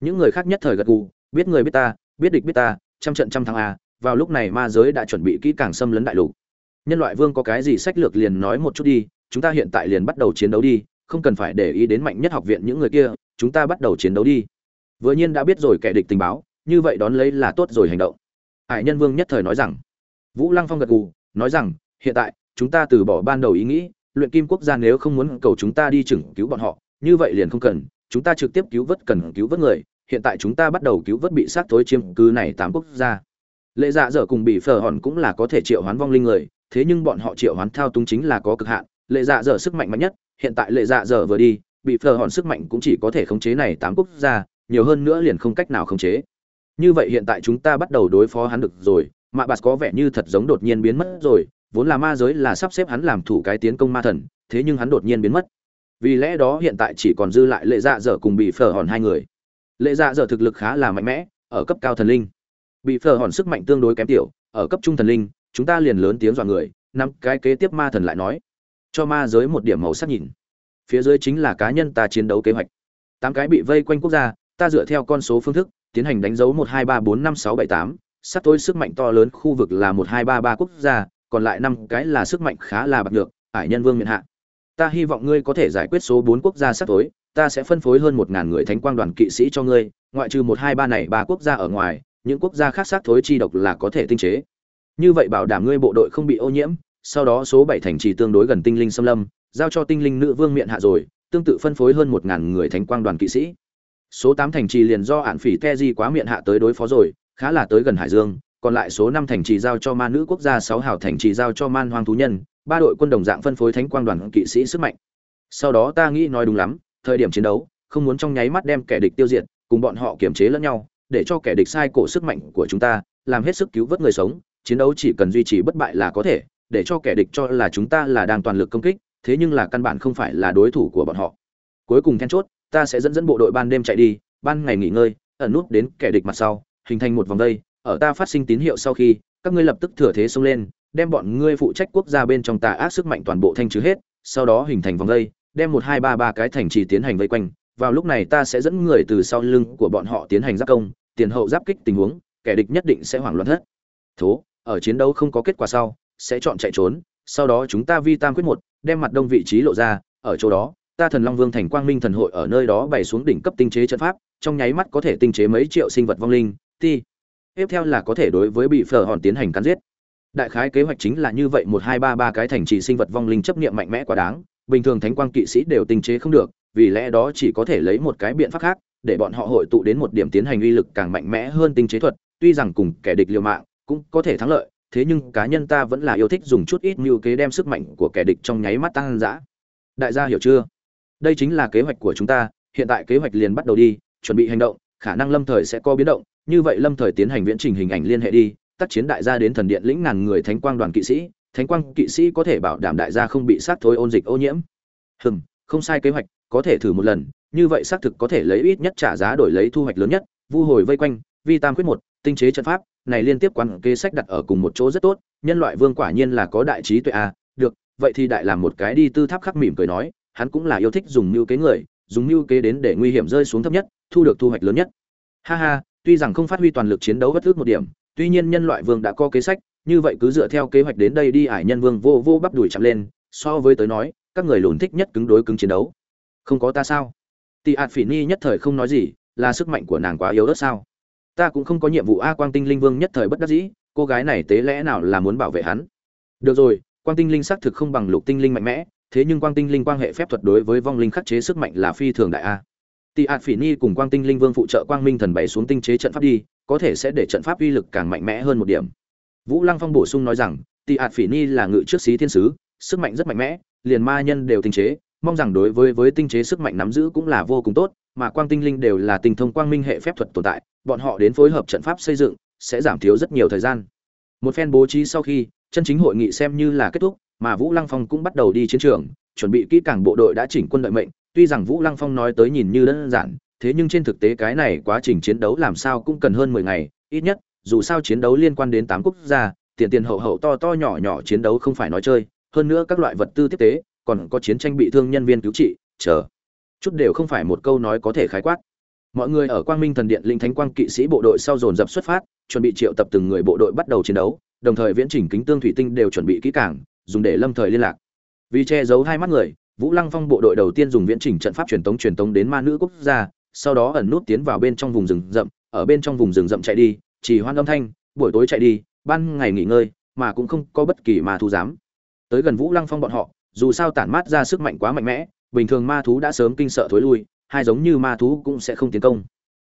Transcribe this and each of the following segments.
những người khác nhất thời gật gù, biết người biết ta, biết địch biết ta, trăm trận trăm thắng a vào lúc này ma giới đã chuẩn bị kỹ càng xâm lấn đại lục. Nhân loại vương có cái gì sách lược liền nói một chút đi, chúng ta hiện tại liền bắt đầu chiến đấu đi, không cần phải để ý đến mạnh nhất học viện những người kia, chúng ta bắt đầu chiến đấu đi. Vừa nhiên đã biết rồi kẻ địch tình báo, như vậy đón lấy là tốt rồi hành động. Hải nhân vương nhất thời nói rằng, vũ lăng phong gật gù, nói rằng, hiện tại, chúng ta từ bỏ ban đầu ý nghĩ, luyện kim quốc gia nếu không muốn cầu chúng ta đi chừng cứu bọn họ, như vậy liền không cần, chúng ta trực tiếp cứu vớt cần cứu vớt người hiện tại chúng ta bắt đầu cứu vớt bị sát thối chiếm cứ này tám quốc gia. Lệ dạ dở cùng bị phở hòn cũng là có thể triệu hoán vong linh người, thế nhưng bọn họ triệu hoán thao túng chính là có cực hạn. Lệ dạ dở sức mạnh mạnh nhất, hiện tại lệ dạ dở vừa đi, bị phở hòn sức mạnh cũng chỉ có thể khống chế này tám quốc gia, nhiều hơn nữa liền không cách nào khống chế. Như vậy hiện tại chúng ta bắt đầu đối phó hắn được rồi mạ bạt có vẻ như thật giống đột nhiên biến mất rồi, vốn là ma giới là sắp xếp hắn làm thủ cái tiến công ma thần, thế nhưng hắn đột nhiên biến mất. Vì lẽ đó hiện tại chỉ còn dư lại lệ dạ dở cùng bị phở hòn hai người lệ dạ dở thực lực khá là mạnh mẽ, ở cấp cao thần linh. Bị phở hòn sức mạnh tương đối kém tiểu, ở cấp trung thần linh, chúng ta liền lớn tiếng dọa người, năm cái kế tiếp ma thần lại nói. Cho ma giới một điểm màu sắc nhìn. Phía dưới chính là cá nhân ta chiến đấu kế hoạch. Tám cái bị vây quanh quốc gia, ta dựa theo con số phương thức, tiến hành đánh dấu một, hai, ba, bốn, năm, sáu, bảy, tám. Sắp tối sức mạnh to lớn khu vực là một, hai, ba ba quốc gia, còn lại năm cái là sức mạnh khá là bạc được ải nhân vương miền hạ. Ta hy vọng ngươi có thể giải quyết số bốn quốc gia sắp tối ta sẽ phân phối hơn một ngàn người thánh quang đoàn kỵ sĩ cho ngươi, ngoại trừ một hai ba này ba quốc gia ở ngoài, những quốc gia khác xác thối chi độc là có thể tinh chế. Như vậy bảo đảm ngươi bộ đội không bị ô nhiễm, sau đó số bảy thành trì tương đối gần tinh linh xâm lâm, giao cho tinh linh nữ vương miệng hạ rồi, tương tự phân phối hơn một ngàn người thánh quang đoàn kỵ sĩ. Số tám thành trì liền do ạn phỉ te di quá miệng hạ tới đối phó rồi, khá là tới gần hải dương, còn lại số năm thành trì giao cho ma nữ quốc gia sáu hào thành trì giao cho man hoang thú nhân, ba đội quân đồng dạng phân phối thánh quang đoàn kỵ sĩ sức mạnh. Sau đó ta nghĩ nói đúng lắm thời điểm chiến đấu không muốn trong nháy mắt đem kẻ địch tiêu diệt cùng bọn họ kiềm chế lẫn nhau để cho kẻ địch sai cổ sức mạnh của chúng ta làm hết sức cứu vớt người sống chiến đấu chỉ cần duy trì bất bại là có thể để cho kẻ địch cho là chúng ta là đang toàn lực công kích thế nhưng là căn bản không phải là đối thủ của bọn họ cuối cùng then chốt ta sẽ dẫn dẫn bộ đội ban đêm chạy đi ban ngày nghỉ ngơi ẩn nút đến kẻ địch mặt sau hình thành một vòng dây. ở ta phát sinh tín hiệu sau khi các ngươi lập tức thừa thế xông lên đem bọn ngươi phụ trách quốc gia bên trong tà ác sức mạnh toàn bộ thanh trừ hết sau đó hình thành vòng dây, đem một hai ba ba cái thành trì tiến hành vây quanh, vào lúc này ta sẽ dẫn người từ sau lưng của bọn họ tiến hành giáp công, tiền hậu giáp kích tình huống, kẻ địch nhất định sẽ hoảng loạn thất thố, ở chiến đấu không có kết quả sau, sẽ chọn chạy trốn, sau đó chúng ta vi tam quyết một, đem mặt đông vị trí lộ ra, ở chỗ đó, ta thần long vương thành quang minh thần hội ở nơi đó bày xuống đỉnh cấp tinh chế trận pháp, trong nháy mắt có thể tinh chế mấy triệu sinh vật vong linh, ti. Tiếp theo là có thể đối với bị phở hòn tiến hành cắn giết. Đại khái kế hoạch chính là như vậy, một hai ba ba cái thành trì sinh vật vong linh chấp niệm mạnh mẽ quá đáng bình thường thánh quang kỵ sĩ đều tinh chế không được, vì lẽ đó chỉ có thể lấy một cái biện pháp khác, để bọn họ hội tụ đến một điểm tiến hành uy lực càng mạnh mẽ hơn tinh chế thuật, tuy rằng cùng kẻ địch liều mạng cũng có thể thắng lợi, thế nhưng cá nhân ta vẫn là yêu thích dùng chút ít mưu kế đem sức mạnh của kẻ địch trong nháy mắt tăng dã. Đại gia hiểu chưa? Đây chính là kế hoạch của chúng ta, hiện tại kế hoạch liền bắt đầu đi, chuẩn bị hành động, khả năng lâm thời sẽ có biến động, như vậy lâm thời tiến hành viễn trình hình ảnh liên hệ đi, tác chiến đại gia đến thần điện lĩnh ngàn người thánh quang đoàn kỵ sĩ thánh quang kỵ sĩ có thể bảo đảm đại gia không bị sát thối ôn dịch ô nhiễm. Hừm không sai kế hoạch có thể thử một lần như vậy xác thực có thể lấy ít nhất trả giá đổi lấy thu hoạch lớn nhất vu hồi vây quanh vi tam quyết một tinh chế trận pháp này liên tiếp quán kế sách đặt ở cùng một chỗ rất tốt nhân loại vương quả nhiên là có đại trí tuệ à, được vậy thì đại làm một cái đi tư tháp khắc mỉm cười nói hắn cũng là yêu thích dùng mưu kế người dùng mưu kế đến để nguy hiểm rơi xuống thấp nhất thu được thu hoạch lớn nhất. Ha ha tuy rằng không phát huy toàn lực chiến đấu bất ước một điểm tuy nhiên nhân loại vương đã có kế sách như vậy cứ dựa theo kế hoạch đến đây đi, ải nhân vương vô vô bắp đùi chạm lên, so với tới nói, các người lùn thích nhất cứng đối cứng chiến đấu. Không có ta sao? Tị ạt phỉ ni nhất thời không nói gì, là sức mạnh của nàng quá yếu ớt sao? Ta cũng không có nhiệm vụ a quang tinh linh vương nhất thời bất đắc dĩ, cô gái này tế lẽ nào là muốn bảo vệ hắn? Được rồi, quang tinh linh xác thực không bằng lục tinh linh mạnh mẽ, thế nhưng quang tinh linh quan hệ phép thuật đối với vong linh khắc chế sức mạnh là phi thường đại a. Tị ạt phỉ ni cùng quang tinh linh vương phụ trợ quang minh thần bày xuống tinh chế trận pháp đi, có thể sẽ để trận pháp uy lực càng mạnh mẽ hơn một điểm vũ lăng phong bổ sung nói rằng, tị ạt phỉ ni là ngự trước xí thiên sứ, sức mạnh rất mạnh mẽ, liền ma nhân đều tinh chế, mong rằng đối với với tinh chế sức mạnh nắm giữ cũng là vô cùng tốt, mà quang tinh linh đều là tinh thông quang minh hệ phép thuật tồn tại, bọn họ đến phối hợp trận pháp xây dựng, sẽ giảm thiếu rất nhiều thời gian. Một phen bố trí sau khi, chân chính hội nghị xem như là kết thúc, mà vũ lăng phong cũng bắt đầu đi chiến trường, chuẩn bị kỹ càng bộ đội đã chỉnh quân đợi mệnh. Tuy rằng vũ lăng phong nói tới nhìn như đơn giản, thế nhưng trên thực tế cái này quá trình chiến đấu làm sao cũng cần hơn mười ngày, ít nhất dù sao chiến đấu liên quan đến tám quốc gia, tiền tiền hậu hậu to to nhỏ nhỏ chiến đấu không phải nói chơi, hơn nữa các loại vật tư tiếp tế, còn có chiến tranh bị thương nhân viên cứu trị, chờ. Chút đều không phải một câu nói có thể khái quát. Mọi người ở quang minh thần điện linh thánh quang kỵ sĩ bộ đội sau dồn dập xuất phát, chuẩn bị triệu tập từng người bộ đội bắt đầu chiến đấu, đồng thời viễn chỉnh kính tương thủy tinh đều chuẩn bị kỹ càng, dùng để lâm thời liên lạc. Vì che giấu hai mắt người, vũ lăng phong bộ đội đầu tiên dùng viễn chỉnh trận pháp truyền tống truyền tống đến ma nữ quốc gia, sau đó ẩn nút tiến vào bên trong vùng rừng rậm, ở bên trong vùng rừng rậm chạy đi chỉ hoan âm thanh, buổi tối chạy đi, ban ngày nghỉ ngơi, mà cũng không có bất kỳ ma thú dám. Tới gần vũ lăng phong bọn họ, dù sao tản mát ra sức mạnh quá mạnh mẽ, bình thường ma thú đã sớm kinh sợ thối lui, hai giống như ma thú cũng sẽ không tiến công.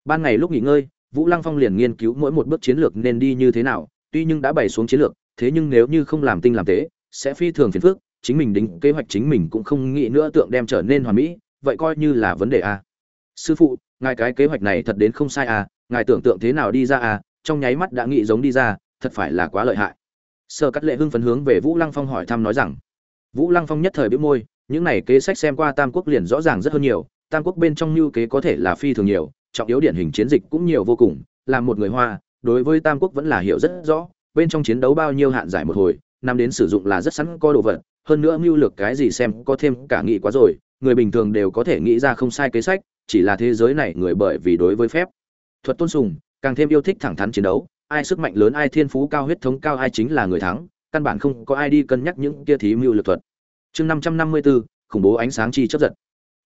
Ban ngày lúc nghỉ ngơi, vũ lăng phong liền nghiên cứu mỗi một bước chiến lược nên đi như thế nào, tuy nhưng đã bày xuống chiến lược, thế nhưng nếu như không làm tinh làm tế, sẽ phi thường phiền phức, chính mình đính kế hoạch chính mình cũng không nghĩ nữa tượng đem trở nên hoàn mỹ, vậy coi như là vấn đề a. Sư phụ, ngài cái kế hoạch này thật đến không sai à ngài tưởng tượng thế nào đi ra à trong nháy mắt đã nghĩ giống đi ra, thật phải là quá lợi hại. Sơ cắt lệ hưng phấn hướng về vũ lăng phong hỏi thăm nói rằng, vũ lăng phong nhất thời bĩu môi, những này kế sách xem qua tam quốc liền rõ ràng rất hơn nhiều, tam quốc bên trong lưu kế có thể là phi thường nhiều, trọng yếu điển hình chiến dịch cũng nhiều vô cùng làm một người hoa, đối với tam quốc vẫn là hiểu rất rõ, bên trong chiến đấu bao nhiêu hạn giải một hồi, năm đến sử dụng là rất sẵn có đồ vật, hơn nữa mưu lược cái gì xem có thêm cả nghĩ quá rồi, người bình thường đều có thể nghĩ ra không sai kế sách, chỉ là thế giới này người bởi vì đối với phép. Thuật tôn sùng càng thêm yêu thích thẳng thắn chiến đấu, ai sức mạnh lớn, ai thiên phú cao, huyết thống cao, ai chính là người thắng, căn bản không có ai đi cân nhắc những kia thí mưu lược thuật. Chương năm trăm năm mươi bốn khủng bố ánh sáng chi chấp giật.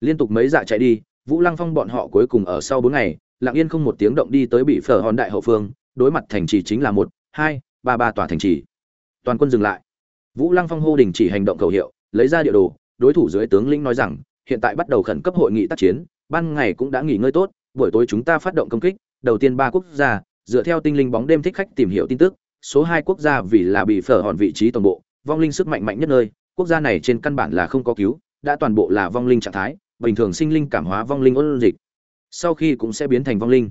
Liên tục mấy dạ chạy đi, vũ lăng phong bọn họ cuối cùng ở sau bốn ngày, lặng yên không một tiếng động đi tới bị phở hòn đại hậu phương, đối mặt thành trì chính là một, hai, ba ba tòa thành trì. Toàn quân dừng lại. Vũ lăng phong hô đình chỉ hành động cầu hiệu, lấy ra địa đồ, đối thủ dưới tướng lĩnh nói rằng, hiện tại bắt đầu khẩn cấp hội nghị tác chiến, ban ngày cũng đã nghỉ ngơi tốt, buổi tối chúng ta phát động công kích đầu tiên ba quốc gia, dựa theo tinh linh bóng đêm thích khách tìm hiểu tin tức, số hai quốc gia vì là bị phở hòn vị trí toàn bộ, vong linh sức mạnh mạnh nhất nơi, quốc gia này trên căn bản là không có cứu, đã toàn bộ là vong linh trạng thái, bình thường sinh linh cảm hóa vong linh ôn dịch. Sau khi cũng sẽ biến thành vong linh.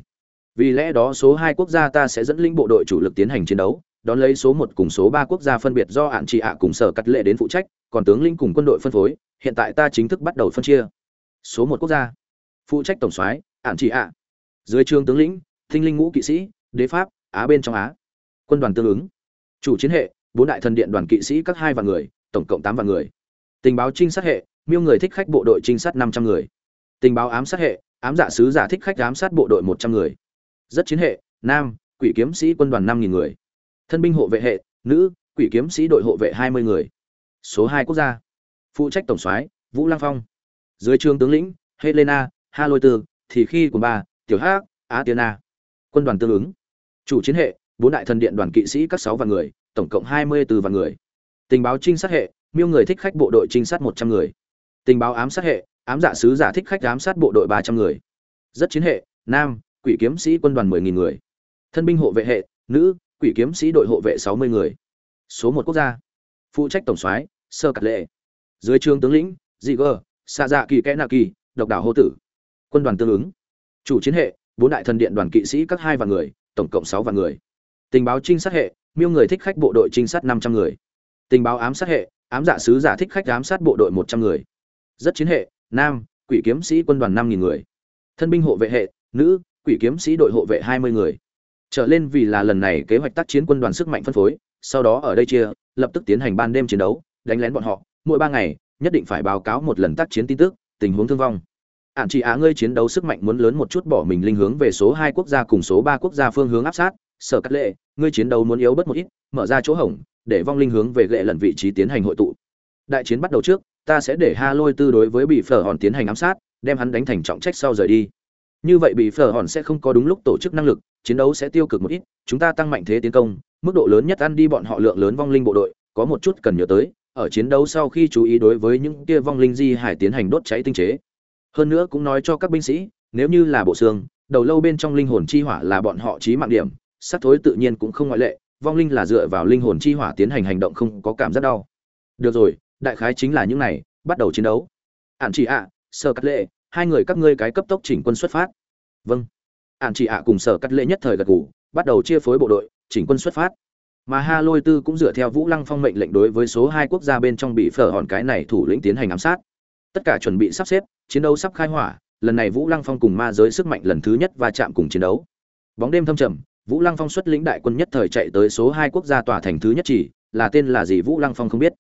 Vì lẽ đó số hai quốc gia ta sẽ dẫn linh bộ đội chủ lực tiến hành chiến đấu, đón lấy số một cùng số ba quốc gia phân biệt do hạn trị ạ cùng sở cắt lệ đến phụ trách, còn tướng linh cùng quân đội phân phối, hiện tại ta chính thức bắt đầu phân chia. Số một quốc gia. Phụ trách tổng soái hạn trị ạ dưới trường tướng lĩnh, thinh linh ngũ kỵ sĩ, đế pháp, á bên trong á. Quân đoàn tương ứng. Chủ chiến hệ, bốn đại thần điện đoàn kỵ sĩ các hai vạn người, tổng cộng tám vạn người. Tình báo trinh sát hệ, miêu người thích khách bộ đội trinh sát năm trăm người. Tình báo ám sát hệ, ám giả sứ giả thích khách ám sát bộ đội một trăm người. Rất chiến hệ, nam, quỷ kiếm sĩ quân đoàn năm nghìn người. Thân binh hộ vệ hệ, nữ, quỷ kiếm sĩ đội hộ vệ hai mươi người. Số hai quốc gia. Phụ trách tổng soái, vũ lang phong. Dưới trường tướng lĩnh, helena ha lôi tư thì khi của bà tiểu Hắc, á tiên a quân đoàn tương ứng. Chủ chiến hệ bốn đại thần điện đoàn kỵ sĩ các sáu vạn người tổng cộng hai mươi bốn vạn người. Tình báo trinh sát hệ miêu người thích khách bộ đội trinh sát một trăm người. Tình báo ám sát hệ ám giả sứ giả thích khách ám sát bộ đội ba trăm người. Rất chiến hệ nam quỷ kiếm sĩ quân đoàn mười nghìn người. Thân binh hộ vệ hệ nữ quỷ kiếm sĩ đội hộ vệ sáu mươi người. Số một quốc gia. Phụ trách tổng soái sơ cặt lệ. Dưới trường tướng lĩnh dị gờ xa dạ kỳ kẽ nạ kỳ độc đảo hô tử. Quân đoàn tương ứng chủ chiến hệ, bốn đại thần điện đoàn kỵ sĩ các hai vạn người, tổng cộng sáu vạn người. Tình báo trinh sát hệ, miêu người thích khách bộ đội trinh sát năm trăm người. Tình báo ám sát hệ, ám giả sứ giả thích khách ám sát bộ đội một trăm người. Rất chiến hệ, nam, quỷ kiếm sĩ quân đoàn năm nghìn người. Thân binh hộ vệ hệ, nữ, quỷ kiếm sĩ đội hộ vệ hai mươi người. Trở lên vì là lần này kế hoạch tác chiến quân đoàn sức mạnh phân phối, sau đó ở đây chia, lập tức tiến hành ban đêm chiến đấu, đánh lén bọn họ. Mỗi ba ngày, nhất định phải báo cáo một lần tác chiến tin tức, tình huống thương vong ạn chỉ á ngươi chiến đấu sức mạnh muốn lớn một chút bỏ mình linh hướng về số hai quốc gia cùng số ba quốc gia phương hướng áp sát, sở cắt lệ, ngươi chiến đấu muốn yếu bớt một ít, mở ra chỗ hổng, để vong linh hướng về lệ lần vị trí tiến hành hội tụ. Đại chiến bắt đầu trước, ta sẽ để ha lôi tư đối với bị phở hòn tiến hành ám sát, đem hắn đánh thành trọng trách sau rời đi. Như vậy bị phở hòn sẽ không có đúng lúc tổ chức năng lực, chiến đấu sẽ tiêu cực một ít, chúng ta tăng mạnh thế tiến công, mức độ lớn nhất ăn đi bọn họ lượng lớn vong linh bộ đội, có một chút cần nhớ tới, ở chiến đấu sau khi chú ý đối với những kia vong linh di hải tiến hành đốt cháy tinh chế hơn nữa cũng nói cho các binh sĩ, nếu như là bộ xương, đầu lâu bên trong linh hồn chi hỏa là bọn họ trí mạng điểm, sát thối tự nhiên cũng không ngoại lệ, vong linh là dựa vào linh hồn chi hỏa tiến hành hành động không có cảm giác đau. Được rồi, đại khái chính là những này, bắt đầu chiến đấu. Ạn chị ạ sơ cắt lệ, hai người các ngươi cái cấp tốc chỉnh quân xuất phát. Vâng. Ạn chị ạ cùng sở cắt lệ nhất thời gật gù, bắt đầu chia phối bộ đội, chỉnh quân xuất phát. Mà ha lôi tư cũng dựa theo vũ lăng phong mệnh lệnh đối với số hai quốc gia bên trong bị phở hòn cái này thủ lĩnh tiến hành ám sát tất cả chuẩn bị sắp xếp, chiến đấu sắp khai hỏa, lần này vũ lăng phong cùng ma giới sức mạnh lần thứ nhất va chạm cùng chiến đấu. Bóng đêm thâm trầm, vũ lăng phong xuất lĩnh đại quân nhất thời chạy tới số hai quốc gia tòa thành thứ nhất chỉ, là tên là gì vũ lăng phong không biết.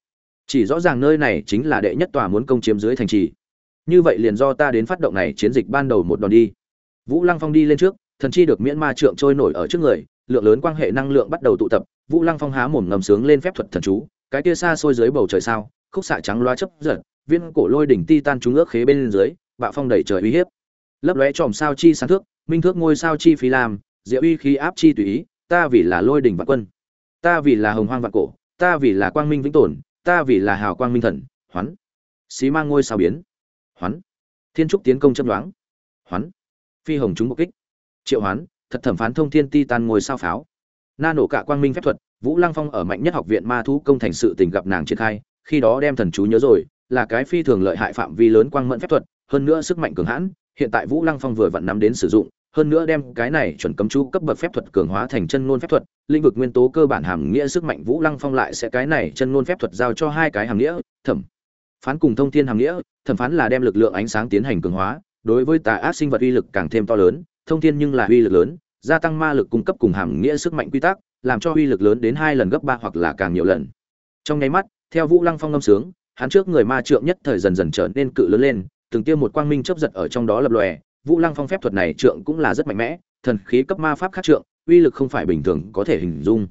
Chỉ rõ ràng nơi này chính là đệ nhất tòa muốn công chiếm dưới thành trì. Như vậy liền do ta đến phát động này chiến dịch ban đầu một đòn đi. Vũ lăng phong đi lên trước, thần chi được miễn ma trượng trôi nổi ở trước người, lượng lớn quan hệ năng lượng bắt đầu tụ tập, vũ lăng phong há mồm ngầm sướng lên phép thuật thần chú, cái kia xa xôi dưới bầu trời sao khúc xạ trắng loa chấp giật, viên cổ lôi đỉnh ti tan trúng ước khế bên dưới, bạo phong đẩy trời uy hiếp. Lấp lóe chòm sao chi sáng thước, minh thước ngôi sao chi phi lam, diệu uy khí áp chi tùy ý, ta vì là lôi đỉnh vạn quân, ta vì là hồng hoang vạn cổ, ta vì là quang minh vĩnh tồn, ta vì là hào quang minh thần, hoán. Xí mang ngôi sao biến, hoán. Thiên trúc tiến công chấp đoán hoán. Phi hồng chúng mục kích, triệu hoán, thật thẩm phán thông thiên ti tan ngôi sao pháo. Na nổ cả quang minh phép thuật, vũ lăng phong ở mạnh nhất học viện ma thú công thành sự tình gặp nàng triển khai khi đó đem thần chú nhớ rồi, là cái phi thường lợi hại phạm vi lớn quang mẫn phép thuật, hơn nữa sức mạnh cường hãn, hiện tại vũ lăng phong vừa vặn nắm đến sử dụng, hơn nữa đem cái này chuẩn cấm chú cấp bậc phép thuật cường hóa thành chân ngôn phép thuật, lĩnh vực nguyên tố cơ bản hàm nghĩa sức mạnh vũ lăng phong lại sẽ cái này chân ngôn phép thuật giao cho hai cái hàm nghĩa, thẩm phán cùng thông thiên hàm nghĩa, thẩm phán là đem lực lượng ánh sáng tiến hành cường hóa, đối với tà ác sinh vật uy lực càng thêm to lớn, thông thiên nhưng là uy lực lớn, gia tăng ma lực cung cấp cùng hàm nghĩa sức mạnh quy tắc, làm cho uy lực lớn đến hai lần gấp ba hoặc là càng nhiều lần. Trong nháy mắt theo vũ lăng phong ngâm sướng, hắn trước người ma trượng nhất thời dần dần trở nên cự lớn lên, từng tiêm một quang minh chớp giật ở trong đó lập lòe. Vũ lăng phong phép thuật này trượng cũng là rất mạnh mẽ, thần khí cấp ma pháp khác trượng, uy lực không phải bình thường có thể hình dung.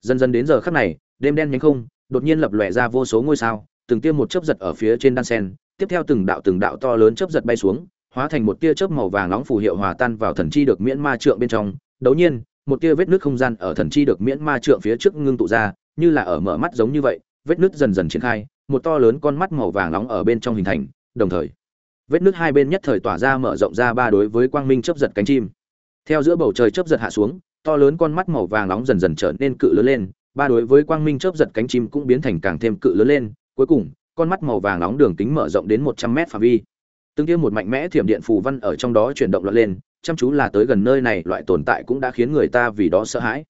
Dần dần đến giờ khắc này, đêm đen nhánh không, đột nhiên lập lòe ra vô số ngôi sao, từng tiêm một chớp giật ở phía trên đan sen, tiếp theo từng đạo từng đạo to lớn chớp giật bay xuống, hóa thành một tia chớp màu vàng nóng phù hiệu hòa tan vào thần chi được miễn ma trượng bên trong. Đấu nhiên, một tia vết nước không gian ở thần chi được miễn ma trượng phía trước ngưng tụ ra, như là ở mở mắt giống như vậy vết nứt dần dần triển khai, một to lớn con mắt màu vàng nóng ở bên trong hình thành, đồng thời, vết nứt hai bên nhất thời tỏa ra mở rộng ra ba đối với quang minh chớp giật cánh chim. Theo giữa bầu trời chớp giật hạ xuống, to lớn con mắt màu vàng nóng dần dần trở nên cự lớn lên, ba đối với quang minh chớp giật cánh chim cũng biến thành càng thêm cự lớn lên. Cuối cùng, con mắt màu vàng nóng đường kính mở rộng đến một trăm mét phạm vi. Tương tiêu một mạnh mẽ thiểm điện phù văn ở trong đó chuyển động loạn lên, chăm chú là tới gần nơi này, loại tồn tại cũng đã khiến người ta vì đó sợ hãi.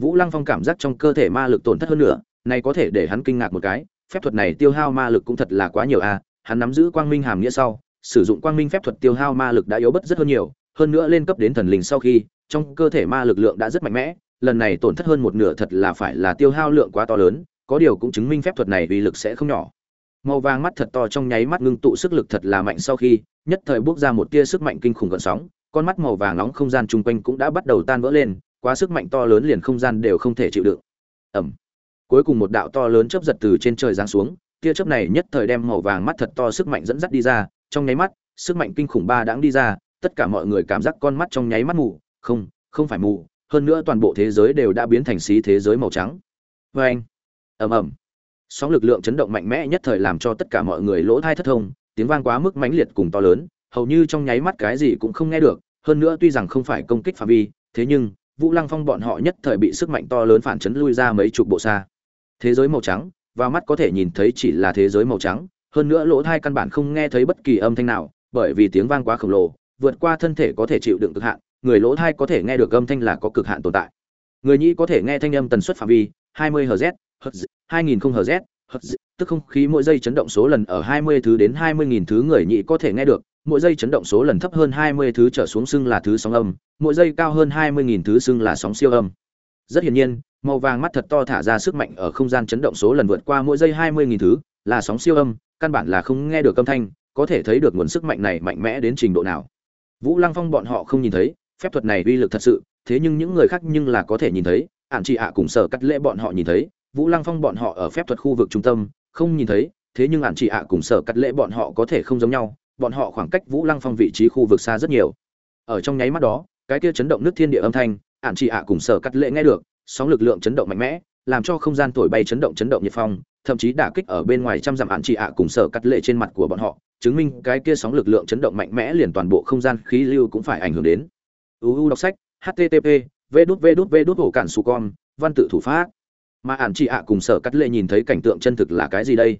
Vũ lăng phong cảm giác trong cơ thể ma lực tổn thất hơn nữa này có thể để hắn kinh ngạc một cái, phép thuật này tiêu hao ma lực cũng thật là quá nhiều a hắn nắm giữ quang minh hàm nghĩa sau, sử dụng quang minh phép thuật tiêu hao ma lực đã yếu bất rất hơn nhiều, hơn nữa lên cấp đến thần linh sau khi, trong cơ thể ma lực lượng đã rất mạnh mẽ, lần này tổn thất hơn một nửa thật là phải là tiêu hao lượng quá to lớn, có điều cũng chứng minh phép thuật này uy lực sẽ không nhỏ. Màu vàng mắt thật to trong nháy mắt ngưng tụ sức lực thật là mạnh sau khi, nhất thời bước ra một tia sức mạnh kinh khủng gợn sóng, con mắt màu vàng nóng không gian chung quanh cũng đã bắt đầu tan vỡ lên, quá sức mạnh to lớn liền không gian đều không thể chịu đựng. Ẩm cuối cùng một đạo to lớn chớp giật từ trên trời giáng xuống, tia chớp này nhất thời đem màu vàng mắt thật to sức mạnh dẫn dắt đi ra, trong nháy mắt, sức mạnh kinh khủng ba đãng đi ra, tất cả mọi người cảm giác con mắt trong nháy mắt mù, không không phải mù, hơn nữa toàn bộ thế giới đều đã biến thành xí thế giới màu trắng. Vê anh ầm ầm. Sóng lực lượng chấn động mạnh mẽ nhất thời làm cho tất cả mọi người lỗ thai thất thông, tiếng vang quá mức mãnh liệt cùng to lớn, hầu như trong nháy mắt cái gì cũng không nghe được, hơn nữa tuy rằng không phải công kích phạm vi, thế nhưng, vũ lăng phong bọn họ nhất thời bị sức mạnh to lớn phản chấn lui ra mấy chục bộ xa thế giới màu trắng và mắt có thể nhìn thấy chỉ là thế giới màu trắng, hơn nữa lỗ thai căn bản không nghe thấy bất kỳ âm thanh nào, bởi vì tiếng vang quá khổng lồ, vượt qua thân thể có thể chịu đựng cực hạn, người lỗ thai có thể nghe được âm thanh là có cực hạn tồn tại. Người nhĩ có thể nghe thanh âm tần suất phạm vi 20 hz hz 2000 hz hz, tức không khí mỗi giây chấn động số lần ở 20 thứ đến 20.000 thứ người nhĩ có thể nghe được, mỗi giây chấn động số lần thấp hơn 20 thứ trở xuống xưng là thứ sóng âm, mỗi giây cao hơn 20.000 thứ xưng là sóng siêu âm. Rất hiển nhiên màu vàng mắt thật to thả ra sức mạnh ở không gian chấn động số lần vượt qua mỗi giây 20.000 thứ, là sóng siêu âm, căn bản là không nghe được âm thanh, có thể thấy được nguồn sức mạnh này mạnh mẽ đến trình độ nào. Vũ lăng phong bọn họ không nhìn thấy, phép thuật này uy lực thật sự, thế nhưng những người khác nhưng là có thể nhìn thấy, ản chị ạ cùng sở cắt lễ bọn họ nhìn thấy, vũ lăng phong bọn họ ở phép thuật khu vực trung tâm, không nhìn thấy, thế nhưng ản chị ạ cùng sở cắt lễ bọn họ có thể không giống nhau, bọn họ khoảng cách vũ lăng phong vị trí khu vực xa rất nhiều. Ở trong nháy mắt đó, cái kia chấn động nước thiên địa âm thanh, ản chị ạ cùng sở cắt lễ nghe được sóng lực lượng chấn động mạnh mẽ, làm cho không gian thổi bay chấn động chấn động nhiệt phong, thậm chí đả kích ở bên ngoài trăm dặm ạn chị ạ cùng sở cắt lệ trên mặt của bọn họ, chứng minh cái kia sóng lực lượng chấn động mạnh mẽ liền toàn bộ không gian khí lưu cũng phải ảnh hưởng đến. Uu đọc sách http v đút v đút v đút ổ cản su con, văn tự thủ pháp. Mà ạn chị ạ cùng sở cắt lệ nhìn thấy cảnh tượng chân thực là cái gì đây?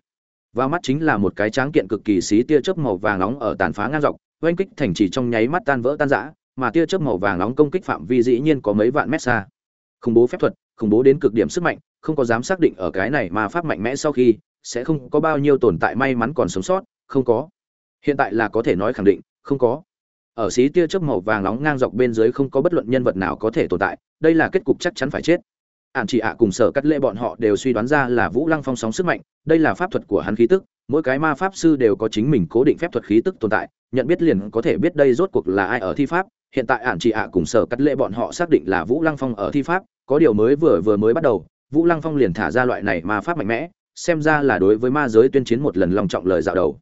Vào mắt chính là một cái tráng kiện cực kỳ xí tia chớp màu vàng nóng ở tàn phá ngang dọc, oanh kích thành chỉ trong nháy mắt tan vỡ tan rã, mà tia chớp màu vàng nóng công kích phạm vi dĩ nhiên có mấy vạn mét xa khủng bố phép thuật, khủng bố đến cực điểm sức mạnh, không có dám xác định ở cái này mà pháp mạnh mẽ sau khi, sẽ không có bao nhiêu tồn tại may mắn còn sống sót, không có. Hiện tại là có thể nói khẳng định, không có. Ở xí tia chớp màu vàng nóng ngang dọc bên dưới không có bất luận nhân vật nào có thể tồn tại, đây là kết cục chắc chắn phải chết. Ạn chỉ ạ cùng sở cắt lệ bọn họ đều suy đoán ra là vũ lăng phong sóng sức mạnh, đây là pháp thuật của hắn khí tức mỗi cái ma pháp sư đều có chính mình cố định phép thuật khí tức tồn tại, nhận biết liền có thể biết đây rốt cuộc là ai ở thi pháp. Hiện tại ản chị ạ cùng sở cắt lệ bọn họ xác định là vũ lăng phong ở thi pháp, có điều mới vừa vừa mới bắt đầu, vũ lăng phong liền thả ra loại này ma pháp mạnh mẽ, xem ra là đối với ma giới tuyên chiến một lần lòng trọng lời dạo đầu.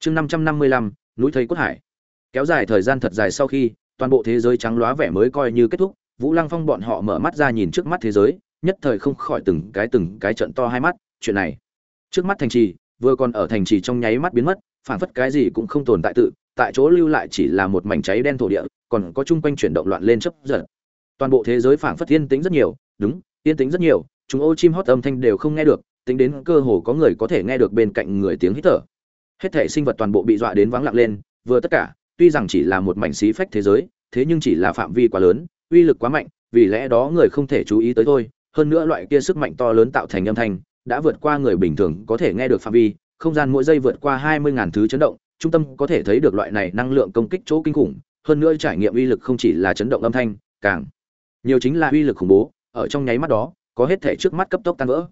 Chương năm trăm năm mươi lăm, núi thầy cốt hải. Kéo dài thời gian thật dài sau khi, toàn bộ thế giới trắng lóa vẻ mới coi như kết thúc, vũ lăng phong bọn họ mở mắt ra nhìn trước mắt thế giới, nhất thời không khỏi từng cái từng cái trận to hai mắt, chuyện này. Trước mắt thành trì vừa còn ở thành trì trong nháy mắt biến mất phản phất cái gì cũng không tồn tại tự, tại chỗ lưu lại chỉ là một mảnh cháy đen thổ địa, còn có chung quanh chuyển động loạn lên chấp giật. Toàn bộ thế giới phản phất yên tĩnh rất nhiều, đúng, yên tĩnh rất nhiều, chúng ô chim hót âm thanh đều không nghe được, tính đến cơ hồ có người có thể nghe được bên cạnh người tiếng hít thở. Hết thể sinh vật toàn bộ bị dọa đến vắng lặng lên, vừa tất cả, tuy rằng chỉ là một mảnh xí phách thế giới, thế nhưng chỉ là phạm vi quá lớn, uy lực quá mạnh, vì lẽ đó người không thể chú ý tới thôi, hơn nữa loại kia sức mạnh to lớn tạo thành âm thanh đã vượt qua người bình thường có thể nghe được phạm vi, không gian mỗi giây vượt qua hai mươi ngàn thứ chấn động, trung tâm có thể thấy được loại này năng lượng công kích chỗ kinh khủng, hơn nữa trải nghiệm uy lực không chỉ là chấn động âm thanh, càng nhiều chính là uy lực khủng bố, ở trong nháy mắt đó, có hết thể trước mắt cấp tốc tan vỡ.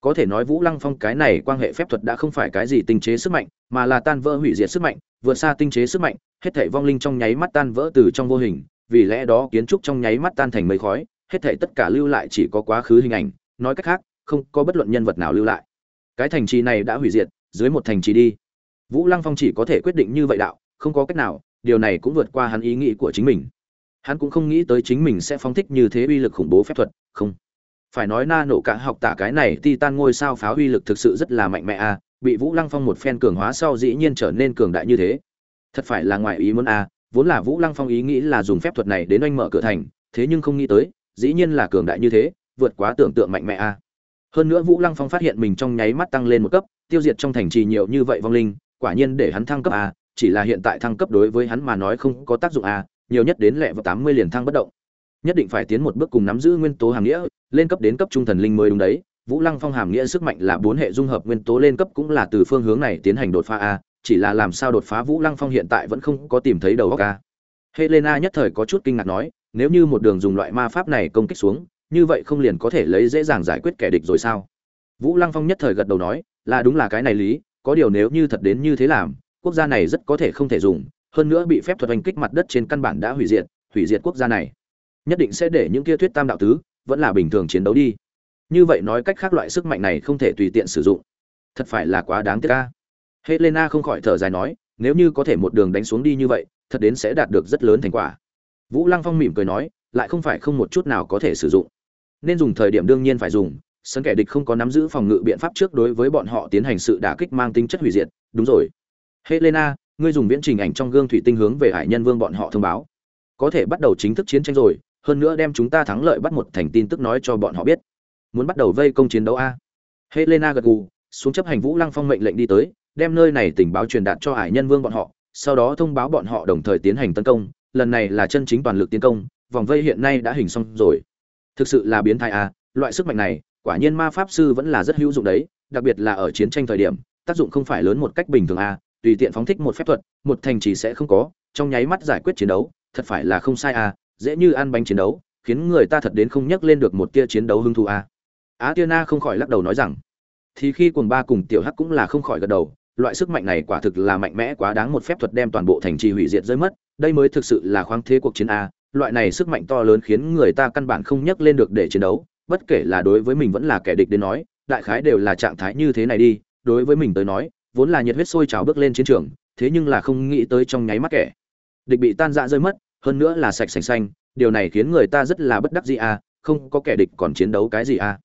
Có thể nói vũ lăng phong cái này quan hệ phép thuật đã không phải cái gì tinh chế sức mạnh, mà là tan vỡ hủy diệt sức mạnh, vượt xa tinh chế sức mạnh, hết thể vong linh trong nháy mắt tan vỡ từ trong vô hình, vì lẽ đó kiến trúc trong nháy mắt tan thành mây khói, hết thể tất cả lưu lại chỉ có quá khứ hình ảnh. Nói cách khác không có bất luận nhân vật nào lưu lại. Cái thành trì này đã hủy diệt, dưới một thành trì đi. Vũ lăng phong chỉ có thể quyết định như vậy đạo, không có cách nào, điều này cũng vượt qua hắn ý nghĩ của chính mình. Hắn cũng không nghĩ tới chính mình sẽ phóng thích như thế uy lực khủng bố phép thuật, không. Phải nói na nổ cả học tả cái này titan ngôi sao pháo uy lực thực sự rất là mạnh mẽ a bị vũ lăng phong một phen cường hóa sau dĩ nhiên trở nên cường đại như thế. Thật phải là ngoài ý muốn a vốn là vũ lăng phong ý nghĩ là dùng phép thuật này đến oanh mở cửa thành, thế nhưng không nghĩ tới, dĩ nhiên là cường đại như thế, vượt quá tưởng tượng mạnh mẽ a hơn nữa vũ lăng phong phát hiện mình trong nháy mắt tăng lên một cấp, tiêu diệt trong thành trì nhiều như vậy vong linh, quả nhiên để hắn thăng cấp a chỉ là hiện tại thăng cấp đối với hắn mà nói không có tác dụng a nhiều nhất đến lẹ vào tám mươi liền thăng bất động. Nhất định phải tiến một bước cùng nắm giữ nguyên tố hàm nghĩa, lên cấp đến cấp trung thần linh mới đúng đấy. Vũ lăng phong hàm nghĩa sức mạnh là bốn hệ dung hợp nguyên tố lên cấp cũng là từ phương hướng này tiến hành đột phá a chỉ là làm sao đột phá vũ lăng phong hiện tại vẫn không có tìm thấy đầu óc a helena nhất thời có chút kinh ngạc nói, nếu như một đường dùng loại ma pháp này công kích xuống như vậy không liền có thể lấy dễ dàng giải quyết kẻ địch rồi sao? Vũ lăng phong nhất thời gật đầu nói, là đúng là cái này lý, có điều nếu như thật đến như thế làm, quốc gia này rất có thể không thể dùng, hơn nữa bị phép thuật hành kích mặt đất trên căn bản đã hủy diệt hủy diệt quốc gia này. Nhất định sẽ để những kia thuyết tam đạo tứ, vẫn là bình thường chiến đấu đi. Như vậy nói cách khác loại sức mạnh này không thể tùy tiện sử dụng. Thật phải là quá đáng tiếc ca helena không khỏi thở dài nói, nếu như có thể một đường đánh xuống đi như vậy, thật đến sẽ đạt được rất lớn thành quả. Vũ lăng phong mỉm cười nói, lại không phải không một chút nào có thể sử dụng nên dùng thời điểm đương nhiên phải dùng. Sân kẻ địch không có nắm giữ phòng ngự biện pháp trước đối với bọn họ tiến hành sự đả kích mang tính chất hủy diệt. Đúng rồi. Helena, ngươi dùng viễn trình ảnh trong gương thủy tinh hướng về hải nhân vương bọn họ thông báo. Có thể bắt đầu chính thức chiến tranh rồi, hơn nữa đem chúng ta thắng lợi bắt một thành tin tức nói cho bọn họ biết. Muốn bắt đầu vây công chiến đấu a? Helena gật gù, xuống chấp hành vũ lăng phong mệnh lệnh đi tới, đem nơi này tình báo truyền đạt cho hải nhân vương bọn họ, sau đó thông báo bọn họ đồng thời tiến hành tấn công. Lần này là chân chính toàn lực tiến công, vòng vây hiện nay đã hình xong rồi thực sự là biến thái à loại sức mạnh này, quả nhiên ma pháp sư vẫn là rất hữu dụng đấy, đặc biệt là ở chiến tranh thời điểm, tác dụng không phải lớn một cách bình thường à tùy tiện phóng thích một phép thuật, một thành trì sẽ không có, trong nháy mắt giải quyết chiến đấu, thật phải là không sai à dễ như ăn bánh chiến đấu, khiến người ta thật đến không nhắc lên được một tia chiến đấu hứng thú à. Á tiên na không khỏi lắc đầu nói rằng, thì khi cuồng ba cùng tiểu hắc cũng là không khỏi gật đầu, loại sức mạnh này quả thực là mạnh mẽ quá đáng một phép thuật đem toàn bộ thành trì hủy diệt rơi mất, đây mới thực sự là khoáng thế cuộc chiến a loại này sức mạnh to lớn khiến người ta căn bản không nhấc lên được để chiến đấu, bất kể là đối với mình vẫn là kẻ địch đến nói, đại khái đều là trạng thái như thế này đi. Đối với mình tới nói, vốn là nhiệt huyết sôi trào bước lên chiến trường, thế nhưng là không nghĩ tới trong nháy mắt kẻ địch bị tan rã rơi mất, hơn nữa là sạch sành xanh, điều này khiến người ta rất là bất đắc dĩ à không có kẻ địch còn chiến đấu cái gì à.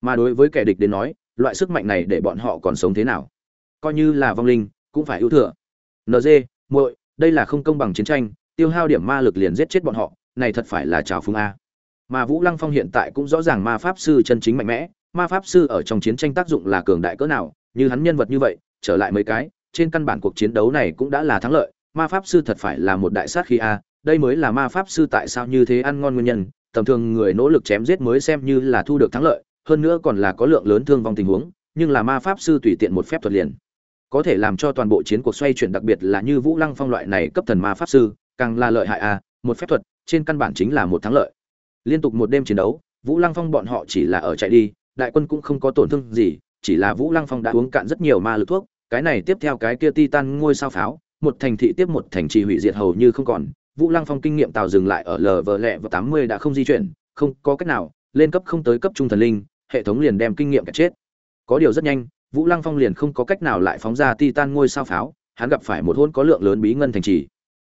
Mà đối với kẻ địch đến nói, loại sức mạnh này để bọn họ còn sống thế nào? Coi như là vong linh, cũng phải ưu thừa. Nd muội, đây là không công bằng chiến tranh tiêu hao điểm ma lực liền giết chết bọn họ, này thật phải là trào phúng a. Mà vũ lăng phong hiện tại cũng rõ ràng ma pháp sư chân chính mạnh mẽ, ma pháp sư ở trong chiến tranh tác dụng là cường đại cỡ nào, như hắn nhân vật như vậy, trở lại mấy cái, trên căn bản cuộc chiến đấu này cũng đã là thắng lợi, ma pháp sư thật phải là một đại sát khí a, đây mới là ma pháp sư tại sao như thế ăn ngon nguyên nhân, tầm thường người nỗ lực chém giết mới xem như là thu được thắng lợi, hơn nữa còn là có lượng lớn thương vong tình huống, nhưng là ma pháp sư tùy tiện một phép thuật liền. Có thể làm cho toàn bộ chiến cuộc xoay chuyển đặc biệt là như vũ lăng phong loại này cấp thần ma pháp sư càng là lợi hại à? một phép thuật, trên căn bản chính là một thắng lợi. Liên tục một đêm chiến đấu, vũ lăng phong bọn họ chỉ là ở chạy đi, đại quân cũng không có tổn thương gì, chỉ là vũ lăng phong đã uống cạn rất nhiều ma lực thuốc, cái này tiếp theo cái kia titan ngôi sao pháo, một thành thị tiếp một thành trì hủy diệt hầu như không còn. Vũ lăng phong kinh nghiệm tàu dừng lại ở lờ vờ lẹ và tám mươi đã không di chuyển, không có cách nào, lên cấp không tới cấp trung thần linh, hệ thống liền đem kinh nghiệm cả chết. Có điều rất nhanh, vũ lăng phong liền không có cách nào lại phóng ra titan ngôi sao pháo, hắn gặp phải một hôn có lượng lớn bí ngân thành trì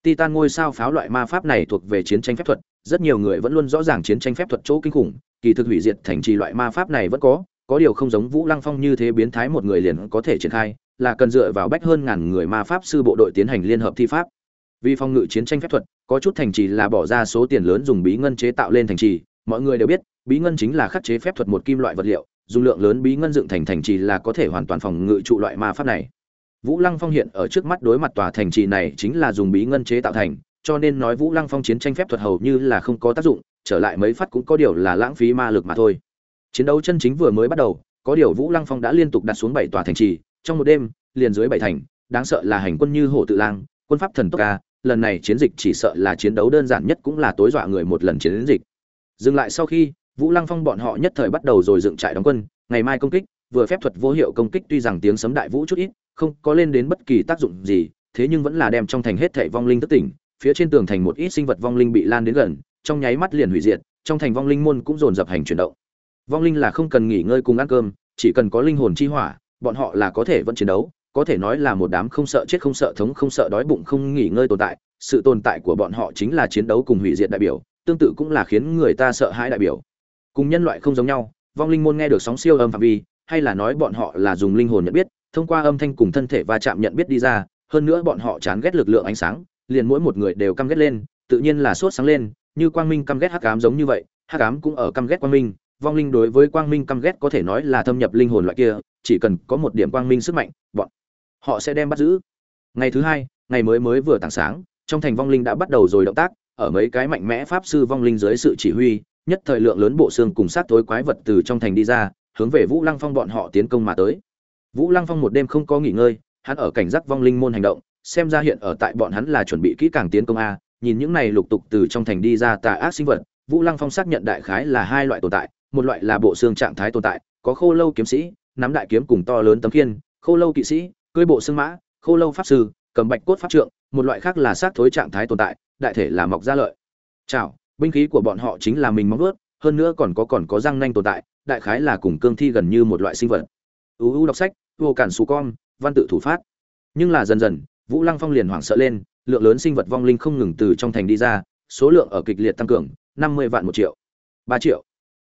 titan ngôi sao pháo loại ma pháp này thuộc về chiến tranh phép thuật, rất nhiều người vẫn luôn rõ ràng chiến tranh phép thuật chỗ kinh khủng, kỳ thực hủy diệt thành trì loại ma pháp này vẫn có có điều không giống vũ lăng phong như thế biến thái một người liền có thể triển khai, là cần dựa vào bách hơn ngàn người ma pháp sư bộ đội tiến hành liên hợp thi pháp. Vì phòng ngự chiến tranh phép thuật, có chút thành trì là bỏ ra số tiền lớn dùng bí ngân chế tạo lên thành trì, mọi người đều biết, bí ngân chính là khắc chế phép thuật một kim loại vật liệu, dùng lượng lớn bí ngân dựng thành thành trì là có thể hoàn toàn phòng ngự trụ loại ma pháp này vũ lăng phong hiện ở trước mắt đối mặt tòa thành trì này chính là dùng bí ngân chế tạo thành, cho nên nói vũ lăng phong chiến tranh phép thuật hầu như là không có tác dụng, trở lại mấy phát cũng có điều là lãng phí ma lực mà thôi. Chiến đấu chân chính vừa mới bắt đầu, có điều vũ lăng phong đã liên tục đặt xuống bảy tòa thành trì, trong một đêm, liền dưới bảy thành, đáng sợ là hành quân như hổ tự lang, quân pháp thần tốc ca, lần này chiến dịch chỉ sợ là chiến đấu đơn giản nhất cũng là tối dọa người một lần chiến dịch. Dừng lại sau khi, vũ lăng phong bọn họ nhất thời bắt đầu rồi dựng trại đóng quân, ngày mai công kích, vừa phép thuật vô hiệu công kích tuy rằng tiếng sấm đại vũ chút ít không có lên đến bất kỳ tác dụng gì, thế nhưng vẫn là đem trong thành hết thảy vong linh thức tỉnh, phía trên tường thành một ít sinh vật vong linh bị lan đến gần, trong nháy mắt liền hủy diệt, trong thành vong linh môn cũng dồn dập hành chuyển động. Vong linh là không cần nghỉ ngơi cùng ăn cơm, chỉ cần có linh hồn chi hỏa, bọn họ là có thể vẫn chiến đấu, có thể nói là một đám không sợ chết không sợ thống, không sợ đói bụng không nghỉ ngơi tồn tại, sự tồn tại của bọn họ chính là chiến đấu cùng hủy diệt đại biểu, tương tự cũng là khiến người ta sợ hãi đại biểu. Cùng nhân loại không giống nhau, vong linh môn nghe được sóng siêu âm phạm vi, hay là nói bọn họ là dùng linh hồn nhận biết thông qua âm thanh cùng thân thể va chạm nhận biết đi ra, hơn nữa bọn họ chán ghét lực lượng ánh sáng, liền mỗi một người đều căm ghét lên, tự nhiên là sốt sáng lên, như quang minh căm ghét hắc ám giống như vậy, hắc ám cũng ở căm ghét quang minh, vong linh đối với quang minh căm ghét có thể nói là thâm nhập linh hồn loại kia, chỉ cần có một điểm quang minh sức mạnh, bọn họ sẽ đem bắt giữ. Ngày thứ hai, ngày mới mới vừa tảng sáng, trong thành vong linh đã bắt đầu rồi động tác, ở mấy cái mạnh mẽ pháp sư vong linh dưới sự chỉ huy, nhất thời lượng lớn bộ xương cùng sát tối quái vật từ trong thành đi ra, hướng về vũ lăng phong bọn họ tiến công mà tới vũ lăng phong một đêm không có nghỉ ngơi, hắn ở cảnh giác vong linh môn hành động, xem ra hiện ở tại bọn hắn là chuẩn bị kỹ càng tiến công a, nhìn những này lục tục từ trong thành đi ra tà ác sinh vật, vũ lăng phong xác nhận đại khái là hai loại tồn tại, một loại là bộ xương trạng thái tồn tại, có khô lâu kiếm sĩ, nắm đại kiếm cùng to lớn tấm khiên, khô lâu kỵ sĩ cưỡi bộ xương mã, khô lâu pháp sư, cầm bạch cốt pháp trượng, một loại khác là xác thối trạng thái tồn tại, đại thể là mọc ra lợi. Chảo binh khí của bọn họ chính là mình móng vuốt hơn nữa còn có còn có răng nanh tồn tại, đại khái là cùng cương thi gần như một loại sinh vật. Uu đọc sách vô cản xù con, văn tự thủ phát. Nhưng là dần dần, vũ lăng phong liền hoảng sợ lên, lượng lớn sinh vật vong linh không ngừng từ trong thành đi ra, số lượng ở kịch liệt tăng cường, năm mươi vạn một triệu, ba triệu.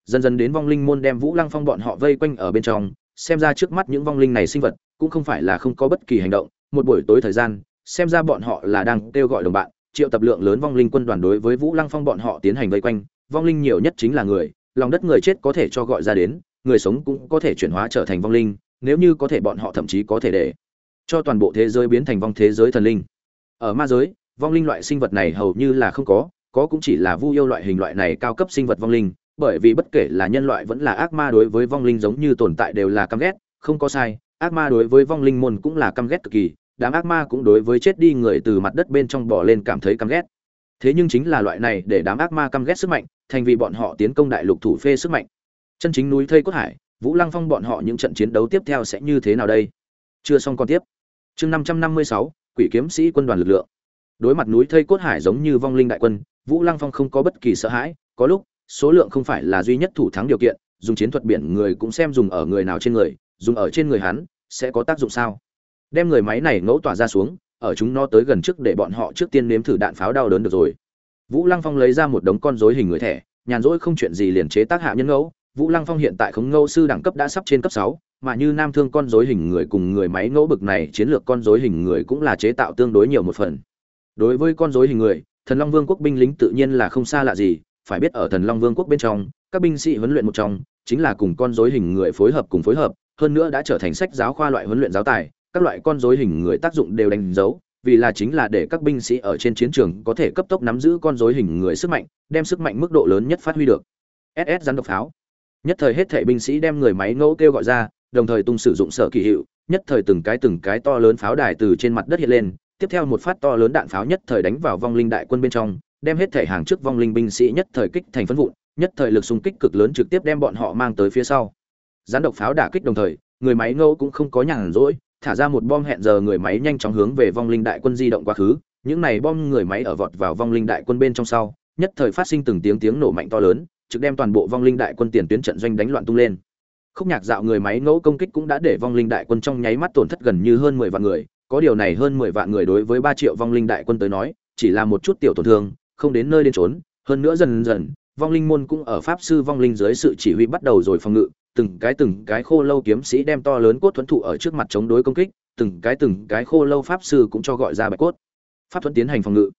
Dần dần đến vong linh môn đem vũ lăng phong bọn họ vây quanh ở bên trong, xem ra trước mắt những vong linh này sinh vật cũng không phải là không có bất kỳ hành động. Một buổi tối thời gian, xem ra bọn họ là đang kêu gọi đồng bạn, triệu tập lượng lớn vong linh quân đoàn đối với vũ lăng phong bọn họ tiến hành vây quanh. Vong linh nhiều nhất chính là người, lòng đất người chết có thể cho gọi ra đến, người sống cũng có thể chuyển hóa trở thành vong linh nếu như có thể bọn họ thậm chí có thể để cho toàn bộ thế giới biến thành vong thế giới thần linh. Ở ma giới, vong linh loại sinh vật này hầu như là không có có cũng chỉ là vu yêu loại hình loại này cao cấp sinh vật vong linh, bởi vì bất kể là nhân loại vẫn là ác ma đối với vong linh giống như tồn tại đều là căm ghét, không có sai, ác ma đối với vong linh môn cũng là căm ghét cực kỳ, đám ác ma cũng đối với chết đi người từ mặt đất bên trong bỏ lên cảm thấy căm ghét. Thế nhưng chính là loại này để đám ác ma căm ghét sức mạnh, thành vì bọn họ tiến công đại lục thủ phê sức mạnh. Chân chính núi thây cốt hải vũ lăng phong bọn họ những trận chiến đấu tiếp theo sẽ như thế nào đây? Chưa xong còn tiếp. Chương năm trăm năm mươi sáu, quỷ kiếm sĩ quân đoàn lực lượng. Đối mặt núi thây cốt hải giống như vong linh đại quân, vũ lăng phong không có bất kỳ sợ hãi, có lúc, số lượng không phải là duy nhất thủ thắng điều kiện, dùng chiến thuật biển người cũng xem dùng ở người nào trên người, dùng ở trên người hắn, sẽ có tác dụng sao? Đem người máy này ngẫu tỏa ra xuống, ở chúng nó tới gần trước để bọn họ trước tiên nếm thử đạn pháo đau đớn được rồi. Vũ lăng phong lấy ra một đống con rối hình người thẻ, nhàn rỗi không chuyện gì liền chế tác hạ nhân ngẫu vũ lăng phong hiện tại khống ngẫu sư đẳng cấp đã sắp trên cấp sáu, mà như nam thương con rối hình người cùng người máy ngẫu bực này, chiến lược con rối hình người cũng là chế tạo tương đối nhiều một phần. Đối với con rối hình người, thần long vương quốc binh lính tự nhiên là không xa lạ gì, phải biết ở thần long vương quốc bên trong, các binh sĩ huấn luyện một trong, chính là cùng con rối hình người phối hợp cùng phối hợp, hơn nữa đã trở thành sách giáo khoa loại huấn luyện giáo tài, các loại con rối hình người tác dụng đều đánh dấu, vì là chính là để các binh sĩ ở trên chiến trường có thể cấp tốc nắm giữ con rối hình người sức mạnh, đem sức mạnh mức độ lớn nhất phát huy được. Ss rắn độc pháo nhất thời hết thể binh sĩ đem người máy ngẫu kêu gọi ra, đồng thời tung sử dụng sở kỳ hiệu, nhất thời từng cái từng cái to lớn pháo đài từ trên mặt đất hiện lên, tiếp theo một phát to lớn đạn pháo nhất thời đánh vào vong linh đại quân bên trong, đem hết thể hàng trước vong linh binh sĩ nhất thời kích thành phân vụn, nhất thời lực xung kích cực lớn trực tiếp đem bọn họ mang tới phía sau. Gián độc pháo đả kích đồng thời, người máy ngẫu cũng không có nhàn rỗi, thả ra một bom hẹn giờ người máy nhanh chóng hướng về vong linh đại quân di động quá khứ, những này bom người máy ở vọt vào vong linh đại quân bên trong sau, nhất thời phát sinh từng tiếng tiếng nổ mạnh to lớn trực đem toàn bộ vong linh đại quân tiền tuyến trận doanh đánh loạn tung lên. Khúc nhạc dạo người máy ngẫu công kích cũng đã để vong linh đại quân trong nháy mắt tổn thất gần như hơn mười vạn người. Có điều này hơn mười vạn người đối với ba triệu vong linh đại quân tới nói, chỉ là một chút tiểu tổn thương, không đến nơi đến trốn hơn nữa dần dần, vong linh môn cũng ở pháp sư vong linh dưới sự chỉ huy bắt đầu rồi phòng ngự. Từng cái từng cái khô lâu kiếm sĩ đem to lớn cốt thuẫn thụ ở trước mặt chống đối công kích. Từng cái từng cái khô lâu pháp sư cũng cho gọi ra bạch cốt. Pháp thuẫn tiến hành phòng ngự.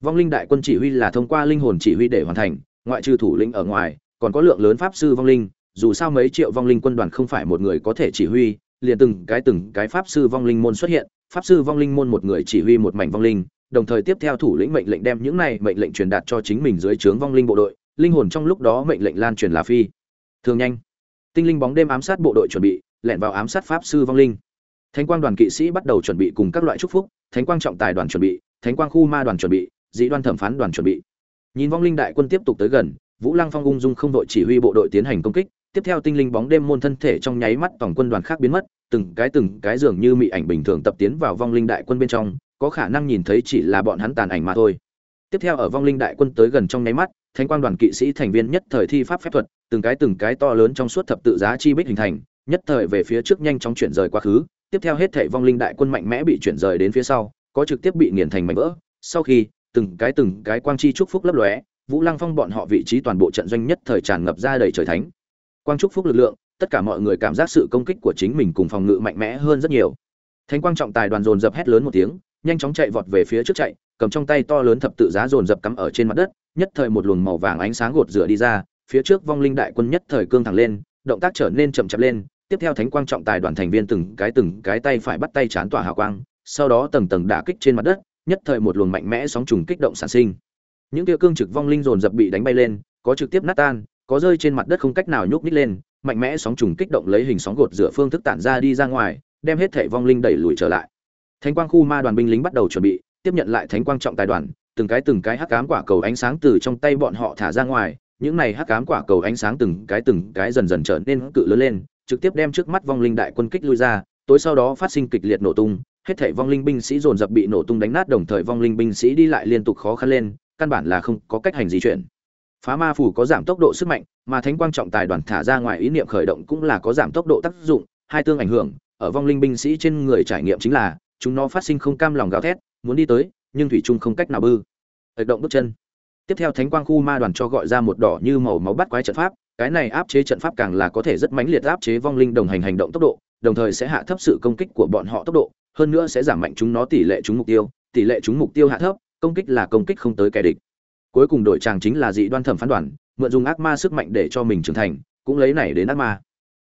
Vong linh đại quân chỉ huy là thông qua linh hồn chỉ huy để hoàn thành ngoại trừ thủ lĩnh ở ngoài, còn có lượng lớn pháp sư vong linh, dù sao mấy triệu vong linh quân đoàn không phải một người có thể chỉ huy, liền từng cái từng cái pháp sư vong linh môn xuất hiện, pháp sư vong linh môn một người chỉ huy một mảnh vong linh, đồng thời tiếp theo thủ lĩnh mệnh lệnh đem những này mệnh lệnh truyền đạt cho chính mình dưới trướng vong linh bộ đội, linh hồn trong lúc đó mệnh lệnh lan truyền là phi. Thường nhanh. Tinh linh bóng đêm ám sát bộ đội chuẩn bị, lẻn vào ám sát pháp sư vong linh. Thánh quang đoàn kỵ sĩ bắt đầu chuẩn bị cùng các loại chúc phúc, thánh quang trọng tài đoàn chuẩn bị, thánh quang khu ma đoàn chuẩn bị, dị đoan thẩm phán đoàn chuẩn bị nhìn vong linh đại quân tiếp tục tới gần, vũ lăng phong ung dung không đội chỉ huy bộ đội tiến hành công kích, tiếp theo tinh linh bóng đêm môn thân thể trong nháy mắt tổng quân đoàn khác biến mất, từng cái từng cái dường như mị ảnh bình thường tập tiến vào vong linh đại quân bên trong, có khả năng nhìn thấy chỉ là bọn hắn tàn ảnh mà thôi. Tiếp theo ở vong linh đại quân tới gần trong nháy mắt, thánh quang đoàn kỵ sĩ thành viên nhất thời thi pháp phép thuật, từng cái từng cái to lớn trong suốt thập tự giá chi bích hình thành, nhất thời về phía trước nhanh chóng chuyển rời quá khứ, tiếp theo hết thảy vong linh đại quân mạnh mẽ bị chuyển rời đến phía sau, có trực tiếp bị nghiền thành mảnh vỡ. Sau khi từng cái từng cái quang chi chúc phúc lấp lóe, vũ lăng phong bọn họ vị trí toàn bộ trận doanh nhất thời tràn ngập ra đầy trời thánh. Quang chúc phúc lực lượng, tất cả mọi người cảm giác sự công kích của chính mình cùng phòng ngự mạnh mẽ hơn rất nhiều. Thánh quang trọng tài đoàn dồn dập hét lớn một tiếng, nhanh chóng chạy vọt về phía trước chạy, cầm trong tay to lớn thập tự giá dồn dập cắm ở trên mặt đất, nhất thời một luồng màu vàng ánh sáng gột rửa đi ra, phía trước vong linh đại quân nhất thời cương thẳng lên, động tác trở nên chậm chậm lên, tiếp theo thánh quang trọng tài đoàn thành viên từng cái từng cái tay phải bắt tay chán tỏa hào quang, sau đó tầng tầng đả kích trên mặt đất nhất thời một luồng mạnh mẽ sóng trùng kích động sản sinh. Những tia cương trực vong linh dồn dập bị đánh bay lên, có trực tiếp nát tan, có rơi trên mặt đất không cách nào nhúc nhích lên, mạnh mẽ sóng trùng kích động lấy hình sóng gột rửa phương thức tản ra đi ra ngoài, đem hết thể vong linh đẩy lùi trở lại. Thánh quang khu ma đoàn binh lính bắt đầu chuẩn bị, tiếp nhận lại thánh quang trọng tài đoàn, từng cái từng cái hắc ám quả cầu ánh sáng từ trong tay bọn họ thả ra ngoài, những này hắc ám quả cầu ánh sáng từng cái từng cái dần dần trở nên cự lớn lên, trực tiếp đem trước mắt vong linh đại quân kích lui ra, tối sau đó phát sinh kịch liệt nổ tung hết thảy vong linh binh sĩ dồn dập bị nổ tung đánh nát, đồng thời vong linh binh sĩ đi lại liên tục khó khăn lên, căn bản là không có cách hành di chuyển. Phá ma phủ có giảm tốc độ sức mạnh, mà thánh quang trọng tài đoàn thả ra ngoài ý niệm khởi động cũng là có giảm tốc độ tác dụng, hai tương ảnh hưởng, ở vong linh binh sĩ trên người trải nghiệm chính là, chúng nó phát sinh không cam lòng gào thét, muốn đi tới, nhưng thủy trung không cách nào bư. Ệch động bước chân. Tiếp theo thánh quang khu ma đoàn cho gọi ra một đỏ như màu máu bắt quái trận pháp, cái này áp chế trận pháp càng là có thể rất mãnh liệt áp chế vong linh đồng hành hành động tốc độ, đồng thời sẽ hạ thấp sự công kích của bọn họ tốc độ hơn nữa sẽ giảm mạnh chúng nó tỷ lệ trúng mục tiêu, tỷ lệ trúng mục tiêu hạ thấp, công kích là công kích không tới kẻ địch. Cuối cùng đội tràng chính là dị đoan thẩm phán đoàn, mượn dùng ác ma sức mạnh để cho mình trưởng thành, cũng lấy này đến ác ma.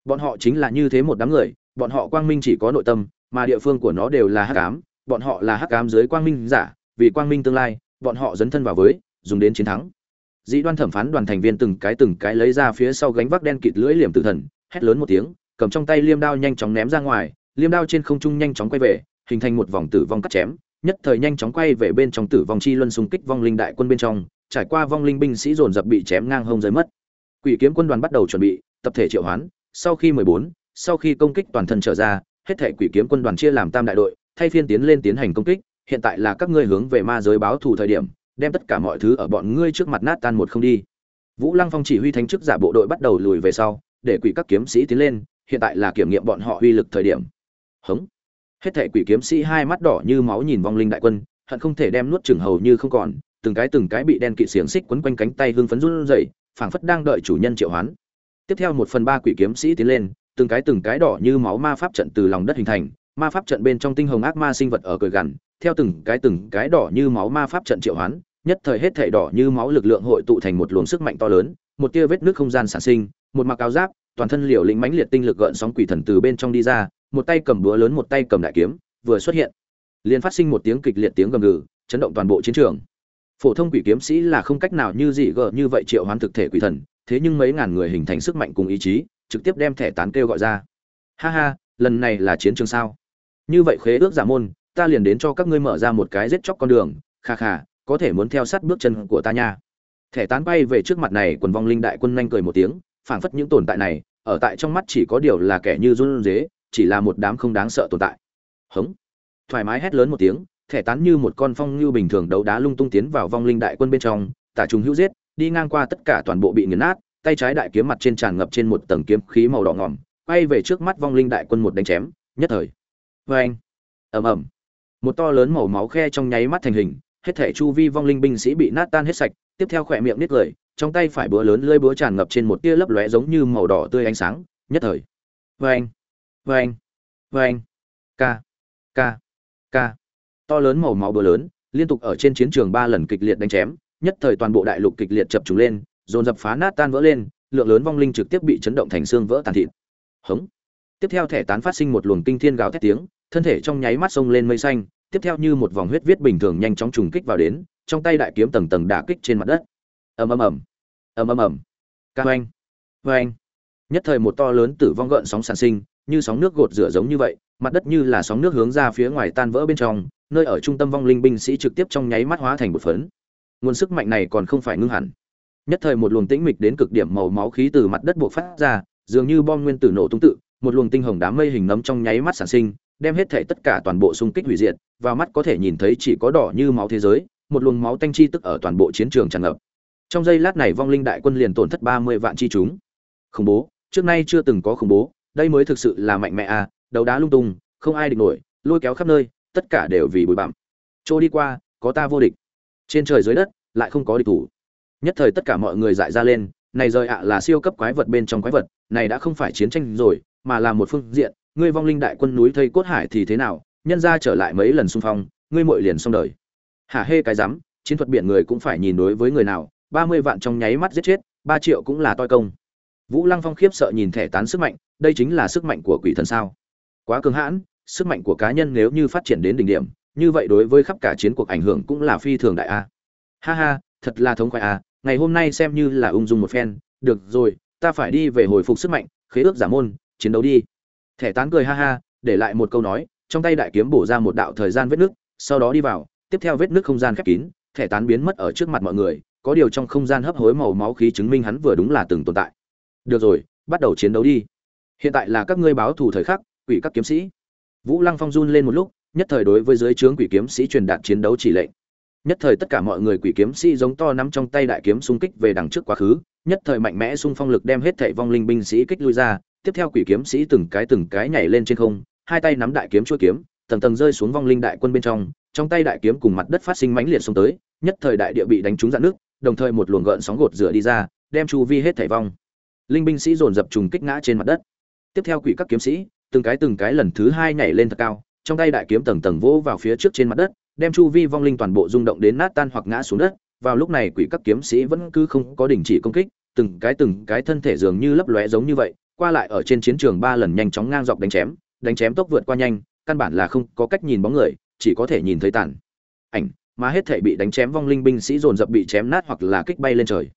Bọn họ chính là như thế một đám người, bọn họ quang minh chỉ có nội tâm, mà địa phương của nó đều là hắc ám, bọn họ là hắc ám dưới quang minh giả, vì quang minh tương lai, bọn họ dấn thân vào với, dùng đến chiến thắng. Dĩ đoan thẩm phán đoàn thành viên từng cái từng cái lấy ra phía sau gánh vác đen kịt lưỡi liềm tử thần, hét lớn một tiếng, cầm trong tay liêm đao nhanh chóng ném ra ngoài liêm đao trên không trung nhanh chóng quay về, hình thành một vòng tử vong cắt chém, nhất thời nhanh chóng quay về bên trong tử vong chi luân xung kích vong linh đại quân bên trong, trải qua vong linh binh sĩ dồn dập bị chém ngang hông rơi mất. Quỷ kiếm quân đoàn bắt đầu chuẩn bị, tập thể triệu hoán, sau khi mười bốn, sau khi công kích toàn thân trở ra, hết thể quỷ kiếm quân đoàn chia làm tam đại đội, thay phiên tiến lên tiến hành công kích, hiện tại là các ngươi hướng về ma giới báo thù thời điểm, đem tất cả mọi thứ ở bọn ngươi trước mặt nát tan một không đi. Vũ lăng phong chỉ huy thánh chức giả bộ đội bắt đầu lùi về sau, để quỷ các kiếm sĩ tiến lên, hiện tại là kiểm nghiệm bọn họ uy lực thời điểm hống. Hết thệ quỷ kiếm sĩ hai mắt đỏ như máu nhìn vong linh đại quân, hận không thể đem nuốt chừng hầu như không còn, từng cái từng cái bị đen kỵ xiềng xích quấn quanh cánh tay hưng phấn run rẩy, phảng phất đang đợi chủ nhân triệu hoán. Tiếp theo một phần ba quỷ kiếm sĩ tiến lên, từng cái từng cái đỏ như máu ma pháp trận từ lòng đất hình thành, ma pháp trận bên trong tinh hồng ác ma sinh vật ở cười gằn, theo từng cái từng cái đỏ như máu ma pháp trận triệu hoán, nhất thời hết thảy đỏ như máu lực lượng hội tụ thành một luồng sức mạnh to lớn, một tia vết nước không gian sản sinh, một mặc áo giáp, toàn thân liều lĩnh mãnh liệt tinh lực gợn sóng quỷ thần từ bên trong đi ra một tay cầm búa lớn, một tay cầm đại kiếm, vừa xuất hiện, liền phát sinh một tiếng kịch liệt tiếng gầm gừ, chấn động toàn bộ chiến trường. Phổ thông quỷ kiếm sĩ là không cách nào như dị gờ như vậy triệu hoán thực thể quỷ thần, thế nhưng mấy ngàn người hình thành sức mạnh cùng ý chí, trực tiếp đem thẻ tán kêu gọi ra. Ha ha, lần này là chiến trường sao? Như vậy khế ước giả môn, ta liền đến cho các ngươi mở ra một cái giết chóc con đường, kha kha, có thể muốn theo sát bước chân của ta nha. Thẻ tán bay về trước mặt này, quần vong linh đại quân nhanh cười một tiếng, phảng phất những tồn tại này, ở tại trong mắt chỉ có điều là kẻ như run dế chỉ là một đám không đáng sợ tồn tại. Hống. Thoải mái hét lớn một tiếng, thẻ tán như một con phong như bình thường đấu đá lung tung tiến vào vong linh đại quân bên trong, tả trùng hữu giết, đi ngang qua tất cả toàn bộ bị nghiền nát, tay trái đại kiếm mặt trên tràn ngập trên một tầng kiếm khí màu đỏ ngỏm, quay về trước mắt vong linh đại quân một đánh chém, nhất thời. Vê anh ầm ầm. Một to lớn màu máu khe trong nháy mắt thành hình, hết thể chu vi vong linh binh sĩ bị nát tan hết sạch, tiếp theo khỏe miệng nít cười trong tay phải búa lớn lưỡi búa tràn ngập trên một tia lấp lóe giống như màu đỏ tươi ánh sáng, nhất thời. Vê anh vê anh. Vê anh. Ca. Ca. Ca. To lớn màu máu bừa lớn, liên tục ở trên chiến trường ba lần kịch liệt đánh chém, nhất thời toàn bộ đại lục kịch liệt chập trùng lên, dồn dập phá nát tan vỡ lên, lượng lớn vong linh trực tiếp bị chấn động thành xương vỡ tàn thịt. Hống. Tiếp theo thẻ tán phát sinh một luồng kinh thiên gào thét tiếng, thân thể trong nháy mắt sông lên mây xanh, tiếp theo như một vòng huyết viết bình thường nhanh chóng trùng kích vào đến, trong tay đại kiếm tầng tầng đả kích trên mặt đất. Ầm ầm ầm. Ầm ầm ầm. Ca oanh. Oanh. Nhất thời một to lớn tử vong gợn sóng sản sinh như sóng nước gột rửa giống như vậy, mặt đất như là sóng nước hướng ra phía ngoài tan vỡ bên trong, nơi ở trung tâm vong linh binh sĩ trực tiếp trong nháy mắt hóa thành một phấn. Nguồn sức mạnh này còn không phải ngưng hẳn. Nhất thời một luồng tĩnh mịch đến cực điểm màu máu khí từ mặt đất bộc phát ra, dường như bom nguyên tử nổ tung tự, một luồng tinh hồng đám mây hình nấm trong nháy mắt sản sinh, đem hết thể tất cả toàn bộ xung kích hủy diệt, vào mắt có thể nhìn thấy chỉ có đỏ như máu thế giới, một luồng máu tanh chi tức ở toàn bộ chiến trường tràn ngập. Trong giây lát này vong linh đại quân liền tổn thất ba mươi vạn chi chúng. Khủng bố, trước nay chưa từng có khủng bố đây mới thực sự là mạnh mẽ à đầu đá lung tung, không ai địch nổi, lôi kéo khắp nơi, tất cả đều vì bụi bặm. Trôi đi qua, có ta vô địch. Trên trời dưới đất, lại không có địch thủ. Nhất thời tất cả mọi người dại ra lên, này rời ạ là siêu cấp quái vật bên trong quái vật, này đã không phải chiến tranh rồi, mà là một phương diện, ngươi vong linh đại quân núi thây cốt hải thì thế nào, nhân ra trở lại mấy lần xung phong, ngươi muội liền xong đời. Hả hê cái rắm, chiến thuật biển người cũng phải nhìn đối với người nào, ba mươi vạn trong nháy mắt giết chết, ba triệu cũng là toi công vũ lăng phong khiếp sợ nhìn thẻ tán sức mạnh, đây chính là sức mạnh của quỷ thần sao? Quá cường hãn, sức mạnh của cá nhân nếu như phát triển đến đỉnh điểm, như vậy đối với khắp cả chiến cuộc ảnh hưởng cũng là phi thường đại a. Ha ha, thật là thống khoái a, ngày hôm nay xem như là ung dung một phen. Được rồi, ta phải đi về hồi phục sức mạnh, khế ước giả môn, chiến đấu đi. Thẻ tán cười ha ha, để lại một câu nói, trong tay đại kiếm bổ ra một đạo thời gian vết nước, sau đó đi vào, tiếp theo vết nước không gian khép kín, thẻ tán biến mất ở trước mặt mọi người, có điều trong không gian hấp hối màu máu khí chứng minh hắn vừa đúng là từng tồn tại được rồi, bắt đầu chiến đấu đi. Hiện tại là các ngươi báo thù thời khắc, quỷ các kiếm sĩ. Vũ lăng phong run lên một lúc, nhất thời đối với dưới trướng quỷ kiếm sĩ truyền đạt chiến đấu chỉ lệnh. Nhất thời tất cả mọi người quỷ kiếm sĩ giống to nắm trong tay đại kiếm xung kích về đằng trước quá khứ, nhất thời mạnh mẽ xung phong lực đem hết thảy vong linh binh sĩ kích lui ra, tiếp theo quỷ kiếm sĩ từng cái từng cái nhảy lên trên không, hai tay nắm đại kiếm chuôi kiếm, tầng tầng rơi xuống vong linh đại quân bên trong trong tay đại kiếm cùng mặt đất phát sinh mãnh liệt xông tới, nhất thời đại địa bị đánh trúng dạn nước đồng thời một luồng gợn sóng gột rửa đi ra, đem chu vi hết thảy vong linh binh sĩ dồn dập trùng kích ngã trên mặt đất. Tiếp theo quỷ các kiếm sĩ, từng cái từng cái lần thứ hai nhảy lên thật cao, trong tay đại kiếm tầng tầng vỗ vào phía trước trên mặt đất, đem chu vi vong linh toàn bộ rung động đến nát tan hoặc ngã xuống đất. Vào lúc này quỷ các kiếm sĩ vẫn cứ không có đình chỉ công kích, từng cái từng cái thân thể dường như lấp lóe giống như vậy, qua lại ở trên chiến trường ba lần nhanh chóng ngang dọc đánh chém đánh chém tốc vượt qua nhanh, căn bản là không có cách nhìn bóng người, chỉ có thể nhìn thấy tàn ảnh, mà hết thể bị đánh chém vong linh binh sĩ dồn dập bị chém nát hoặc là kích bay lên trời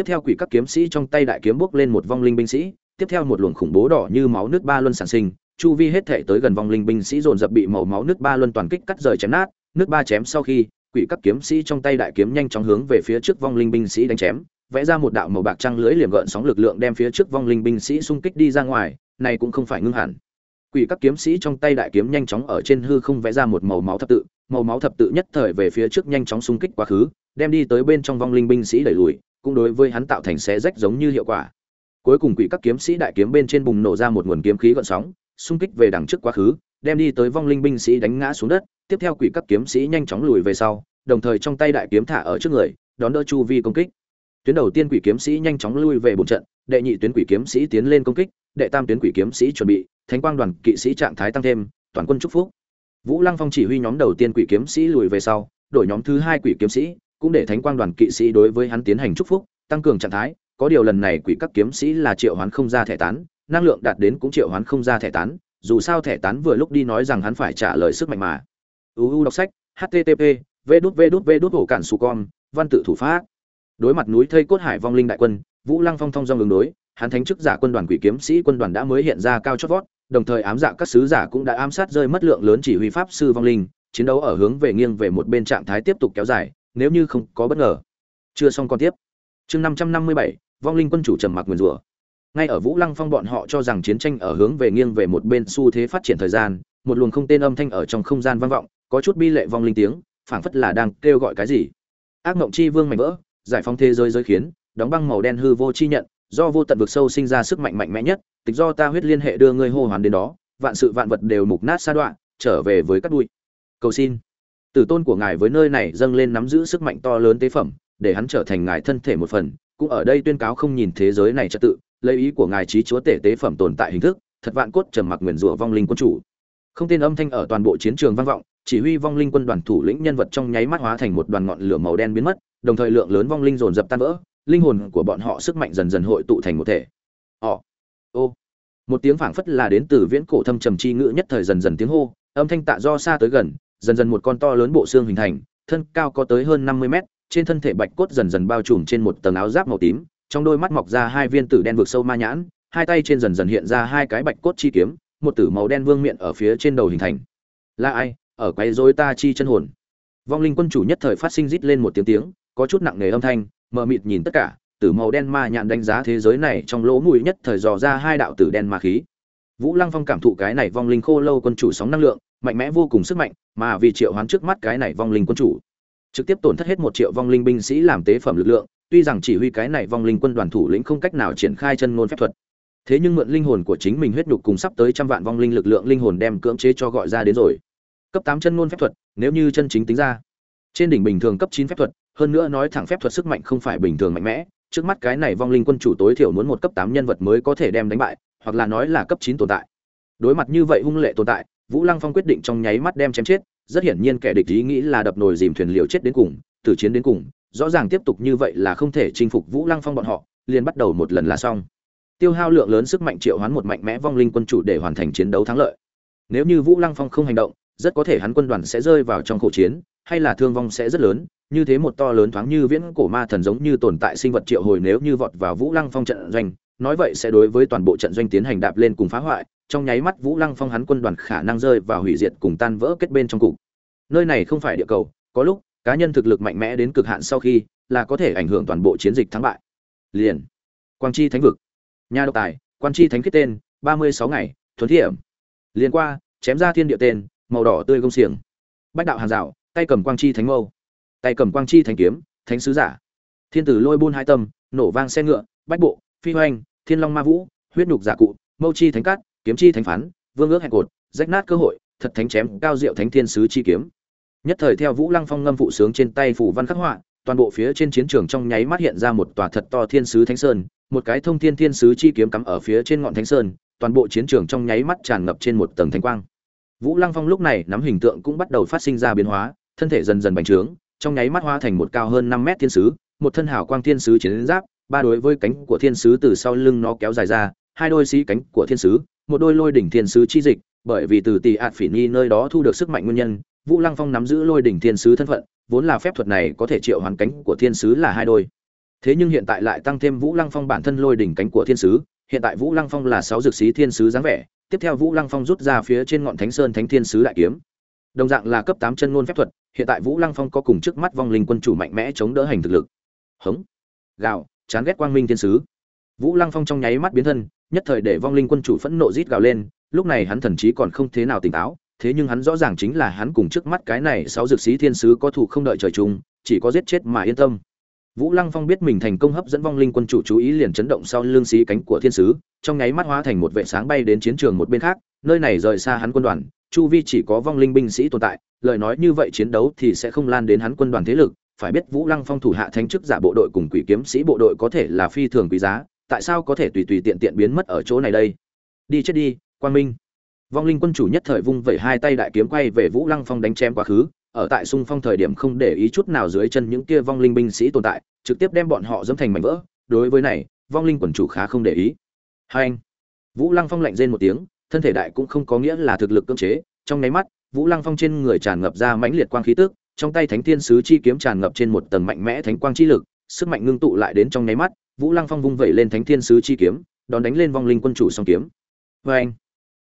tiếp theo quỷ các kiếm sĩ trong tay đại kiếm bước lên một vong linh binh sĩ, tiếp theo một luồng khủng bố đỏ như máu nước ba luân sản sinh, chu vi hết thể tới gần vong linh binh sĩ dồn dập bị màu máu nước ba luân toàn kích cắt rời chém nát nước ba chém sau khi, quỷ các kiếm sĩ trong tay đại kiếm nhanh chóng hướng về phía trước vong linh binh sĩ đánh chém, vẽ ra một đạo màu bạc trăng lưới liềm gợn sóng lực lượng đem phía trước vong linh binh sĩ xung kích đi ra ngoài, này cũng không phải ngưng hẳn. Quỷ các kiếm sĩ trong tay đại kiếm nhanh chóng ở trên hư không vẽ ra một màu máu thập tự, màu máu thập tự nhất thời về phía trước nhanh chóng xung kích quá khứ, đem đi tới bên trong vong linh binh sĩ đẩy lùi cũng đối với hắn tạo thành xé rách giống như hiệu quả. Cuối cùng quỷ các kiếm sĩ đại kiếm bên trên bùng nổ ra một nguồn kiếm khí gợn sóng, xung kích về đằng trước quá khứ, đem đi tới vong linh binh sĩ đánh ngã xuống đất. Tiếp theo quỷ các kiếm sĩ nhanh chóng lùi về sau, đồng thời trong tay đại kiếm thả ở trước người, đón đỡ chu vi công kích. Tuyến đầu tiên quỷ kiếm sĩ nhanh chóng lui về bổn trận, đệ nhị tuyến quỷ kiếm sĩ tiến lên công kích, đệ tam tuyến quỷ kiếm sĩ chuẩn bị, thánh quang đoàn kỵ sĩ trạng thái tăng thêm, toàn quân chúc phúc. Vũ lăng phong chỉ huy nhóm đầu tiên quỷ kiếm sĩ lùi về sau, đổi nhóm thứ hai quỷ kiếm sĩ cũng để thánh quang đoàn kỵ sĩ đối với hắn tiến hành chúc phúc, tăng cường trạng thái. Có điều lần này quỷ các kiếm sĩ là triệu hoán không ra thẻ tán, năng lượng đạt đến cũng triệu hoán không ra thẻ tán. Dù sao thẻ tán vừa lúc đi nói rằng hắn phải trả lời sức mạnh mà. Uu đọc sách http v đút v đút v đút, hổ cản su con, văn tự thủ pháp. Đối mặt núi thây cốt hải vong linh đại quân, vũ lăng phong thông dong ứng đối, hắn thánh chức giả quân đoàn quỷ kiếm sĩ quân đoàn đã mới hiện ra cao chót vót, đồng thời ám dạ các sứ giả cũng đã ám sát rơi mất lượng lớn chỉ huy pháp sư vong linh, chiến đấu ở hướng về nghiêng về một bên trạng thái tiếp tục kéo dài nếu như không có bất ngờ. Chưa xong còn tiếp. Chương năm trăm năm mươi bảy, vong linh quân chủ trầm mặc nguyền rủa. Ngay ở vũ lăng phong bọn họ cho rằng chiến tranh ở hướng về nghiêng về một bên xu thế phát triển thời gian, một luồng không tên âm thanh ở trong không gian vang vọng, có chút bi lệ vong linh tiếng, phảng phất là đang kêu gọi cái gì. Ác mộng chi vương mạnh vỡ, giải phóng thế giới giới khiến, đóng băng màu đen hư vô chi nhận, do vô tận vực sâu sinh ra sức mạnh mạnh mẽ nhất, tịch do ta huyết liên hệ đưa ngươi hô hoán đến đó, vạn sự vạn vật đều mục nát sa đoạn trở về với các đuôi cầu xin tử tôn của ngài với nơi này dâng lên nắm giữ sức mạnh to lớn tế phẩm, để hắn trở thành ngài thân thể một phần, cũng ở đây tuyên cáo không nhìn thế giới này trật tự, lấy ý của ngài trí chúa tể tế phẩm tồn tại hình thức, thật vạn cốt trầm mặc nguyền rủa vong linh quân chủ. Không tên âm thanh ở toàn bộ chiến trường vang vọng, chỉ huy vong linh quân đoàn thủ lĩnh nhân vật trong nháy mắt hóa thành một đoàn ngọn lửa màu đen biến mất, đồng thời lượng lớn vong linh dồn dập tan vỡ, linh hồn của bọn họ sức mạnh dần dần hội tụ thành một thể. Ỏ ô. Một tiếng phảng phất là đến từ viễn cổ thâm trầm chi ngữ nhất thời dần dần tiếng hô, âm thanh tạ do xa tới gần dần dần một con to lớn bộ xương hình thành, thân cao có tới hơn năm mươi mét, trên thân thể bạch cốt dần dần bao trùm trên một tầng áo giáp màu tím, trong đôi mắt mọc ra hai viên tử đen vực sâu ma nhãn, hai tay trên dần dần hiện ra hai cái bạch cốt chi kiếm, một tử màu đen vương miện ở phía trên đầu hình thành. Là ai? Ở quấy rối ta chi chân hồn. Vong linh quân chủ nhất thời phát sinh rít lên một tiếng tiếng, có chút nặng nề âm thanh, mờ mịt nhìn tất cả, tử màu đen ma nhạn đánh giá thế giới này trong lỗ mũi nhất thời dò ra hai đạo tử đen ma khí. Vũ lăng phong cảm thụ cái này vong linh khô lâu quân chủ sóng năng lượng mạnh mẽ vô cùng sức mạnh, mà vì triệu hoán trước mắt cái này vong linh quân chủ, trực tiếp tổn thất hết một triệu vong linh binh sĩ làm tế phẩm lực lượng, tuy rằng chỉ huy cái này vong linh quân đoàn thủ lĩnh không cách nào triển khai chân ngôn phép thuật, thế nhưng mượn linh hồn của chính mình huyết nhục cùng sắp tới trăm vạn vong linh lực lượng linh hồn đem cưỡng chế cho gọi ra đến rồi. Cấp tám chân ngôn phép thuật, nếu như chân chính tính ra, trên đỉnh bình thường cấp chín phép thuật, hơn nữa nói thẳng phép thuật sức mạnh không phải bình thường mạnh mẽ, trước mắt cái này vong linh quân chủ tối thiểu muốn một cấp tám nhân vật mới có thể đem đánh bại, hoặc là nói là cấp chín tồn tại đối mặt như vậy hung lệ tồn tại, vũ lăng phong quyết định trong nháy mắt đem chém chết, rất hiển nhiên kẻ địch ý nghĩ là đập nồi dìm thuyền liều chết đến cùng, tử chiến đến cùng, rõ ràng tiếp tục như vậy là không thể chinh phục vũ lăng phong bọn họ, liền bắt đầu một lần là xong. Tiêu hao lượng lớn sức mạnh triệu hoán một mạnh mẽ vong linh quân chủ để hoàn thành chiến đấu thắng lợi. Nếu như vũ lăng phong không hành động, rất có thể hắn quân đoàn sẽ rơi vào trong khổ chiến, hay là thương vong sẽ rất lớn, như thế một to lớn thoáng như viễn cổ ma thần giống như tồn tại sinh vật triệu hồi nếu như vọt vào vũ lăng phong trận doanh nói vậy sẽ đối với toàn bộ trận doanh tiến hành đạp lên cùng phá hoại, trong nháy mắt vũ lăng phong hắn quân đoàn khả năng rơi vào hủy diệt cùng tan vỡ kết bên trong cục. Nơi này không phải địa cầu, có lúc, cá nhân thực lực mạnh mẽ đến cực hạn sau khi, là có thể ảnh hưởng toàn bộ chiến dịch thắng bại. Liền, quang chi thánh vực. Nhà độc tài quan chi thánh kết tên, ba mươi sáu ngày thuần thiểm liền qua, chém ra thiên địa tên, màu đỏ tươi gông xiềng. Bách đạo hàng rào, tay cầm quang chi thánh mâu. Tay cầm quang chi thánh kiếm, thánh sứ giả. Thiên tử lôi buôn hai tâm, nổ vang xe ngựa, bách bộ, phi hoành thiên long ma vũ, huyết nhục giả cụ, mâu chi thánh cát, kiếm chi thánh phán, vương ước hẹn cột, rách nát cơ hội, thật thánh chém, cao diệu thánh thiên sứ chi kiếm. Nhất thời theo vũ lăng phong ngâm phụ sướng trên tay phủ văn khắc họa, toàn bộ phía trên chiến trường trong nháy mắt hiện ra một tòa thật to thiên sứ thánh sơn, một cái thông thiên thiên sứ chi kiếm cắm ở phía trên ngọn thánh sơn, toàn bộ chiến trường trong nháy mắt tràn ngập trên một tầng thánh quang. Vũ lăng phong lúc này nắm hình tượng cũng bắt đầu phát sinh ra biến hóa, thân thể dần dần bành trướng, trong nháy mắt hóa thành một cao hơn năm mét thiên sứ, một thân hào quang thiên sứ chiến giáp ba đối với cánh của thiên sứ từ sau lưng nó kéo dài ra, hai đôi xí cánh của thiên sứ, một đôi lôi đỉnh thiên sứ chi dịch, bởi vì từ tỷ ạt phỉ nhi nơi đó thu được sức mạnh nguyên nhân, vũ lăng phong nắm giữ lôi đỉnh thiên sứ thân phận, vốn là phép thuật này có thể triệu hoàn cánh của thiên sứ là hai đôi. Thế nhưng hiện tại lại tăng thêm vũ lăng phong bản thân lôi đỉnh cánh của thiên sứ, hiện tại vũ lăng phong là sáu dược sĩ thiên sứ dáng vẻ, tiếp theo vũ lăng phong rút ra phía trên ngọn thánh sơn thánh thiên sứ đại kiếm. Đồng dạng là cấp tám chân ngôn phép thuật, hiện tại vũ lăng phong có cùng trước mắt vong linh quân chủ mạnh mẽ chống đỡ hành thực lực. Hống. Gạo chán ghét quang minh thiên sứ. Vũ lăng phong trong nháy mắt biến thân nhất thời để vong linh quân chủ phẫn nộ rít gào lên lúc này hắn thần chí còn không thế nào tỉnh táo thế nhưng hắn rõ ràng chính là hắn cùng trước mắt cái này sáu dược sĩ thiên sứ có thủ không đợi trời chung chỉ có giết chết mà yên tâm. Vũ Lăng Phong biết mình thành công hấp dẫn vong linh quân chủ chú ý liền chấn động sau lưng xí cánh của thiên sứ, trong nháy mắt hóa thành một vệ sáng bay đến chiến trường một bên khác, nơi này rời xa hắn quân đoàn, chu vi chỉ có vong linh binh sĩ tồn tại, lời nói như vậy chiến đấu thì sẽ không lan đến hắn quân đoàn thế lực, phải biết Vũ Lăng Phong thủ hạ thánh chức giả bộ đội cùng quỷ kiếm sĩ bộ đội có thể là phi thường quý giá, tại sao có thể tùy tùy tiện tiện biến mất ở chỗ này đây? Đi chết đi, Quang Minh. Vong linh quân chủ nhất thời vung vẩy hai tay đại kiếm quay về Vũ Lăng Phong đánh chém quá khứ, ở tại xung phong thời điểm không để ý chút nào dưới chân những kia vong linh binh sĩ tồn tại, trực tiếp đem bọn họ dẫm thành mảnh vỡ. Đối với này, vong linh quần chủ khá không để ý. Hai anh. Vũ Lăng Phong lạnh rên một tiếng, thân thể đại cũng không có nghĩa là thực lực cưỡng chế, trong nháy mắt, Vũ Lăng Phong trên người tràn ngập ra mãnh liệt quang khí tức, trong tay Thánh Thiên sứ chi kiếm tràn ngập trên một tầng mạnh mẽ thánh quang chi lực, sức mạnh ngưng tụ lại đến trong nháy mắt, Vũ Lăng Phong vung vẩy lên Thánh Thiên sứ chi kiếm, đón đánh lên vong linh quân chủ song kiếm. vê anh.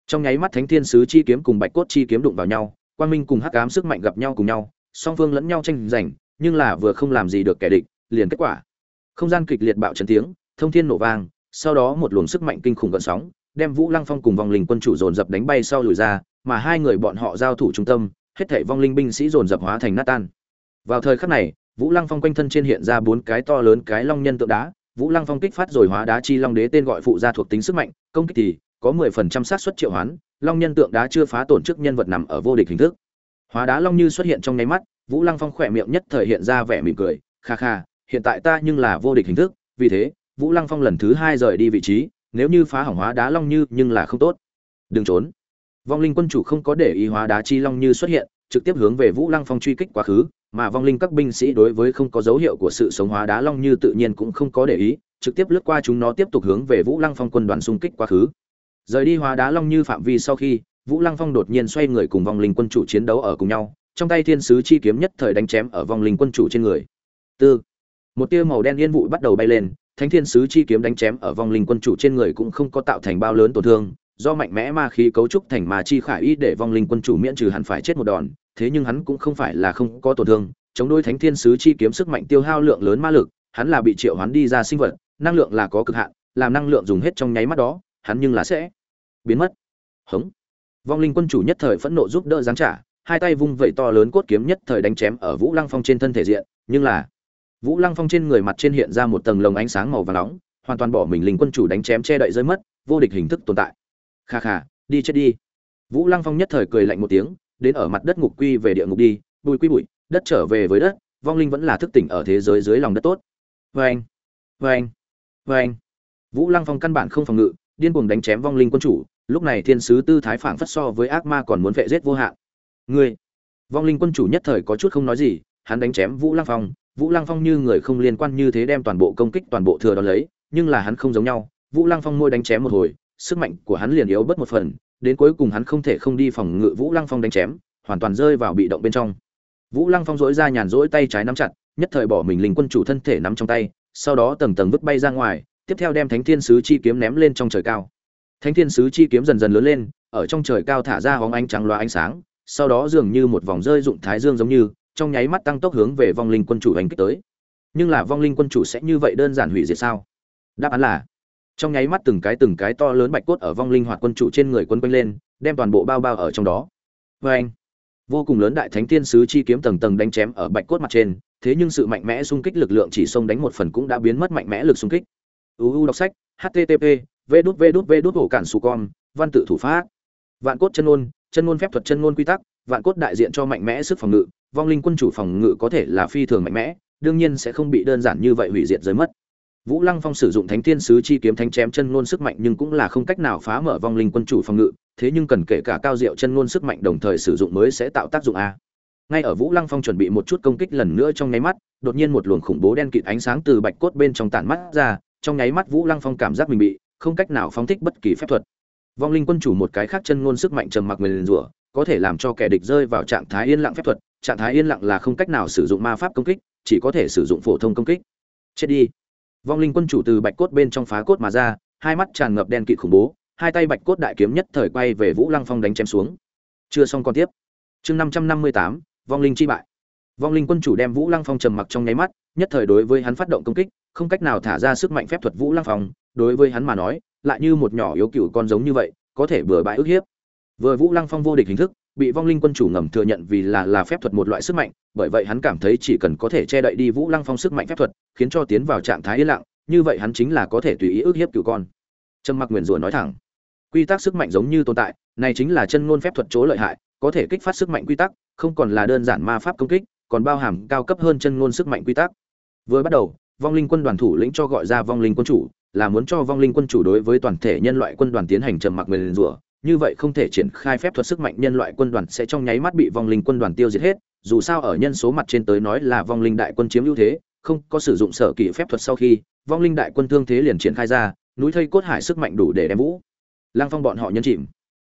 Trong nháy mắt Thánh Thiên sứ chi kiếm cùng Bạch cốt chi kiếm đụng vào nhau, quang minh cùng hắc ám sức mạnh gặp nhau cùng nhau, song phương lẫn nhau tranh giành, nhưng là vừa không làm gì được kẻ địch, liền kết quả. Không gian kịch liệt bạo chấn tiếng, thông thiên nổ vang, sau đó một luồng sức mạnh kinh khủng gợn sóng, đem Vũ Lăng Phong cùng vòng linh quân chủ dồn dập đánh bay sau lùi ra, mà hai người bọn họ giao thủ trung tâm hết thảy vong linh binh sĩ dồn dập hóa thành nát tan. Vào thời khắc này, vũ lăng phong quanh thân trên hiện ra bốn cái to lớn cái long nhân tượng đá. Vũ lăng phong kích phát rồi hóa đá chi long đế tên gọi phụ gia thuộc tính sức mạnh, công kích thì có mười phần trăm xác suất triệu hoán, long nhân tượng đá chưa phá tổn trước nhân vật nằm ở vô địch hình thức. Hóa đá long như xuất hiện trong nháy mắt, vũ lăng phong khỏe miệng nhất thời hiện ra vẻ mỉm cười, kha kha, hiện tại ta nhưng là vô địch hình thức, vì thế, vũ lăng phong lần thứ hai rời đi vị trí, nếu như phá hỏng hóa đá long như nhưng là không tốt. Đừng trốn vong linh quân chủ không có để ý hóa đá chi long như xuất hiện, trực tiếp hướng về vũ lăng phong truy kích quá khứ, mà vong linh các binh sĩ đối với không có dấu hiệu của sự sống hóa đá long như tự nhiên cũng không có để ý, trực tiếp lướt qua chúng nó tiếp tục hướng về vũ lăng phong quân đoàn xung kích quá khứ. Rời đi hóa đá long như phạm vi sau khi, vũ lăng phong đột nhiên xoay người cùng vong linh quân chủ chiến đấu ở cùng nhau, trong tay thiên sứ chi kiếm nhất thời đánh chém ở vong linh quân chủ trên người. Tư. Một tia màu đen yên vụ bắt đầu bay lên, thánh thiên sứ chi kiếm đánh chém ở vong linh quân chủ trên người cũng không có tạo thành bao lớn tổn thương do mạnh mẽ ma khí cấu trúc thành ma chi khải y để vong linh quân chủ miễn trừ hẳn phải chết một đòn, thế nhưng hắn cũng không phải là không có tổn thương, chống đối thánh thiên sứ chi kiếm sức mạnh tiêu hao lượng lớn ma lực, hắn là bị triệu hoán đi ra sinh vật, năng lượng là có cực hạn, làm năng lượng dùng hết trong nháy mắt đó, hắn nhưng là sẽ biến mất. Hống. Vong linh quân chủ nhất thời phẫn nộ giúp đỡ giáng trả, hai tay vung vẩy to lớn cốt kiếm nhất thời đánh chém ở vũ lăng phong trên thân thể diện, nhưng là vũ lăng phong trên người mặt trên hiện ra một tầng lồng ánh sáng màu và nóng, hoàn toàn bỏ mình linh quân chủ đánh chém che đậy rơi mất, vô địch hình thức tồn tại kha kha, đi chết đi. Vũ lăng phong nhất thời cười lạnh một tiếng, đến ở mặt đất ngục quy về địa ngục đi bụi quy bụi, đất trở về với đất, vong linh vẫn là thức tỉnh ở thế giới dưới lòng đất tốt. Vê anh vê anh vê anh vũ lăng phong căn bản không phòng ngự, điên cuồng đánh chém vong linh quân chủ, lúc này thiên sứ tư thái phảng phất so với ác ma còn muốn vệ giết vô hạn. Ngươi, vong linh quân chủ nhất thời có chút không nói gì, hắn đánh chém vũ lăng phong, vũ lăng phong như người không liên quan như thế đem toàn bộ công kích toàn bộ thừa đón lấy, nhưng là hắn không giống nhau, vũ lăng phong môi đánh chém một hồi sức mạnh của hắn liền yếu bớt một phần, đến cuối cùng hắn không thể không đi phòng ngự vũ lăng phong đánh chém, hoàn toàn rơi vào bị động bên trong. Vũ lăng phong dỗi ra nhàn rỗi tay trái nắm chặt, nhất thời bỏ mình linh quân chủ thân thể nắm trong tay, sau đó tầng tầng vứt bay ra ngoài, tiếp theo đem thánh thiên sứ chi kiếm ném lên trong trời cao. Thánh thiên sứ chi kiếm dần dần lớn lên, ở trong trời cao thả ra hóng ánh trắng loa ánh sáng, sau đó dường như một vòng rơi dụng thái dương giống như, trong nháy mắt tăng tốc hướng về vong linh quân chủ hành kích tới. Nhưng là vong linh quân chủ sẽ như vậy đơn giản hủy diệt sao? Đáp án là trong nháy mắt từng cái từng cái to lớn bạch cốt ở vong linh hoạt quân chủ trên người quân quanh lên, đem toàn bộ bao bao ở trong đó. Vê anh, vô cùng lớn đại thánh tiên sứ chi kiếm tầng tầng đánh chém ở bạch cốt mặt trên, thế nhưng sự mạnh mẽ xung kích lực lượng chỉ xông đánh một phần cũng đã biến mất mạnh mẽ lực xung kích. Uu đọc sách http v đút v đút v đút hổ cản su con, văn tự thủ pháp. Vạn cốt chân ngôn chân ngôn phép thuật chân ngôn quy tắc, vạn cốt đại diện cho mạnh mẽ sức phòng ngự, vong linh quân chủ phòng ngự có thể là phi thường mạnh mẽ, đương nhiên sẽ không bị đơn giản như vậy hủy diệt giới mất vũ lăng phong sử dụng thánh thiên sứ chi kiếm thánh chém chân ngôn sức mạnh nhưng cũng là không cách nào phá mở vong linh quân chủ phòng ngự, thế nhưng cần kể cả cao diệu chân ngôn sức mạnh đồng thời sử dụng mới sẽ tạo tác dụng a. Ngay ở vũ lăng phong chuẩn bị một chút công kích lần nữa trong nháy mắt, đột nhiên một luồng khủng bố đen kịt ánh sáng từ bạch cốt bên trong tản mắt ra, trong nháy mắt vũ lăng phong cảm giác mình bị không cách nào phóng thích bất kỳ phép thuật. Vong linh quân chủ một cái khác chân ngôn sức mạnh trầm mặc mình rủa, có thể làm cho kẻ địch rơi vào trạng thái yên lặng phép thuật, trạng thái yên lặng là không cách nào sử dụng ma pháp công kích, chỉ có thể sử dụng phổ thông công kích. Chết đi vong linh quân chủ từ bạch cốt bên trong phá cốt mà ra, hai mắt tràn ngập đen kịt khủng bố, hai tay bạch cốt đại kiếm nhất thời quay về vũ lăng phong đánh chém xuống. Chưa xong còn tiếp. Chương năm trăm năm mươi tám, vong linh chi bại. Vong linh quân chủ đem vũ lăng phong trầm mặc trong nháy mắt, nhất thời đối với hắn phát động công kích, không cách nào thả ra sức mạnh phép thuật vũ lăng phong, đối với hắn mà nói, lại như một nhỏ yếu cựu con giống như vậy, có thể bừa bãi ức hiếp. Vừa vũ lăng phong vô địch hình thức bị vong linh quân chủ ngầm thừa nhận vì là là phép thuật một loại sức mạnh, bởi vậy hắn cảm thấy chỉ cần có thể che đậy đi vũ lăng phong sức mạnh phép thuật, khiến cho tiến vào trạng thái yên lặng, như vậy hắn chính là có thể tùy ý ức hiếp cựu con. Trâm mặc nguyền rủa nói thẳng, quy tắc sức mạnh giống như tồn tại, này chính là chân ngôn phép thuật chỗ lợi hại, có thể kích phát sức mạnh quy tắc, không còn là đơn giản ma pháp công kích, còn bao hàm cao cấp hơn chân ngôn sức mạnh quy tắc. Vừa bắt đầu, vong linh quân đoàn thủ lĩnh cho gọi ra vong linh quân chủ, là muốn cho vong linh quân chủ đối với toàn thể nhân loại quân đoàn tiến hành trầm mặc nguyền rủa như vậy không thể triển khai phép thuật sức mạnh nhân loại quân đoàn sẽ trong nháy mắt bị vong linh quân đoàn tiêu diệt hết, dù sao ở nhân số mặt trên tới nói là vong linh đại quân chiếm ưu thế, không có sử dụng sở kỹ phép thuật sau khi, vong linh đại quân thương thế liền triển khai ra, núi thây cốt hải sức mạnh đủ để đem vũ lăng phong bọn họ nhân chìm.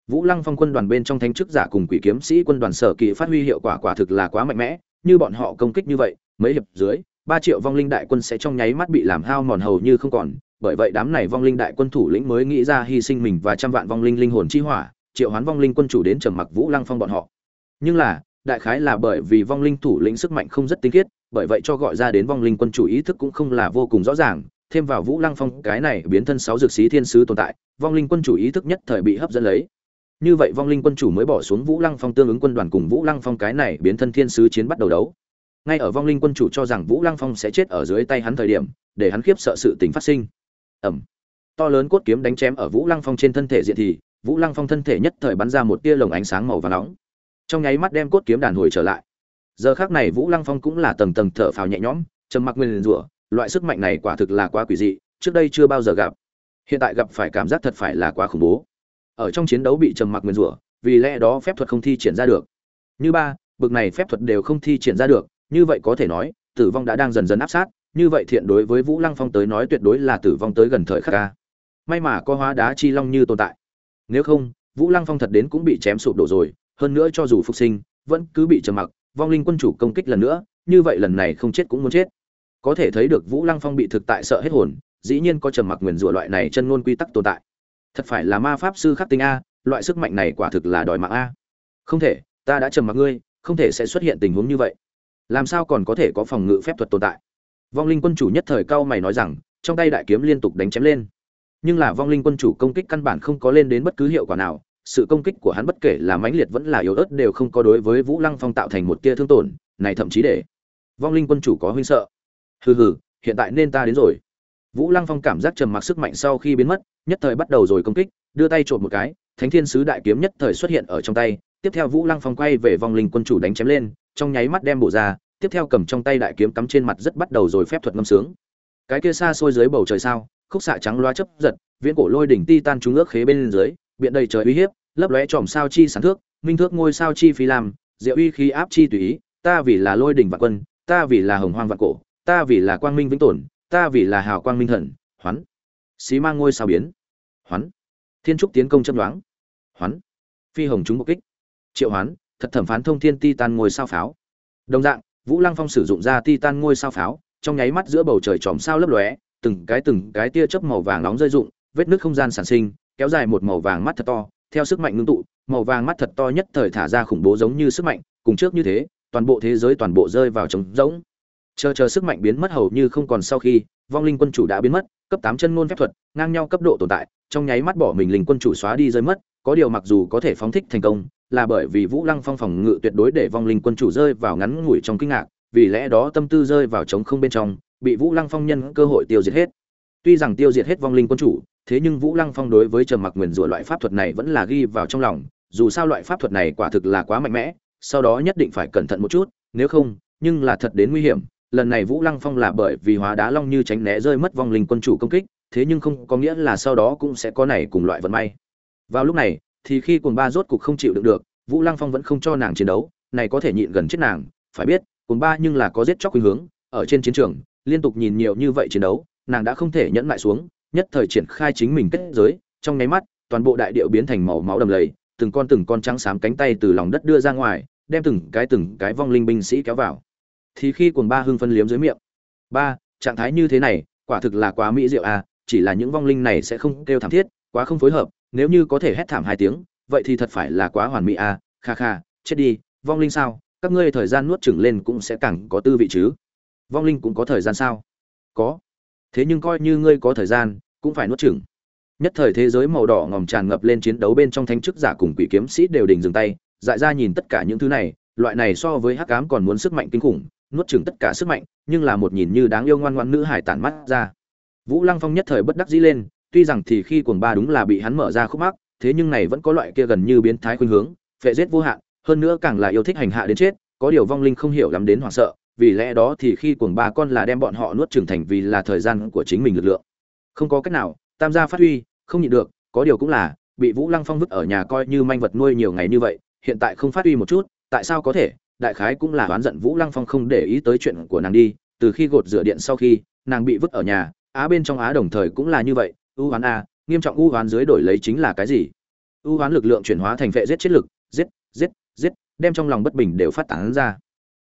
Vũ lăng phong quân đoàn bên trong thánh chức giả cùng quỷ kiếm sĩ quân đoàn sở kỹ phát huy hiệu quả quả thực là quá mạnh mẽ, như bọn họ công kích như vậy, mấy hiệp dưới, ba triệu vong linh đại quân sẽ trong nháy mắt bị làm hao mòn hầu như không còn bởi vậy đám này vong linh đại quân thủ lĩnh mới nghĩ ra hy sinh mình và trăm vạn vong linh linh hồn chi hỏa, triệu hoán vong linh quân chủ đến trầm mặc vũ lăng phong bọn họ. Nhưng là, đại khái là bởi vì vong linh thủ lĩnh sức mạnh không rất tinh khiết, bởi vậy cho gọi ra đến vong linh quân chủ ý thức cũng không là vô cùng rõ ràng. Thêm vào vũ lăng phong, cái này biến thân sáu dược sĩ thiên sứ tồn tại, vong linh quân chủ ý thức nhất thời bị hấp dẫn lấy. Như vậy vong linh quân chủ mới bỏ xuống vũ lăng phong tương ứng quân đoàn cùng vũ lăng phong cái này biến thân thiên sứ chiến bắt đầu đấu. Ngay ở vong linh quân chủ cho rằng vũ lăng phong sẽ chết ở dưới tay hắn thời điểm, để hắn khiếp sợ sự tình phát sinh ẩm. To lớn cốt kiếm đánh chém ở vũ lăng phong trên thân thể diện thì, vũ lăng phong thân thể nhất thời bắn ra một tia lồng ánh sáng màu và nóng. Trong nháy mắt đem cốt kiếm đàn hồi trở lại. Giờ khác này vũ lăng phong cũng là tầng tầng thở phào nhẹ nhõm, trầm mặc nguyên rủa, loại sức mạnh này quả thực là quá quỷ dị, trước đây chưa bao giờ gặp. Hiện tại gặp phải cảm giác thật phải là quá khủng bố. Ở trong chiến đấu bị trầm mặc nguyên rủa, vì lẽ đó phép thuật không thi triển ra được. Như ba, bực này phép thuật đều không thi triển ra được, như vậy có thể nói, tử vong đã đang dần dần áp sát như vậy thiện đối với vũ lăng phong tới nói tuyệt đối là tử vong tới gần thời khắc ca. May mà có hóa đá chi long như tồn tại. Nếu không, vũ lăng phong thật đến cũng bị chém sụp đổ rồi, hơn nữa cho dù phục sinh, vẫn cứ bị trầm mặc, vong linh quân chủ công kích lần nữa, như vậy lần này không chết cũng muốn chết. Có thể thấy được vũ lăng phong bị thực tại sợ hết hồn, dĩ nhiên có trầm mặc nguyền rủa loại này chân ngôn quy tắc tồn tại. Thật phải là ma pháp sư khắc tinh a, loại sức mạnh này quả thực là đòi mạng a. Không thể, ta đã trầm mặc ngươi, không thể sẽ xuất hiện tình huống như vậy. Làm sao còn có thể có phòng ngự phép thuật tồn tại? Vong linh quân chủ nhất thời cao mày nói rằng, trong tay đại kiếm liên tục đánh chém lên. Nhưng là vong linh quân chủ công kích căn bản không có lên đến bất cứ hiệu quả nào, sự công kích của hắn bất kể là mãnh liệt vẫn là yếu ớt đều không có đối với vũ lăng phong tạo thành một tia thương tổn, này thậm chí để vong linh quân chủ có huynh sợ. Hừ hừ, hiện tại nên ta đến rồi. Vũ lăng phong cảm giác trầm mặc sức mạnh sau khi biến mất, nhất thời bắt đầu rồi công kích, đưa tay trộm một cái, thánh thiên sứ đại kiếm nhất thời xuất hiện ở trong tay, tiếp theo vũ lăng phong quay về vong linh quân chủ đánh chém lên, trong nháy mắt đem bộ ra tiếp theo cầm trong tay đại kiếm cắm trên mặt rất bắt đầu rồi phép thuật ngâm sướng. Cái kia xa xôi dưới bầu trời sao, khúc xạ trắng loa chấp giật, viễn cổ lôi đỉnh ti tan trúng ước khế bên dưới, biện đầy trời uy hiếp, lấp lóe tròm sao chi sản thước, minh thước ngôi sao chi phi làm diệu uy khí áp chi tùy ý, ta vì là lôi đỉnh vạn quân, ta vì là hồng hoang vạn cổ, ta vì là quang minh vĩnh tồn, ta vì là hào quang minh thần, hoán. Xí mang ngôi sao biến, hoán. Thiên trúc tiến công châm đoán hoán. Phi hồng chúng mục kích, triệu hoán, thật thẩm phán thông thiên ti tan ngôi sao pháo. Đồng dạng vũ lăng phong sử dụng ra ti tan ngôi sao pháo, trong nháy mắt giữa bầu trời chòm sao lấp lóe, từng cái từng cái tia chớp màu vàng nóng rơi rụng, vết nước không gian sản sinh, kéo dài một màu vàng mắt thật to, theo sức mạnh ngưng tụ, màu vàng mắt thật to nhất thời thả ra khủng bố giống như sức mạnh, cùng trước như thế, toàn bộ thế giới toàn bộ rơi vào trống rỗng. Chờ chờ sức mạnh biến mất hầu như không còn sau khi, vong linh quân chủ đã biến mất, cấp tám chân ngôn phép thuật, ngang nhau cấp độ tồn tại, trong nháy mắt bỏ mình linh quân chủ xóa đi rơi mất, có điều mặc dù có thể phóng thích thành công là bởi vì vũ lăng phong phòng ngự tuyệt đối để vong linh quân chủ rơi vào ngắn ngủi trong kinh ngạc, vì lẽ đó tâm tư rơi vào trống không bên trong, bị vũ lăng phong nhân cơ hội tiêu diệt hết. Tuy rằng tiêu diệt hết vong linh quân chủ, thế nhưng vũ lăng phong đối với trầm mặc nguyên rủa loại pháp thuật này vẫn là ghi vào trong lòng, dù sao loại pháp thuật này quả thực là quá mạnh mẽ, sau đó nhất định phải cẩn thận một chút, nếu không, nhưng là thật đến nguy hiểm. Lần này vũ lăng phong là bởi vì hóa đá long như tránh né rơi mất vong linh quân chủ công kích, thế nhưng không có nghĩa là sau đó cũng sẽ có này cùng loại vận may. Vào lúc này thì khi cuồng ba rốt cục không chịu đựng được, vũ lăng phong vẫn không cho nàng chiến đấu, này có thể nhịn gần chết nàng, phải biết, cuồng ba nhưng là có giết chóc khuynh hướng, ở trên chiến trường, liên tục nhìn nhiều như vậy chiến đấu, nàng đã không thể nhẫn lại xuống, nhất thời triển khai chính mình kết giới, trong nháy mắt, toàn bộ đại điệu biến thành màu máu đầm lầy, từng con từng con trắng xám cánh tay từ lòng đất đưa ra ngoài, đem từng cái từng cái vong linh binh sĩ kéo vào. Thì khi cuồng ba hưng phân liếm dưới miệng, ba, trạng thái như thế này, quả thực là quá mỹ diệu à chỉ là những vong linh này sẽ không kêu thảm thiết, quá không phối hợp nếu như có thể hét thảm hai tiếng, vậy thì thật phải là quá hoàn mỹ à kha kha, chết đi, vong linh sao, các ngươi thời gian nuốt chửng lên cũng sẽ càng có tư vị chứ. Vong linh cũng có thời gian sao? Có. Thế nhưng coi như ngươi có thời gian, cũng phải nuốt chửng. Nhất thời thế giới màu đỏ ngòm tràn ngập lên chiến đấu bên trong thanh chức giả cùng quỷ kiếm sĩ đều đình dừng tay, dại ra nhìn tất cả những thứ này, loại này so với hắc ám còn muốn sức mạnh kinh khủng, nuốt chửng tất cả sức mạnh, nhưng là một nhìn như đáng yêu ngoan ngoan nữ hải tản mắt ra. Vũ lăng phong nhất thời bất đắc dĩ lên tuy rằng thì khi cuồng ba đúng là bị hắn mở ra khúc mắc, thế nhưng này vẫn có loại kia gần như biến thái khuynh hướng, phệ giết vô hạn, hơn nữa càng là yêu thích hành hạ đến chết, có điều vong linh không hiểu lắm đến hoảng sợ, vì lẽ đó thì khi cuồng ba con là đem bọn họ nuốt trưởng thành vì là thời gian của chính mình lực lượng. Không có cách nào, tam gia phát huy, không nhịn được, có điều cũng là, bị vũ lăng phong vứt ở nhà coi như manh vật nuôi nhiều ngày như vậy, hiện tại không phát huy một chút, tại sao có thể? Đại khái cũng là oán giận vũ lăng phong không để ý tới chuyện của nàng đi, từ khi gột rửa điện sau khi, nàng bị vứt ở nhà, á bên trong á đồng thời cũng là như vậy ưu hoán a, nghiêm trọng ưu hoán dưới đổi lấy chính là cái gì? Ưu hoán lực lượng chuyển hóa thành vệ giết chết lực, giết giết giết, đem trong lòng bất bình đều phát tán ra.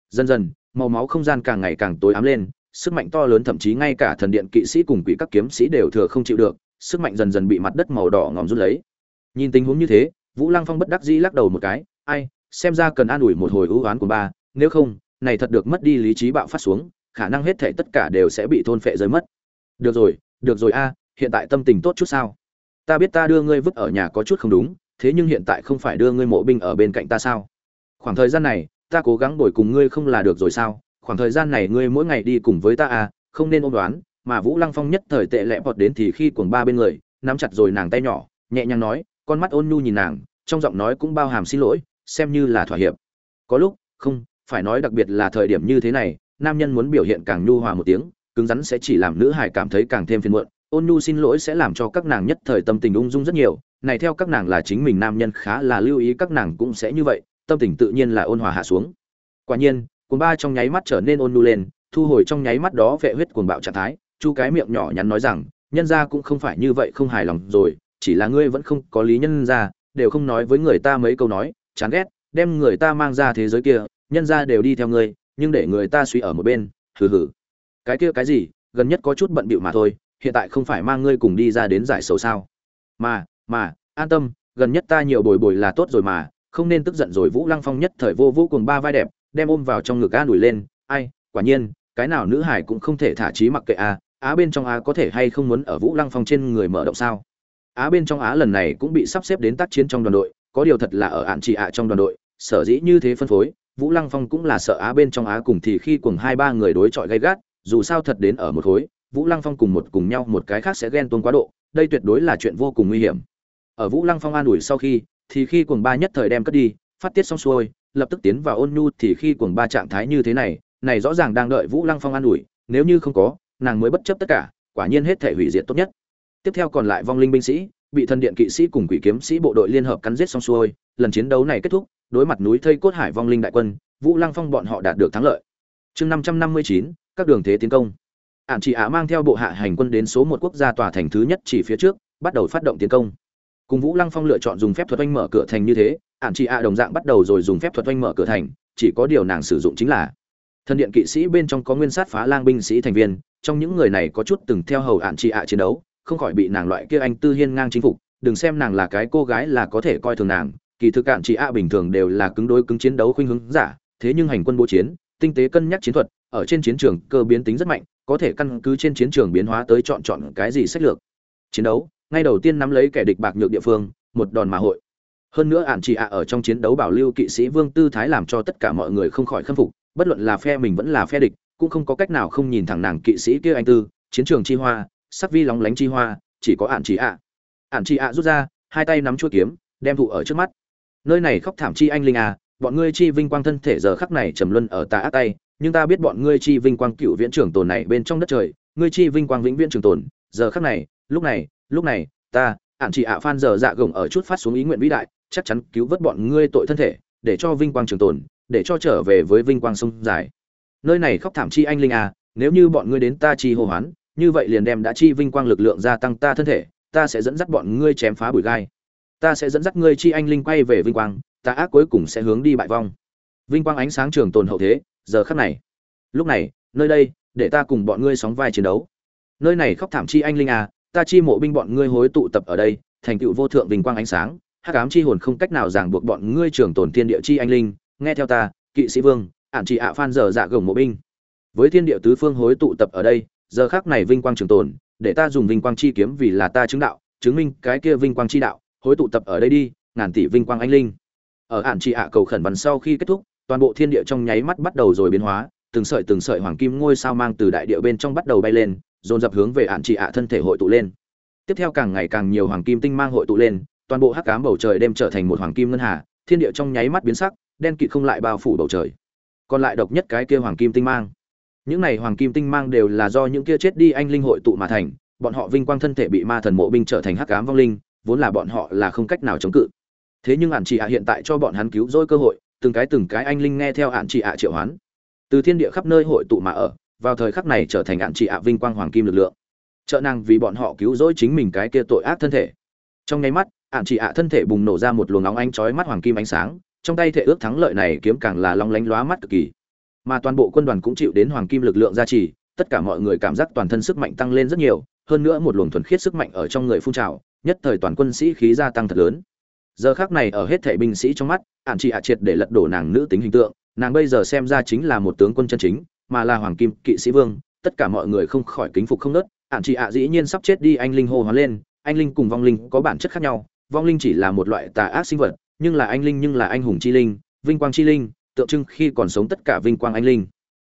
Dần dần, màu máu không gian càng ngày càng tối ám lên, sức mạnh to lớn thậm chí ngay cả thần điện kỵ sĩ cùng quỷ các kiếm sĩ đều thừa không chịu được, sức mạnh dần dần bị mặt đất màu đỏ ngòm rút lấy. Nhìn tình huống như thế, vũ lăng phong bất đắc dĩ lắc đầu một cái, ai, xem ra cần an ủi một hồi ưu oán của ba, nếu không, này thật được mất đi lý trí bạo phát xuống, khả năng hết thể tất cả đều sẽ bị thôn phệ rơi mất. Được rồi được rồi a hiện tại tâm tình tốt chút sao? Ta biết ta đưa ngươi vứt ở nhà có chút không đúng, thế nhưng hiện tại không phải đưa ngươi mộ binh ở bên cạnh ta sao? Khoảng thời gian này, ta cố gắng bồi cùng ngươi không là được rồi sao? Khoảng thời gian này ngươi mỗi ngày đi cùng với ta à không nên ôm đoán, mà vũ lăng phong nhất thời tệ lẹ bọt đến thì khi cuồng ba bên người, nắm chặt rồi nàng tay nhỏ, nhẹ nhàng nói, con mắt ôn nhu nhìn nàng, trong giọng nói cũng bao hàm xin lỗi, xem như là thỏa hiệp. Có lúc, không, phải nói đặc biệt là thời điểm như thế này, nam nhân muốn biểu hiện càng nhu hòa một tiếng, cứng rắn sẽ chỉ làm nữ hải cảm thấy càng thêm phiền muộn ôn nhu xin lỗi sẽ làm cho các nàng nhất thời tâm tình ung dung rất nhiều. Này theo các nàng là chính mình nam nhân khá là lưu ý, các nàng cũng sẽ như vậy, tâm tình tự nhiên là ôn hòa hạ xuống. Quả nhiên, cuồng ba trong nháy mắt trở nên ôn nhu lên, thu hồi trong nháy mắt đó vệ huyết cuồng bạo trạng thái. Chu cái miệng nhỏ nhắn nói rằng, nhân gia cũng không phải như vậy không hài lòng rồi, chỉ là ngươi vẫn không có lý nhân gia, đều không nói với người ta mấy câu nói, chán ghét, đem người ta mang ra thế giới kia, nhân gia đều đi theo ngươi, nhưng để người ta suy ở một bên, hừ hừ. Cái kia cái gì, gần nhất có chút bận bịu mà thôi hiện tại không phải mang ngươi cùng đi ra đến giải sầu sao? Mà mà, an tâm, gần nhất ta nhiều bồi bồi là tốt rồi mà, không nên tức giận rồi vũ lăng phong nhất thời vô vô cùng ba vai đẹp, đem ôm vào trong ngực a đuổi lên. Ai, quả nhiên, cái nào nữ hải cũng không thể thả trí mặc kệ a, á bên trong a có thể hay không muốn ở vũ lăng phong trên người mở động sao? Á bên trong á lần này cũng bị sắp xếp đến tác chiến trong đoàn đội, có điều thật là ở ạn chị ạ trong đoàn đội, sở dĩ như thế phân phối, vũ lăng phong cũng là sợ á bên trong á cùng thì khi cùng hai ba người đối chọi gay gắt, dù sao thật đến ở một khối vũ lăng phong cùng một cùng nhau, một cái khác sẽ ghen tuông quá độ, đây tuyệt đối là chuyện vô cùng nguy hiểm. Ở vũ lăng phong an ủi sau khi, thì khi cuồng ba nhất thời đem cất đi, phát tiết xong xuôi, lập tức tiến vào ôn nhu, thì khi cuồng ba trạng thái như thế này này rõ ràng đang đợi vũ lăng phong an ủi, nếu như không có, nàng mới bất chấp tất cả, quả nhiên hết thể hủy diệt tốt nhất. Tiếp theo còn lại vong linh binh sĩ, bị thần điện kỵ sĩ cùng quỷ kiếm sĩ bộ đội liên hợp cắn giết xong xuôi, lần chiến đấu này kết thúc, đối mặt núi thây cốt hải vong linh đại quân, vũ lăng phong bọn họ đạt được thắng lợi. Chương năm trăm năm mươi chín, các đường thế tiến công ạn Chỉ ả mang theo bộ hạ hành quân đến số một quốc gia tòa thành thứ nhất chỉ phía trước, bắt đầu phát động tiến công. Cùng vũ lăng phong lựa chọn dùng phép thuật oanh mở cửa thành như thế ạn Chỉ ả đồng dạng bắt đầu rồi dùng phép thuật oanh mở cửa thành, chỉ có điều nàng sử dụng chính là thần điện kỵ sĩ bên trong có nguyên sát phá lang binh sĩ thành viên, trong những người này có chút từng theo hầu ạn chị ạ chiến đấu, không khỏi bị nàng loại kia anh tư hiên ngang chính phục, đừng xem nàng là cái cô gái là có thể coi thường nàng, kỳ thực ạn chị ạ bình thường đều là cứng đối cứng chiến đấu khuynh hướng giả, thế nhưng hành quân bố chiến, tinh tế cân nhắc chiến thuật, ở trên chiến trường cơ biến tính rất mạnh có thể căn cứ trên chiến trường biến hóa tới chọn chọn cái gì sách lược. Chiến đấu, ngay đầu tiên nắm lấy kẻ địch bạc nhược địa phương, một đòn mà hội. Hơn nữa ản chị ạ ở trong chiến đấu bảo lưu kỵ sĩ vương tư thái làm cho tất cả mọi người không khỏi khâm phục, bất luận là phe mình vẫn là phe địch, cũng không có cách nào không nhìn thẳng nàng kỵ sĩ kia anh tư, chiến trường chi hoa, sắc vi lóng lánh chi hoa, chỉ có ản chị ạ. Ản chị ạ rút ra, hai tay nắm chuôi kiếm, đem thụ ở trước mắt. Nơi này khóc thảm chi anh linh à bọn ngươi chi vinh quang thân thể giờ khắc này trầm luân ở ta ác tay nhưng ta biết bọn ngươi chi vinh quang cựu viễn trưởng tồn này bên trong đất trời, ngươi chi vinh quang vĩnh viễn trường tồn, giờ khắc này, lúc này lúc này, ta, ạn chị ạ phan giờ dạ gồng ở chút phát xuống ý nguyện vĩ đại, chắc chắn cứu vớt bọn ngươi tội thân thể, để cho vinh quang trường tồn, để cho trở về với vinh quang sông dài. Nơi này khóc thảm chi anh linh à nếu như bọn ngươi đến ta chi hô hoán, như vậy liền đem đã chi vinh quang lực lượng gia tăng ta thân thể, ta sẽ dẫn dắt bọn ngươi chém phá bụi gai. Ta sẽ dẫn dắt ngươi chi anh linh quay về vinh quang, ta ác cuối cùng sẽ hướng đi bại vong. Vinh quang ánh sáng trường tồn hậu thế giờ khắc này. Lúc này, nơi đây, để ta cùng bọn ngươi sóng vai chiến đấu. Nơi này khóc thảm chi anh linh à ta chi mộ binh bọn ngươi hối tụ tập ở đây, thành tựu vô thượng vinh quang ánh sáng, hắc ám chi hồn không cách nào ràng buộc bọn ngươi trường tồn thiên địa chi anh linh. Nghe theo ta, kỵ sĩ vương, ản chỉ ạ phan giờ dạ gồng mộ binh. Với thiên địa tứ phương hối tụ tập ở đây, giờ khác này vinh quang trường tồn, để ta dùng vinh quang chi kiếm vì là ta chứng đạo, chứng minh cái kia vinh quang chi đạo, hối tụ tập ở đây đi, ngàn tỷ vinh quang anh linh. Ở ản chỉ ạ cầu khẩn văn sau khi kết thúc toàn bộ thiên địa trong nháy mắt bắt đầu rồi biến hóa, từng sợi từng sợi hoàng kim ngôi sao mang từ đại địa bên trong bắt đầu bay lên, dồn dập hướng về ạn chị ạ thân thể hội tụ lên. Tiếp theo càng ngày càng nhiều hoàng kim tinh mang hội tụ lên, toàn bộ hắc cám bầu trời đem trở thành một hoàng kim ngân hà, thiên địa trong nháy mắt biến sắc, đen kịt không lại bao phủ bầu trời. Còn lại độc nhất cái kia hoàng kim tinh mang. Những này hoàng kim tinh mang đều là do những kia chết đi anh linh hội tụ mà thành, bọn họ vinh quang thân thể bị ma thần mộ binh trở thành hắc ám vong linh, vốn là bọn họ là không cách nào chống cự. Thế nhưng ạn chị ạ hiện tại cho bọn hắn cứu rỗi cơ hội từng cái từng cái anh linh nghe theo ạn chị ạ triệu hoán. Từ thiên địa khắp nơi hội tụ mà ở, vào thời khắc này trở thành ạn chị ạ vinh quang hoàng kim lực lượng. Trợ năng vì bọn họ cứu rỗi chính mình cái kia tội ác thân thể. Trong nháy mắt ạn chị ạ thân thể bùng nổ ra một luồng óng ánh chói mắt hoàng kim ánh sáng, trong tay thể ước thắng lợi này kiếm càng là long lánh lóa mắt cực kỳ. Mà toàn bộ quân đoàn cũng chịu đến hoàng kim lực lượng gia trì, tất cả mọi người cảm giác toàn thân sức mạnh tăng lên rất nhiều, hơn nữa một luồng thuần khiết sức mạnh ở trong người phun trào, nhất thời toàn quân sĩ khí gia tăng thật lớn giờ khác này ở hết thảy binh sĩ trong mắt ạn chị ạ triệt để lật đổ nàng nữ tính hình tượng, nàng bây giờ xem ra chính là một tướng quân chân chính, mà là hoàng kim kỵ sĩ vương, tất cả mọi người không khỏi kính phục không nớt. Ạn chị ạ dĩ nhiên sắp chết đi, anh linh hô hoán lên, anh linh cùng vong linh có bản chất khác nhau, vong linh chỉ là một loại tà ác sinh vật, nhưng là anh linh nhưng là anh hùng chi linh, vinh quang chi linh, tượng trưng khi còn sống tất cả vinh quang anh linh.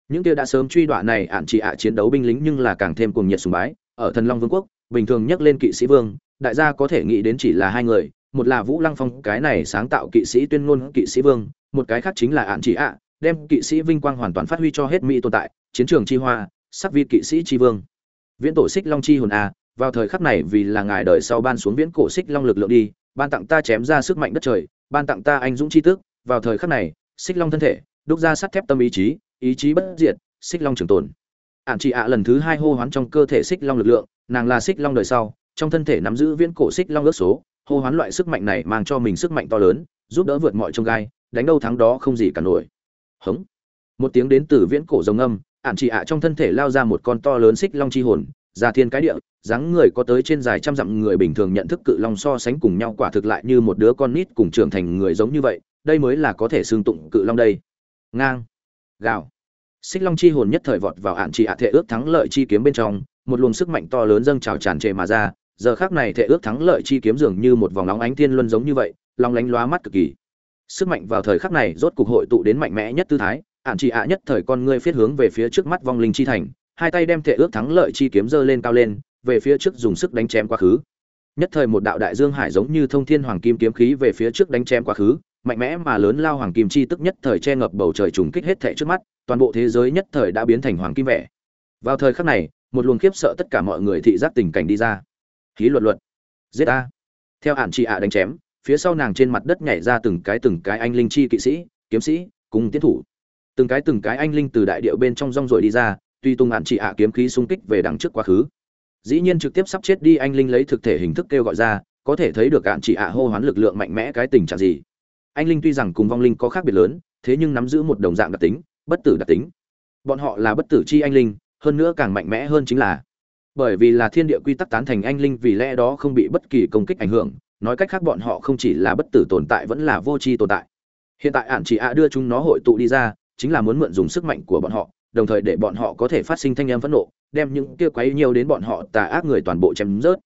Những kia đã sớm truy đoạn này ạn chị ạ chiến đấu binh lính nhưng là càng thêm cuồng nhiệt sùng bái. Ở thần long vương quốc, bình thường nhắc lên kỵ sĩ vương, đại gia có thể nghĩ đến chỉ là hai người một là vũ lăng phong, cái này sáng tạo kỵ sĩ tuyên ngôn kỵ sĩ vương, một cái khác chính là ạn chỉ ạ, đem kỵ sĩ vinh quang hoàn toàn phát huy cho hết mỹ tồn tại, chiến trường chi hoa, sắc vi kỵ sĩ chi vương. Viễn tổ xích long chi hồn a vào thời khắc này vì là ngài đời sau ban xuống viễn cổ xích long lực lượng đi, ban tặng ta chém ra sức mạnh đất trời, ban tặng ta anh dũng chi tước, vào thời khắc này, xích long thân thể, đúc ra sắt thép tâm ý chí ý chí bất diệt, xích long trường tồn. Ạn chị ạ lần thứ hai hô hoán trong cơ thể xích long lực lượng, nàng là xích long đời sau, trong thân thể nắm giữ viễn cổ xích long ước số hô hoán loại sức mạnh này mang cho mình sức mạnh to lớn, giúp đỡ vượt mọi trông gai, đánh đâu thắng đó không gì cả nổi. Hống. Một tiếng đến từ viễn cổ rồng âm ạn chị ạ trong thân thể lao ra một con to lớn xích long chi hồn, ra thiên cái địa, dáng người có tới trên dài trăm dặm người bình thường nhận thức cự long so sánh cùng nhau quả thực lại như một đứa con nít cùng trưởng thành người giống như vậy, đây mới là có thể xương tụng cự long đây. Ngang. Gào. Xích long chi hồn nhất thời vọt vào ạn chị ạ thể ước thắng lợi chi kiếm bên trong, một luồng sức mạnh to lớn dâng trào tràn trề mà ra giờ khác này thể ước thắng lợi chi kiếm dường như một vòng nóng ánh tiên luân giống như vậy, long lánh lóa mắt cực kỳ. Sức mạnh vào thời khắc này rốt cục hội tụ đến mạnh mẽ nhất tư thái ạn chị ạ nhất thời con ngươi phiết hướng về phía trước mắt vong linh chi thành, hai tay đem thể ước thắng lợi chi kiếm dơ lên cao lên, về phía trước dùng sức đánh chém quá khứ. Nhất thời một đạo đại dương hải giống như thông thiên hoàng kim kiếm khí về phía trước đánh chém quá khứ, mạnh mẽ mà lớn lao hoàng kim chi tức nhất thời che ngập bầu trời trùng kích hết thệ trước mắt, toàn bộ thế giới nhất thời đã biến thành hoàng kim vẻ. Vào thời khắc này, một luồng khiếp sợ tất cả mọi người thị giác tình cảnh đi ra hí luật luật giết a theo hạn chị ạ đánh chém, phía sau nàng trên mặt đất nhảy ra từng cái từng cái anh linh chi kỵ sĩ, kiếm sĩ, cùng tiến thủ. Từng cái từng cái anh linh từ đại điệu bên trong rong rồi đi ra, tuy tung hạn chị ạ kiếm khí xung kích về đằng trước quá khứ. Dĩ nhiên trực tiếp sắp chết đi anh linh lấy thực thể hình thức kêu gọi ra, có thể thấy được hạn chị ạ hô hoán lực lượng mạnh mẽ cái tình trạng gì. Anh linh tuy rằng cùng vong linh có khác biệt lớn, thế nhưng nắm giữ một đồng dạng đặc tính, bất tử đặc tính. Bọn họ là bất tử chi anh linh, hơn nữa càng mạnh mẽ hơn chính là bởi vì là thiên địa quy tắc tán thành anh linh vì lẽ đó không bị bất kỳ công kích ảnh hưởng, nói cách khác bọn họ không chỉ là bất tử tồn tại vẫn là vô tri tồn tại. Hiện tại ạn chỉ ạ đưa chúng nó hội tụ đi ra, chính là muốn mượn dùng sức mạnh của bọn họ, đồng thời để bọn họ có thể phát sinh thanh âm phẫn nộ, đem những kia quấy nhiều đến bọn họ tà ác người toàn bộ chém rớt.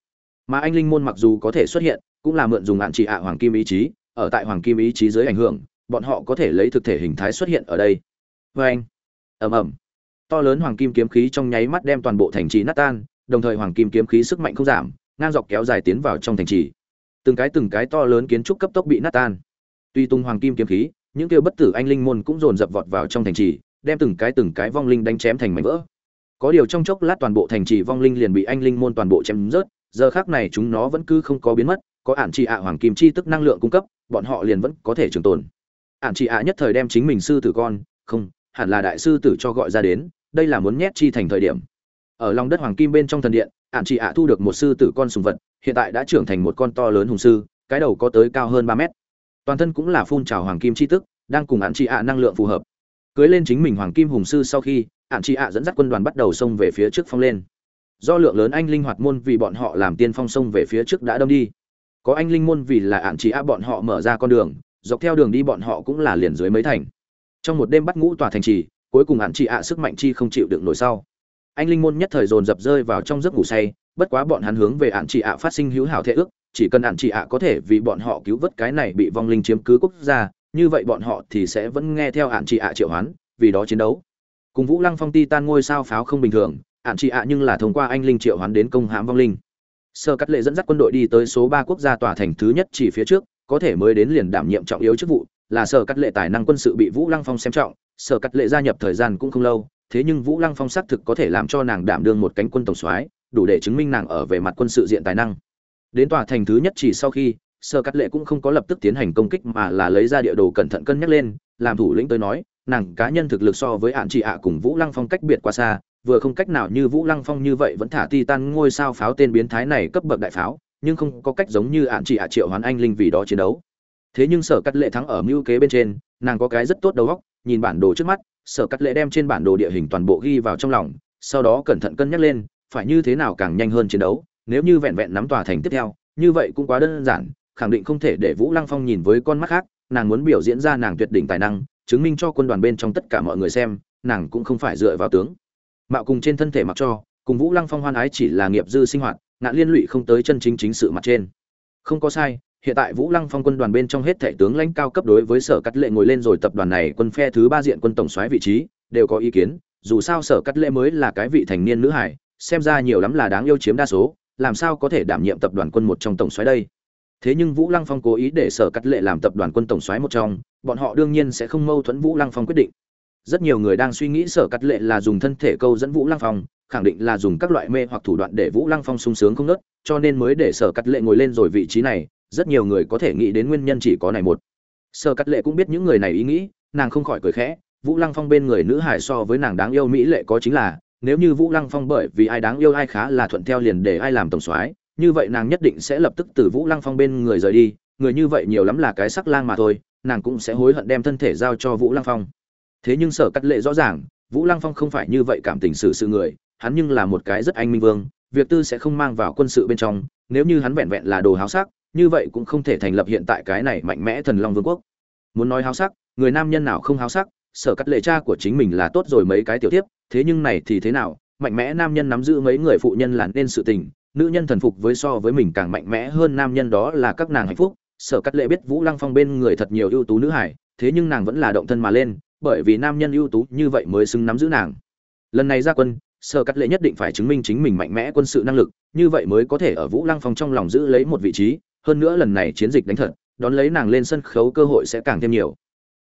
Mà anh linh môn mặc dù có thể xuất hiện, cũng là mượn dùng ạn chỉ ạ hoàng kim ý chí, ở tại hoàng kim ý chí dưới ảnh hưởng, bọn họ có thể lấy thực thể hình thái xuất hiện ở đây. Vê anh ầm ầm. To lớn hoàng kim kiếm khí trong nháy mắt đem toàn bộ thành trì nát tan đồng thời hoàng kim kiếm khí sức mạnh không giảm, ngang dọc kéo dài tiến vào trong thành trì. Từng cái từng cái to lớn kiến trúc cấp tốc bị nát tan. Tuy tung hoàng kim kiếm khí, những kêu bất tử anh linh môn cũng dồn dập vọt vào trong thành trì, đem từng cái từng cái vong linh đánh chém thành mảnh vỡ. Có điều trong chốc lát toàn bộ thành trì vong linh liền bị anh linh môn toàn bộ chém rớt, giờ khác này chúng nó vẫn cứ không có biến mất, có ản trì ạ hoàng kim chi tức năng lượng cung cấp, bọn họ liền vẫn có thể trường tồn. Ản trì ạ nhất thời đem chính mình sư tử con, không, hẳn là đại sư tử cho gọi ra đến, đây là muốn nhét chi thành thời điểm ở lòng đất hoàng kim bên trong thần điện ạn chị ạ thu được một sư tử con sùng vật, hiện tại đã trưởng thành một con to lớn hùng sư, cái đầu có tới cao hơn ba mét. Toàn thân cũng là phun trào hoàng kim chi tức, đang cùng ạn chị ạ năng lượng phù hợp. Cưới lên chính mình hoàng kim hùng sư sau khi ạn chị ạ dẫn dắt quân đoàn bắt đầu xông về phía trước phong lên. Do lượng lớn anh linh hoạt môn vì bọn họ làm tiên phong sông về phía trước đã đâm đi. Có anh linh môn vì là ạn chị ạ bọn họ mở ra con đường, dọc theo đường đi bọn họ cũng là liền dưới mấy thành. Trong một đêm bắt ngũ tòa thành trì, cuối cùng ạn chị ạ sức mạnh chi không chịu đựng nổi sau anh linh môn nhất thời dồn dập rơi vào trong giấc ngủ say, bất quá bọn hắn hướng về ạn chị ạ phát sinh hữu hảo thệ ước, chỉ cần ạn chị ạ có thể vì bọn họ cứu vớt cái này bị vong linh chiếm cứ quốc gia, như vậy bọn họ thì sẽ vẫn nghe theo ạn chị ạ triệu hoán, vì đó chiến đấu. Cùng vũ lăng phong ti tan ngôi sao pháo không bình thường, ạn chị ạ nhưng là thông qua anh linh triệu hoán đến công hãm vong linh. Sơ cắt lệ dẫn dắt quân đội đi tới số ba quốc gia tòa thành thứ nhất chỉ phía trước, có thể mới đến liền đảm nhiệm trọng yếu chức vụ, là sở cắt lệ tài năng quân sự bị vũ lăng phong xem trọng sở cắt lệ gia nhập thời gian cũng không lâu thế nhưng vũ lăng phong xác thực có thể làm cho nàng đảm đương một cánh quân tổng soái, đủ để chứng minh nàng ở về mặt quân sự diện tài năng. Đến tòa thành thứ nhất chỉ sau khi, sở cát lệ cũng không có lập tức tiến hành công kích mà là lấy ra địa đồ cẩn thận cân nhắc lên, làm thủ lĩnh tới nói, nàng cá nhân thực lực so với hạn chỉ ạ cùng vũ lăng phong cách biệt quá xa, vừa không cách nào như vũ lăng phong như vậy vẫn thả titan ngôi sao pháo tên biến thái này cấp bậc đại pháo, nhưng không có cách giống như hạn chỉ ạ triệu hoán anh linh vì đó chiến đấu. Thế nhưng sở cát lệ thắng ở mưu kế bên trên, nàng có cái rất tốt đầu óc, nhìn bản đồ trước mắt sở cắt lệ đem trên bản đồ địa hình toàn bộ ghi vào trong lòng, sau đó cẩn thận cân nhắc lên, phải như thế nào càng nhanh hơn chiến đấu, nếu như vẹn vẹn nắm tòa thành tiếp theo, như vậy cũng quá đơn giản, khẳng định không thể để vũ lăng phong nhìn với con mắt khác, nàng muốn biểu diễn ra nàng tuyệt đỉnh tài năng, chứng minh cho quân đoàn bên trong tất cả mọi người xem, nàng cũng không phải dựa vào tướng. Mạo cùng trên thân thể mặc cho, cùng vũ lăng phong hoan ái chỉ là nghiệp dư sinh hoạt, ngạn liên lụy không tới chân chính chính sự mặt trên. Không có sai hiện tại vũ lăng phong quân đoàn bên trong hết thể tướng lãnh cao cấp đối với sở cắt lệ ngồi lên rồi tập đoàn này quân phe thứ ba diện quân tổng soái vị trí, đều có ý kiến, dù sao sở cắt lệ mới là cái vị thành niên nữ hải, xem ra nhiều lắm là đáng yêu chiếm đa số, làm sao có thể đảm nhiệm tập đoàn quân một trong tổng soái đây? Thế nhưng vũ lăng phong cố ý để sở cắt lệ làm tập đoàn quân tổng soái một trong, bọn họ đương nhiên sẽ không mâu thuẫn vũ lăng phong quyết định. Rất nhiều người đang suy nghĩ sở cắt lệ là dùng thân thể câu dẫn vũ lăng phong, khẳng định là dùng các loại mê hoặc thủ đoạn để vũ lăng phong sung sướng không nớt cho nên mới để sở cắt lệ ngồi lên rồi vị trí này rất nhiều người có thể nghĩ đến nguyên nhân chỉ có này một. Sở cắt lệ cũng biết những người này ý nghĩ, nàng không khỏi cười khẽ, vũ lăng phong bên người nữ hải so với nàng đáng yêu mỹ lệ có chính là, nếu như vũ lăng phong bởi vì ai đáng yêu ai khá là thuận theo liền để ai làm tổng soái, như vậy nàng nhất định sẽ lập tức từ vũ lăng phong bên người rời đi, người như vậy nhiều lắm là cái sắc lang mà thôi, nàng cũng sẽ hối hận đem thân thể giao cho vũ lăng phong. Thế nhưng sở cắt lệ rõ ràng, vũ lăng phong không phải như vậy cảm tình xử sự người, hắn nhưng là một cái rất anh minh vương, việc tư sẽ không mang vào quân sự bên trong, nếu như hắn vẹn vẹn là đồ háo sắc như vậy cũng không thể thành lập hiện tại cái này mạnh mẽ thần long vương quốc. Muốn nói háo sắc, người nam nhân nào không háo sắc, sở cắt lệ cha của chính mình là tốt rồi mấy cái tiểu tiếp thế nhưng này thì thế nào, mạnh mẽ nam nhân nắm giữ mấy người phụ nhân là nên sự tình, nữ nhân thần phục với so với mình càng mạnh mẽ hơn nam nhân đó là các nàng hạnh phúc, sở cắt lệ biết vũ lăng phong bên người thật nhiều ưu tú nữ hải thế nhưng nàng vẫn là động thân mà lên, bởi vì nam nhân ưu tú như vậy mới xứng nắm giữ nàng. Lần này ra quân, sở cắt lệ nhất định phải chứng minh chính mình mạnh mẽ quân sự năng lực, như vậy mới có thể ở vũ lăng phong trong lòng giữ lấy một vị trí hơn nữa lần này chiến dịch đánh thật, đón lấy nàng lên sân khấu cơ hội sẽ càng thêm nhiều.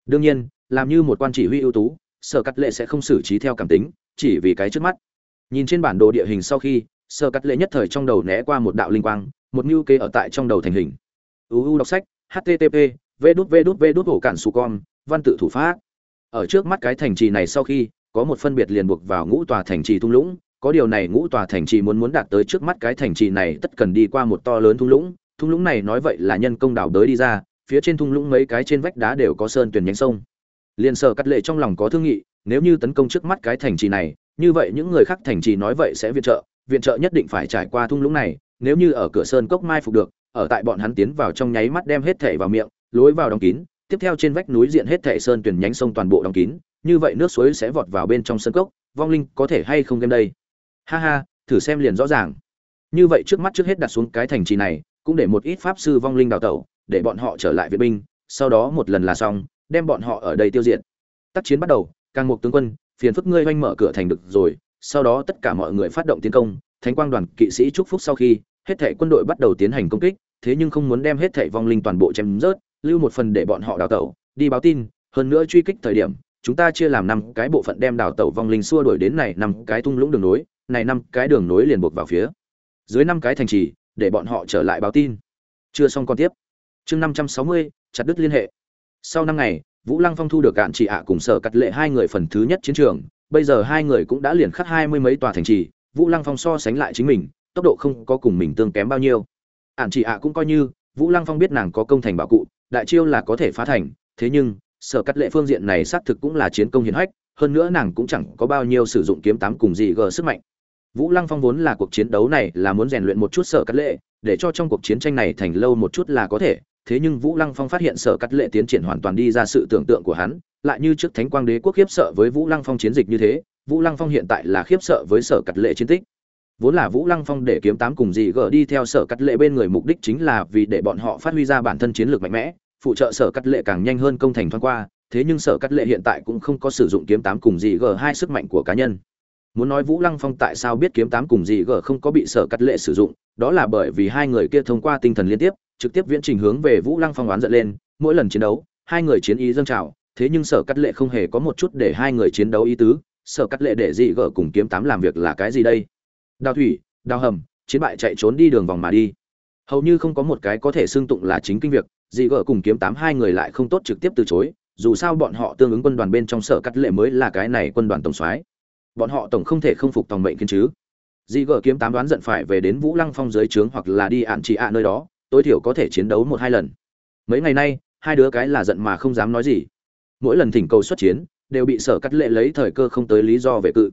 Đương nhiên, làm như một quan chỉ huy ưu tú, sở cắt lệ sẽ không xử trí theo cảm tính, chỉ vì cái trước mắt. Nhìn trên bản đồ địa hình sau khi, sở cắt lệ nhất thời trong đầu né qua một đạo linh quang, một mưu kê ở tại trong đầu thành hình. Uu đọc sách http v đút v đút v đút hổ cản su con, văn tự thủ pháp. Ở trước mắt cái thành trì này sau khi, có một phân biệt liền buộc vào ngũ tòa thành trì thung lũng, có điều này ngũ tòa thành trì muốn muốn đạt tới trước mắt cái thành trì này tất cần đi qua một to lớn thung lũng thung lũng này nói vậy là nhân công đào đới đi ra, phía trên thung lũng mấy cái trên vách đá đều có sơn tuyển nhánh sông. Liền sở cắt lệ trong lòng có thương nghị, nếu như tấn công trước mắt cái thành trì này, như vậy những người khác thành trì nói vậy sẽ viện trợ viện trợ nhất định phải trải qua thung lũng này, nếu như ở cửa sơn cốc mai phục được, ở tại bọn hắn tiến vào trong nháy mắt đem hết thảy vào miệng, lối vào đóng kín, tiếp theo trên vách núi diện hết thảy sơn tuyển nhánh sông toàn bộ đóng kín, như vậy nước suối sẽ vọt vào bên trong sơn cốc, vong linh có thể hay không game đây? Ha ha, thử xem liền rõ ràng. Như vậy trước mắt trước hết đặt xuống cái thành trì này cũng để một ít pháp sư vong linh đào tẩu, để bọn họ trở lại viện binh, sau đó một lần là xong, đem bọn họ ở đây tiêu diệt. Tác chiến bắt đầu, càng một tướng quân, phiền phức ngươi oanh mở cửa thành được rồi, sau đó tất cả mọi người phát động tiến công, thánh quang đoàn kỵ sĩ chúc phúc sau khi, hết thảy quân đội bắt đầu tiến hành công kích, thế nhưng không muốn đem hết thảy vong linh toàn bộ chém rớt, lưu một phần để bọn họ đào tẩu, đi báo tin, hơn nữa truy kích thời điểm, chúng ta chia làm năm cái bộ phận đem đào tẩu vong linh xua đuổi đến này năm cái tung lũng đường nối, này năm cái đường nối liền buộc vào phía dưới năm cái thành trì để bọn họ trở lại báo tin. Chưa xong còn tiếp. Chương năm trăm sáu mươi, chặt đứt liên hệ. Sau năm ngày, vũ lăng phong thu được cạn chỉ ạ cùng sở cắt lệ hai người phần thứ nhất chiến trường. Bây giờ hai người cũng đã liền khắc hai mươi mấy tòa thành trì. Vũ lăng phong so sánh lại chính mình, tốc độ không có cùng mình tương kém bao nhiêu. Ạn chỉ ạ cũng coi như, vũ lăng phong biết nàng có công thành bảo cụ, đại chiêu là có thể phá thành. Thế nhưng, sở cắt lệ phương diện này xác thực cũng là chiến công hiển hách, hơn nữa nàng cũng chẳng có bao nhiêu sử dụng kiếm tám cùng gì gờ sức mạnh vũ lăng phong vốn là cuộc chiến đấu này là muốn rèn luyện một chút sở cắt lệ để cho trong cuộc chiến tranh này thành lâu một chút là có thể thế nhưng Vũ Lăng Phong phát hiện sở cắt lệ tiến triển hoàn toàn đi ra sự tưởng tượng của hắn, lại như trước Thánh Quang Đế quốc khiếp sợ với Vũ Lăng Phong chiến dịch như thế, Vũ Lăng Phong hiện tại là khiếp sợ với sở cắt lệ chiến tích. Vốn là Vũ Lăng Phong để kiếm tám cùng gì gỡ đi theo sở cắt lệ bên người mục đích chính là vì để bọn họ phát huy ra bản thân chiến lược mạnh mẽ, phụ trợ sở cắt lệ càng nhanh hơn công thành thoáng qua, thế nhưng sở cắt lệ hiện tại cũng không có sử dụng kiếm tám cùng gì gỡ hai sức mạnh của cá nhân. Muốn nói Vũ Lăng Phong tại sao biết kiếm tám cùng gì gở không có bị sở cắt lệ sử dụng, đó là bởi vì hai người kia thông qua tinh thần liên tiếp, trực tiếp viễn trình hướng về Vũ Lăng Phong oán giận lên, mỗi lần chiến đấu, hai người chiến ý dâng trào, thế nhưng Sở Cắt Lệ không hề có một chút để hai người chiến đấu ý tứ, Sở Cắt Lệ để dị gở cùng kiếm tám làm việc là cái gì đây? Đào thủy, đào hầm, chiến bại chạy trốn đi đường vòng mà đi. Hầu như không có một cái có thể xưng tụng là chính kinh việc, dị gở cùng kiếm tám hai người lại không tốt trực tiếp từ chối, dù sao bọn họ tương ứng quân đoàn bên trong Sở Cắt Lệ mới là cái này quân đoàn tổng soái. Bọn họ tổng không thể không phục tòng mệnh kiến chứ. Dị gở kiếm tám đoán giận phải về đến Vũ Lăng Phong dưới trướng hoặc là đi ạn trị ạ nơi đó, tối thiểu có thể chiến đấu một hai lần. Mấy ngày nay hai đứa cái là giận mà không dám nói gì. Mỗi lần thỉnh cầu xuất chiến đều bị sở cắt lệ lấy thời cơ không tới lý do về cự.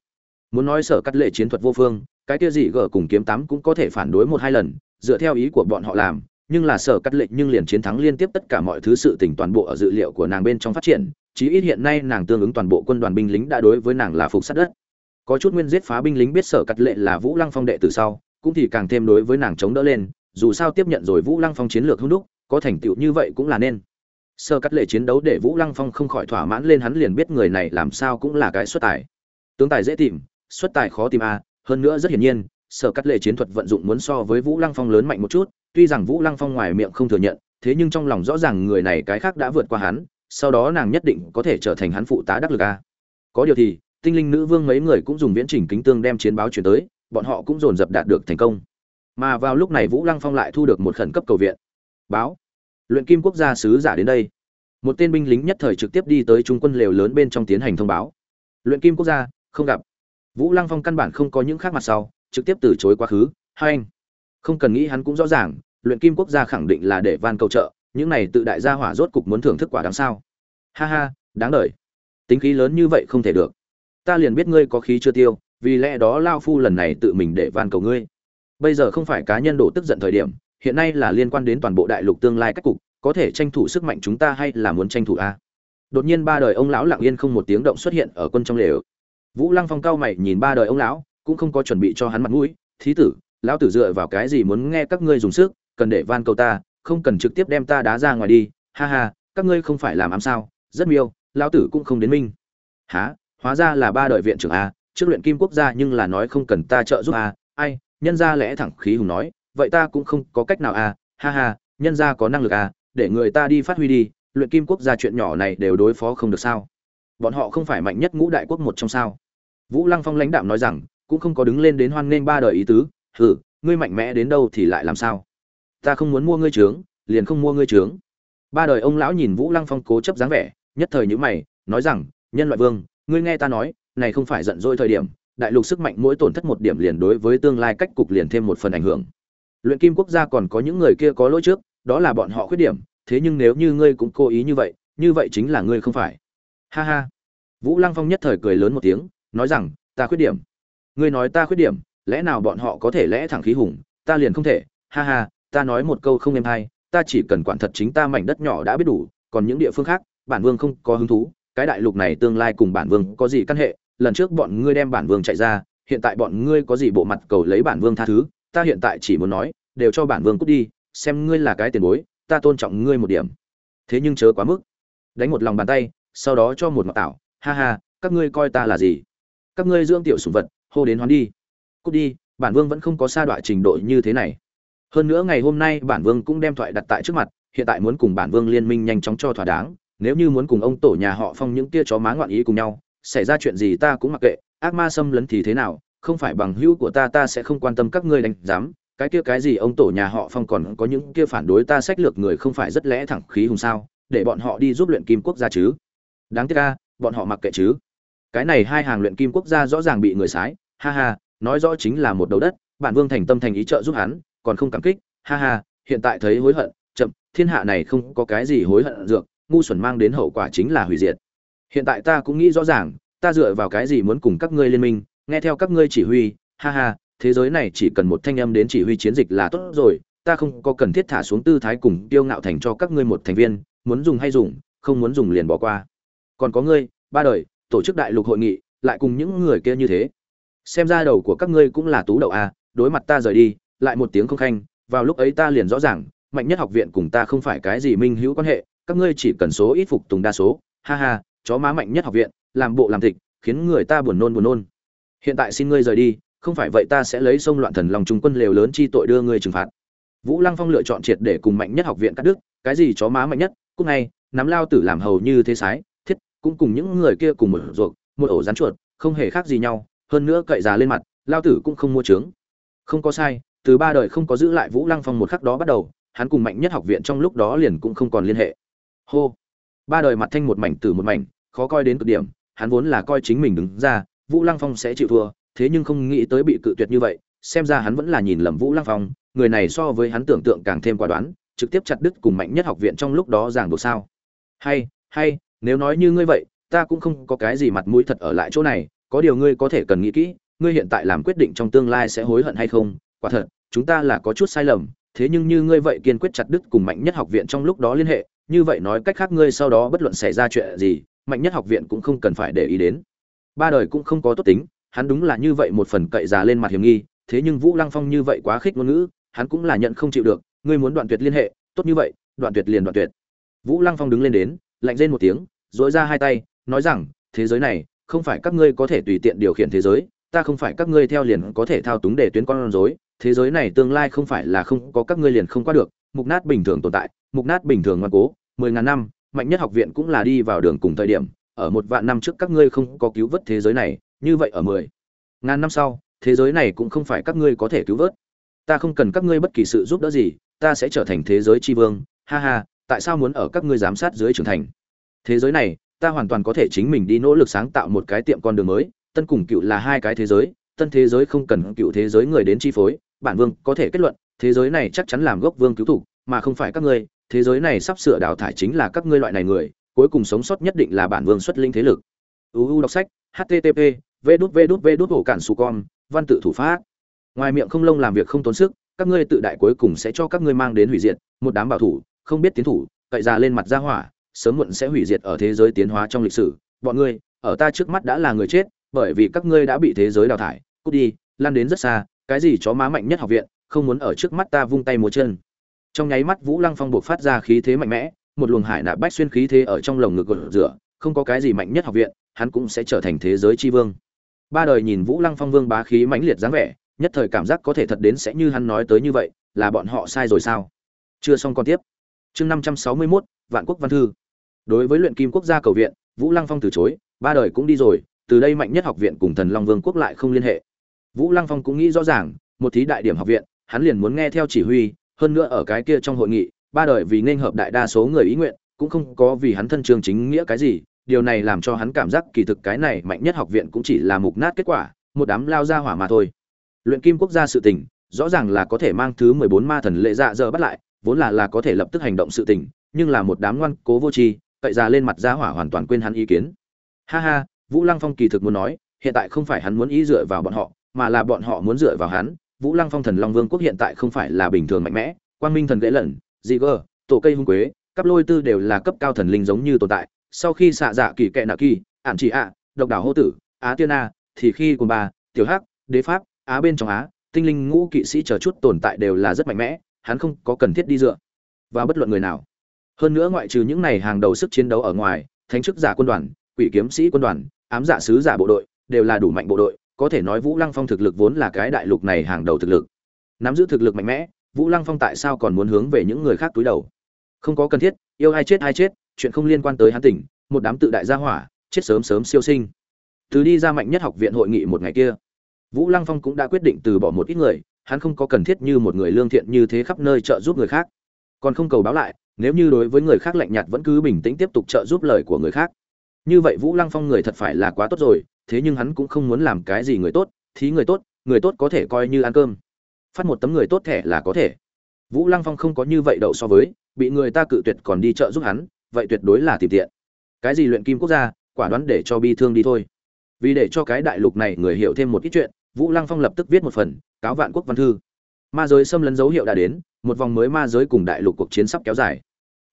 Muốn nói sở cắt lệ chiến thuật vô phương cái kia dị gở cùng kiếm tám cũng có thể phản đối một hai lần dựa theo ý của bọn họ làm nhưng là sở cắt lệ nhưng liền chiến thắng liên tiếp tất cả mọi thứ sự tình toàn bộ ở dự liệu của nàng bên trong phát triển chí ít hiện nay nàng tương ứng toàn bộ quân đoàn binh lính đã đối với nàng là phục sát đất có chút nguyên giết phá binh lính biết sở cắt lệ là vũ lăng phong đệ từ sau cũng thì càng thêm đối với nàng chống đỡ lên dù sao tiếp nhận rồi Vũ Lăng Phong chiến lược hung đúc, có thành tựu như vậy cũng là nên. Sơ cắt lệ chiến đấu để vũ lăng phong không khỏi thỏa mãn lên hắn liền biết người này làm sao cũng là cái xuất tài. Tướng tài dễ tìm xuất tài khó tìm a hơn nữa rất hiển nhiên sở cắt lệ chiến thuật vận dụng muốn so với vũ lăng phong lớn mạnh một chút tuy rằng vũ lăng phong ngoài miệng không thừa nhận thế nhưng trong lòng rõ ràng người này cái khác đã vượt qua hắn sau đó nàng nhất định có thể trở thành hắn phụ tá đắc lực a có điều thì tinh linh nữ vương mấy người cũng dùng viễn trình kính tương đem chiến báo chuyển tới, bọn họ cũng dồn dập đạt được thành công. Mà vào lúc này vũ lăng phong lại thu được một khẩn cấp cầu viện. Báo, luyện kim quốc gia sứ giả đến đây. Một tên binh lính nhất thời trực tiếp đi tới trung quân lều lớn bên trong tiến hành thông báo. Luyện kim quốc gia, không gặp. Vũ lăng phong căn bản không có những khác mặt sau, trực tiếp từ chối quá khứ. Hai anh, không cần nghĩ hắn cũng rõ ràng, luyện kim quốc gia khẳng định là để van cầu trợ, những này tự đại gia hỏa rốt cục muốn thưởng thức quả đáng sao. Ha ha, đáng đ tính khí lớn như vậy không thể được ta liền biết ngươi có khí chưa tiêu, vì lẽ đó lao phu lần này tự mình để van cầu ngươi. Bây giờ không phải cá nhân đổ tức giận thời điểm, hiện nay là liên quan đến toàn bộ đại lục tương lai cách cục, có thể tranh thủ sức mạnh chúng ta hay là muốn tranh thủ a? Đột nhiên ba đời ông lão lặng yên không một tiếng động xuất hiện ở quân trong lều. Vũ lăng phong cao mày nhìn ba đời ông lão, cũng không có chuẩn bị cho hắn mặt mũi. Thí tử, lão tử dựa vào cái gì muốn nghe các ngươi dùng sức, cần để van cầu ta, không cần trực tiếp đem ta đá ra ngoài đi. Ha ha, các ngươi không phải làm ám sao, rất miêu, lão tử cũng không đến minh. Há hóa ra là ba đời viện trưởng a, trước luyện kim quốc gia nhưng là nói không cần ta trợ giúp a. Ai, nhân ra lẽ thẳng khí hùng nói, vậy ta cũng không có cách nào a. Ha ha, nhân ra có năng lực a, để người ta đi phát huy đi, luyện kim quốc gia chuyện nhỏ này đều đối phó không được sao? Bọn họ không phải mạnh nhất ngũ đại quốc một trong sao? Vũ lăng phong lãnh đạm nói rằng, cũng không có đứng lên đến hoan nghênh ba đời ý tứ. Hừ, ngươi mạnh mẽ đến đâu thì lại làm sao? Ta không muốn mua ngươi trướng, liền không mua ngươi trướng. Ba đời ông lão nhìn vũ lăng phong cố chấp dáng vẻ, nhất thời nhữ mày, nói rằng, nhân loại vương ngươi nghe ta nói, này không phải giận dỗi thời điểm, đại lục sức mạnh mỗi tổn thất một điểm liền đối với tương lai cách cục liền thêm một phần ảnh hưởng. Luyện kim quốc gia còn có những người kia có lỗi trước, đó là bọn họ khuyết điểm, thế nhưng nếu như ngươi cũng cố ý như vậy như vậy chính là ngươi không phải. Ha ha. Vũ lăng phong nhất thời cười lớn một tiếng, nói rằng, ta khuyết điểm. Ngươi nói ta khuyết điểm, lẽ nào bọn họ có thể lẽ thẳng khí hùng, ta liền không thể. Ha ha, ta nói một câu không êm hay, ta chỉ cần quản thật chính ta mảnh đất nhỏ đã biết đủ, còn những địa phương khác, bản vương không có hứng thú cái đại lục này tương lai cùng bản vương có gì căn hệ? Lần trước bọn ngươi đem bản vương chạy ra, hiện tại bọn ngươi có gì bộ mặt cầu lấy bản vương tha thứ? Ta hiện tại chỉ muốn nói, đều cho bản vương cút đi, xem ngươi là cái tiền bối, ta tôn trọng ngươi một điểm. Thế nhưng chớ quá mức. Đánh một lòng bàn tay, sau đó cho một mặt tảo. Ha ha, các ngươi coi ta là gì? Các ngươi dưỡng tiểu sùng vật, hô đến hoán đi. Cút đi, bản vương vẫn không có sa đọa trình độ như thế này. Hơn nữa ngày hôm nay bản vương cũng đem thoại đặt tại trước mặt, hiện tại muốn cùng bản vương liên minh nhanh chóng cho thỏa đáng nếu như muốn cùng ông tổ nhà họ phong những tia chó má ngoạn ý cùng nhau, xảy ra chuyện gì ta cũng mặc kệ, ác ma xâm lấn thì thế nào, không phải bằng hữu của ta ta sẽ không quan tâm các ngươi đánh giám. Cái kia cái gì ông tổ nhà họ phong còn có những kia phản đối ta sách lược người không phải rất lẽ thẳng khí hùng sao, để bọn họ đi giúp luyện kim quốc gia chứ? Đáng tiếc ca bọn họ mặc kệ chứ. Cái này hai hàng luyện kim quốc gia rõ ràng bị người sái. Ha ha, nói rõ chính là một đầu đất, bản vương thành tâm thành ý trợ giúp hắn, còn không cảm kích. Ha ha, hiện tại thấy hối hận, chậm, thiên hạ này không có cái gì hối hận dược ngu xuẩn mang đến hậu quả chính là hủy diệt. Hiện tại ta cũng nghĩ rõ ràng ta dựa vào cái gì muốn cùng các ngươi liên minh nghe theo các ngươi chỉ huy ha ha thế giới này chỉ cần một thanh âm đến chỉ huy chiến dịch là tốt rồi ta không có cần thiết thả xuống tư thái cùng tiêu ngạo thành cho các ngươi một thành viên muốn dùng hay dùng không muốn dùng liền bỏ qua. Còn có ngươi ba đời tổ chức đại lục hội nghị lại cùng những người kia như thế. Xem ra đầu của các ngươi cũng là tú đậu a à, đối mặt ta rời đi lại một tiếng không khanh vào lúc ấy ta liền rõ ràng mạnh nhất học viện cùng ta không phải cái gì minh hữu quan hệ các ngươi chỉ cần số ít phục tùng đa số, ha ha, chó má mạnh nhất học viện, làm bộ làm thịt, khiến người ta buồn nôn buồn nôn. Hiện tại xin ngươi rời đi, không phải vậy ta sẽ lấy sông loạn thần lòng trung quân lều lớn chi tội đưa ngươi trừng phạt. Vũ lăng phong lựa chọn triệt để cùng mạnh nhất học viện cắt đứt, cái gì chó má mạnh nhất cúc ngay, nắm lao tử làm hầu như thế sái, thiết, cũng cùng những người kia cùng một ruột, một ổ rắn chuột, không hề khác gì nhau, hơn nữa cậy già lên mặt, lao tử cũng không mua trướng không có sai, từ ba đời không có giữ lại vũ lăng phong một khắc đó bắt đầu, hắn cùng mạnh nhất học viện trong lúc đó liền cũng không còn liên hệ hô. Ba đời mặt thanh một mảnh từ một mảnh, khó coi đến cực điểm, hắn vốn là coi chính mình đứng ra, vũ lăng phong sẽ chịu thua, thế nhưng không nghĩ tới bị cự tuyệt như vậy, xem ra hắn vẫn là nhìn lầm vũ lăng phong, người này so với hắn tưởng tượng càng thêm quả đoán, trực tiếp chặt đứt cùng mạnh nhất học viện trong lúc đó giảng đồ sao. Hay hay, nếu nói như ngươi vậy, ta cũng không có cái gì mặt mũi thật ở lại chỗ này, có điều ngươi có thể cần nghĩ kỹ, ngươi hiện tại làm quyết định trong tương lai sẽ hối hận hay không? Quả thật, chúng ta là có chút sai lầm, thế nhưng như ngươi vậy kiên quyết chặt đứt cùng mạnh nhất học viện trong lúc đó liên hệ như vậy nói cách khác ngươi sau đó bất luận xảy ra chuyện gì, mạnh nhất học viện cũng không cần phải để ý đến. Ba đời cũng không có tốt tính, hắn đúng là như vậy một phần cậy già lên mặt hiểm nghi, thế nhưng vũ lăng phong như vậy quá khích ngôn ngữ, hắn cũng là nhận không chịu được, ngươi muốn đoạn tuyệt liên hệ, tốt như vậy, đoạn tuyệt liền đoạn tuyệt. Vũ lăng phong đứng lên đến, lạnh rên một tiếng dỗi ra hai tay, nói rằng, thế giới này, không phải các ngươi có thể tùy tiện điều khiển thế giới, ta không phải các ngươi theo liền có thể thao túng để tuyến con rối, thế giới này tương lai không phải là không có các ngươi liền không qua được, mục nát bình thường tồn tại mục nát bình thường ngoan cố, mười ngàn năm, mạnh nhất học viện cũng là đi vào đường cùng thời điểm, ở một vạn năm trước các ngươi không có cứu vớt thế giới này, như vậy ở mười ngàn năm sau, thế giới này cũng không phải các ngươi có thể cứu vớt. Ta không cần các ngươi bất kỳ sự giúp đỡ gì, ta sẽ trở thành thế giới tri vương, ha ha, tại sao muốn ở các ngươi giám sát dưới trưởng thành? Thế giới này, ta hoàn toàn có thể chính mình đi nỗ lực sáng tạo một cái tiệm con đường mới, tân cùng cựu là hai cái thế giới, tân thế giới không cần cựu thế giới người đến chi phối, bản vương có thể kết luận, thế giới này chắc chắn làm gốc vương cứu thủ, mà không phải các ngươi thế giới này sắp sửa đào thải chính là các ngươi loại này người, cuối cùng sống sót nhất định là bản vương xuất linh thế lực. Uu đọc sách http v đút v đút v đút hổ cản su con, văn tự thủ pháp. Ngoài miệng không lông làm việc không tốn sức, các ngươi tự đại cuối cùng sẽ cho các ngươi mang đến hủy diệt, một đám bảo thủ, không biết tiến thủ, cậy ra lên mặt ra hỏa, sớm muộn sẽ hủy diệt ở thế giới tiến hóa trong lịch sử. Bọn ngươi, ở ta trước mắt đã là người chết, bởi vì các ngươi đã bị thế giới đào thải. Cút đi lan đến rất xa, cái gì chó má mạnh nhất học viện, không muốn ở trước mắt ta vung tay múa chân trong nháy mắt vũ lăng phong buộc phát ra khí thế mạnh mẽ, một luồng hải nạ bách xuyên khí thế ở trong lồng ngực gột rửa, không có cái gì mạnh nhất học viện, hắn cũng sẽ trở thành thế giới tri vương. Ba đời nhìn vũ lăng phong vương bá khí mãnh liệt dáng vẻ, nhất thời cảm giác có thể thật đến sẽ như hắn nói tới như vậy, là bọn họ sai rồi sao? Chưa xong còn tiếp. Chương năm trăm sáu mươi mốt, vạn quốc văn thư. Đối với luyện kim quốc gia cầu viện, vũ lăng phong từ chối, ba đời cũng đi rồi, từ đây mạnh nhất học viện cùng thần long vương quốc lại không liên hệ. Vũ lăng phong cũng nghĩ rõ ràng, một thí đại điểm học viện, hắn liền muốn nghe theo chỉ huy hơn nữa ở cái kia trong hội nghị, ba đời vì nên hợp đại đa số người ý nguyện, cũng không có vì hắn thân trường chính nghĩa cái gì. Điều này làm cho hắn cảm giác kỳ thực cái này mạnh nhất học viện cũng chỉ là mục nát kết quả, một đám lao ra hỏa mà thôi. Luyện kim quốc gia sự tình, rõ ràng là có thể mang thứ mười bốn ma thần lệ dạ giờ bắt lại, vốn là là có thể lập tức hành động sự tình, nhưng là một đám ngoan cố vô tri, cậy ra lên mặt ra hỏa hoàn toàn quên hắn ý kiến. Ha ha, vũ lăng phong kỳ thực muốn nói, hiện tại không phải hắn muốn ý dựa vào bọn họ, mà là bọn họ muốn dựa vào hắn vũ lăng phong thần long vương quốc hiện tại không phải là bình thường mạnh mẽ, quang minh thần gãy lẩn dị gơ, tổ cây hung quế cấp lôi tư đều là cấp cao thần linh giống như tồn tại. Sau khi xạ dạ kỳ kệ nạ kỳ, ản chỉ ạ, độc đảo hô tử, á tiên a, thì khi cùng bà, tiểu hắc, đế pháp, á bên trong á, tinh linh ngũ kỵ sĩ chờ chút tồn tại đều là rất mạnh mẽ, hắn không có cần thiết đi dựa vào bất luận người nào. Hơn nữa ngoại trừ những này hàng đầu sức chiến đấu ở ngoài, thánh chức giả quân đoàn, quỷ kiếm sĩ quân đoàn, ám giả sứ giả bộ đội đều là đủ mạnh bộ đội có thể nói vũ lăng phong thực lực vốn là cái đại lục này hàng đầu thực lực. Nắm giữ thực lực mạnh mẽ, vũ lăng phong tại sao còn muốn hướng về những người khác túi đầu? Không có cần thiết, yêu ai chết ai chết, chuyện không liên quan tới hắn tỉnh, một đám tự đại gia hỏa, chết sớm sớm siêu sinh. Từ đi ra mạnh nhất học viện hội nghị một ngày kia, vũ lăng phong cũng đã quyết định từ bỏ một ít người, hắn không có cần thiết như một người lương thiện như thế khắp nơi trợ giúp người khác. Còn không cầu báo lại, nếu như đối với người khác lạnh nhạt vẫn cứ bình tĩnh tiếp tục trợ giúp lời của người khác như vậy vũ lăng phong người thật phải là quá tốt rồi, thế nhưng hắn cũng không muốn làm cái gì người tốt, thí người tốt người tốt có thể coi như ăn cơm. Phát một tấm người tốt thẻ là có thể. Vũ lăng phong không có như vậy đậu so với, bị người ta cự tuyệt còn đi chợ giúp hắn, vậy tuyệt đối là tìm tiện. Cái gì luyện kim quốc gia, quả đoán để cho bi thương đi thôi. Vì để cho cái đại lục này người hiểu thêm một ít chuyện, vũ lăng phong lập tức viết một phần, cáo vạn quốc văn thư. Ma giới xâm lấn dấu hiệu đã đến, một vòng mới ma giới cùng đại lục cuộc chiến sắp kéo dài.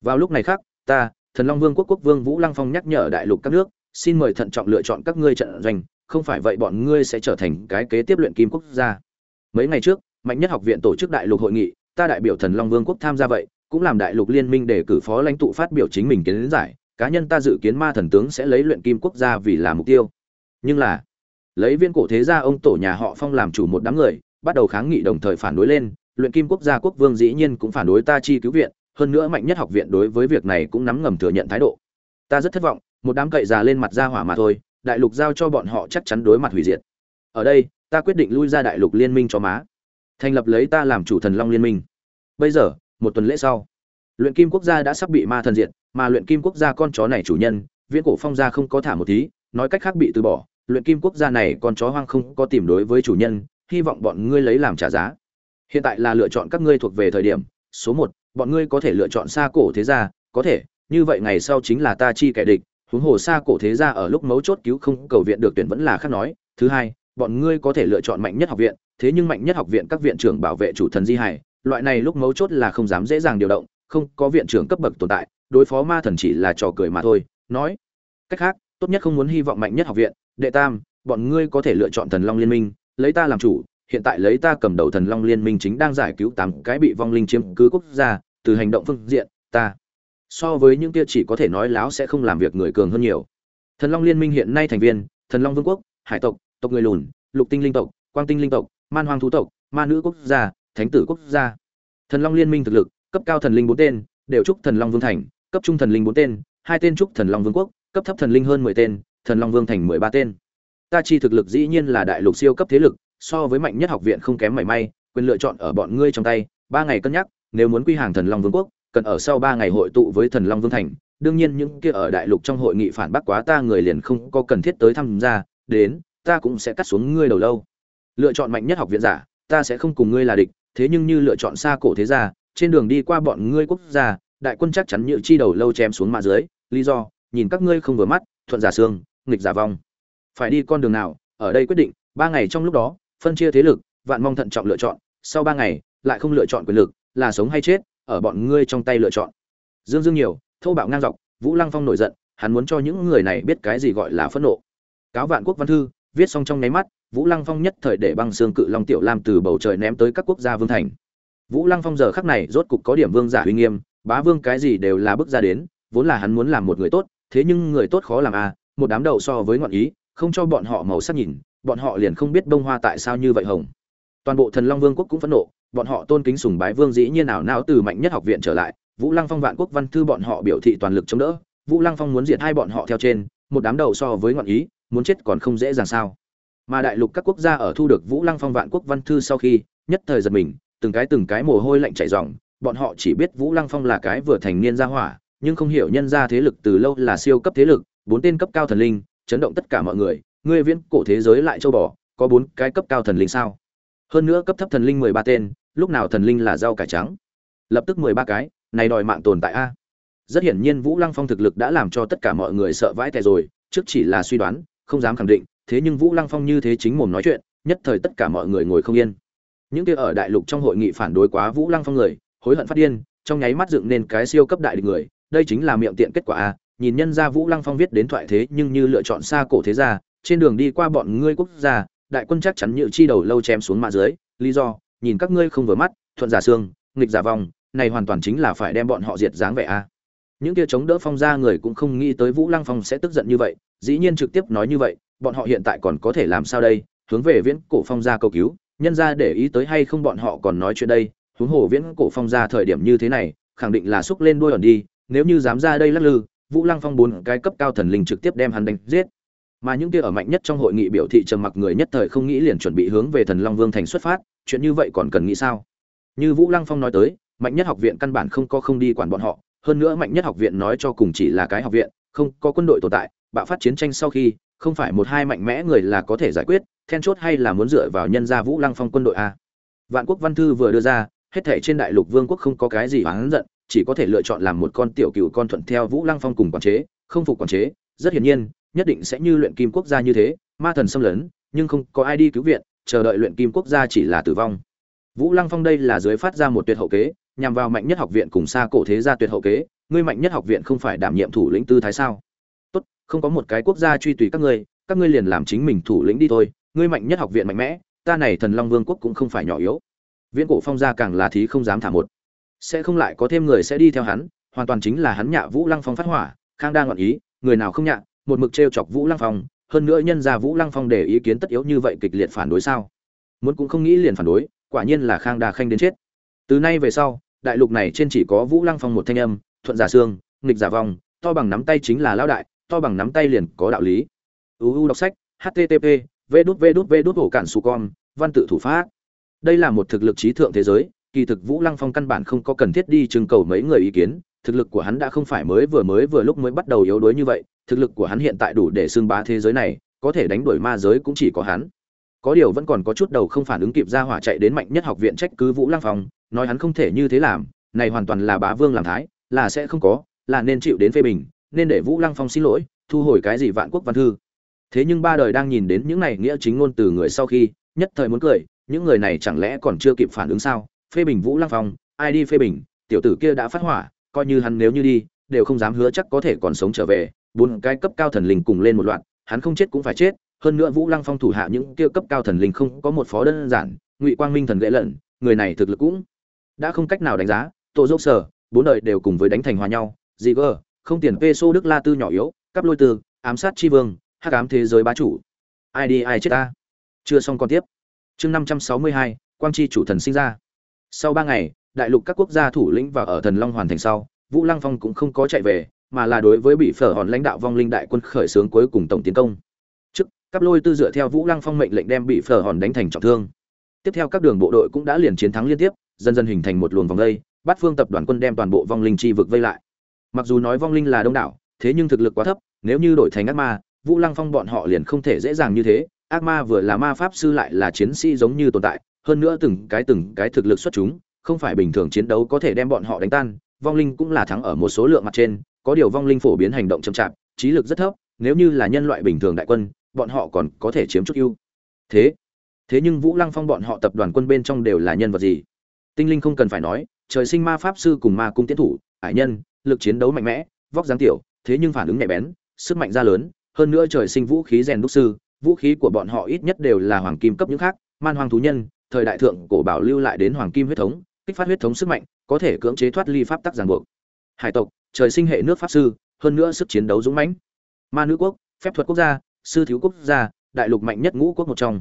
Vào lúc này khác, ta thần long vương quốc quốc vương vũ lăng phong nhắc nhở đại lục các nước, xin mời thận trọng lựa chọn các ngươi trận doanh, không phải vậy bọn ngươi sẽ trở thành cái kế tiếp luyện kim quốc gia. Mấy ngày trước, mạnh nhất học viện tổ chức đại lục hội nghị, ta đại biểu thần long vương quốc tham gia vậy, cũng làm đại lục liên minh để cử phó lãnh tụ phát biểu chính mình kiến giải, cá nhân ta dự kiến ma thần tướng sẽ lấy luyện kim quốc gia vì là mục tiêu. Nhưng là, lấy viên cổ thế gia ông tổ nhà họ phong làm chủ một đám người, bắt đầu kháng nghị đồng thời phản đối lên, luyện kim quốc gia quốc vương dĩ nhiên cũng phản đối ta chi cứu viện hơn nữa mạnh nhất học viện đối với việc này cũng nắm ngầm thừa nhận thái độ. Ta rất thất vọng, một đám cậy già lên mặt ra hỏa mà thôi, đại lục giao cho bọn họ chắc chắn đối mặt hủy diệt. Ở đây, ta quyết định lui ra đại lục liên minh cho má. Thành lập lấy ta làm chủ thần long liên minh. Bây giờ, một tuần lễ sau, luyện kim quốc gia đã sắp bị ma thần diệt, mà luyện kim quốc gia con chó này chủ nhân, viễn cổ phong gia không có thả một tí, nói cách khác bị từ bỏ, luyện kim quốc gia này con chó hoang không có tìm đối với chủ nhân, hy vọng bọn ngươi lấy làm trả giá. Hiện tại là lựa chọn các ngươi thuộc về thời điểm, số một bọn ngươi có thể lựa chọn xa cổ thế gia, có thể, như vậy ngày sau chính là ta chi kẻ địch, huống hồ xa cổ thế gia ở lúc mấu chốt cứu không cầu viện được tuyển vẫn là khác nói. Thứ hai, bọn ngươi có thể lựa chọn mạnh nhất học viện, thế nhưng mạnh nhất học viện các viện trưởng bảo vệ chủ thần di hải, loại này lúc mấu chốt là không dám dễ dàng điều động, không có viện trưởng cấp bậc tồn tại, đối phó ma thần chỉ là trò cười mà thôi. Nói, cách khác, tốt nhất không muốn hy vọng mạnh nhất học viện, đệ tam, bọn ngươi có thể lựa chọn thần long liên minh, lấy ta làm chủ hiện tại lấy ta cầm đầu thần long liên minh chính đang giải cứu tám cái bị vong linh chiếm cứ quốc gia, từ hành động phương diện, ta so với những kia chỉ có thể nói láo sẽ không làm việc người cường hơn nhiều. Thần long liên minh hiện nay thành viên, thần long vương quốc, hải tộc tộc người lùn, lục tinh linh tộc, quang tinh linh tộc, man hoang thú tộc, ma nữ quốc gia, thánh tử quốc gia. Thần long liên minh thực lực, cấp cao thần linh bốn tên, đều trúc thần long vương thành, cấp trung thần linh bốn tên, hai tên trúc thần long vương quốc, cấp thấp thần linh hơn mười tên, thần long vương thành mười ba tên. Ta chi thực lực dĩ nhiên là đại lục siêu cấp thế lực so với mạnh nhất học viện không kém mảy may, quyền lựa chọn ở bọn ngươi trong tay, ba ngày cân nhắc, nếu muốn quy hàng thần long vương quốc, cần ở sau ba ngày hội tụ với thần long vương thành. Đương nhiên những kia ở đại lục trong hội nghị phản bác quá ta người liền không có cần thiết tới tham gia, đến, ta cũng sẽ cắt xuống ngươi đầu lâu. Lựa chọn mạnh nhất học viện giả, ta sẽ không cùng ngươi là địch, thế nhưng như lựa chọn xa cổ thế gia, trên đường đi qua bọn ngươi quốc gia, đại quân chắc chắn nhự chi đầu lâu chém xuống mạ dưới, lý do, nhìn các ngươi không vừa mắt, thuận giả xương, nghịch giả vong. Phải đi con đường nào, ở đây quyết định, ba ngày trong lúc đó phân chia thế lực, vạn mong thận trọng lựa chọn, sau ba ngày, lại không lựa chọn quyền lực, là sống hay chết, ở bọn ngươi trong tay lựa chọn. Dương dương nhiều, thô bạo ngang dọc, vũ lăng phong nổi giận, hắn muốn cho những người này biết cái gì gọi là phẫn nộ. Cáo vạn quốc văn thư, viết xong trong nháy mắt, vũ lăng phong nhất thời để băng xương cự long tiểu lam từ bầu trời ném tới các quốc gia vương thành. Vũ lăng phong giờ khắc này rốt cục có điểm vương giả uy nghiêm, bá vương cái gì đều là bước ra đến, vốn là hắn muốn làm một người tốt, thế nhưng người tốt khó làm à một đám đầu so với ngọn ý, không cho bọn họ màu sắc nhìn bọn họ liền không biết bông hoa tại sao như vậy hồng. Toàn bộ thần long vương quốc cũng phẫn nộ, bọn họ tôn kính sùng bái vương dĩ nhiên nào nào từ mạnh nhất học viện trở lại, vũ lăng phong vạn quốc văn thư bọn họ biểu thị toàn lực chống đỡ, vũ lăng phong muốn diệt hai bọn họ theo trên, một đám đầu so với ngọn ý, muốn chết còn không dễ dàng sao. Mà đại lục các quốc gia ở thu được vũ lăng phong vạn quốc văn thư sau khi, nhất thời giật mình, từng cái từng cái mồ hôi lạnh chảy ròng, bọn họ chỉ biết vũ lăng phong là cái vừa thành niên gia hỏa, nhưng không hiểu nhân ra thế lực từ lâu là siêu cấp thế lực, bốn tên cấp cao thần linh, chấn động tất cả mọi người ngươi viễn cổ thế giới lại châu bò, có bốn cái cấp cao thần linh sao? Hơn nữa cấp thấp thần linh mười ba tên, lúc nào thần linh là rau cải trắng? Lập tức mười ba cái, này đòi mạng tồn tại a. Rất hiển nhiên vũ lăng phong thực lực đã làm cho tất cả mọi người sợ vãi tè rồi, trước chỉ là suy đoán, không dám khẳng định, thế nhưng vũ lăng phong như thế chính mồm nói chuyện, nhất thời tất cả mọi người ngồi không yên. Những kia ở đại lục trong hội nghị phản đối quá vũ lăng phong người, hối hận phát điên, trong nháy mắt dựng nên cái siêu cấp đại địch người, đây chính là miệng tiện kết quả a. Nhìn nhân ra vũ lăng phong viết đến thoại thế nhưng như lựa chọn xa cổ thế gia trên đường đi qua bọn ngươi quốc gia, đại quân chắc chắn nhự chi đầu lâu chém xuống mạ dưới. Lý do, nhìn các ngươi không vừa mắt, thuận giả xương, nghịch giả vòng này hoàn toàn chính là phải đem bọn họ diệt dáng vẻ a. Những kia chống đỡ phong gia người cũng không nghĩ tới vũ lăng phong sẽ tức giận như vậy, dĩ nhiên trực tiếp nói như vậy, bọn họ hiện tại còn có thể làm sao đây? Hướng về viễn cổ phong gia cầu cứu, nhân ra để ý tới hay không bọn họ còn nói chuyện đây? Huống hồ viễn cổ phong gia thời điểm như thế này, khẳng định là xúc lên đuôi ẩn đi, nếu như dám ra đây lắc lư, vũ lăng phong bốn cái cấp cao thần linh trực tiếp đem hắn đánh giết mà những kia ở mạnh nhất trong hội nghị biểu thị trầm mặc người nhất thời không nghĩ liền chuẩn bị hướng về thần long vương thành xuất phát, chuyện như vậy còn cần nghĩ sao? Như vũ lăng phong nói tới, mạnh nhất học viện căn bản không có không đi quản bọn họ, hơn nữa mạnh nhất học viện nói cho cùng chỉ là cái học viện, không có quân đội tồn tại, bạo phát chiến tranh sau khi, không phải một hai mạnh mẽ người là có thể giải quyết, then chốt hay là muốn dựa vào nhân gia vũ lăng phong quân đội a. Vạn quốc văn thư vừa đưa ra, hết thể trên đại lục vương quốc không có cái gì oán giận, chỉ có thể lựa chọn làm một con tiểu cựu con thuận theo vũ lăng phong cùng quản chế, không phục quản chế. Rất hiển nhiên nhất định sẽ như luyện kim quốc gia như thế, ma thần xâm lấn, nhưng không có ai đi cứu viện, chờ đợi luyện kim quốc gia chỉ là tử vong. Vũ lăng phong đây là dưới phát ra một tuyệt hậu kế, nhằm vào mạnh nhất học viện cùng xa cổ thế gia tuyệt hậu kế, ngươi mạnh nhất học viện không phải đảm nhiệm thủ lĩnh tư thái sao? Tốt, không có một cái quốc gia truy tùy các ngươi các ngươi liền làm chính mình thủ lĩnh đi thôi, ngươi mạnh nhất học viện mạnh mẽ, ta này thần long vương quốc cũng không phải nhỏ yếu. Viễn cổ phong gia càng là thí không dám thả một. Sẽ không lại có thêm người sẽ đi theo hắn, hoàn toàn chính là hắn nhạ vũ lăng phong phát hỏa, khang đang ngọn ý, người nào không nhạ một mực trêu chọc vũ lăng phong, hơn nữa nhân ra vũ lăng phong để ý kiến tất yếu như vậy kịch liệt phản đối sao? Muốn cũng không nghĩ liền phản đối, quả nhiên là khang đa khanh đến chết. Từ nay về sau, đại lục này trên chỉ có vũ lăng phong một thanh âm, thuận giả xương nghịch giả vong, to bằng nắm tay chính là lão đại, to bằng nắm tay liền có đạo lý. Uu đọc sách http v đút cản văn tự thủ pháp. Đây là một thực lực trí thượng thế giới, kỳ thực vũ lăng phong căn bản không có cần thiết đi trưng cầu mấy người ý kiến, thực lực của hắn đã không phải mới vừa mới vừa lúc mới bắt đầu yếu đuối như vậy thực lực của hắn hiện tại đủ để xưng bá thế giới này, có thể đánh đuổi ma giới cũng chỉ có hắn. Có điều vẫn còn có chút đầu không phản ứng kịp ra hỏa chạy đến mạnh nhất học viện trách cứ vũ lăng phong, nói hắn không thể như thế làm, này hoàn toàn là bá vương làm thái, là sẽ không có, là nên chịu đến phê bình, nên để vũ lăng phong xin lỗi, thu hồi cái gì vạn quốc văn thư. Thế nhưng ba đời đang nhìn đến những này nghĩa chính ngôn từ người sau khi, nhất thời muốn cười, những người này chẳng lẽ còn chưa kịp phản ứng sao? Phê bình vũ lăng phong, ai đi phê bình, tiểu tử kia đã phát hỏa, coi như hắn nếu như đi, đều không dám hứa chắc có thể còn sống trở về bốn cái cấp cao thần linh cùng lên một loạt hắn không chết cũng phải chết hơn nữa vũ lăng phong thủ hạ những kia cấp cao thần linh không có một phó đơn giản ngụy quang minh thần gãy lận, người này thực lực cũng đã không cách nào đánh giá tổ dốc sở bốn đời đều cùng với đánh thành hòa nhau gì cơ không tiền peso đức la tư nhỏ yếu cắp lôi tư ám sát chi vương hắc ám thế giới bá chủ. Ai đi ai chết ta? Chưa xong còn tiếp. Chương năm trăm sáu mươi hai quang chi chủ thần sinh ra. Sau ba ngày đại lục các quốc gia thủ lĩnh và ở thần long hoàn thành sau vũ lăng phong cũng không có chạy về mà là đối với bị phở hòn lãnh đạo vong linh đại quân khởi xướng cuối cùng tổng tiến công. Trước cắp lôi tư dựa theo vũ lăng phong mệnh lệnh đem bị phở hòn đánh thành trọng thương. Tiếp theo các đường bộ đội cũng đã liền chiến thắng liên tiếp, dần dần hình thành một luồng vòng vây, bắt phương tập đoàn quân đem toàn bộ vong linh chi vực vây lại. Mặc dù nói vong linh là đông đảo, thế nhưng thực lực quá thấp, nếu như đổi thành ác ma, vũ lăng phong bọn họ liền không thể dễ dàng như thế. Ác ma vừa là ma pháp sư lại là chiến sĩ giống như tồn tại, hơn nữa từng cái từng cái thực lực xuất chúng, không phải bình thường chiến đấu có thể đem bọn họ đánh tan, vong linh cũng là thắng ở một số lượng mặt trên có điều vong linh phổ biến hành động chậm chạp, trí lực rất thấp, nếu như là nhân loại bình thường đại quân, bọn họ còn có thể chiếm chút ưu. Thế thế nhưng vũ lăng phong bọn họ tập đoàn quân bên trong đều là nhân vật gì? Tinh linh không cần phải nói, trời sinh ma pháp sư cùng ma cung tiến thủ, ải nhân, lực chiến đấu mạnh mẽ, vóc dáng tiểu, thế nhưng phản ứng nhạy bén, sức mạnh ra lớn, hơn nữa trời sinh vũ khí rèn đúc sư, vũ khí của bọn họ ít nhất đều là hoàng kim cấp những khác, man hoàng thú nhân, thời đại thượng cổ bảo lưu lại đến hoàng kim huyết thống, kích phát huyết thống sức mạnh, có thể cưỡng chế thoát ly pháp tắc ràng buộc hải tộc, trời sinh hệ nước pháp sư, hơn nữa sức chiến đấu dũng mãnh. Ma nữ quốc, phép thuật quốc gia, sư thiếu quốc gia, đại lục mạnh nhất ngũ quốc một trong.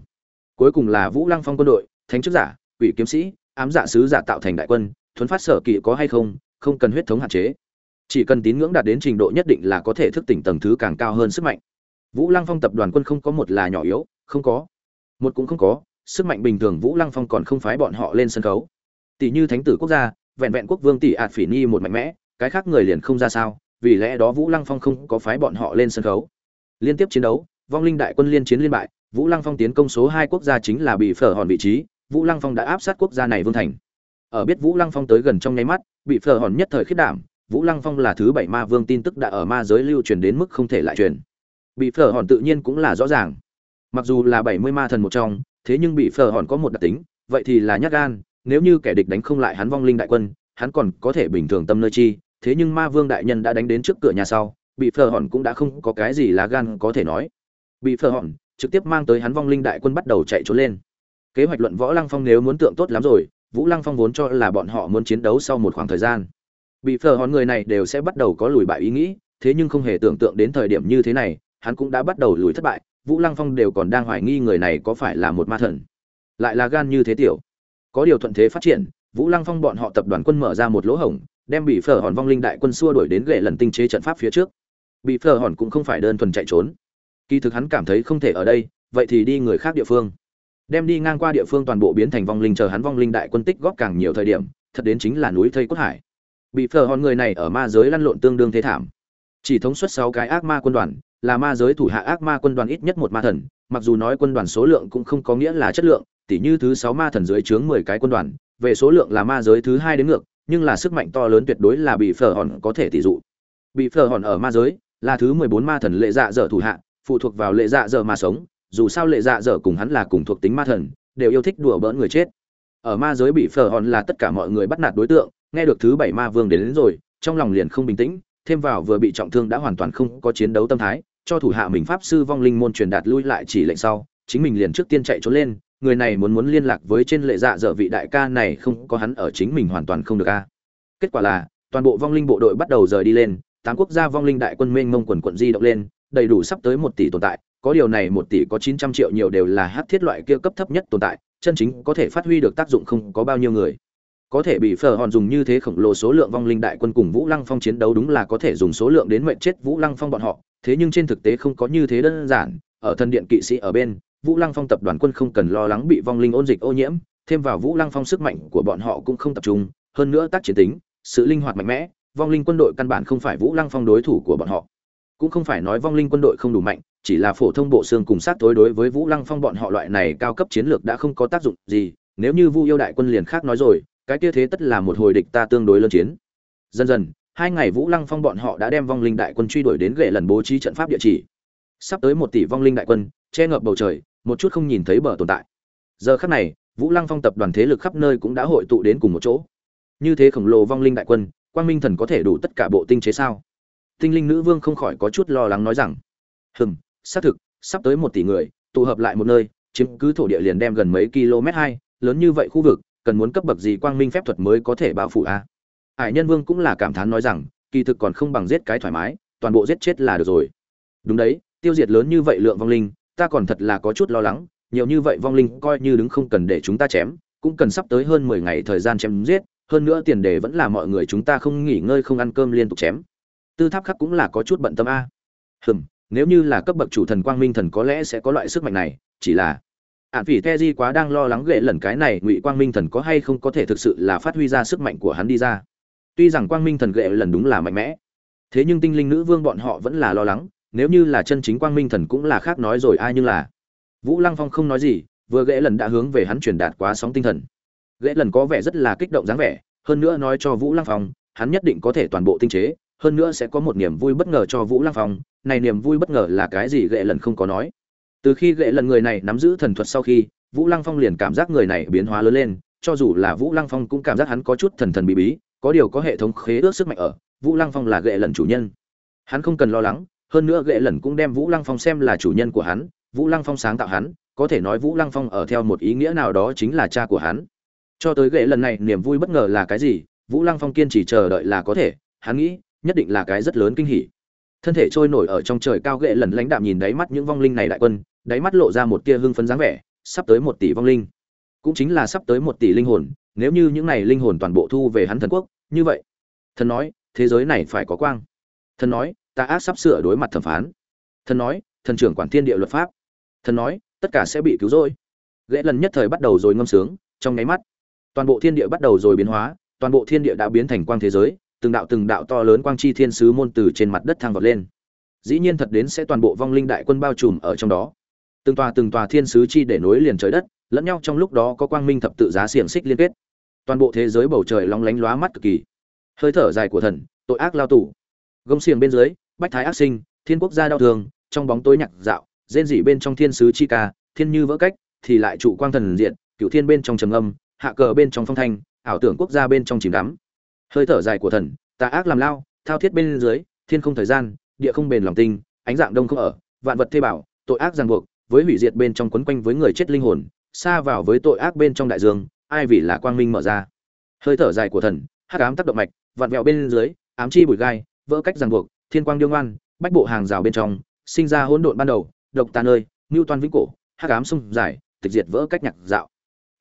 Cuối cùng là vũ lăng phong quân đội, thánh chức giả, quỷ kiếm sĩ, ám giả sứ giả tạo thành đại quân, thuấn phát sở kỵ có hay không không cần huyết thống hạn chế. Chỉ cần tín ngưỡng đạt đến trình độ nhất định là có thể thức tỉnh tầng thứ càng cao hơn sức mạnh. Vũ lăng phong tập đoàn quân không có một là nhỏ yếu, không có. Một cũng không có, sức mạnh bình thường vũ lăng phong còn không phái bọn họ lên sân khấu. Tỷ như thánh tử quốc gia, vẹn vẹn quốc vương tỷ ạt phỉ nhi một mạnh mẽ cái khác người liền không ra sao, vì lẽ đó vũ lăng phong không có phái bọn họ lên sân khấu. Liên tiếp chiến đấu, vong linh đại quân liên chiến liên bại, vũ lăng phong tiến công số hai quốc gia chính là bị phở hòn vị trí, vũ lăng phong đã áp sát quốc gia này vương thành. Ở biết vũ lăng phong tới gần trong nháy mắt, bị phở hòn nhất thời khiết đảm, vũ lăng phong là thứ bảy ma vương tin tức đã ở ma giới lưu truyền đến mức không thể lại truyền. Bị phở hòn tự nhiên cũng là rõ ràng. Mặc dù là bảy mươi ma thần một trong, thế nhưng bị phở hòn có một đặc tính, vậy thì là nhát gan, nếu như kẻ địch đánh không lại hắn vong linh đại quân, hắn còn có thể bình thường tâm nơi chi thế nhưng ma vương đại nhân đã đánh đến trước cửa nhà sau, bị phờ hòn cũng đã không có cái gì lá gan có thể nói. Bị phờ hòn trực tiếp mang tới hắn vong linh đại quân bắt đầu chạy trốn lên. Kế hoạch luận võ lăng phong nếu muốn tượng tốt lắm rồi, vũ lăng phong vốn cho là bọn họ muốn chiến đấu sau một khoảng thời gian. Bị phờ hòn người này đều sẽ bắt đầu có lùi bại ý nghĩ, thế nhưng không hề tưởng tượng đến thời điểm như thế này, hắn cũng đã bắt đầu lùi thất bại, vũ lăng phong đều còn đang hoài nghi người này có phải là một ma thần. Lại là gan như thế tiểu. Có điều thuận thế phát triển, vũ lăng phong bọn họ tập đoàn quân mở ra một lỗ hổng đem bị phở hòn vong linh đại quân xua đuổi đến gệ lần tinh chế trận pháp phía trước. Bị phở hòn cũng không phải đơn thuần chạy trốn. Kỳ thực hắn cảm thấy không thể ở đây, vậy thì đi người khác địa phương. Đem đi ngang qua địa phương toàn bộ biến thành vong linh chờ hắn vong linh đại quân tích góp càng nhiều thời điểm, thật đến chính là núi thây cốt hải. Bị phở hòn người này ở ma giới lăn lộn tương đương thế thảm. Chỉ thống suất sáu cái ác ma quân đoàn, là ma giới thủ hạ ác ma quân đoàn ít nhất một ma thần, mặc dù nói quân đoàn số lượng cũng không có nghĩa là chất lượng, tỉ như thứ sáu ma thần dưới chướng mười cái quân đoàn, về số lượng là ma giới thứ hai đến ngược nhưng là sức mạnh to lớn tuyệt đối là bị phở hòn có thể tỷ dụ. Bị phở hòn ở ma giới là thứ mười bốn ma thần lệ dạ dở thủ hạ phụ thuộc vào lệ dạ dở mà sống dù sao lệ dạ dở cùng hắn là cùng thuộc tính ma thần đều yêu thích đùa bỡn người chết. Ở ma giới bị phở hòn là tất cả mọi người bắt nạt đối tượng nghe được thứ bảy ma vương đến, đến rồi trong lòng liền không bình tĩnh thêm vào vừa bị trọng thương đã hoàn toàn không có chiến đấu tâm thái cho thủ hạ mình pháp sư vong linh môn truyền đạt lui lại chỉ lệnh sau chính mình liền trước tiên chạy trốn lên người này muốn muốn liên lạc với trên lệ dạ dở vị đại ca này không có hắn ở chính mình hoàn toàn không được a. Kết quả là, toàn bộ vong linh bộ đội bắt đầu rời đi lên, tám quốc gia vong linh đại quân mênh mông quần quận di động lên, đầy đủ sắp tới một tỷ tồn tại, có điều này một tỷ có chín trăm triệu nhiều đều là hát thiết loại kia cấp thấp nhất tồn tại, chân chính có thể phát huy được tác dụng không có bao nhiêu người. Có thể bị phở hòn dùng như thế khổng lồ số lượng vong linh đại quân cùng vũ lăng phong chiến đấu đúng là có thể dùng số lượng đến mệnh chết vũ lăng phong bọn họ, thế nhưng trên thực tế không có như thế đơn giản, ở thân điện kỵ sĩ ở bên vũ lăng phong tập đoàn quân không cần lo lắng bị vong linh ôn dịch ô nhiễm, thêm vào vũ lăng phong sức mạnh của bọn họ cũng không tập trung, hơn nữa tác chiến tính, sự linh hoạt mạnh mẽ, vong linh quân đội căn bản không phải vũ lăng phong đối thủ của bọn họ. Cũng không phải nói vong linh quân đội không đủ mạnh, chỉ là phổ thông bộ xương cùng sát tối đối với vũ lăng phong bọn họ loại này cao cấp chiến lược đã không có tác dụng gì, nếu như vu yêu đại quân liền khác nói rồi, cái kia thế tất là một hồi địch ta tương đối lớn chiến. Dần dần, hai ngày vũ lăng phong bọn họ đã đem vong linh đại quân truy đuổi đến ghệ lần bố trí trận pháp địa chỉ. Sắp tới một tỷ vong linh đại quân, che ngập bầu trời một chút không nhìn thấy bờ tồn tại. Giờ khắc này, vũ lăng phong tập đoàn thế lực khắp nơi cũng đã hội tụ đến cùng một chỗ. Như thế khổng lồ vong linh đại quân, quang minh thần có thể đủ tất cả bộ tinh chế sao? Tinh linh nữ vương không khỏi có chút lo lắng nói rằng, hừm, xác thực, sắp tới một tỷ người, tụ hợp lại một nơi, chiếm cứ thổ địa liền đem gần mấy km hai, lớn như vậy khu vực, cần muốn cấp bậc gì quang minh phép thuật mới có thể bao phủ a? Hải nhân vương cũng là cảm thán nói rằng, kỳ thực còn không bằng giết cái thoải mái, toàn bộ giết chết là được rồi. Đúng đấy, tiêu diệt lớn như vậy lượng vong linh ta còn thật là có chút lo lắng, nhiều như vậy vong linh coi như đứng không cần để chúng ta chém, cũng cần sắp tới hơn mười ngày thời gian chém giết, hơn nữa tiền đề vẫn là mọi người chúng ta không nghỉ ngơi không ăn cơm liên tục chém. Tư tháp khắc cũng là có chút bận tâm a. Hừm, nếu như là cấp bậc chủ thần quang minh thần có lẽ sẽ có loại sức mạnh này, chỉ là ạn phỉ the di quá đang lo lắng ghệ lần cái này ngụy quang minh thần có hay không có thể thực sự là phát huy ra sức mạnh của hắn đi ra. Tuy rằng quang minh thần ghệ lần đúng là mạnh mẽ, thế nhưng tinh linh nữ vương bọn họ vẫn là lo lắng nếu như là chân chính quang minh thần cũng là khác nói rồi, ai nhưng là. Vũ lăng phong không nói gì, vừa ghệ lần đã hướng về hắn truyền đạt quá sóng tinh thần. Ghệ lần có vẻ rất là kích động dáng vẻ, hơn nữa nói cho vũ lăng phong, hắn nhất định có thể toàn bộ tinh chế, hơn nữa sẽ có một niềm vui bất ngờ cho vũ lăng phong, này niềm vui bất ngờ là cái gì ghệ lần không có nói. Từ khi ghệ lần người này nắm giữ thần thuật sau khi, vũ lăng phong liền cảm giác người này biến hóa lớn lên, cho dù là vũ lăng phong cũng cảm giác hắn có chút thần thần bí bí, có điều có hệ thống khế ước sức mạnh ở, vũ lăng phong là ghệ lần chủ nhân. Hắn không cần lo lắng hơn nữa ghệ lần cũng đem vũ lăng phong xem là chủ nhân của hắn, vũ lăng phong sáng tạo hắn, có thể nói vũ lăng phong ở theo một ý nghĩa nào đó chính là cha của hắn. Cho tới ghệ lần này, niềm vui bất ngờ là cái gì, vũ lăng phong kiên trì chờ đợi là có thể, hắn nghĩ, nhất định là cái rất lớn kinh hỉ. Thân thể trôi nổi ở trong trời cao ghệ lần lãnh đạm nhìn đáy mắt những vong linh này đại quân, đáy mắt lộ ra một tia hưng phấn dáng vẻ, sắp tới một tỷ vong linh. Cũng chính là sắp tới một tỷ linh hồn, nếu như những này linh hồn toàn bộ thu về hắn thần quốc, như vậy, thần nói, thế giới này phải có quang. Thần nói ta ác sắp sửa đối mặt thẩm phán. Thần nói, thần trưởng quản thiên địa luật pháp. Thần nói, tất cả sẽ bị cứu rỗi. Ghệ lần nhất thời bắt đầu rồi ngâm sướng, trong nháy mắt, toàn bộ thiên địa bắt đầu rồi biến hóa, toàn bộ thiên địa đã biến thành quang thế giới, từng đạo từng đạo to lớn quang chi thiên sứ môn từ trên mặt đất thăng vọt lên. Dĩ nhiên thật đến sẽ toàn bộ vong linh đại quân bao trùm ở trong đó. Từng tòa từng tòa thiên sứ chi để nối liền trời đất, lẫn nhau trong lúc đó có quang minh thập tự giá xiềng xích liên kết. Toàn bộ thế giới bầu trời long lánh lóa mắt cực kỳ. Hơi thở dài của thần, tội ác lao tù. Gông xiềng bên dưới bách thái ác sinh, thiên quốc gia đau thương, trong bóng tối nhạc dạo, rên dị bên trong thiên sứ chi ca, thiên như vỡ cách, thì lại trụ quang thần diện cựu thiên bên trong trầm âm, hạ cờ bên trong phong thanh, ảo tưởng quốc gia bên trong chìm đắm. Hơi thở dài của thần, tà ác làm lao, thao thiết bên dưới, thiên không thời gian, địa không bền lòng tinh, ánh dạng đông không ở, vạn vật thê bảo tội ác ràng buộc, với hủy diệt bên trong quấn quanh với người chết linh hồn, xa vào với tội ác bên trong đại dương, ai vì là quang minh mở ra. Hơi thở dài của thần, hắc ám tác động mạch vạn vẹo bên dưới, ám chi bụi gai, vỡ cách ràng buộc thiên quang điêu ngoan, bách bộ hàng rào bên trong, sinh ra hỗn độn ban đầu, độc tàn ơi, ngưu toan vĩnh cổ, hắc ám sông dài, tịch diệt vỡ cách nhạc dạo.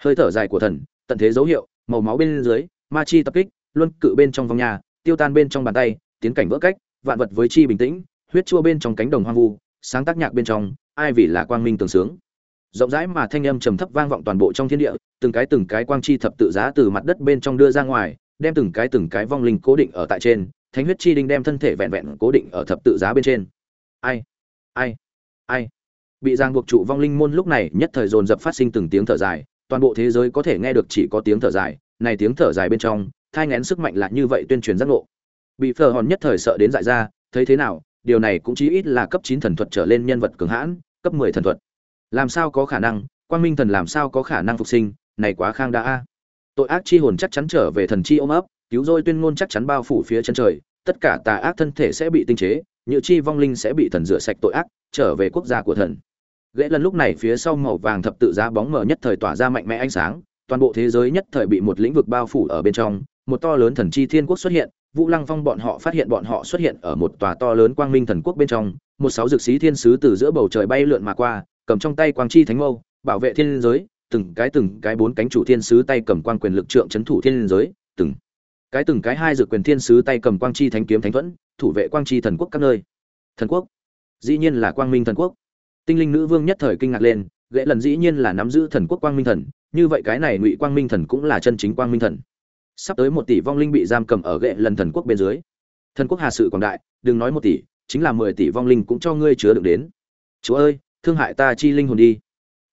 Hơi thở dài của thần, tận thế dấu hiệu, màu máu bên dưới, ma chi tập kích, luân cự bên trong vòng nhà, tiêu tan bên trong bàn tay, tiến cảnh vỡ cách, vạn vật với chi bình tĩnh, huyết chua bên trong cánh đồng hoang vu, sáng tác nhạc bên trong, ai vì là quang minh tường sướng. Rộng rãi mà thanh âm trầm thấp vang vọng toàn bộ trong thiên địa, từng cái từng cái quang chi thập tự giá từ mặt đất bên trong đưa ra ngoài, đem từng cái từng cái vong linh cố định ở tại trên thánh huyết chi đinh đem thân thể vẹn vẹn cố định ở thập tự giá bên trên. Ai? Ai? Ai? Bị giang buộc trụ vong linh môn lúc này nhất thời dồn dập phát sinh từng tiếng thở dài, toàn bộ thế giới có thể nghe được chỉ có tiếng thở dài, này tiếng thở dài bên trong, thai ngén sức mạnh là như vậy tuyên truyền giác ngộ. Bị phờ hòn nhất thời sợ đến dại ra, thấy thế nào, điều này cũng chí ít là cấp chín thần thuật trở lên nhân vật cường hãn, cấp mười thần thuật. Làm sao có khả năng, quang minh thần làm sao có khả năng phục sinh, này quá khang đã a. Tội ác chi hồn chắc chắn trở về thần chi ôm ấp cứu rỗi tuyên ngôn chắc chắn bao phủ phía chân trời, tất cả tà ác thân thể sẽ bị tinh chế nhựa chi vong linh sẽ bị thần rửa sạch tội ác, trở về quốc gia của thần. Gã lần lúc này phía sau màu vàng thập tự giá bóng mở nhất thời tỏa ra mạnh mẽ ánh sáng, toàn bộ thế giới nhất thời bị một lĩnh vực bao phủ ở bên trong, một to lớn thần chi thiên quốc xuất hiện, vũ lăng phong bọn họ phát hiện bọn họ xuất hiện ở một tòa to lớn quang minh thần quốc bên trong, một sáu dược sĩ thiên sứ từ giữa bầu trời bay lượn mà qua, cầm trong tay quang chi thánh mâu, bảo vệ thiên giới, từng cái từng cái bốn cánh chủ thiên sứ tay cầm quang quyền lực trượng chấn thủ thiên giới, từng cái từng cái hai dược quyền thiên sứ tay cầm quang chi thánh kiếm thánh thuẫn, thủ vệ quang chi thần quốc các nơi. Thần quốc? Dĩ nhiên là quang minh thần quốc. Tinh linh nữ vương nhất thời kinh ngạc lên gãy lần dĩ nhiên là nắm giữ thần quốc quang minh thần, như vậy cái này ngụy quang minh thần cũng là chân chính quang minh thần. Sắp tới một tỷ vong linh bị giam cầm ở gậy lần thần quốc bên dưới. Thần quốc hà sự quảng đại, đừng nói một tỷ, chính là mười tỷ vong linh cũng cho ngươi chứa được đến. Chúa ơi, thương hại ta chi linh hồn đi.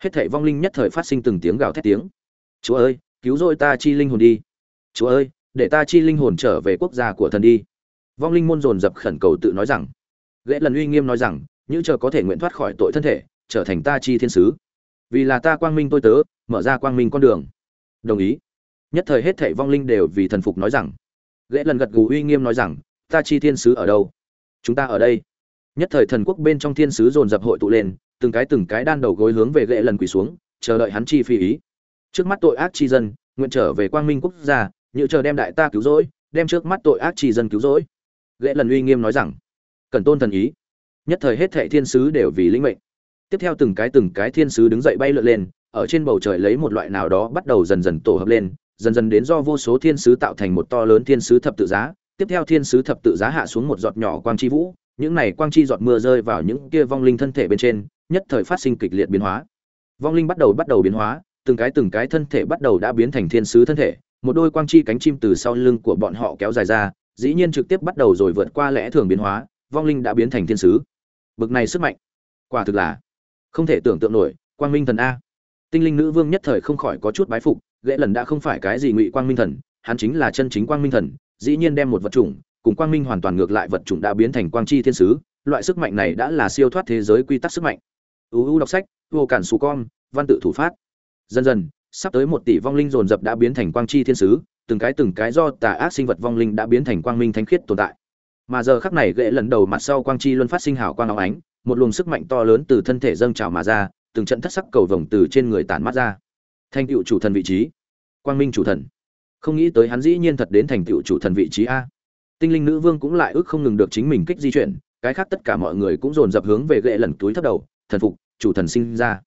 Hết thảy vong linh nhất thời phát sinh từng tiếng gào thét tiếng. Chúa ơi, cứu rỗi ta chi linh hồn đi. Chúa ơi để ta chi linh hồn trở về quốc gia của thần đi. Vong linh môn dồn dập khẩn cầu tự nói rằng ghệ lần uy nghiêm nói rằng những chờ có thể nguyện thoát khỏi tội thân thể, trở thành ta chi thiên sứ. Vì là ta quang minh tôi tớ, mở ra quang minh con đường. Đồng ý. Nhất thời hết thảy vong linh đều vì thần phục nói rằng ghệ lần gật gù uy nghiêm nói rằng, ta chi thiên sứ ở đâu? Chúng ta ở đây. Nhất thời thần quốc bên trong thiên sứ dồn dập hội tụ lên, từng cái từng cái đan đầu gối hướng về ghệ lần quỳ xuống, chờ đợi hắn chi phi ý. Trước mắt tội ác chi dân, nguyện trở về quang minh quốc gia như chờ đem đại ta cứu rỗi, đem trước mắt tội ác trì dân cứu rỗi. Ghệ lần uy nghiêm nói rằng, cần tôn thần ý. Nhất thời hết thệ thiên sứ đều vì linh mệnh. Tiếp theo từng cái từng cái thiên sứ đứng dậy bay lượn lên, ở trên bầu trời lấy một loại nào đó bắt đầu dần dần tổ hợp lên, dần dần đến do vô số thiên sứ tạo thành một to lớn thiên sứ thập tự giá. Tiếp theo thiên sứ thập tự giá hạ xuống một giọt nhỏ quang chi vũ, những này quang chi giọt mưa rơi vào những kia vong linh thân thể bên trên, nhất thời phát sinh kịch liệt biến hóa. Vong linh bắt đầu bắt đầu biến hóa, từng cái từng cái thân thể bắt đầu đã biến thành thiên sứ thân thể một đôi quang chi cánh chim từ sau lưng của bọn họ kéo dài ra, dĩ nhiên trực tiếp bắt đầu rồi vượt qua lẽ thường biến hóa, vong linh đã biến thành thiên sứ. Bực này sức mạnh, quả thực là không thể tưởng tượng nổi, quang minh thần a. Tinh linh nữ vương nhất thời không khỏi có chút bái phục lễ lần đã không phải cái gì ngụy quang minh thần, hắn chính là chân chính quang minh thần, dĩ nhiên đem một vật chủng, cùng quang minh hoàn toàn ngược lại vật chủng đã biến thành quang chi thiên sứ, loại sức mạnh này đã là siêu thoát thế giới quy tắc sức mạnh. Uu đọc sách, vô cản xù con, văn tự thủ phát. Dần dần sắp tới một tỷ vong linh dồn dập đã biến thành quang chi thiên sứ, từng cái từng cái do tà ác sinh vật vong linh đã biến thành quang minh thánh khiết tồn tại. Mà giờ khắc này gệ lần đầu mặt sau quang chi luôn phát sinh hào quang óng ánh, một luồng sức mạnh to lớn từ thân thể dâng trào mà ra, từng trận thất sắc cầu vồng từ trên người tản mát ra. Thành tựu chủ thần vị trí. Quang minh chủ thần. Không nghĩ tới hắn dĩ nhiên thật đến thành tựu chủ thần vị trí a. Tinh linh nữ vương cũng lại ước không ngừng được chính mình kích di chuyển, cái khác tất cả mọi người cũng dồn dập hướng về gệ lần túi thấp đầu, thần phục, chủ thần sinh ra.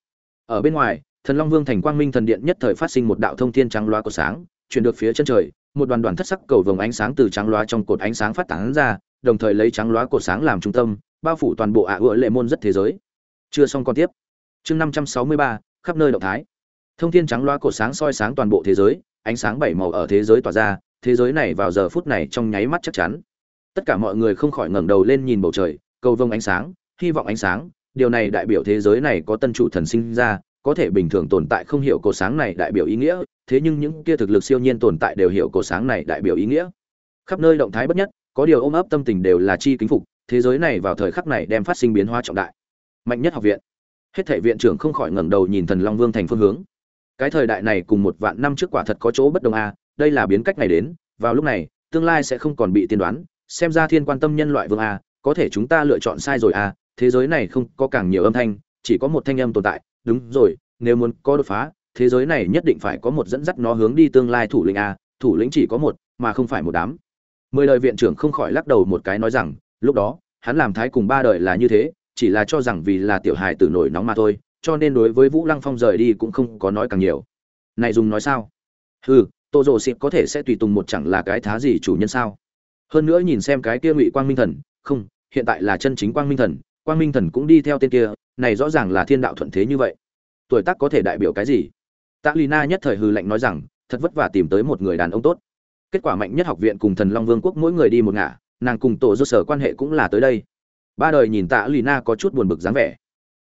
Ở bên ngoài thần long vương thành quang minh thần điện nhất thời phát sinh một đạo thông thiên trắng loa của sáng, chuyển được phía chân trời, một đoàn đoàn thất sắc cầu vồng ánh sáng từ trắng loa trong cột ánh sáng phát tán ra, đồng thời lấy trắng loa cột sáng làm trung tâm, bao phủ toàn bộ ạ à ựa lệ môn rất thế giới. Chưa xong còn tiếp. Chương năm trăm sáu mươi ba, khắp nơi động thái. Thông thiên trắng loa cột sáng soi sáng toàn bộ thế giới, ánh sáng bảy màu ở thế giới tỏa ra, thế giới này vào giờ phút này trong nháy mắt chắc chắn. Tất cả mọi người không khỏi ngẩng đầu lên nhìn bầu trời, cầu vông ánh sáng, hy vọng ánh sáng, điều này đại biểu thế giới này có tân chủ thần sinh ra có thể bình thường tồn tại không hiểu cổ sáng này đại biểu ý nghĩa, thế nhưng những kia thực lực siêu nhiên tồn tại đều hiểu cổ sáng này đại biểu ý nghĩa. Khắp nơi động thái bất nhất, có điều ôm ấp tâm tình đều là chi kính phục, thế giới này vào thời khắc này đem phát sinh biến hóa trọng đại. Mạnh nhất học viện. Hết thảy viện trưởng không khỏi ngẩng đầu nhìn thần long vương thành phương hướng. Cái thời đại này cùng một vạn năm trước quả thật có chỗ bất đồng a, đây là biến cách này đến, vào lúc này, tương lai sẽ không còn bị tiên đoán, xem ra thiên quan tâm nhân loại vương a, có thể chúng ta lựa chọn sai rồi a, thế giới này không có càng nhiều âm thanh, chỉ có một thanh âm tồn tại đúng rồi, nếu muốn có đột phá, thế giới này nhất định phải có một dẫn dắt nó hướng đi tương lai thủ lĩnh a, thủ lĩnh chỉ có một, mà không phải một đám. Mười đời viện trưởng không khỏi lắc đầu một cái nói rằng, lúc đó, hắn làm thái cùng ba đời là như thế, chỉ là cho rằng vì là tiểu hài tử nổi nóng mà thôi, cho nên đối với vũ lăng phong rời đi cũng không có nói càng nhiều. Này dùng nói sao? Ừ tô rồ xịp có thể sẽ tùy tùng một chẳng là cái thá gì chủ nhân sao? Hơn nữa nhìn xem cái kia ngụy quang minh thần, không, hiện tại là chân chính quang minh thần quang minh thần cũng đi theo tên kia, này rõ ràng là thiên đạo thuận thế như vậy. Tuổi tác có thể đại biểu cái gì? Tạ lina nhất thời hư lệnh nói rằng, thật vất vả tìm tới một người đàn ông tốt. Kết quả mạnh nhất học viện cùng thần long vương quốc mỗi người đi một ngả, nàng cùng tổ do sở quan hệ cũng là tới đây. Ba đời nhìn tạ lina có chút buồn bực dáng vẻ.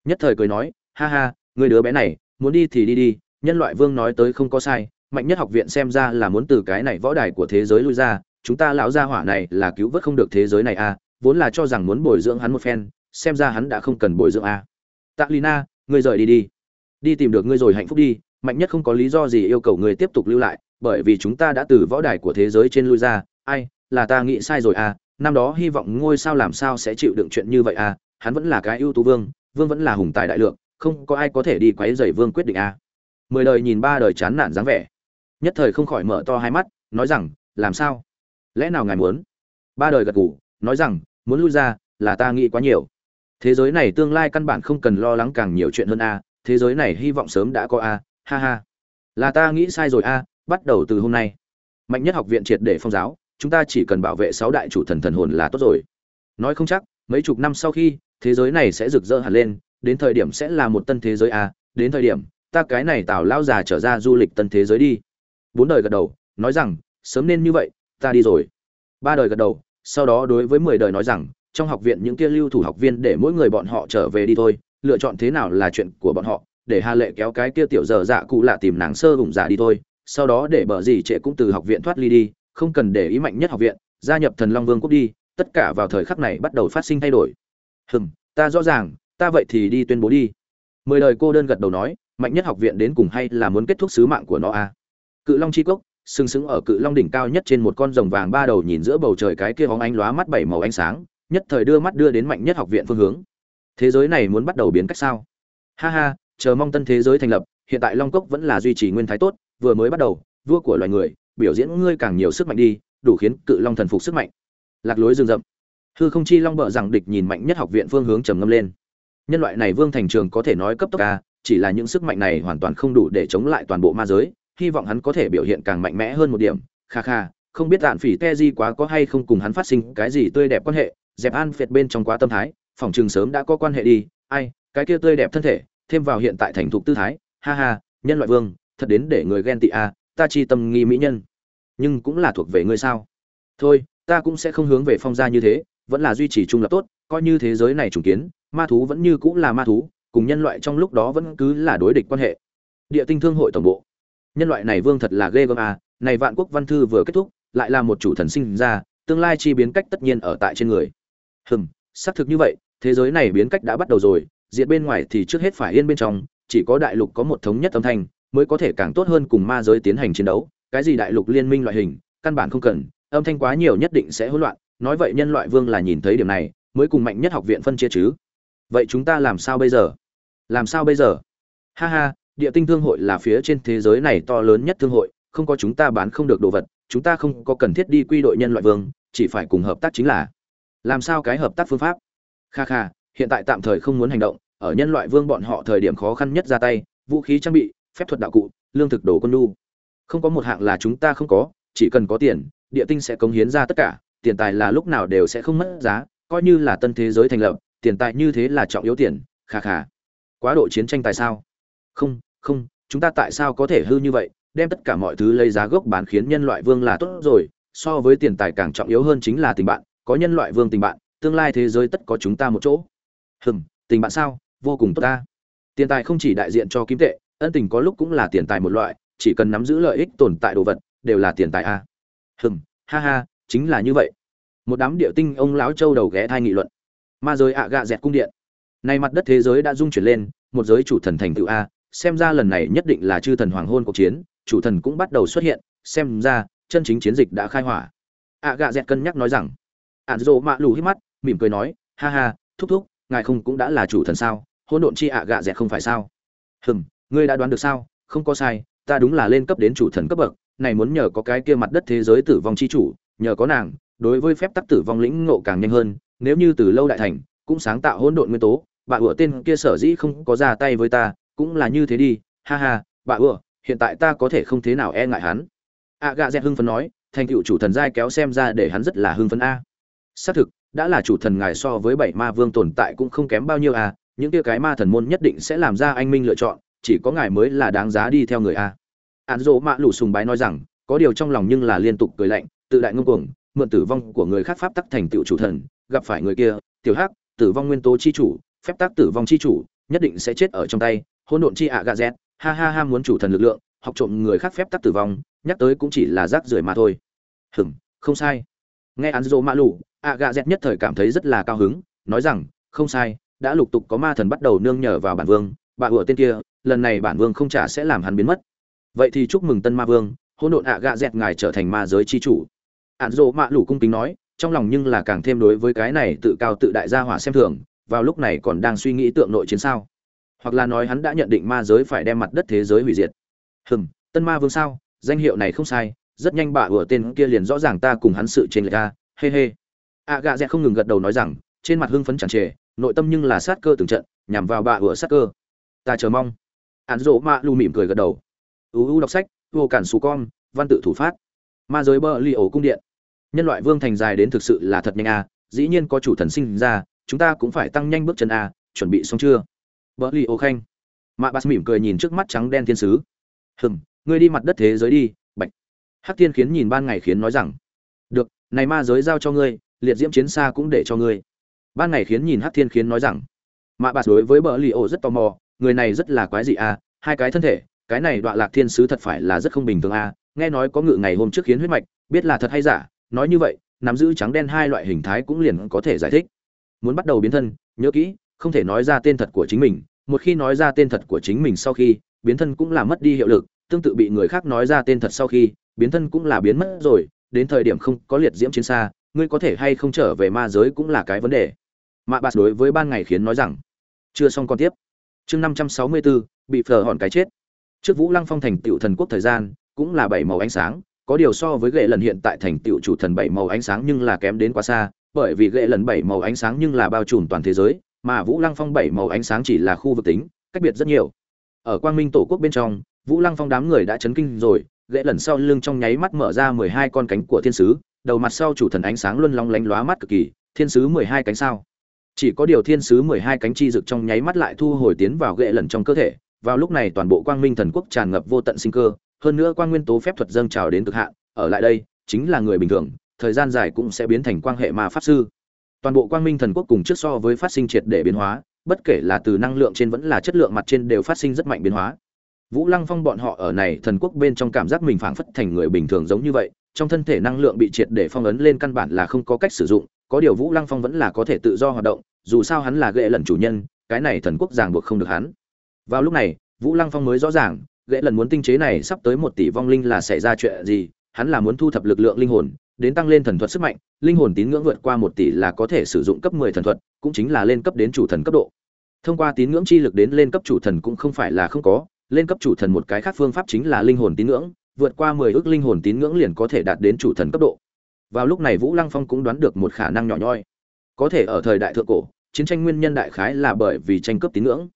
Nhất thời cười nói, ha ha, người đứa bé này, muốn đi thì đi đi, nhân loại vương nói tới không có sai, mạnh nhất học viện xem ra là muốn từ cái này võ đài của thế giới lui ra, chúng ta lão gia hỏa này là cứu vớt không được thế giới này à vốn là cho rằng muốn bồi dưỡng hắn một phen xem ra hắn đã không cần bồi dưỡng à tạ lina, ngươi rời đi đi. Đi tìm được ngươi rồi hạnh phúc đi, mạnh nhất không có lý do gì yêu cầu ngươi tiếp tục lưu lại, bởi vì chúng ta đã từ võ đài của thế giới trên lui ra. Ai, là ta nghĩ sai rồi à năm đó hy vọng ngôi sao làm sao sẽ chịu đựng chuyện như vậy à hắn vẫn là cái ưu tú vương vương vẫn là hùng tài đại lượng, không có ai có thể đi quấy rầy vương quyết định à. Mười đời nhìn ba đời chán nản dáng vẻ. Nhất thời không khỏi mở to hai mắt, nói rằng, làm sao? Lẽ nào ngài muốn? Ba đời gật gù, nói rằng, muốn lui ra là ta nghĩ quá nhiều thế giới này tương lai căn bản không cần lo lắng càng nhiều chuyện hơn a, thế giới này hy vọng sớm đã có a, ha ha. Là ta nghĩ sai rồi a, bắt đầu từ hôm nay. Mạnh nhất học viện triệt để phong giáo, chúng ta chỉ cần bảo vệ sáu đại chủ thần thần hồn là tốt rồi. Nói không chắc, mấy chục năm sau khi, thế giới này sẽ rực rỡ hẳn lên, đến thời điểm sẽ là một tân thế giới a, đến thời điểm, ta cái này tào lao già trở ra du lịch tân thế giới đi. Bốn đời gật đầu, nói rằng, sớm nên như vậy, ta đi rồi. Ba đời gật đầu, sau đó đối với mười đời nói rằng trong học viện những kia lưu thủ học viên để mỗi người bọn họ trở về đi thôi, lựa chọn thế nào là chuyện của bọn họ, để hà lệ kéo cái kia tiểu dở dạ cụ lạ tìm nàng sơ hùng giả đi thôi, sau đó để bờ gì trệ cũng từ học viện thoát ly đi, không cần để ý mạnh nhất học viện, gia nhập thần long vương quốc đi, tất cả vào thời khắc này bắt đầu phát sinh thay đổi. Hừm, ta rõ ràng, ta vậy thì đi tuyên bố đi. Mười đời cô đơn gật đầu nói, mạnh nhất học viện đến cùng hay là muốn kết thúc sứ mạng của nó à? Cự long chi cốc sừng sững ở cự long đỉnh cao nhất trên một con rồng vàng ba đầu nhìn giữa bầu trời cái kia hóng ánh lóa mắt bảy màu ánh sáng nhất thời đưa mắt đưa đến mạnh nhất học viện phương hướng. Thế giới này muốn bắt đầu biến cách sao? Ha ha chờ mong tân thế giới thành lập hiện tại long cốc vẫn là duy trì nguyên thái tốt vừa mới bắt đầu vua của loài người biểu diễn ngươi càng nhiều sức mạnh đi đủ khiến cự long thần phục sức mạnh. Lạc lối rừng rậm. Hư không chi long bợ rằng địch nhìn mạnh nhất học viện phương hướng trầm ngâm lên. Nhân loại này vương thành trường có thể nói cấp tốc ca, chỉ là những sức mạnh này hoàn toàn không đủ để chống lại toàn bộ ma giới hy vọng hắn có thể biểu hiện càng mạnh mẽ hơn một điểm. Kha kha không biết tạn phỉ te di quá có hay không cùng hắn phát sinh cái gì tươi đẹp quan hệ dẹp an phiệt bên trong quá tâm thái, phòng trường sớm đã có quan hệ đi. Ai, cái kia tươi đẹp thân thể, thêm vào hiện tại thành thục tư thái. Ha ha, nhân loại vương, thật đến để người ghen tị a ta chi tâm nghi mỹ nhân. Nhưng cũng là thuộc về ngươi sao? Thôi, ta cũng sẽ không hướng về phong gia như thế, vẫn là duy trì trung lập tốt, coi như thế giới này trùng kiến, ma thú vẫn như cũng là ma thú, cùng nhân loại trong lúc đó vẫn cứ là đối địch quan hệ. Địa tinh thương hội tổng bộ. Nhân loại này vương thật là ghê gớm à này vạn quốc văn thư vừa kết thúc, lại là một chủ thần sinh ra, tương lai chi biến cách tất nhiên ở tại trên người hừm, xác thực như vậy, thế giới này biến cách đã bắt đầu rồi, Diệt bên ngoài thì trước hết phải yên bên trong, chỉ có đại lục có một thống nhất âm thanh, mới có thể càng tốt hơn cùng ma giới tiến hành chiến đấu, cái gì đại lục liên minh loại hình, căn bản không cần, âm thanh quá nhiều nhất định sẽ hỗn loạn, nói vậy nhân loại vương là nhìn thấy điểm này, mới cùng mạnh nhất học viện phân chia chứ. Vậy chúng ta làm sao bây giờ? Làm sao bây giờ? Ha ha, địa tinh thương hội là phía trên thế giới này to lớn nhất thương hội, không có chúng ta bán không được đồ vật, chúng ta không có cần thiết đi quy đội nhân loại vương, chỉ phải cùng hợp tác chính là làm sao cái hợp tác phương pháp? Kha kha, hiện tại tạm thời không muốn hành động, ở nhân loại vương bọn họ thời điểm khó khăn nhất ra tay, vũ khí trang bị, phép thuật đạo cụ, lương thực đồ quân nu không có một hạng là chúng ta không có, chỉ cần có tiền, địa tinh sẽ cống hiến ra tất cả, tiền tài là lúc nào đều sẽ không mất giá, coi như là tân thế giới thành lập, tiền tài như thế là trọng yếu tiền, kha kha. Quá độ chiến tranh tại sao? Không không, chúng ta tại sao có thể hư như vậy? Đem tất cả mọi thứ lấy giá gốc bán khiến nhân loại vương là tốt rồi, so với tiền tài càng trọng yếu hơn chính là tình bạn có nhân loại vương tình bạn, tương lai thế giới tất có chúng ta một chỗ. Hừm, tình bạn sao? Vô cùng tốt ta. Tiền tài không chỉ đại diện cho kim tệ, ân tình có lúc cũng là tiền tài một loại, chỉ cần nắm giữ lợi ích tồn tại đồ vật, đều là tiền tài a. À. hừm, ha ha, chính là như vậy. Một đám điệu tinh ông lão châu đầu ghé thai nghị luận. Ma giới ạ gạ dẹt cung điện. Nay mặt đất thế giới đã dung chuyển lên, một giới chủ thần thành tựu a, xem ra lần này nhất định là chư thần hoàng hôn cuộc chiến, chủ thần cũng bắt đầu xuất hiện, xem ra chân chính chiến dịch đã khai hỏa. Ạ gạ dẹt cân nhắc nói rằng ạn dỗ mạ lù hít mắt, mỉm cười nói, ha ha, thúc thúc, ngài không cũng đã là chủ thần sao? Hôn độn chi ạ gạ dẹt không phải sao? Hừm, ngươi đã đoán được sao? Không có sai, ta đúng là lên cấp đến chủ thần cấp bậc, này muốn nhờ có cái kia mặt đất thế giới tử vong chi chủ, nhờ có nàng, đối với phép tắc tử vong lĩnh ngộ càng nhanh hơn, nếu như từ lâu đại thành, cũng sáng tạo hỗn độn nguyên tố, bà ủa tên kia sở dĩ không có ra tay với ta, cũng là như thế đi, ha ha, bà ủa, hiện tại ta có thể không thế nào e ngại hắn. A gạ dẹt hưng phấn nói, thành cựu chủ thần giai kéo xem ra để hắn rất là hưng phấn a xác thực, đã là chủ thần ngài so với bảy ma vương tồn tại cũng không kém bao nhiêu à? những kia cái ma thần môn nhất định sẽ làm ra anh minh lựa chọn, chỉ có ngài mới là đáng giá đi theo người a án dỗ mạ lủ sùng bái nói rằng, có điều trong lòng nhưng là liên tục cười lạnh, tự đại ngông cuồng, mượn tử vong của người khác pháp tắc thành tựu chủ thần, gặp phải người kia, tiểu hắc, tử vong nguyên tố chi chủ, phép tắc tử vong chi chủ, nhất định sẽ chết ở trong tay, hỗn độn chi ạ gà z ha ha ha muốn chủ thần lực lượng, học trộm người khác phép tắc tử vong, nhắc tới cũng chỉ là rác rưởi mà thôi hừm, không sai nghe án dỗ mã lủ ạ gà dẹt nhất thời cảm thấy rất là cao hứng, nói rằng, không sai, đã lục tục có ma thần bắt đầu nương nhờ vào bản vương, bà ủa tên kia, lần này bản vương không trả sẽ làm hắn biến mất. Vậy thì chúc mừng tân ma vương, hỗn độn ạ gà dẹt ngài trở thành ma giới chi chủ. Ạn dỗ mạ lủ cung kính nói, trong lòng nhưng là càng thêm đối với cái này tự cao tự đại gia hỏa xem thường, vào lúc này còn đang suy nghĩ tượng nội chiến sao. Hoặc là nói hắn đã nhận định ma giới phải đem mặt đất thế giới hủy diệt. Hừm, tân ma vương sao? Danh hiệu này không sai, rất nhanh bà ủa tên kia liền rõ ràng ta cùng hắn sự trên lệch ta hê hê. A gạ dẹt không ngừng gật đầu nói rằng, trên mặt hưng phấn chẳng trề, nội tâm nhưng là sát cơ từng trận, nhằm vào bà ủa sát cơ. Ta chờ mong. Ạn rộ mạ lù mỉm cười gật đầu. Uu đọc sách, vô cản xù con, văn tự thủ phát. Ma giới bờ li ổ cung điện. Nhân loại vương thành dài đến thực sự là thật nhanh a, dĩ nhiên có chủ thần sinh ra, chúng ta cũng phải tăng nhanh bước chân a, chuẩn bị xong chưa? Bờ li ổ khanh. Mạ bát mỉm cười nhìn trước mắt trắng đen thiên sứ. Hừm, ngươi đi mặt đất thế giới đi, bạch. Hắc thiên khiến nhìn ban ngày khiến nói rằng, được, này ma giới giao cho ngươi liệt diễm chiến xa cũng để cho ngươi. Ban ngày khiến nhìn hắc thiên khiến nói rằng, mạ Bạt đối với bờ li ô rất tò mò, người này rất là quái dị a hai cái thân thể, cái này đoạn lạc thiên sứ thật phải là rất không bình thường a nghe nói có ngự ngày hôm trước khiến huyết mạch, biết là thật hay giả, nói như vậy, nắm giữ trắng đen hai loại hình thái cũng liền có thể giải thích. Muốn bắt đầu biến thân, nhớ kỹ, không thể nói ra tên thật của chính mình, một khi nói ra tên thật của chính mình sau khi, biến thân cũng là mất đi hiệu lực, tương tự bị người khác nói ra tên thật sau khi, biến thân cũng là biến mất rồi, đến thời điểm không có liệt diễm chiến xa ngươi có thể hay không trở về ma giới cũng là cái vấn đề. Mạ bạt đối với ban ngày khiến nói rằng, chưa xong còn tiếp. Chương năm trăm sáu mươi bốn bị phờ hòn cái chết. Trước vũ lăng phong thành tựu thần quốc thời gian, cũng là bảy màu ánh sáng, có điều so với gậy lần hiện tại thành tựu chủ thần bảy màu ánh sáng nhưng là kém đến quá xa, bởi vì gậy lần bảy màu ánh sáng nhưng là bao trùm toàn thế giới, mà vũ lăng phong bảy màu ánh sáng chỉ là khu vực tính, cách biệt rất nhiều. Ở quang minh tổ quốc bên trong, vũ lăng phong đám người đã chấn kinh rồi, gậy lần sau lưng trong nháy mắt mở ra mười hai con cánh của thiên sứ đầu mặt sau chủ thần ánh sáng luân long lánh lóa mắt cực kỳ, thiên sứ mười hai cánh sao. Chỉ có điều thiên sứ mười hai cánh chi rực trong nháy mắt lại thu hồi tiến vào ghệ lần trong cơ thể, vào lúc này toàn bộ quang minh thần quốc tràn ngập vô tận sinh cơ, hơn nữa quang nguyên tố phép thuật dâng trào đến cực hạn, ở lại đây, chính là người bình thường, thời gian dài cũng sẽ biến thành quang hệ ma pháp sư. Toàn bộ quang minh thần quốc cùng trước so với phát sinh triệt để biến hóa, bất kể là từ năng lượng trên vẫn là chất lượng mặt trên đều phát sinh rất mạnh biến hóa. Vũ lăng phong bọn họ ở này thần quốc bên trong cảm giác mình phảng phất thành người bình thường giống như vậy trong thân thể năng lượng bị triệt để phong ấn lên căn bản là không có cách sử dụng, có điều vũ lăng phong vẫn là có thể tự do hoạt động, dù sao hắn là ghệ lần chủ nhân, cái này thần quốc ràng buộc không được hắn. Vào lúc này, vũ lăng phong mới rõ ràng ghệ lần muốn tinh chế này sắp tới một tỷ vong linh là xảy ra chuyện gì, hắn là muốn thu thập lực lượng linh hồn, đến tăng lên thần thuật sức mạnh, linh hồn tín ngưỡng vượt qua một tỷ là có thể sử dụng cấp mười thần thuật, cũng chính là lên cấp đến chủ thần cấp độ. Thông qua tín ngưỡng chi lực đến lên cấp chủ thần cũng không phải là không có, lên cấp chủ thần một cái khác phương pháp chính là linh hồn tín ngưỡng vượt qua mười ước linh hồn tín ngưỡng liền có thể đạt đến chủ thần cấp độ. Vào lúc này vũ lăng phong cũng đoán được một khả năng nhỏ nhoi. Có thể ở thời đại thượng cổ, chiến tranh nguyên nhân đại khái là bởi vì tranh cướp tín ngưỡng.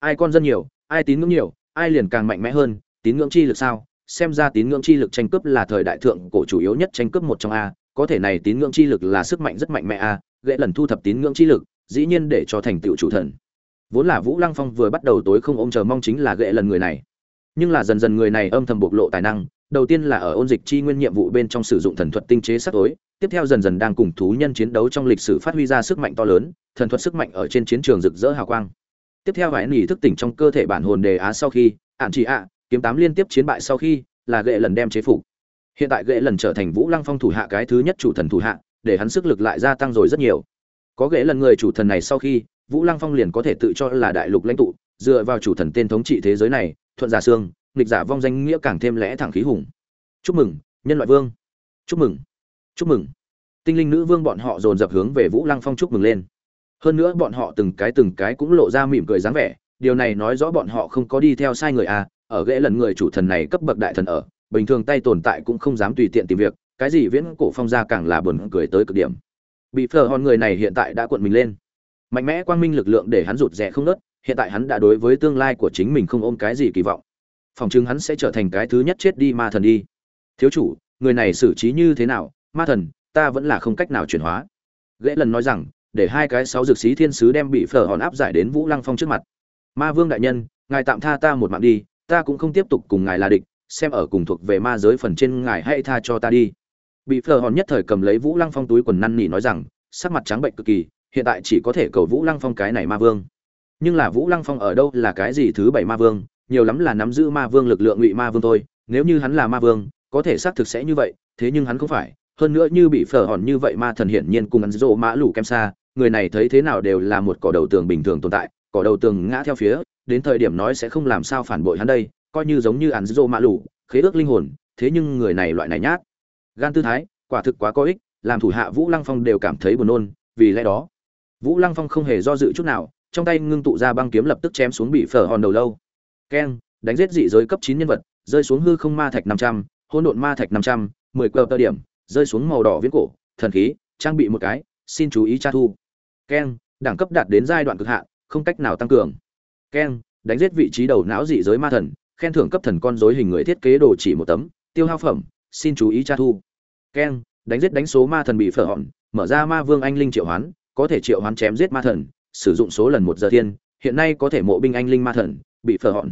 Ai con dân nhiều, ai tín ngưỡng nhiều, ai liền càng mạnh mẽ hơn, tín ngưỡng chi lực sao? Xem ra tín ngưỡng chi lực tranh cướp là thời đại thượng cổ chủ yếu nhất tranh cướp một trong a, có thể này tín ngưỡng chi lực là sức mạnh rất mạnh mẽ a, gậy lần thu thập tín ngưỡng chi lực, dĩ nhiên để cho thành tựu chủ thần. Vốn là vũ lăng phong vừa bắt đầu tối không ôm chờ mong chính là gệ lần người này nhưng là dần dần người này âm thầm bộc lộ tài năng, đầu tiên là ở ôn dịch chi nguyên nhiệm vụ bên trong sử dụng thần thuật tinh chế sắc tối, tiếp theo dần dần đang cùng thú nhân chiến đấu trong lịch sử phát huy ra sức mạnh to lớn, thần thuật sức mạnh ở trên chiến trường rực rỡ hào quang. Tiếp theo hãy nghỉ thức tỉnh trong cơ thể bản hồn đề á sau khi, ạn chỉ ạ, kiếm tám liên tiếp chiến bại sau khi, là gệ lần đem chế phục. Hiện tại gệ lần trở thành vũ lăng phong thủ hạ cái thứ nhất chủ thần thủ hạ, để hắn sức lực lại gia tăng rồi rất nhiều. Có gệ lần người chủ thần này sau khi, vũ lăng phong liền có thể tự cho là đại lục lãnh tụ, dựa vào chủ thần tên thống trị thế giới này thuận giả xương, nghịch giả vong danh nghĩa càng thêm lẽ thẳng khí hùng. Chúc mừng, nhân loại vương. Chúc mừng chúc mừng. Tinh linh nữ vương bọn họ dồn dập hướng về vũ lăng phong chúc mừng lên. Hơn nữa bọn họ từng cái từng cái cũng lộ ra mỉm cười dáng vẻ, điều này nói rõ bọn họ không có đi theo sai người à ở ghế lần người chủ thần này cấp bậc đại thần ở, bình thường tay tồn tại cũng không dám tùy tiện tìm việc, cái gì viễn cổ phong ra càng là buồn cười tới cực điểm. Bị phờ hòn người này hiện tại đã cuộn mình lên. Mạnh mẽ quang minh lực lượng để hắn rụt rè không nớt hiện tại hắn đã đối với tương lai của chính mình không ôm cái gì kỳ vọng. Phòng chứng hắn sẽ trở thành cái thứ nhất chết đi ma thần đi. Thiếu chủ, người này xử trí như thế nào? Ma thần, ta vẫn là không cách nào chuyển hóa. Ghế lần nói rằng, để hai cái sáu dược sĩ thiên sứ đem bị phở hòn áp giải đến vũ lăng phong trước mặt. Ma vương đại nhân, ngài tạm tha ta một mạng đi, ta cũng không tiếp tục cùng ngài là địch, xem ở cùng thuộc về ma giới phần trên ngài hãy tha cho ta đi. Bị phở hòn nhất thời cầm lấy vũ lăng phong túi quần năn nỉ nói rằng, sắc mặt trắng bệnh cực kỳ, hiện tại chỉ có thể cầu vũ lăng phong cái này ma vương nhưng là vũ lăng phong ở đâu là cái gì thứ bảy ma vương? Nhiều lắm là nắm giữ ma vương lực lượng ngụy ma vương thôi. Nếu như hắn là ma vương, có thể xác thực sẽ như vậy, thế nhưng hắn không phải. Hơn nữa như bị phở hòn như vậy ma thần hiển nhiên cùng ăn rộ mã lũ kem xa, người này thấy thế nào đều là một cỏ đầu tường bình thường tồn tại, cỏ đầu tường ngã theo phía, đến thời điểm nói sẽ không làm sao phản bội hắn đây, coi như giống như ăn rộ mã lũ, khế ước linh hồn, thế nhưng người này loại này nhát. Gan tư thái, quả thực quá có ích, làm thủ hạ vũ lăng phong đều cảm thấy buồn nôn, vì lẽ đó, vũ lăng phong không hề do dự chút nào trong tay ngưng tụ ra băng kiếm lập tức chém xuống bị phở hòn đầu lâu. Keng, đánh giết dị giới cấp chín nhân vật, rơi xuống hư không ma thạch năm trăm, hỗn độn ma thạch năm trăm, mười quờ tơ điểm, rơi xuống màu đỏ viễn cổ, thần khí, trang bị một cái, xin chú ý tra thu. Keng, đẳng cấp đạt đến giai đoạn cực hạn, không cách nào tăng cường. Keng, đánh giết vị trí đầu não dị giới ma thần, khen thưởng cấp thần con dối hình người thiết kế đồ chỉ một tấm, tiêu hao phẩm, xin chú ý tra thu. Keng, đánh giết đánh số ma thần bị phở hòn, mở ra ma vương anh linh triệu hoán, có thể triệu hoán chém giết ma thần sử dụng số lần một giờ thiên, hiện nay có thể mộ binh anh linh ma thần, bị phở hòn.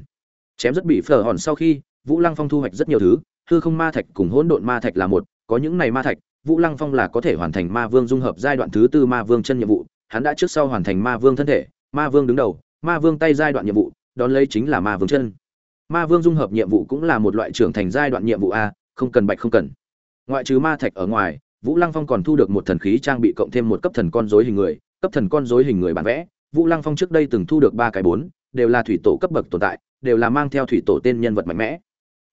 Chém rất bị phở hòn sau khi, vũ lăng phong thu hoạch rất nhiều thứ, hư không ma thạch cùng hỗn độn ma thạch là một, có những này ma thạch, vũ lăng phong là có thể hoàn thành ma vương dung hợp giai đoạn thứ tư ma vương chân nhiệm vụ, hắn đã trước sau hoàn thành ma vương thân thể, ma vương đứng đầu, ma vương tay giai đoạn nhiệm vụ, đón lấy chính là ma vương chân. Ma vương dung hợp nhiệm vụ cũng là một loại trưởng thành giai đoạn nhiệm vụ a, không cần bạch không cần. Ngoại trừ ma thạch ở ngoài, vũ lăng phong còn thu được một thần khí trang bị cộng thêm một cấp thần con dối hình người cấp thần con rối hình người bản vẽ, vũ lăng phong trước đây từng thu được ba cái bốn, đều là thủy tổ cấp bậc tồn tại, đều là mang theo thủy tổ tên nhân vật mạnh mẽ.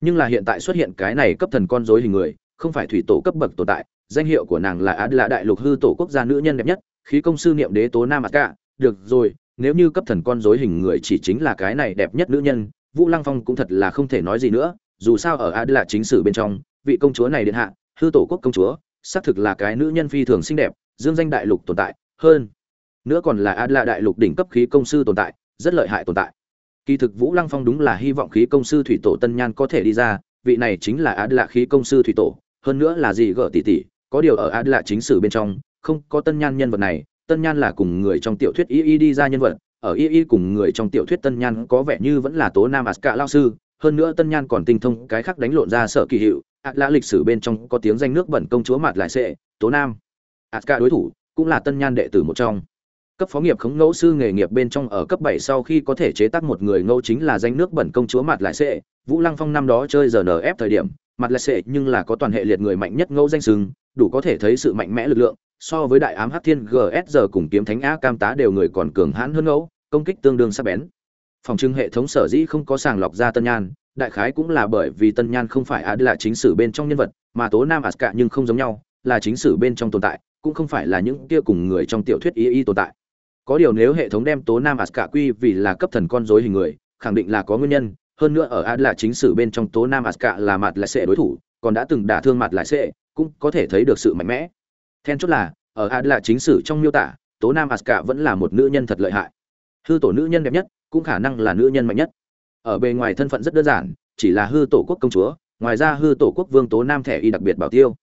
Nhưng là hiện tại xuất hiện cái này cấp thần con rối hình người, không phải thủy tổ cấp bậc tồn tại, danh hiệu của nàng là á là đại lục hư tổ quốc gia nữ nhân đẹp nhất, khí công sư niệm đế tố nam ạt cả được rồi, nếu như cấp thần con rối hình người chỉ chính là cái này đẹp nhất nữ nhân, vũ lăng phong cũng thật là không thể nói gì nữa, dù sao ở á là chính sử bên trong, vị công chúa này điện hạ, hư tổ quốc công chúa, xác thực là cái nữ nhân phi thường xinh đẹp, dương danh đại lục tồn tại, hơn nữa còn là adla đại lục đỉnh cấp khí công sư tồn tại rất lợi hại tồn tại. Kỳ thực vũ lăng phong đúng là hy vọng khí công sư thủy tổ tân nhan có thể đi ra vị này chính là adla khí công sư thủy tổ hơn nữa là gì gở tỷ tỷ có điều ở adla chính sử bên trong không có tân nhan nhân vật này tân nhan là cùng người trong tiểu thuyết y y đi ra nhân vật ở y y cùng người trong tiểu thuyết tân nhan có vẻ như vẫn là tố nam aska lão sư hơn nữa tân nhan còn tinh thông cái khác đánh lộn ra sở kỳ hiệu Adla lạ lịch sử bên trong có tiếng danh nước bẩn công chúa mặt lại sẽ, tố nam aska đối thủ cũng là tân nhan đệ tử một trong cấp phó nghiệp khống ngẫu sư nghề nghiệp bên trong ở cấp bảy sau khi có thể chế tác một người ngẫu chính là danh nước bẩn công chúa mặt lại sệ. Vũ lăng phong năm đó chơi giờ nf thời điểm mặt lại sệ nhưng là có toàn hệ liệt người mạnh nhất ngẫu danh sừng đủ có thể thấy sự mạnh mẽ lực lượng, so với đại ám hắc thiên gs cùng kiếm thánh a cam tá đều người còn cường hãn hơn ngẫu, công kích tương đương sắc bén. Phòng trưng hệ thống sở dĩ không có sàng lọc ra tân nhan, đại khái cũng là bởi vì tân nhan không phải a là chính sử bên trong nhân vật, mà tố nam aska nhưng không giống nhau, là chính sử bên trong tồn tại, cũng không phải là những kia cùng người trong tiểu thuyết y y tồn tại có điều nếu hệ thống đem tố nam Asca quy vì là cấp thần con dối hình người, khẳng định là có nguyên nhân. Hơn nữa ở ad là chính sử bên trong tố nam Asca là mặt lại sẽ đối thủ, còn đã từng đả thương mặt lại sẽ, cũng có thể thấy được sự mạnh mẽ. Then chốt là, ở ad là chính sử trong miêu tả, tố nam Asca vẫn là một nữ nhân thật lợi hại. Hư tổ nữ nhân đẹp nhất, cũng khả năng là nữ nhân mạnh nhất. Ở bề ngoài thân phận rất đơn giản, chỉ là hư tổ quốc công chúa, ngoài ra hư tổ quốc vương tố nam thẻ y đặc biệt bảo tiêu.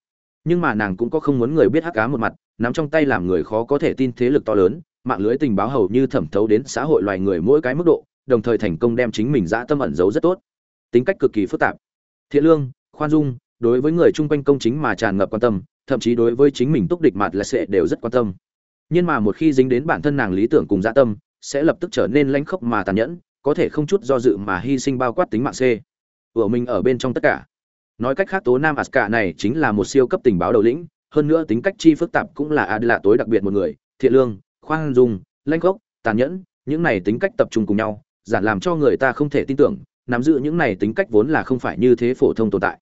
Nhưng mà nàng cũng có không muốn người biết hắc cá một mặt, nắm trong tay làm người khó có thể tin thế lực to lớn mạng lưới tình báo hầu như thẩm thấu đến xã hội loài người mỗi cái mức độ, đồng thời thành công đem chính mình dã tâm ẩn giấu rất tốt. Tính cách cực kỳ phức tạp. Thiện lương, khoan dung, đối với người chung quanh công chính mà tràn ngập quan tâm, thậm chí đối với chính mình túc địch mặt là sẽ đều rất quan tâm. Nhưng mà một khi dính đến bản thân nàng lý tưởng cùng dã tâm, sẽ lập tức trở nên lãnh khốc mà tàn nhẫn, có thể không chút do dự mà hy sinh bao quát tính mạng c. Của mình ở bên trong tất cả. Nói cách khác tố nam aska này chính là một siêu cấp tình báo đầu lĩnh, hơn nữa tính cách chi phức tạp cũng là ad là tối đặc biệt một người, thiện lương khoan dung lãnh gốc, tàn nhẫn, những này tính cách tập trung cùng nhau giản làm cho người ta không thể tin tưởng, nắm giữ những này tính cách vốn là không phải như thế phổ thông tồn tại.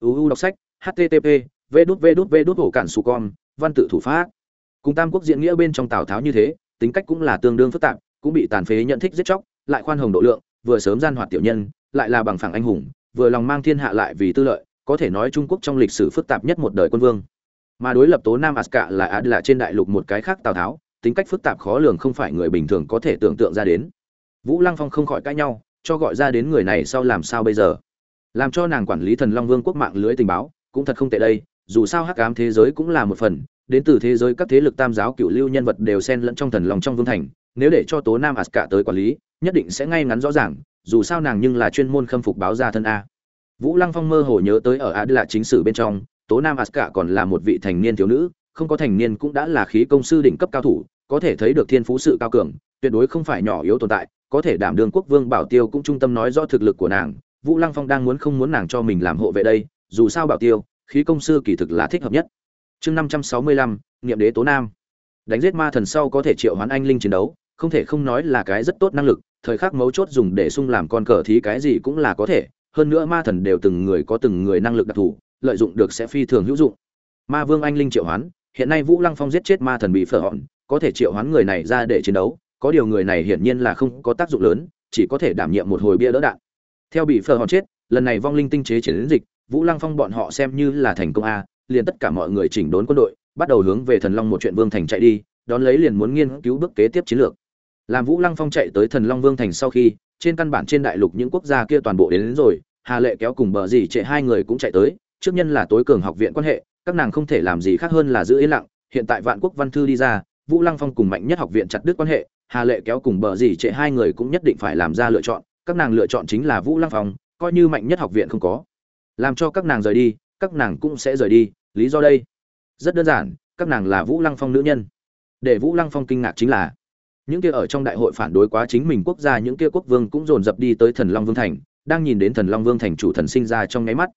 Uu đọc sách http v đút v đút v đút hổ cản su con, văn tự thủ pháp. Cùng tam quốc diễn nghĩa bên trong tào tháo như thế, tính cách cũng là tương đương phức tạp, cũng bị tàn phế nhận thích giết chóc, lại khoan hồng độ lượng, vừa sớm gian hoạt tiểu nhân, lại là bằng phẳng anh hùng, vừa lòng mang thiên hạ lại vì tư lợi, có thể nói trung quốc trong lịch sử phức tạp nhất một đời quân vương. Mà đối lập tố nam aska là ad là trên đại lục một cái khác tào tháo tính cách phức tạp khó lường không phải người bình thường có thể tưởng tượng ra đến. Vũ lăng phong không khỏi cãi nhau, cho gọi ra đến người này sau làm sao bây giờ? Làm cho nàng quản lý thần long vương quốc mạng lưới tình báo, cũng thật không tệ đây, dù sao hắc ám thế giới cũng là một phần, đến từ thế giới các thế lực tam giáo cựu lưu nhân vật đều xen lẫn trong thần lòng trong vương thành, nếu để cho tố nam aska tới quản lý, nhất định sẽ ngay ngắn rõ ràng, dù sao nàng nhưng là chuyên môn khâm phục báo gia thân a. Vũ lăng phong mơ hồ nhớ tới ở a là chính sử bên trong, tố nam aska còn là một vị thành niên thiếu nữ, không có thành niên cũng đã là khí công sư đỉnh cấp cao thủ có thể thấy được thiên phú sự cao cường, tuyệt đối không phải nhỏ yếu tồn tại, có thể đảm đương quốc vương bảo tiêu cũng trung tâm nói rõ thực lực của nàng, vũ lăng phong đang muốn không muốn nàng cho mình làm hộ vệ đây, dù sao bảo tiêu, khí công sư kỳ thực là thích hợp nhất. Chương năm trăm sáu mươi lăm nghiệm đế tố nam. Đánh giết ma thần sau có thể triệu hoán anh linh chiến đấu, không thể không nói là cái rất tốt năng lực, thời khắc mấu chốt dùng để sung làm con cờ thí cái gì cũng là có thể, hơn nữa ma thần đều từng người có từng người năng lực đặc thù, lợi dụng được sẽ phi thường hữu dụng. Ma vương anh linh triệu hoán, hiện nay vũ lăng phong giết chết ma thần bị phở hòn có thể triệu hoán người này ra để chiến đấu có điều người này hiển nhiên là không có tác dụng lớn chỉ có thể đảm nhiệm một hồi bia đỡ đạn. Theo bị phờ hòn chết lần này vong linh tinh chế chiến dịch vũ lăng phong bọn họ xem như là thành công a liền tất cả mọi người chỉnh đốn quân đội bắt đầu hướng về thần long một chuyện vương thành chạy đi đón lấy liền muốn nghiên cứu bước kế tiếp chiến lược. Làm vũ lăng phong chạy tới thần long vương thành sau khi trên căn bản trên đại lục những quốc gia kia toàn bộ đến, đến rồi hà lệ kéo cùng bờ gì trệ hai người cũng chạy tới trước nhân là tối cường học viện quan hệ các nàng không thể làm gì khác hơn là giữ yên lặng hiện tại vạn quốc văn thư đi ra vũ lăng phong cùng mạnh nhất học viện chặt đứt quan hệ, hà lệ kéo cùng bờ gì trệ hai người cũng nhất định phải làm ra lựa chọn, các nàng lựa chọn chính là vũ lăng phong, coi như mạnh nhất học viện không có. Làm cho các nàng rời đi, các nàng cũng sẽ rời đi, lý do đây? Rất đơn giản, các nàng là vũ lăng phong nữ nhân. Để vũ lăng phong kinh ngạc chính là, những kia ở trong đại hội phản đối quá chính mình quốc gia, những kia quốc vương cũng dồn dập đi tới thần long vương thành, đang nhìn đến thần long vương thành chủ thần sinh ra trong nháy mắt.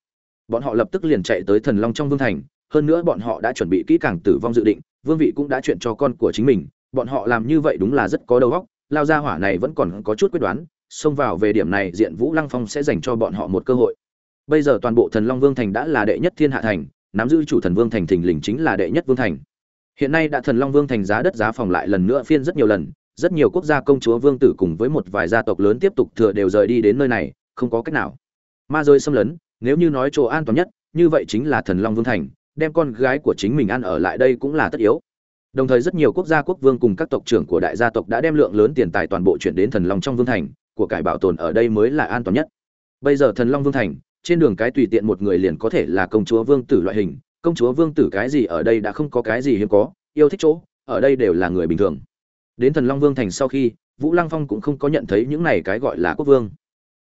Bọn họ lập tức liền chạy tới thần long trong vương thành, hơn nữa bọn họ đã chuẩn bị kỹ càng tử vong dự định vương vị cũng đã chuyện cho con của chính mình, bọn họ làm như vậy đúng là rất có đầu óc, lao ra hỏa này vẫn còn có chút quyết đoán, xông vào về điểm này diện vũ lăng phong sẽ dành cho bọn họ một cơ hội. Bây giờ toàn bộ thần long vương thành đã là đệ nhất thiên hạ thành, nắm giữ chủ thần vương thành thình lình chính là đệ nhất vương thành. Hiện nay đã thần long vương thành giá đất giá phòng lại lần nữa phiên rất nhiều lần, rất nhiều quốc gia công chúa vương tử cùng với một vài gia tộc lớn tiếp tục thừa đều rời đi đến nơi này, không có cách nào. Ma rơi xâm lấn, nếu như nói chỗ an toàn nhất, như vậy chính là thần long vương thành đem con gái của chính mình ăn ở lại đây cũng là tất yếu. Đồng thời rất nhiều quốc gia quốc vương cùng các tộc trưởng của đại gia tộc đã đem lượng lớn tiền tài toàn bộ chuyển đến thần long trong vương thành, của cải bảo tồn ở đây mới là an toàn nhất. Bây giờ thần long vương thành, trên đường cái tùy tiện một người liền có thể là công chúa vương tử loại hình, công chúa vương tử cái gì ở đây đã không có cái gì hiếm có, yêu thích chỗ, ở đây đều là người bình thường. Đến thần long vương thành sau khi, vũ lăng phong cũng không có nhận thấy những này cái gọi là quốc vương,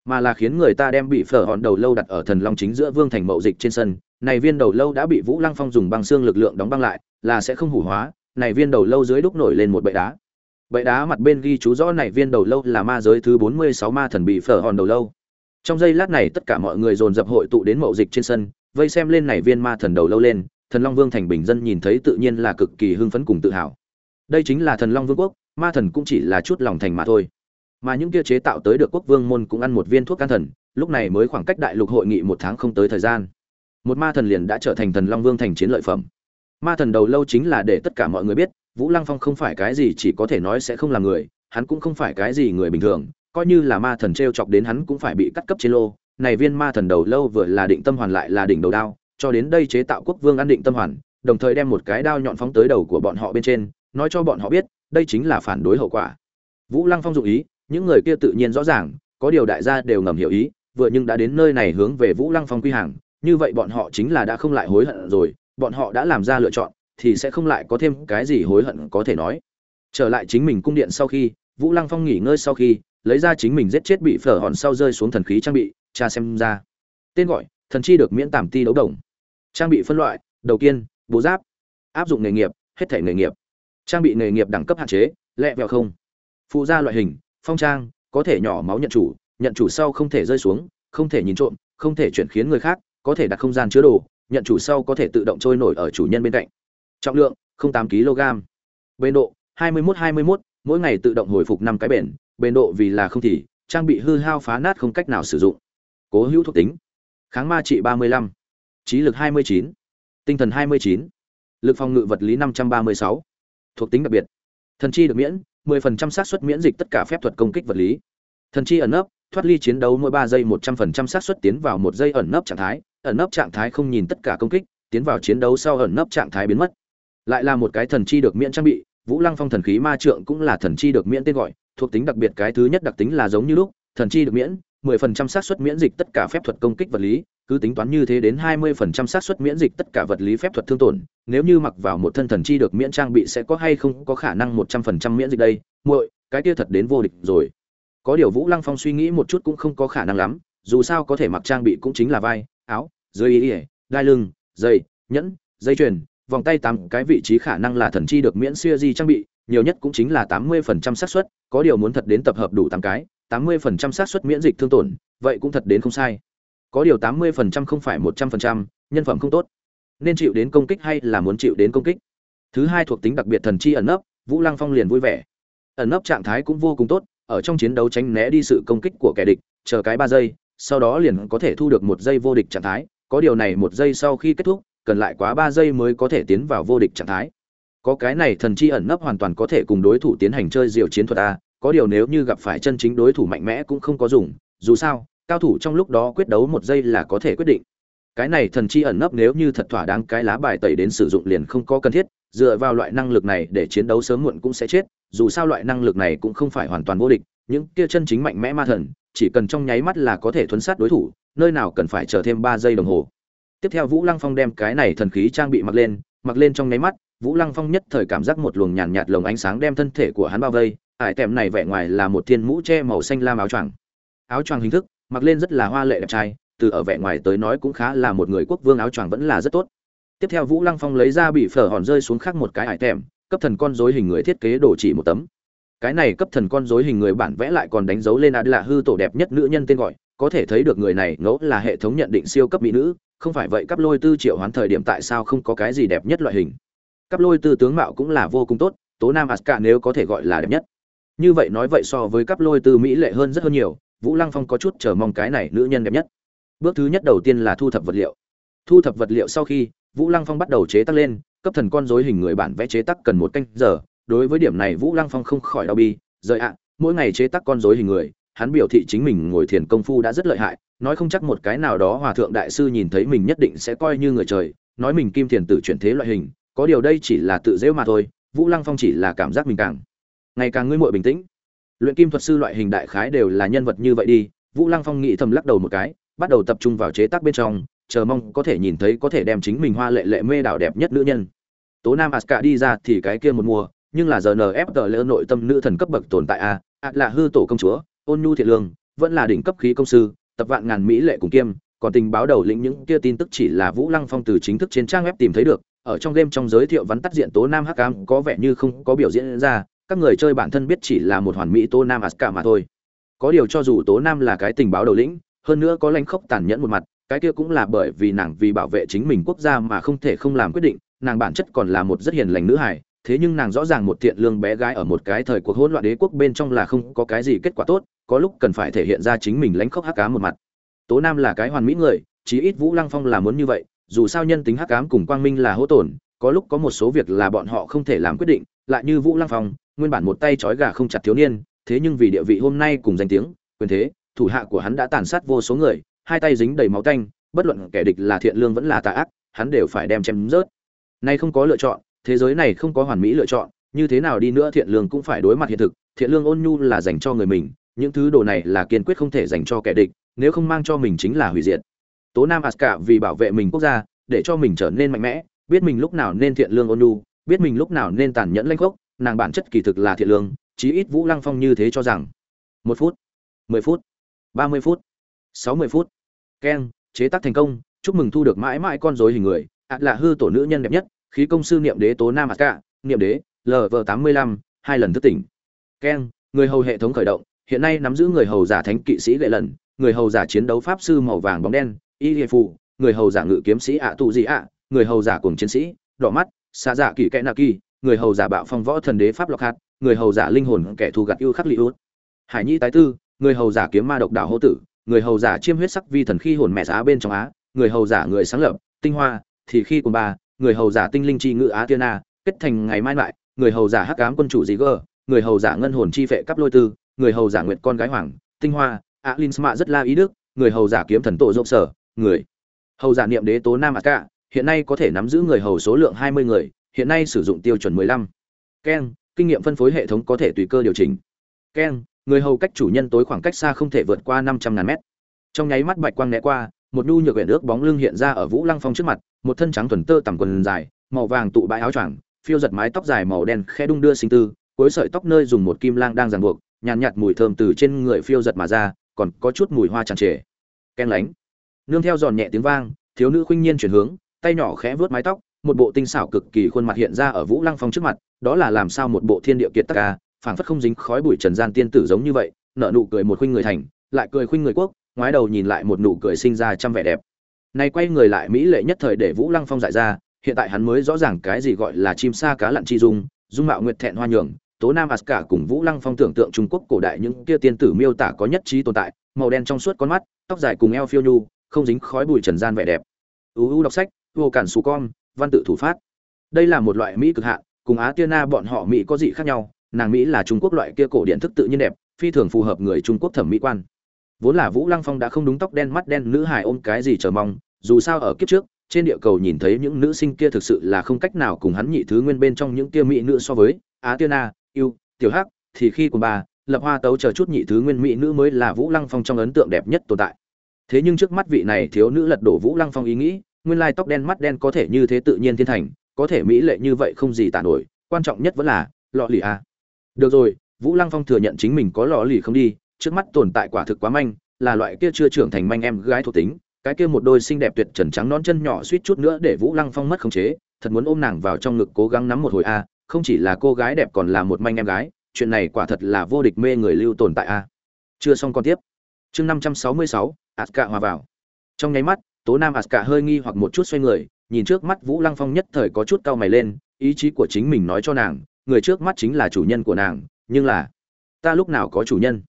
mà là khiến người ta đem bị phở hòn đầu lâu đặt ở thần long chính giữa vương thành mậu dịch trên sân này viên đầu lâu đã bị vũ lăng phong dùng băng xương lực lượng đóng băng lại, là sẽ không hủ hóa, này viên đầu lâu dưới đúc nổi lên một bệ đá. Bệ đá mặt bên ghi chú rõ này viên đầu lâu là ma giới thứ bốn mươi sáu ma thần bị phở hòn đầu lâu. Trong giây lát này tất cả mọi người dồn dập hội tụ đến mậu dịch trên sân, vây xem lên này viên ma thần đầu lâu lên, thần long vương thành bình dân nhìn thấy tự nhiên là cực kỳ hưng phấn cùng tự hào. Đây chính là thần long vương quốc, ma thần cũng chỉ là chút lòng thành mà thôi. Mà những kia chế tạo tới được quốc vương môn cũng ăn một viên thuốc can thần, lúc này mới khoảng cách đại lục hội nghị một tháng không tới thời gian một ma thần liền đã trở thành thần long vương thành chiến lợi phẩm. Ma thần đầu lâu chính là để tất cả mọi người biết, vũ lăng phong không phải cái gì chỉ có thể nói sẽ không là người, hắn cũng không phải cái gì người bình thường, coi như là ma thần t r e o chọc đến hắn cũng phải bị cắt cấp trên lô. Này viên ma thần đầu lâu vừa là định tâm hoàn lại là đỉnh đầu đao, cho đến đây chế tạo quốc vương an định tâm hoàn, đồng thời đem một cái đao nhọn phóng tới đầu của bọn họ bên trên, nói cho bọn họ biết, đây chính là phản đối hậu quả. Vũ lăng phong dụ ý, những người kia tự nhiên rõ ràng, có điều đại gia đều ngầm hiểu ý, vừa nhưng đã đến nơi này hướng về vũ lăng phong quy hàng như vậy bọn họ chính là đã không lại hối hận rồi, bọn họ đã làm ra lựa chọn, thì sẽ không lại có thêm cái gì hối hận có thể nói. Trở lại chính mình cung điện sau khi, vũ lăng phong nghỉ ngơi sau khi, lấy ra chính mình giết chết bị phở hòn sau rơi xuống thần khí trang bị, cha xem ra. Tên gọi, thần chi được miễn tảm ti đấu đồng. Trang bị phân loại, đầu tiên bố giáp, áp dụng nghề nghiệp, hết thể nghề nghiệp. Trang bị nghề nghiệp đẳng cấp hạn chế, lẹ vẹo không. Phụ gia loại hình, phong trang, có thể nhỏ máu nhận chủ nhận chủ sau không thể rơi xuống, không thể nhìn trộm, không thể chuyển khiến người khác có thể đặt không gian chứa đồ nhận chủ sau có thể tự động trôi nổi ở chủ nhân bên cạnh. Trọng lượng 08 kg. Bền độ 21-21, mỗi ngày tự động hồi phục năm cái bền bền độ vì là không thì trang bị hư hao phá nát không cách nào sử dụng. Cố hữu thuộc tính. Kháng ma trị 35, trí lực 29, tinh thần 29, lực phòng ngự vật lý 536, thuộc tính đặc biệt. Thần chi được miễn 10% xác suất miễn dịch tất cả phép thuật công kích vật lý. Thần chi ẩn nấp thoát ly chiến đấu mỗi ba giây 100% xác suất tiến vào một giây ẩn nấp trạng thái ẩn nấp trạng thái không nhìn tất cả công kích, tiến vào chiến đấu sau ẩn nấp trạng thái biến mất. Lại là một cái thần chi được miễn trang bị, vũ lăng phong thần khí ma trượng cũng là thần chi được miễn tên gọi, thuộc tính đặc biệt cái thứ nhất đặc tính là giống như lúc, thần chi được miễn 10% xác suất miễn dịch tất cả phép thuật công kích vật lý, cứ tính toán như thế đến 20% xác suất miễn dịch tất cả vật lý phép thuật thương tổn, nếu như mặc vào một thân thần chi được miễn trang bị sẽ có hay không có khả năng 100% miễn dịch đây, muội, cái kia thật đến vô địch rồi. Có điều vũ lăng phong suy nghĩ một chút cũng không có khả năng lắm, dù sao có thể mặc trang bị cũng chính là vai, áo dưới ý ỉa đai lưng, dây, nhẫn, dây chuyền, vòng tay tám cái vị trí khả năng là thần chi được miễn siêu di trang bị, nhiều nhất cũng chính là tám mươi phần trăm xác suất, có điều muốn thật đến tập hợp đủ tám cái, tám mươi phần trăm xác suất miễn dịch thương tổn, vậy cũng thật đến không sai. Có điều tám mươi phần trăm không phải một trăm phần trăm, nhân phẩm không tốt. Nên chịu đến công kích hay là muốn chịu đến công kích? Thứ hai thuộc tính đặc biệt thần chi ẩn nấp, vũ lăng phong liền vui vẻ. Ẩn nấp trạng thái cũng vô cùng tốt, ở trong chiến đấu tránh né đi sự công kích của kẻ địch, chờ cái ba giây, sau đó liền có thể thu được một giây vô địch trạng thái có điều này một giây sau khi kết thúc, cần lại quá ba giây mới có thể tiến vào vô địch trạng thái. Có cái này thần chi ẩn nấp hoàn toàn có thể cùng đối thủ tiến hành chơi diều chiến thuật a, có điều nếu như gặp phải chân chính đối thủ mạnh mẽ cũng không có dùng, dù sao, cao thủ trong lúc đó quyết đấu một giây là có thể quyết định. Cái này thần chi ẩn nấp nếu như thật thỏa đáng cái lá bài tẩy đến sử dụng liền không có cần thiết, dựa vào loại năng lực này để chiến đấu sớm muộn cũng sẽ chết, dù sao loại năng lực này cũng không phải hoàn toàn vô địch, những kia chân chính mạnh mẽ ma thần, chỉ cần trong nháy mắt là có thể thuấn sát đối thủ nơi nào cần phải chờ thêm ba giây đồng hồ. Tiếp theo vũ lăng phong đem cái này thần khí trang bị mặc lên mặc lên trong nháy mắt vũ lăng phong nhất thời cảm giác một luồng nhàn nhạt, nhạt lồng ánh sáng đem thân thể của hắn bao vây ải tèm này vẻ ngoài là một thiên mũ che màu xanh lam áo choàng. Áo choàng hình thức mặc lên rất là hoa lệ đẹp trai từ ở vẻ ngoài tới nói cũng khá là một người quốc vương áo choàng vẫn là rất tốt. Tiếp theo vũ lăng phong lấy ra bị phở hòn rơi xuống khác một cái ải tèm cấp thần con dối hình người thiết kế đổ chỉ một tấm. Cái này cấp thần con dối hình người bản vẽ lại còn đánh dấu lên ad là hư tổ đẹp nhất nữ nhân tên gọi có thể thấy được người này ngẫu là hệ thống nhận định siêu cấp mỹ nữ, không phải vậy cắp lôi tư triệu hoán thời điểm tại sao không có cái gì đẹp nhất loại hình. Cắp lôi tư tướng mạo cũng là vô cùng tốt, tố nam aska nếu có thể gọi là đẹp nhất. Như vậy nói vậy so với cắp lôi tư mỹ lệ hơn rất hơn nhiều, vũ lăng phong có chút chờ mong cái này nữ nhân đẹp nhất. Bước thứ nhất đầu tiên là thu thập vật liệu. Thu thập vật liệu sau khi, vũ lăng phong bắt đầu chế tác lên, cấp thần con dối hình người bản vẽ chế tác cần một canh giờ. Đối với điểm này vũ lăng phong không khỏi đau bi rời ạ, mỗi ngày chế tác con dối hình người hắn biểu thị chính mình ngồi thiền công phu đã rất lợi hại nói không chắc một cái nào đó hòa thượng đại sư nhìn thấy mình nhất định sẽ coi như người trời nói mình kim thiền tử chuyển thế loại hình có điều đây chỉ là tự dễ mà thôi vũ lăng phong chỉ là cảm giác mình càng ngày càng ngươi muội bình tĩnh. Luyện kim thuật sư loại hình đại khái đều là nhân vật như vậy đi vũ lăng phong nghĩ thầm lắc đầu một cái bắt đầu tập trung vào chế tác bên trong chờ mong có thể nhìn thấy có thể đem chính mình hoa lệ lệ mê đảo đẹp nhất nữ nhân. Tố nam aska đi ra thì cái kia một mùa nhưng là giờ nf lỡ nội tâm nữ thần cấp bậc tồn tại a à, là hư tổ công chúa ôn nhu thiện lương, vẫn là đỉnh cấp khí công sư, tập vạn ngàn mỹ lệ cùng kiêm, còn tình báo đầu lĩnh những kia tin tức chỉ là vũ lăng phong từ chính thức trên trang web tìm thấy được, ở trong game trong giới thiệu vắn tắt diện tố nam hắc cam có vẻ như không có biểu diễn ra, các người chơi bản thân biết chỉ là một hoàn mỹ tố nam aska mà thôi có điều cho dù tố nam là cái tình báo đầu lĩnh, hơn nữa có lãnh khốc tàn nhẫn một mặt, cái kia cũng là bởi vì nàng vì bảo vệ chính mình quốc gia mà không thể không làm quyết định, nàng bản chất còn là một rất hiền lành nữ hải thế nhưng nàng rõ ràng một thiện lương bé gái ở một cái thời cuộc hỗn loạn đế quốc bên trong là không có cái gì kết quả tốt, có lúc cần phải thể hiện ra chính mình lãnh khóc hắc ám một mặt. Tố nam là cái hoàn mỹ người, chí ít vũ lăng phong là muốn như vậy, dù sao nhân tính hắc ám cùng quang minh là hỗ tổn, có lúc có một số việc là bọn họ không thể làm quyết định, lại như vũ lăng phong, nguyên bản một tay trói gà không chặt thiếu niên, thế nhưng vì địa vị hôm nay cùng danh tiếng, quyền thế, thủ hạ của hắn đã tàn sát vô số người, hai tay dính đầy máu tanh, bất luận kẻ địch là thiện lương vẫn là tà ác, hắn đều phải đem chém rớt. Nay không có lựa chọn thế giới này không có hoàn mỹ lựa chọn, như thế nào đi nữa thiện lương cũng phải đối mặt hiện thực, thiện lương ôn nhu là dành cho người mình, những thứ đồ này là kiên quyết không thể dành cho kẻ địch, nếu không mang cho mình chính là hủy diệt. Tố nam aska vì bảo vệ mình quốc gia, để cho mình trở nên mạnh mẽ, biết mình lúc nào nên thiện lương ôn nhu, biết mình lúc nào nên tàn nhẫn lanh khốc, nàng bản chất kỳ thực là thiện lương, chí ít vũ lăng phong như thế cho rằng. Một phút, mười phút, ba mươi phút, sáu mươi phút. Keng, chế tác thành công, chúc mừng thu được mãi mãi con dối hình người ạt là hư tổ nữ nhân đẹp nhất khí công sư niệm đế tố nam aska niệm đế lv tám mươi lăm hai lần thức tỉnh keng người hầu hệ thống khởi động hiện nay nắm giữ người hầu giả thánh kỵ sĩ gậy lần người hầu giả chiến đấu pháp sư màu vàng bóng đen y hiệp phụ người hầu giả ngự kiếm sĩ ạ tụ dị ạ người hầu giả cùng chiến sĩ đỏ mắt xa dạ kỳ kẽ nạ kỳ người hầu giả bạo phong võ thần đế pháp lọc hạt người hầu giả linh hồn kẻ thù gặt ưu khắc li út hải nhi tái tư người hầu giả kiếm ma độc đảo hô tử người hầu giả chiêm huyết sắc vi thần khi hồn mẹ giá bên trong á người hầu giả người sáng lập tinh hoa thì khi cùng ba người hầu giả tinh linh chi ngự á tiên a, kết thành ngày mai lại, người hầu giả hắc ám quân chủ dị gờ người hầu giả ngân hồn chi phệ cắp lôi tư, người hầu giả nguyệt con gái hoàng, tinh hoa, á linh sma rất la ý đức, người hầu giả kiếm thần tổ rộng sở, người hầu giả niệm đế tố nam a cả hiện nay có thể nắm giữ người hầu số lượng hai mươi người, hiện nay sử dụng tiêu chuẩn mười lăm. Keng kinh nghiệm phân phối hệ thống có thể tùy cơ điều chỉnh. Keng người hầu cách chủ nhân tối khoảng cách xa không thể vượt qua năm trăm ngàn mét. Trong nháy mắt bạch quang né qua, một nhu nhược quyển ước bóng lưng hiện ra ở vũ lăng phong trước mặt một thân trắng thuần tơ tằm quần dài màu vàng tụ bãi áo choàng phiêu giật mái tóc dài màu đen khe đung đưa sinh tư cuối sợi tóc nơi dùng một kim lang đang ràng buộc nhàn nhạt, nhạt mùi thơm từ trên người phiêu giật mà ra còn có chút mùi hoa tràn trề. Ken lánh. Nương theo giòn nhẹ tiếng vang thiếu nữ khuynh nhiên chuyển hướng tay nhỏ khẽ vớt mái tóc một bộ tinh xảo cực kỳ khuôn mặt hiện ra ở vũ lăng phong trước mặt đó là làm sao một bộ thiên địa kiệt tắc ca phảng phất không dính khói bụi trần gian tiên tử giống như vậy nở nụ cười một khuynh người thành lại cười khuynh người quốc ngoái đầu nhìn lại một nụ cười sinh ra trăm vẻ đẹp nay quay người lại mỹ lệ nhất thời để vũ lăng phong dại ra, hiện tại hắn mới rõ ràng cái gì gọi là chim sa cá lặn chi dung dung mạo nguyệt thẹn hoa nhường, tố nam aska cùng vũ lăng phong tưởng tượng trung quốc cổ đại những kia tiên tử miêu tả có nhất trí tồn tại, màu đen trong suốt con mắt, tóc dài cùng eo phiêu nhu, không dính khói bụi trần gian vẻ đẹp. Uu đọc sách, vô cản xù con, văn tự thủ phát. Đây là một loại mỹ cực hạn, cùng á tiên na bọn họ mỹ có gì khác nhau, nàng mỹ là trung quốc loại kia cổ điện thức tự nhiên đẹp, phi thường phù hợp người trung quốc thẩm mỹ quan. Vốn là vũ lăng phong đã không đúng tóc đen, mắt đen, nữ hài ôm cái gì chờ mong dù sao ở kiếp trước, trên địa cầu nhìn thấy những nữ sinh kia thực sự là không cách nào cùng hắn nhị thứ nguyên bên trong những kia mỹ nữ so với, á tiên na yêu, tiểu hắc, thì khi của bà, lập hoa tấu chờ chút nhị thứ nguyên mỹ nữ mới là vũ lăng phong trong ấn tượng đẹp nhất tồn tại thế nhưng trước mắt vị này thiếu nữ lật đổ vũ lăng phong ý nghĩ, nguyên lai tóc đen mắt đen có thể như thế tự nhiên thiên thành, có thể mỹ lệ như vậy không gì tả nổi, quan trọng nhất vẫn là, lọ lì à. được rồi, vũ lăng phong thừa nhận chính mình có lọ lì không đi, trước mắt tồn tại quả thực quá manh, là loại kia chưa trưởng thành manh em gái thuộc tính cái kia một đôi xinh đẹp tuyệt trần trắng non chân nhỏ suýt chút nữa để vũ lăng phong mất khống chế, thật muốn ôm nàng vào trong ngực cố gắng nắm một hồi a, không chỉ là cô gái đẹp còn là một manh em gái, chuyện này quả thật là vô địch mê người lưu tồn tại a. Chưa xong còn tiếp. Chương năm trăm sáu mươi sáu aska hòa vào. Trong nháy mắt, tố nam aska hơi nghi hoặc một chút xoay người, nhìn trước mắt vũ lăng phong nhất thời có chút cau mày lên, ý chí của chính mình nói cho nàng, người trước mắt chính là chủ nhân của nàng, nhưng là, ta lúc nào có chủ nhân?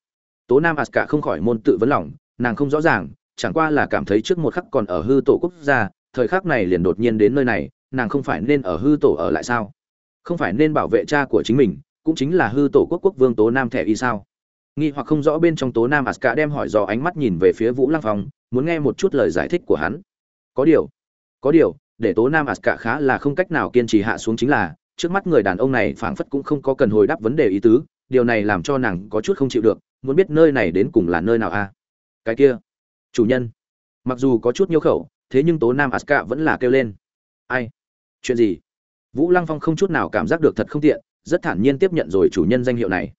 Tố nam aska không khỏi môn tự vấn lòng, nàng không rõ ràng chẳng qua là cảm thấy trước một khắc còn ở hư tổ quốc gia, thời khắc này liền đột nhiên đến nơi này, nàng không phải nên ở hư tổ ở lại sao? Không phải nên bảo vệ cha của chính mình, cũng chính là hư tổ quốc quốc vương tố nam thẻ y sao? Nghi hoặc không rõ bên trong tố nam aska đem hỏi dò ánh mắt nhìn về phía vũ lăng phong, muốn nghe một chút lời giải thích của hắn. Có điều có điều, để tố nam aska khá là không cách nào kiên trì hạ xuống chính là, trước mắt người đàn ông này phảng phất cũng không có cần hồi đáp vấn đề ý tứ, điều này làm cho nàng có chút không chịu được, muốn biết nơi này đến cùng là nơi nào a? Cái kia chủ nhân. Mặc dù có chút nhiêu khẩu, thế nhưng tố nam aska vẫn là kêu lên. Ai? Chuyện gì? Vũ lăng phong không chút nào cảm giác được thật không tiện, rất thản nhiên tiếp nhận rồi chủ nhân danh hiệu này.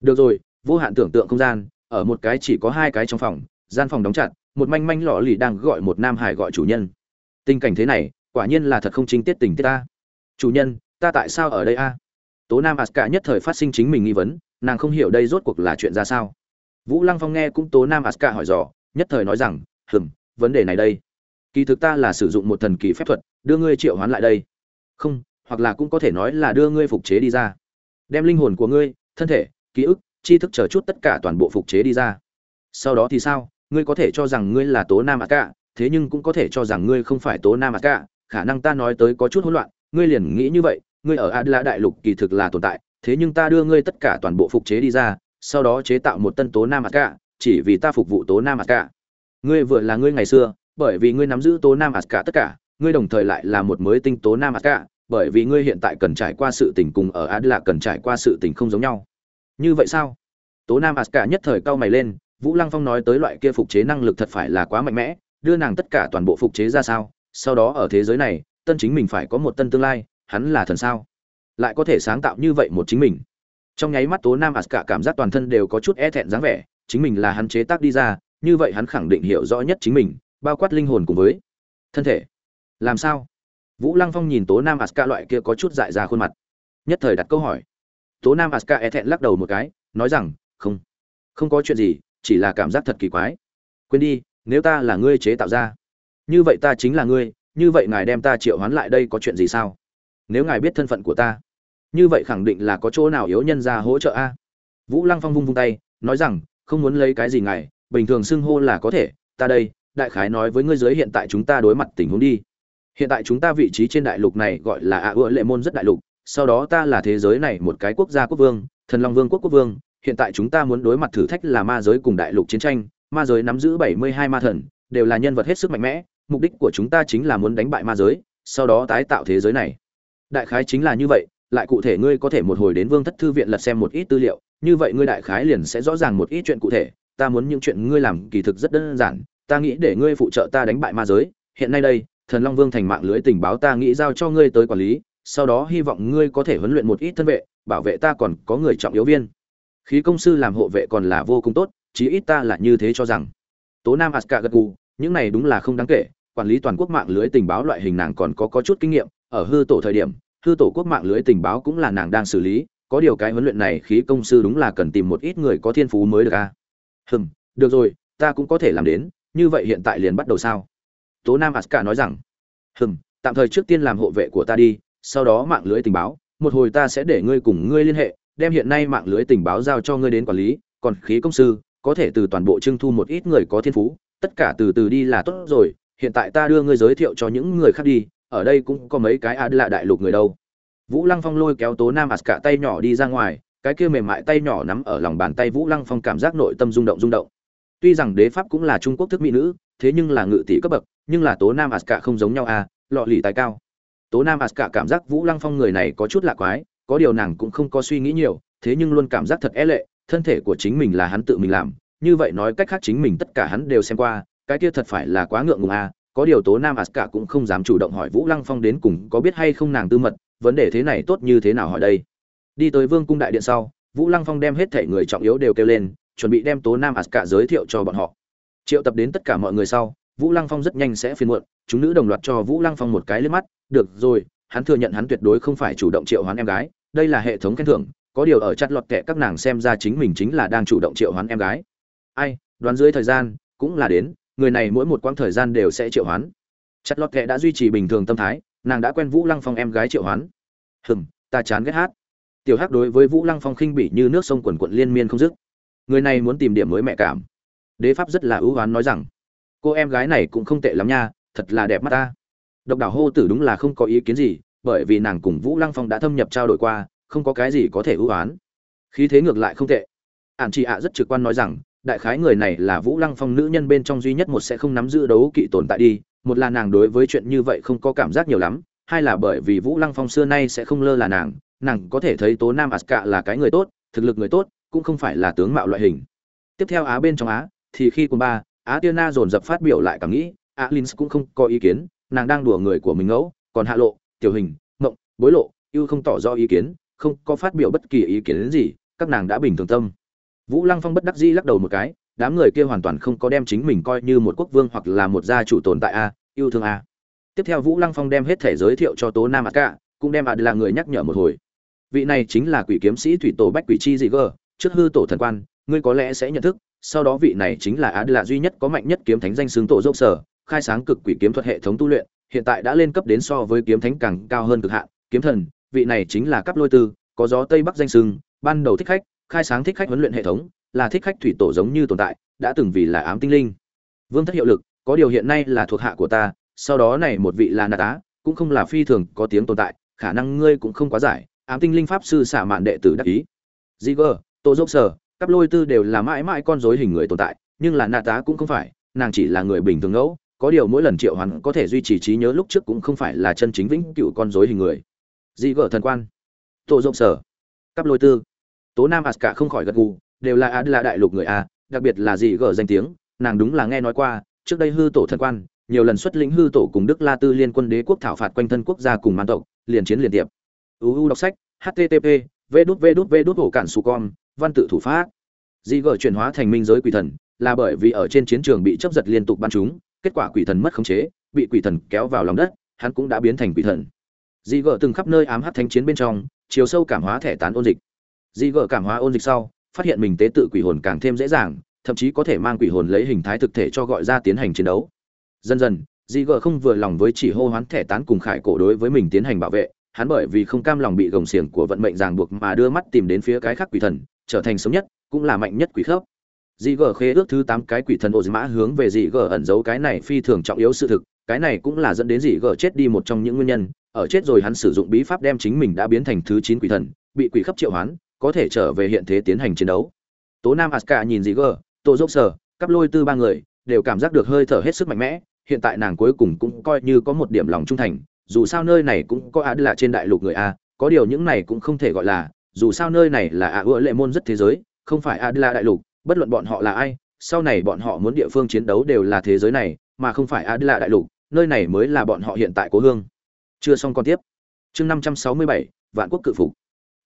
Được rồi, vô hạn tưởng tượng không gian, ở một cái chỉ có hai cái trong phòng, gian phòng đóng chặt, một manh manh lọ lì đang gọi một nam hải gọi chủ nhân. Tình cảnh thế này, quả nhiên là thật không chính tiết tình tiết ta. Chủ nhân, ta tại sao ở đây a? Tố nam aska nhất thời phát sinh chính mình nghi vấn, nàng không hiểu đây rốt cuộc là chuyện ra sao. Vũ lăng phong nghe cũng tố nam aska hỏi dò nhất thời nói rằng, hừm, vấn đề này đây. Kỳ thực ta là sử dụng một thần kỳ phép thuật, đưa ngươi triệu hoán lại đây. Không, hoặc là cũng có thể nói là đưa ngươi phục chế đi ra. Đem linh hồn của ngươi, thân thể, ký ức, tri thức chờ chút tất cả toàn bộ phục chế đi ra. Sau đó thì sao? Ngươi có thể cho rằng ngươi là tố nam ạt cả thế nhưng cũng có thể cho rằng ngươi không phải tố nam ạt cả khả năng ta nói tới có chút hỗn loạn, ngươi liền nghĩ như vậy, ngươi ở adla đại lục kỳ thực là tồn tại, thế nhưng ta đưa ngươi tất cả toàn bộ phục chế đi ra, sau đó chế tạo một tân tố nam ạt cả chỉ vì ta phục vụ tố nam ạt cả ngươi vừa là ngươi ngày xưa, bởi vì ngươi nắm giữ tố nam ạt cả tất cả, ngươi đồng thời lại là một mới tinh tố nam ạt cả bởi vì ngươi hiện tại cần trải qua sự tình cùng ở adla cần trải qua sự tình không giống nhau. Như vậy sao? Tố nam aska nhất thời cau mày lên, vũ lăng phong nói tới loại kia phục chế năng lực thật phải là quá mạnh mẽ, đưa nàng tất cả toàn bộ phục chế ra sao? Sau đó ở thế giới này, tân chính mình phải có một tân tương lai, hắn là thần sao? Lại có thể sáng tạo như vậy một chính mình. Trong nháy mắt tố nam aska cảm giác toàn thân đều có chút e thẹn dáng vẻ chính mình là hắn chế tác đi ra, như vậy hắn khẳng định hiểu rõ nhất chính mình, bao quát linh hồn cùng với thân thể. Làm sao? Vũ lăng phong nhìn tố nam aska loại kia có chút dại ra khuôn mặt, nhất thời đặt câu hỏi. Tố nam aska e thẹn lắc đầu một cái, nói rằng, không không có chuyện gì, chỉ là cảm giác thật kỳ quái. Quên đi, nếu ta là ngươi chế tạo ra, như vậy ta chính là ngươi, như vậy ngài đem ta triệu hoán lại đây có chuyện gì sao? Nếu ngài biết thân phận của ta, như vậy khẳng định là có chỗ nào yếu nhân ra hỗ trợ a? Vũ lăng phong vung vung tay, nói rằng không muốn lấy cái gì ngài, bình thường xưng hô là có thể, ta đây, đại khái nói với ngươi giới hiện tại chúng ta đối mặt tình huống đi. Hiện tại chúng ta vị trí trên đại lục này gọi là ạ ựa lệ môn rất đại lục, sau đó ta là thế giới này một cái quốc gia quốc vương, thần long vương quốc quốc vương, hiện tại chúng ta muốn đối mặt thử thách là ma giới cùng đại lục chiến tranh, ma giới nắm giữ bảy mươi hai ma thần, đều là nhân vật hết sức mạnh mẽ, mục đích của chúng ta chính là muốn đánh bại ma giới, sau đó tái tạo thế giới này. Đại khái chính là như vậy, lại cụ thể ngươi có thể một hồi đến vương thất thư viện lật xem một ít tư liệu như vậy ngươi đại khái liền sẽ rõ ràng một ít chuyện cụ thể ta muốn những chuyện ngươi làm kỳ thực rất đơn giản ta nghĩ để ngươi phụ trợ ta đánh bại ma giới hiện nay đây thần long vương thành mạng lưới tình báo ta nghĩ giao cho ngươi tới quản lý sau đó hy vọng ngươi có thể huấn luyện một ít thân vệ bảo vệ ta còn có người trọng yếu viên. Khí công sư làm hộ vệ còn là vô cùng tốt chí ít ta là như thế cho rằng. Tố nam aska gật gù những này đúng là không đáng kể quản lý toàn quốc mạng lưới tình báo loại hình nàng còn có, có chút kinh nghiệm ở hư tổ thời điểm hư tổ quốc mạng lưới tình báo cũng là nàng đang xử lý có điều cái huấn luyện này khí công sư đúng là cần tìm một ít người có thiên phú mới được a à? hừm, được rồi, ta cũng có thể làm đến, như vậy hiện tại liền bắt đầu sao tố nam aska nói rằng, hừm, tạm thời trước tiên làm hộ vệ của ta đi, sau đó mạng lưới tình báo, một hồi ta sẽ để ngươi cùng ngươi liên hệ, đem hiện nay mạng lưới tình báo giao cho ngươi đến quản lý, còn khí công sư, có thể từ toàn bộ trưng thu một ít người có thiên phú, tất cả từ từ đi là tốt rồi, hiện tại ta đưa ngươi giới thiệu cho những người khác đi, ở đây cũng có mấy cái ad lạ đại lục người đâu vũ lăng phong lôi kéo tố nam ạt cả tay nhỏ đi ra ngoài, cái kia mềm mại tay nhỏ nắm ở lòng bàn tay vũ lăng phong cảm giác nội tâm rung động rung động. Tuy rằng đế pháp cũng là trung quốc thức mỹ nữ, thế nhưng là ngự tỷ cấp bậc, nhưng là tố nam ạt cả không giống nhau à lọ lì tài cao. Tố nam ạt cả cảm giác vũ lăng phong người này có chút lạ quái, có điều nàng cũng không có suy nghĩ nhiều, thế nhưng luôn cảm giác thật é lệ, thân thể của chính mình là hắn tự mình làm, như vậy nói cách khác chính mình tất cả hắn đều xem qua, cái kia thật phải là quá ngượng ngùng à có điều tố nam aska cũng không dám chủ động hỏi vũ lăng phong đến cùng có biết hay không nàng tư mật vấn đề thế này tốt như thế nào hỏi đây? Đi tới vương cung đại điện sau, vũ lăng phong đem hết thể người trọng yếu đều kêu lên, chuẩn bị đem tố nam ạt cả giới thiệu cho bọn họ. Triệu tập đến tất cả mọi người sau, vũ lăng phong rất nhanh sẽ phiền muộn, chúng nữ đồng loạt cho vũ lăng phong một cái lên mắt, được rồi, hắn thừa nhận hắn tuyệt đối không phải chủ động triệu hoán em gái, đây là hệ thống khen thưởng, có điều ở chặt lọt kệ các nàng xem ra chính mình chính là đang chủ động triệu hoán em gái. Ai, đoán dưới thời gian, cũng là đến, người này mỗi một quãng thời gian đều sẽ triệu hoán. Chặt lọt kệ đã duy trì bình thường tâm thái nàng đã quen vũ lăng phong em gái triệu hoán. Hừm, ta chán ghét hát. Tiểu hắc đối với vũ lăng phong khinh bỉ như nước sông quần quận liên miên không dứt. Người này muốn tìm điểm mới mẹ cảm. Đế pháp rất là ưu hoán nói rằng, cô em gái này cũng không tệ lắm nha, thật là đẹp mắt ta. Độc đảo hô tử đúng là không có ý kiến gì, bởi vì nàng cùng vũ lăng phong đã thâm nhập trao đổi qua, không có cái gì có thể ưu oán. Khí thế ngược lại không tệ. Ạn chị ạ rất trực quan nói rằng, đại khái người này là vũ lăng phong nữ nhân bên trong duy nhất một sẽ không nắm giữ đấu kỵ tồn tại đi một là nàng đối với chuyện như vậy không có cảm giác nhiều lắm, hai là bởi vì vũ lăng phong xưa nay sẽ không lơ là nàng nàng có thể thấy tố nam aska là cái người tốt, thực lực người tốt, cũng không phải là tướng mạo loại hình. Tiếp theo á bên trong á, thì khi cùng ba, á tiên na dồn dập phát biểu lại cảm nghĩ, á lins cũng không có ý kiến, nàng đang đùa người của mình ngẫu, còn hạ lộ, tiểu hình, mộng, bối lộ, ưu không tỏ rõ ý kiến, không có phát biểu bất kỳ ý kiến gì, các nàng đã bình thường tâm. Vũ lăng phong bất đắc dĩ lắc đầu một cái đám người kia hoàn toàn không có đem chính mình coi như một quốc vương hoặc là một gia chủ tồn tại a, yêu thương a. Tiếp theo vũ lăng phong đem hết thể giới thiệu cho tố nam ạt cả cũng đem ạt là người nhắc nhở một hồi. Vị này chính là quỷ kiếm sĩ thủy tổ bách quỷ chi dị gờ trước hư tổ thần quan, ngươi có lẽ sẽ nhận thức, sau đó vị này chính là ạt là duy nhất có mạnh nhất kiếm thánh danh xương tổ dốc sở, khai sáng cực quỷ kiếm thuật hệ thống tu luyện, hiện tại đã lên cấp đến so với kiếm thánh càng cao hơn cực hạn, kiếm thần, vị này chính là cấp lôi tư, có gió tây bắc danh sưng ban đầu thích khách, khai sáng thích khách huấn luyện hệ thống là thích khách thủy tổ giống như tồn tại đã từng vì là ám tinh linh. Vương thất hiệu lực có điều hiện nay là thuộc hạ của ta sau đó này một vị là nà tá cũng không là phi thường có tiếng tồn tại khả năng ngươi cũng không quá giải ám tinh linh pháp sư xả mạn đệ tử đắc ý. Ziger, tô dốc sở cấp lôi tư đều là mãi mãi con rối hình người tồn tại nhưng là nà tá cũng không phải nàng chỉ là người bình thường ngẫu có điều mỗi lần triệu hắn có thể duy trì trí nhớ lúc trước cũng không phải là chân chính vĩnh cửu con rối hình người. Ziger thần quan. Tô dốc sở cấp lôi tư. Tố nam aska không khỏi gật gù đều là á là đại lục người a đặc biệt là dị gở danh tiếng nàng đúng là nghe nói qua trước đây hư tổ thần quan nhiều lần xuất lĩnh hư tổ cùng đức la tư liên quân đế quốc thảo phạt quanh thân quốc gia cùng man tộc liền chiến liền tiệp uu đọc sách http v đút v đút v đút hổ cản su con văn tự thủ pháp dị gở chuyển hóa thành minh giới quỷ thần là bởi vì ở trên chiến trường bị chấp giật liên tục bắn chúng kết quả quỷ thần mất khống chế bị quỷ thần kéo vào lòng đất hắn cũng đã biến thành quỷ thần dị gở từng khắp nơi ám hát thánh chiến bên trong chiều sâu cảm hóa thẻ tán ôn dịch dị gở cảm hóa ôn dịch sau phát hiện mình tế tự quỷ hồn càng thêm dễ dàng, thậm chí có thể mang quỷ hồn lấy hình thái thực thể cho gọi ra tiến hành chiến đấu. Dần dần dị gờ không vừa lòng với chỉ hô hoán thẻ tán cùng khải cổ đối với mình tiến hành bảo vệ, hắn bởi vì không cam lòng bị gồng xiềng của vận mệnh ràng buộc mà đưa mắt tìm đến phía cái khác quỷ thần, trở thành sống nhất, cũng là mạnh nhất quỷ khớp. Dị gờ khế ước thứ tám cái quỷ thần ô mã hướng về dị gờ ẩn giấu cái này phi thường trọng yếu sự thực, cái này cũng là dẫn đến dị gờ chết đi một trong những nguyên nhân, ở chết rồi hắn sử dụng bí pháp đem chính mình đã biến thành thứ chín quỷ thần, bị quỷ khớp triệu hoán có thể trở về hiện thế tiến hành chiến đấu. Tố nam aska nhìn dị gờ tô dốc sở cắp lôi tư ba người, đều cảm giác được hơi thở hết sức mạnh mẽ, hiện tại nàng cuối cùng cũng coi như có một điểm lòng trung thành, dù sao nơi này cũng có á là trên đại lục người a, có điều những này cũng không thể gọi là, dù sao nơi này là a ưa lệ môn rất thế giới, không phải a là đại lục, bất luận bọn họ là ai, sau này bọn họ muốn địa phương chiến đấu đều là thế giới này, mà không phải a là đại lục, nơi này mới là bọn họ hiện tại cố hương. Chưa xong còn tiếp. Chương năm trăm sáu mươi bảy, vạn quốc cự phục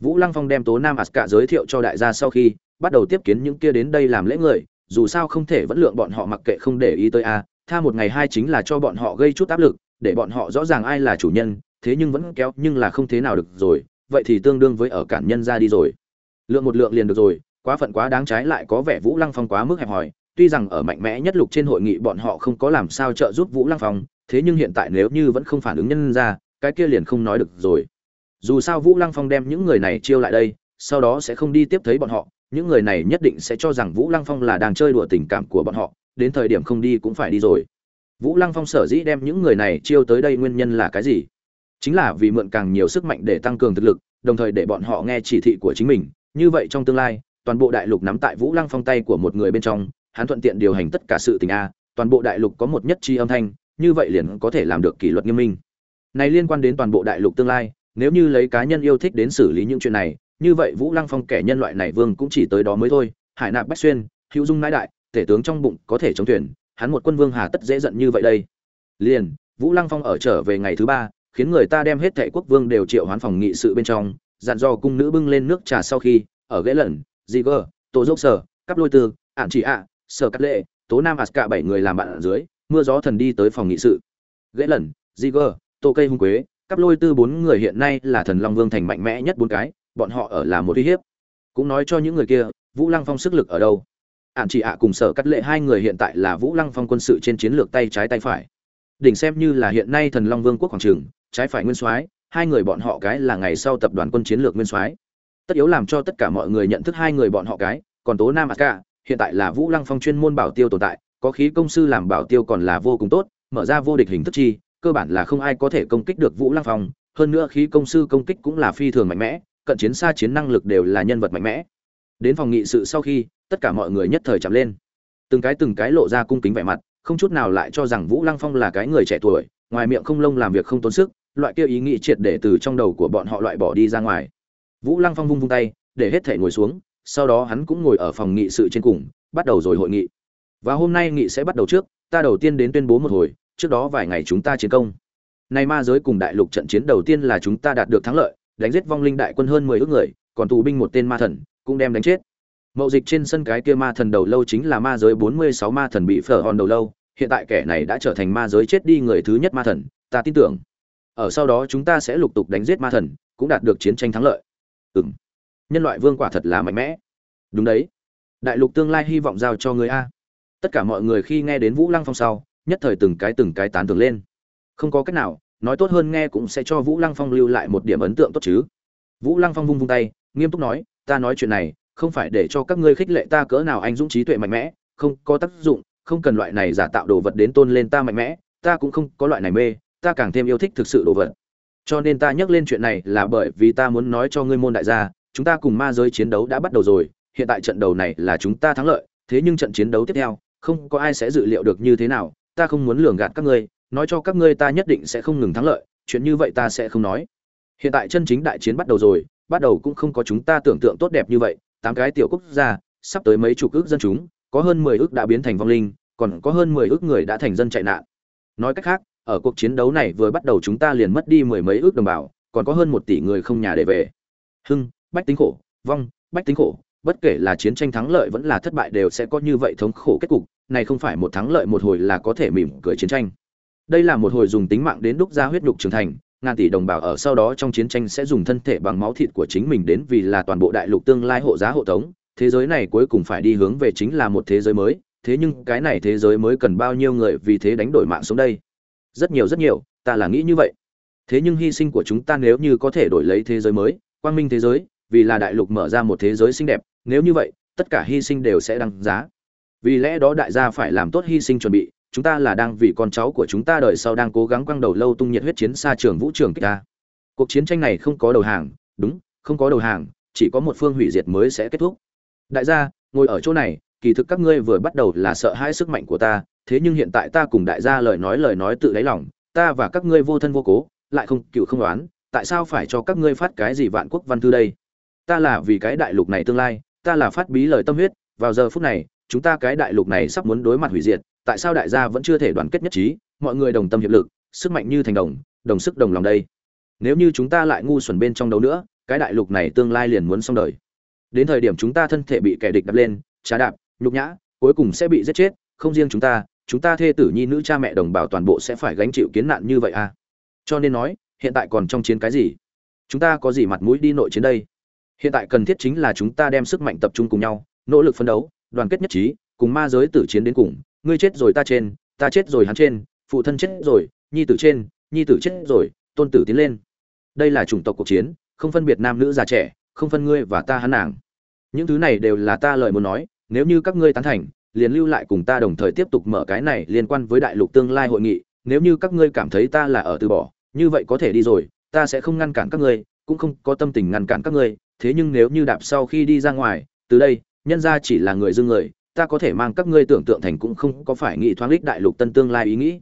vũ lăng phong đem tố nam aska giới thiệu cho đại gia sau khi bắt đầu tiếp kiến những kia đến đây làm lễ người, dù sao không thể vẫn lượng bọn họ mặc kệ không để ý tới a, tha một ngày hai chính là cho bọn họ gây chút áp lực, để bọn họ rõ ràng ai là chủ nhân, thế nhưng vẫn kéo, nhưng là không thế nào được rồi, vậy thì tương đương với ở cản nhân ra đi rồi. Lượng một lượng liền được rồi, quá phận quá đáng trái lại có vẻ vũ lăng phong quá mức hẹp hòi, tuy rằng ở mạnh mẽ nhất lục trên hội nghị bọn họ không có làm sao trợ giúp vũ lăng phong, thế nhưng hiện tại nếu như vẫn không phản ứng nhân ra, cái kia liền không nói được rồi dù sao vũ lăng phong đem những người này chiêu lại đây, sau đó sẽ không đi tiếp thấy bọn họ, những người này nhất định sẽ cho rằng vũ lăng phong là đang chơi đùa tình cảm của bọn họ, đến thời điểm không đi cũng phải đi rồi. Vũ lăng phong sở dĩ đem những người này chiêu tới đây nguyên nhân là cái gì? Chính là vì mượn càng nhiều sức mạnh để tăng cường thực lực, đồng thời để bọn họ nghe chỉ thị của chính mình. Như vậy trong tương lai, toàn bộ đại lục nắm tại vũ lăng phong tay của một người bên trong, hắn thuận tiện điều hành tất cả sự tình a, toàn bộ đại lục có một nhất chi âm thanh, như vậy liền có thể làm được kỷ luật nghiêm minh. Này liên quan đến toàn bộ đại lục tương lai nếu như lấy cá nhân yêu thích đến xử lý những chuyện này, như vậy vũ lăng phong kẻ nhân loại này vương cũng chỉ tới đó mới thôi. Hải nạp bách xuyên, hữu dung nãi đại, tể tướng trong bụng có thể chống thuyền, hắn một quân vương hà tất dễ giận như vậy đây. Liền, vũ lăng phong ở trở về ngày thứ ba, khiến người ta đem hết thệ quốc vương đều triệu hoán phòng nghị sự bên trong, dặn dò cung nữ bưng lên nước trà sau khi, ở ghế lẩn di gơ, tổ dốc sở, cắp lôi tư ạn chỉ ạ sở cắt lệ, tố nam ạt cả bảy người làm bạn ở dưới, mưa gió thần đi tới phòng nghị sự. Ghế lẩn di gơ, tô cây hung quế cắp lôi tư bốn người hiện nay là thần long vương thành mạnh mẽ nhất bốn cái, bọn họ ở là một uy hiếp. Cũng nói cho những người kia, vũ lăng phong sức lực ở đâu? Ạn chỉ ạ cùng sở cắt lệ hai người hiện tại là vũ lăng phong quân sự trên chiến lược tay trái tay phải. Đỉnh xem như là hiện nay thần long vương quốc hoàng trường trái phải nguyên soái, hai người bọn họ cái là ngày sau tập đoàn quân chiến lược nguyên soái. Tất yếu làm cho tất cả mọi người nhận thức hai người bọn họ cái, còn tố nam cả hiện tại là vũ lăng phong chuyên môn bảo tiêu tồn tại, có khí công sư làm bảo tiêu còn là vô cùng tốt, mở ra vô địch hình thức chi cơ bản là không ai có thể công kích được vũ lăng phong, hơn nữa khí công sư công kích cũng là phi thường mạnh mẽ, cận chiến xa chiến năng lực đều là nhân vật mạnh mẽ. Đến phòng nghị sự sau khi, tất cả mọi người nhất thời chạm lên. Từng cái từng cái lộ ra cung kính vẻ mặt, không chút nào lại cho rằng vũ lăng phong là cái người trẻ tuổi, ngoài miệng không lông làm việc không tốn sức, loại kia ý nghĩ triệt để từ trong đầu của bọn họ loại bỏ đi ra ngoài. Vũ lăng phong vung vung tay, để hết thể ngồi xuống, sau đó hắn cũng ngồi ở phòng nghị sự trên cùng, bắt đầu rồi hội nghị. Và hôm nay nghị sẽ bắt đầu trước, ta đầu tiên đến tuyên bố một hồi trước đó vài ngày chúng ta chiến công. Nay ma giới cùng đại lục trận chiến đầu tiên là chúng ta đạt được thắng lợi, đánh giết vong linh đại quân hơn mười ước người, còn tù binh một tên ma thần, cũng đem đánh chết. Mậu dịch trên sân cái kia ma thần đầu lâu chính là ma giới bốn mươi sáu ma thần bị phở hòn đầu lâu, hiện tại kẻ này đã trở thành ma giới chết đi người thứ nhất ma thần, ta tin tưởng. Ở sau đó chúng ta sẽ lục tục đánh giết ma thần, cũng đạt được chiến tranh thắng lợi. Ừng nhân loại vương quả thật là mạnh mẽ. Đúng đấy. Đại lục tương lai hy vọng giao cho người a. Tất cả mọi người khi nghe đến vũ lăng phong sau nhất thời từng cái từng cái tán tưởng lên. Không có cách nào, nói tốt hơn nghe cũng sẽ cho vũ lăng phong lưu lại một điểm ấn tượng tốt chứ. Vũ lăng phong vung vung tay, nghiêm túc nói, ta nói chuyện này, không phải để cho các ngươi khích lệ ta cỡ nào anh dũng trí tuệ mạnh mẽ, không có tác dụng, không cần loại này giả tạo đồ vật đến tôn lên ta mạnh mẽ, ta cũng không có loại này mê, ta càng thêm yêu thích thực sự đồ vật. Cho nên ta nhắc lên chuyện này là bởi vì ta muốn nói cho ngươi môn đại gia, chúng ta cùng ma giới chiến đấu đã bắt đầu rồi, hiện tại trận đầu này là chúng ta thắng lợi, thế nhưng trận chiến đấu tiếp theo, không có ai sẽ dự liệu được như thế nào ta không muốn lường gạt các ngươi, nói cho các ngươi ta nhất định sẽ không ngừng thắng lợi, chuyện như vậy ta sẽ không nói. Hiện tại chân chính đại chiến bắt đầu rồi, bắt đầu cũng không có chúng ta tưởng tượng tốt đẹp như vậy, tám cái tiểu quốc gia, sắp tới mấy chục ước dân chúng, có hơn mười ước đã biến thành vong linh, còn có hơn mười ước người đã thành dân chạy nạn. Nói cách khác, ở cuộc chiến đấu này vừa bắt đầu chúng ta liền mất đi mười mấy ước đồng bào, còn có hơn một tỷ người không nhà để về. Hưng, bách tính khổ, vong, bách tính khổ, bất kể là chiến tranh thắng lợi vẫn là thất bại đều sẽ có như vậy thống khổ kết cục này không phải một thắng lợi một hồi là có thể mỉm cười chiến tranh. Đây là một hồi dùng tính mạng đến đúc ra huyết nhục trưởng thành, ngàn tỷ đồng bào ở sau đó trong chiến tranh sẽ dùng thân thể bằng máu thịt của chính mình đến vì là toàn bộ đại lục tương lai hộ giá hộ tống. Thế giới này cuối cùng phải đi hướng về chính là một thế giới mới, thế nhưng cái này thế giới mới cần bao nhiêu người vì thế đánh đổi mạng xuống đây? Rất nhiều rất nhiều, ta là nghĩ như vậy. Thế nhưng hy sinh của chúng ta nếu như có thể đổi lấy thế giới mới, quang minh thế giới, vì là đại lục mở ra một thế giới xinh đẹp, nếu như vậy, tất cả hy sinh đều sẽ đăng giá vì lẽ đó đại gia phải làm tốt hy sinh chuẩn bị, chúng ta là đang vì con cháu của chúng ta đời sau đang cố gắng quăng đầu lâu tung nhiệt huyết chiến xa trường vũ trường kịch ta. Cuộc chiến tranh này không có đầu hàng, đúng, không có đầu hàng, chỉ có một phương hủy diệt mới sẽ kết thúc. Đại gia, ngồi ở chỗ này, kỳ thực các ngươi vừa bắt đầu là sợ hãi sức mạnh của ta, thế nhưng hiện tại ta cùng đại gia lời nói lời nói tự đáy lòng, ta và các ngươi vô thân vô cố, lại không, cựu không đoán tại sao phải cho các ngươi phát cái gì vạn quốc văn thư đây? Ta là vì cái đại lục này tương lai, ta là phát bí lời tâm huyết, vào giờ phút này chúng ta cái đại lục này sắp muốn đối mặt hủy diệt, tại sao đại gia vẫn chưa thể đoàn kết nhất trí? Mọi người đồng tâm hiệp lực, sức mạnh như thành đồng đồng sức đồng lòng đây. Nếu như chúng ta lại ngu xuẩn bên trong đấu nữa, cái đại lục này tương lai liền muốn xong đời. Đến thời điểm chúng ta thân thể bị kẻ địch đập lên trá đạp, nhục nhã, cuối cùng sẽ bị giết chết, không riêng chúng ta chúng ta thê tử nhi nữ cha mẹ đồng bào toàn bộ sẽ phải gánh chịu kiến nạn như vậy à? Cho nên nói, hiện tại còn trong chiến cái gì? Chúng ta có gì mặt mũi đi nội chiến đây? Hiện tại cần thiết chính là chúng ta đem sức mạnh tập trung cùng nhau, nỗ lực phấn đấu đoàn kết nhất trí, cùng ma giới tử chiến đến cùng, ngươi chết rồi ta trên, ta chết rồi hắn trên, phụ thân chết rồi, nhi tử trên, nhi tử chết rồi, tôn tử tiến lên. Đây là chủng tộc cuộc chiến, không phân biệt nam nữ già trẻ, không phân ngươi và ta hắn nàng. Những thứ này đều là ta lời muốn nói, nếu như các ngươi tán thành, liền lưu lại cùng ta đồng thời tiếp tục mở cái này liên quan với đại lục tương lai hội nghị, nếu như các ngươi cảm thấy ta là ở từ bỏ, như vậy có thể đi rồi, ta sẽ không ngăn cản các ngươi, cũng không có tâm tình ngăn cản các ngươi, thế nhưng nếu như đạp sau khi đi ra ngoài, từ đây nhân ra chỉ là người dưng người, ta có thể mang các ngươi tưởng tượng thành cũng không có phải nghĩ thoáng lích đại lục tân tương lai ý nghĩ.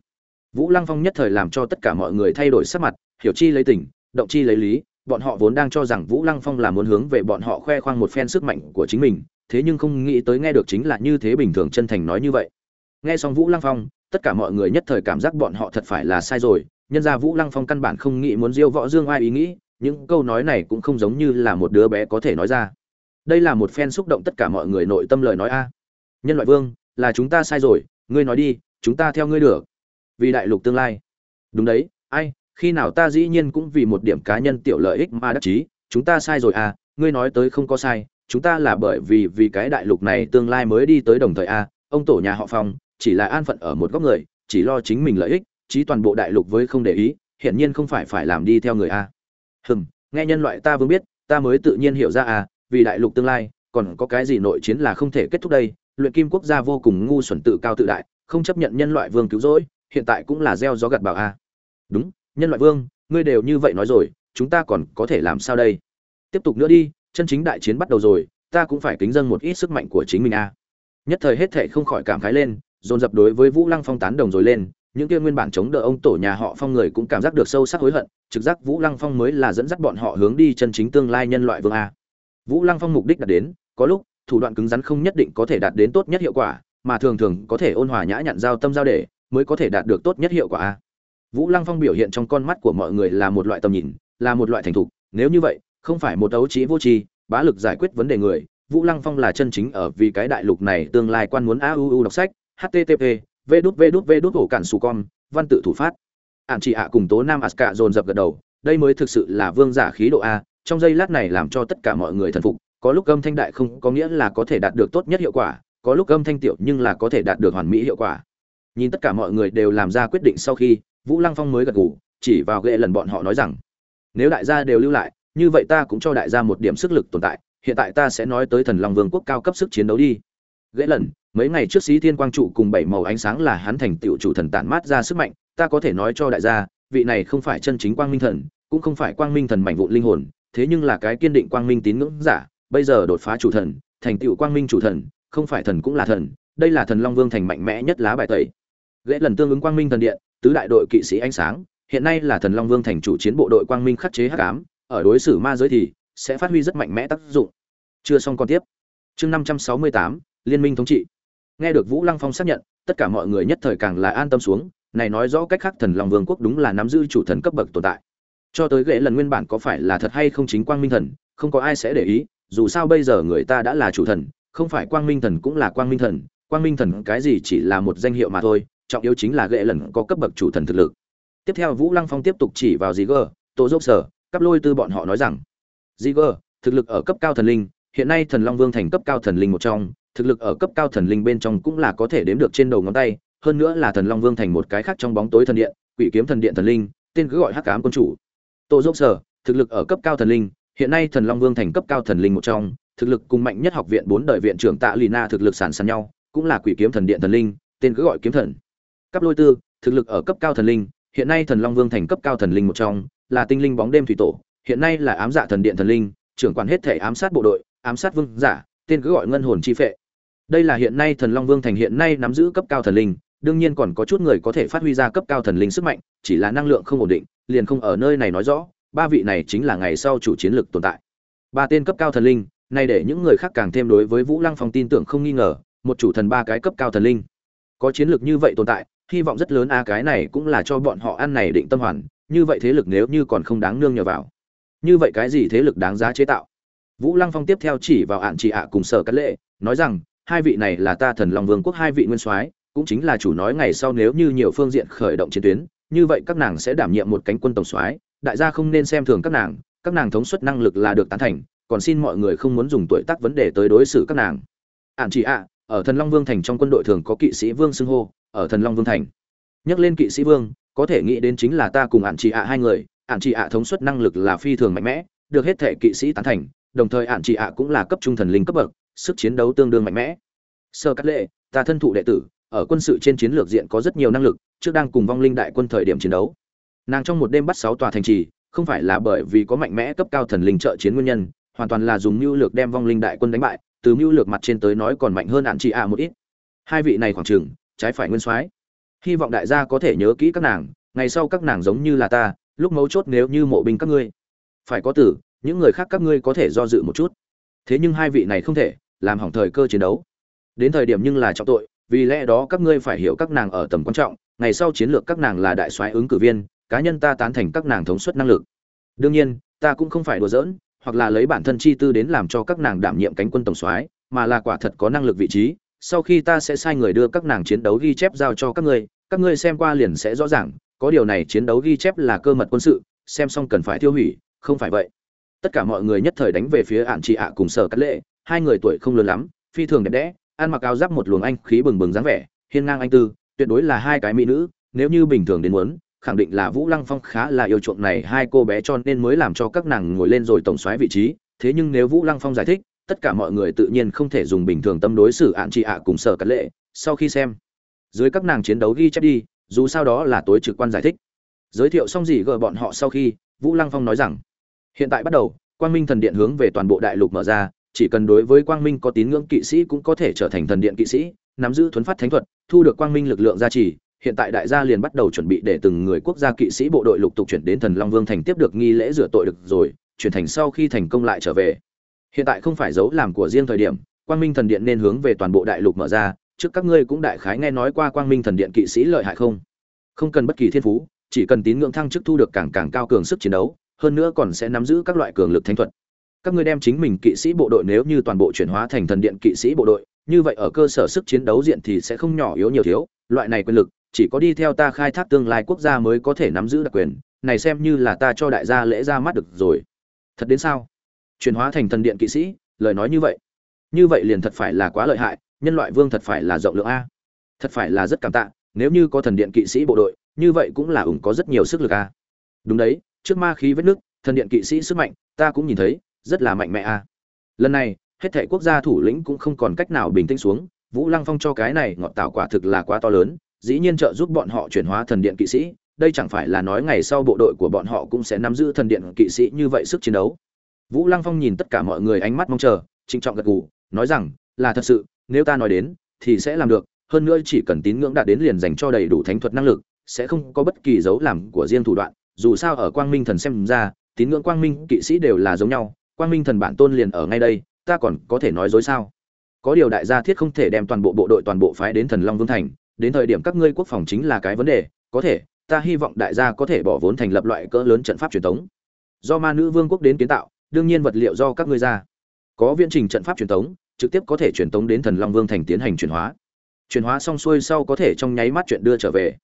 Vũ lăng phong nhất thời làm cho tất cả mọi người thay đổi sắc mặt, hiểu chi lấy tình, động chi lấy lý, bọn họ vốn đang cho rằng vũ lăng phong là muốn hướng về bọn họ khoe khoang một phen sức mạnh của chính mình, thế nhưng không nghĩ tới nghe được chính là như thế bình thường chân thành nói như vậy. Nghe xong vũ lăng phong, tất cả mọi người nhất thời cảm giác bọn họ thật phải là sai rồi, nhân ra vũ lăng phong căn bản không nghĩ muốn diêu võ dương ai ý nghĩ, những câu nói này cũng không giống như là một đứa bé có thể nói ra đây là một phen xúc động tất cả mọi người nội tâm lời nói a. Nhân loại vương, là chúng ta sai rồi, ngươi nói đi, chúng ta theo ngươi được. Vì đại lục tương lai. Đúng đấy, ai, khi nào ta dĩ nhiên cũng vì một điểm cá nhân tiểu lợi ích mà đắc chí, chúng ta sai rồi à ngươi nói tới không có sai, chúng ta là bởi vì vì cái đại lục này tương lai mới đi tới đồng thời a, ông tổ nhà họ phong, chỉ là an phận ở một góc người, chỉ lo chính mình lợi ích, chí toàn bộ đại lục với không để ý, hiển nhiên không phải phải làm đi theo người a. Hừm, nghe nhân loại ta vương biết, ta mới tự nhiên hiểu ra à vì đại lục tương lai, còn có cái gì nội chiến là không thể kết thúc đây? Luyện kim quốc gia vô cùng ngu xuẩn tự cao tự đại, không chấp nhận nhân loại vương cứu rỗi, hiện tại cũng là gieo gió gặt bảo a. Đúng, nhân loại vương, ngươi đều như vậy nói rồi, chúng ta còn có thể làm sao đây? Tiếp tục nữa đi, chân chính đại chiến bắt đầu rồi, ta cũng phải kính dâng một ít sức mạnh của chính mình a. Nhất thời hết thể không khỏi cảm khái lên, dồn dập đối với vũ lăng phong tán đồng rồi lên, những kia nguyên bản chống đỡ ông tổ nhà họ phong người cũng cảm giác được sâu sắc hối hận, trực giác vũ lăng phong mới là dẫn dắt bọn họ hướng đi chân chính tương lai nhân loại vương a vũ lăng phong mục đích đạt đến, có lúc, thủ đoạn cứng rắn không nhất định có thể đạt đến tốt nhất hiệu quả, mà thường thường có thể ôn hòa nhã nhặn giao tâm giao để, mới có thể đạt được tốt nhất hiệu quả. A vũ lăng phong biểu hiện trong con mắt của mọi người là một loại tầm nhìn, là một loại thành thục, nếu như vậy, không phải một đấu trí vô tri, bá lực giải quyết vấn đề người, vũ lăng phong là chân chính ở vì cái đại lục này tương lai quan muốn AUU đọc sách http v đút v đút v đút cản su con văn tự thủ phát. Ạn chị ạ cùng tố nam aska dồn dập gật đầu, đây mới thực sự là vương giả khí độ a trong giây lát này làm cho tất cả mọi người thần phục, có lúc âm thanh đại không có nghĩa là có thể đạt được tốt nhất hiệu quả, có lúc âm thanh tiểu nhưng là có thể đạt được hoàn mỹ hiệu quả. Nhìn tất cả mọi người đều làm ra quyết định sau khi, vũ lăng phong mới gật gù, chỉ vào ghệ lần bọn họ nói rằng, nếu đại gia đều lưu lại, như vậy ta cũng cho đại gia một điểm sức lực tồn tại, hiện tại ta sẽ nói tới thần long vương quốc cao cấp sức chiến đấu đi. Ghệ lần, mấy ngày trước Sĩ thiên quang trụ cùng bảy màu ánh sáng là hắn thành tựu chủ thần tản mát ra sức mạnh, ta có thể nói cho đại gia, vị này không phải chân chính quang minh thần, cũng không phải quang minh thần mảnh vụn linh hồn thế nhưng là cái kiên định quang minh tín ngưỡng giả, bây giờ đột phá chủ thần, thành tựu quang minh chủ thần, không phải thần cũng là thần, đây là thần long vương thành mạnh mẽ nhất lá bài tẩy. Ghệ lần tương ứng quang minh thần điện, tứ đại đội kỵ sĩ ánh sáng, hiện nay là thần long vương thành chủ chiến bộ đội quang minh khắc chế hắc ám, ở đối xử ma giới thì sẽ phát huy rất mạnh mẽ tác dụng. Chưa xong còn tiếp. Chương năm trăm sáu mươi tám, liên minh thống trị. Nghe được vũ lăng phong xác nhận, tất cả mọi người nhất thời càng là an tâm xuống, này nói rõ cách khác thần long vương quốc đúng là nắm giữ chủ thần cấp bậc tồn tại cho tới ghệ lần nguyên bản có phải là thật hay không chính quang minh thần, không có ai sẽ để ý, dù sao bây giờ người ta đã là chủ thần, không phải quang minh thần cũng là quang minh thần, quang minh thần cái gì chỉ là một danh hiệu mà thôi, trọng yếu chính là ghệ lần có cấp bậc chủ thần thực lực. Tiếp theo vũ lăng phong tiếp tục chỉ vào dì gờ tổ dốc sở, cắp lôi tư bọn họ nói rằng dì gờ thực lực ở cấp cao thần linh, hiện nay thần long vương thành cấp cao thần linh một trong, thực lực ở cấp cao thần linh bên trong cũng là có thể đếm được trên đầu ngón tay, hơn nữa là thần long vương thành một cái khác trong bóng tối thần điện, quỷ kiếm thần điện thần linh, tên cứ gọi hắc ám quân chủ. Tô dốc sở, thực lực ở cấp cao thần linh, hiện nay thần long vương thành cấp cao thần linh một trong, thực lực cùng mạnh nhất học viện bốn đời viện trưởng tạ lì na thực lực sản sàn nhau, cũng là quỷ kiếm thần điện thần linh, tên cứ gọi kiếm thần. Cấp lôi tư, thực lực ở cấp cao thần linh, hiện nay thần long vương thành cấp cao thần linh một trong, là tinh linh bóng đêm thủy tổ, hiện nay là ám dạ thần điện thần linh, trưởng quản hết thể ám sát bộ đội, ám sát vương giả, tên cứ gọi ngân hồn chi phệ. Đây là hiện nay thần long vương thành hiện nay nắm giữ cấp cao thần linh đương nhiên còn có chút người có thể phát huy ra cấp cao thần linh sức mạnh, chỉ là năng lượng không ổn định, liền không ở nơi này nói rõ, ba vị này chính là ngày sau chủ chiến lược tồn tại. Ba tên cấp cao thần linh, nay để những người khác càng thêm đối với vũ lăng phong tin tưởng không nghi ngờ, một chủ thần ba cái cấp cao thần linh. Có chiến lược như vậy tồn tại, hy vọng rất lớn a, cái này cũng là cho bọn họ ăn này định tâm hoàn, như vậy thế lực nếu như còn không đáng nương nhờ vào. Như vậy cái gì thế lực đáng giá chế tạo? Vũ lăng phong tiếp theo chỉ vào ạn chị ạ cùng sở cát lệ, nói rằng, hai vị này là ta thần long vương quốc hai vị nguyên soái cũng chính là chủ nói ngày sau nếu như nhiều phương diện khởi động chiến tuyến, như vậy các nàng sẽ đảm nhiệm một cánh quân tổng soái, đại gia không nên xem thường các nàng các nàng thống suất năng lực là được tán thành, còn xin mọi người không muốn dùng tuổi tác vấn đề tới đối xử các nàng. Ạn chị ạ, ở thần long vương thành trong quân đội thường có kỵ sĩ vương xưng hô, ở thần long vương thành. Nhắc lên kỵ sĩ vương, có thể nghĩ đến chính là ta cùng ạn chị ạ hai người ạn chị ạ thống suất năng lực là phi thường mạnh mẽ, được hết thể kỵ sĩ tán thành, đồng thời ạn chị ạ cũng là cấp trung thần linh cấp bậc, sức chiến đấu tương đương mạnh mẽ. Sơ cắt lệ, ta thân thụ đệ tử ở quân sự trên chiến lược diện có rất nhiều năng lực, trước đang cùng vong linh đại quân thời điểm chiến đấu. Nàng trong một đêm bắt sáu tòa thành trì, không phải là bởi vì có mạnh mẽ cấp cao thần linh trợ chiến nguyên nhân, hoàn toàn là dùng mưu lược đem vong linh đại quân đánh bại, từ mưu lược mặt trên tới nói còn mạnh hơn ạn chị ạ một ít. Hai vị này khoảng chừng, trái phải nguyên soái. Hy vọng đại gia có thể nhớ kỹ các nàng, ngày sau các nàng giống như là ta, lúc mấu chốt nếu như mộ binh các ngươi. Phải có tử, những người khác các ngươi có thể do dự một chút. Thế nhưng hai vị này không thể, làm hỏng thời cơ chiến đấu. Đến thời điểm nhưng là trọng tội vì lẽ đó các ngươi phải hiểu các nàng ở tầm quan trọng, ngày sau chiến lược các nàng là đại soái ứng cử viên, cá nhân ta tán thành các nàng thống suất năng lực. Đương nhiên, ta cũng không phải đùa giỡn, hoặc là lấy bản thân chi tư đến làm cho các nàng đảm nhiệm cánh quân tổng soái, mà là quả thật có năng lực vị trí, sau khi ta sẽ sai người đưa các nàng chiến đấu ghi chép giao cho các ngươi các ngươi xem qua liền sẽ rõ ràng, có điều này chiến đấu ghi chép là cơ mật quân sự, xem xong cần phải tiêu hủy, không phải vậy. Tất cả mọi người nhất thời đánh về phía ạn chị ạ cùng sở cắt lệ, hai người tuổi không lớn lắm, phi thường đẹp đẽ ăn mặc áo giáp một luồng anh khí bừng bừng dáng vẻ, hiên ngang anh tư, tuyệt đối là hai cái mỹ nữ, nếu như bình thường đến muốn, khẳng định là vũ lăng phong khá là yêu chuộng này hai cô bé cho nên mới làm cho các nàng ngồi lên rồi tổng soái vị trí. Thế nhưng nếu vũ lăng phong giải thích, tất cả mọi người tự nhiên không thể dùng bình thường tâm đối xử ạn chị ạ cùng sở cắt lệ. Sau khi xem, dưới các nàng chiến đấu ghi chép đi, dù sao đó là tối trực quan giải thích. Giới thiệu xong gì gờ bọn họ sau khi, vũ lăng phong nói rằng, hiện tại bắt đầu, quang minh thần điện hướng về toàn bộ đại lục mở ra chỉ cần đối với quang minh có tín ngưỡng kỵ sĩ cũng có thể trở thành thần điện kỵ sĩ, nắm giữ thuấn phát thánh thuật, thu được quang minh lực lượng gia trì, hiện tại đại gia liền bắt đầu chuẩn bị để từng người quốc gia kỵ sĩ bộ đội lục tục chuyển đến thần long vương thành tiếp được nghi lễ rửa tội được rồi, chuyển thành sau khi thành công lại trở về. Hiện tại không phải dấu làm của riêng thời điểm, quang minh thần điện nên hướng về toàn bộ đại lục mở ra, trước các ngươi cũng đại khái nghe nói qua quang minh thần điện kỵ sĩ lợi hại không? Không cần bất kỳ thiên phú, chỉ cần tín ngưỡng thăng chức thu được càng càng cao cường sức chiến đấu, hơn nữa còn sẽ nắm giữ các loại cường lực thánh thuật các ngươi đem chính mình kỵ sĩ bộ đội nếu như toàn bộ chuyển hóa thành thần điện kỵ sĩ bộ đội, như vậy ở cơ sở sức chiến đấu diện thì sẽ không nhỏ yếu nhiều thiếu. Loại này quyền lực, chỉ có đi theo ta khai thác tương lai quốc gia mới có thể nắm giữ đặc quyền. Này xem như là ta cho đại gia lễ ra mắt được rồi. Thật đến sao? Chuyển hóa thành thần điện kỵ sĩ, lời nói như vậy. Như vậy liền thật phải là quá lợi hại, nhân loại vương thật phải là rộng lượng a. Thật phải là rất cảm tạ, nếu như có thần điện kỵ sĩ bộ đội, như vậy cũng là ủng có rất nhiều sức lực a. Đúng đấy, trước ma khí vết nước thần điện kỵ sĩ sức mạnh, ta cũng nhìn thấy rất là mạnh mẽ a lần này, hết thảy quốc gia thủ lĩnh cũng không còn cách nào bình tĩnh xuống, vũ lăng phong cho cái này ngọt tạo quả thực là quá to lớn, dĩ nhiên trợ giúp bọn họ chuyển hóa thần điện kỵ sĩ, đây chẳng phải là nói ngày sau bộ đội của bọn họ cũng sẽ nắm giữ thần điện kỵ sĩ như vậy sức chiến đấu. Vũ lăng phong nhìn tất cả mọi người ánh mắt mong chờ, trịnh trọng gật gù, nói rằng, là thật sự, nếu ta nói đến, thì sẽ làm được, hơn nữa chỉ cần tín ngưỡng đạt đến liền dành cho đầy đủ thánh thuật năng lực, sẽ không có bất kỳ dấu làm của riêng thủ đoạn, dù sao ở quang minh thần xem ra, tín ngưỡng quang minh kỵ sĩ đều là giống nhau quang minh thần bản tôn liền ở ngay đây, ta còn có thể nói dối sao? Có điều đại gia thiết không thể đem toàn bộ bộ đội toàn bộ phái đến thần long vương thành, đến thời điểm các ngươi quốc phòng chính là cái vấn đề, có thể, ta hy vọng đại gia có thể bỏ vốn thành lập loại cỡ lớn trận pháp truyền thống. Do ma nữ vương quốc đến kiến tạo, đương nhiên vật liệu do các ngươi ra. Có viễn trình trận pháp truyền thống, trực tiếp có thể truyền thống đến thần long vương thành tiến hành chuyển hóa. Chuyển hóa xong xuôi sau có thể trong nháy mắt chuyện đưa trở về.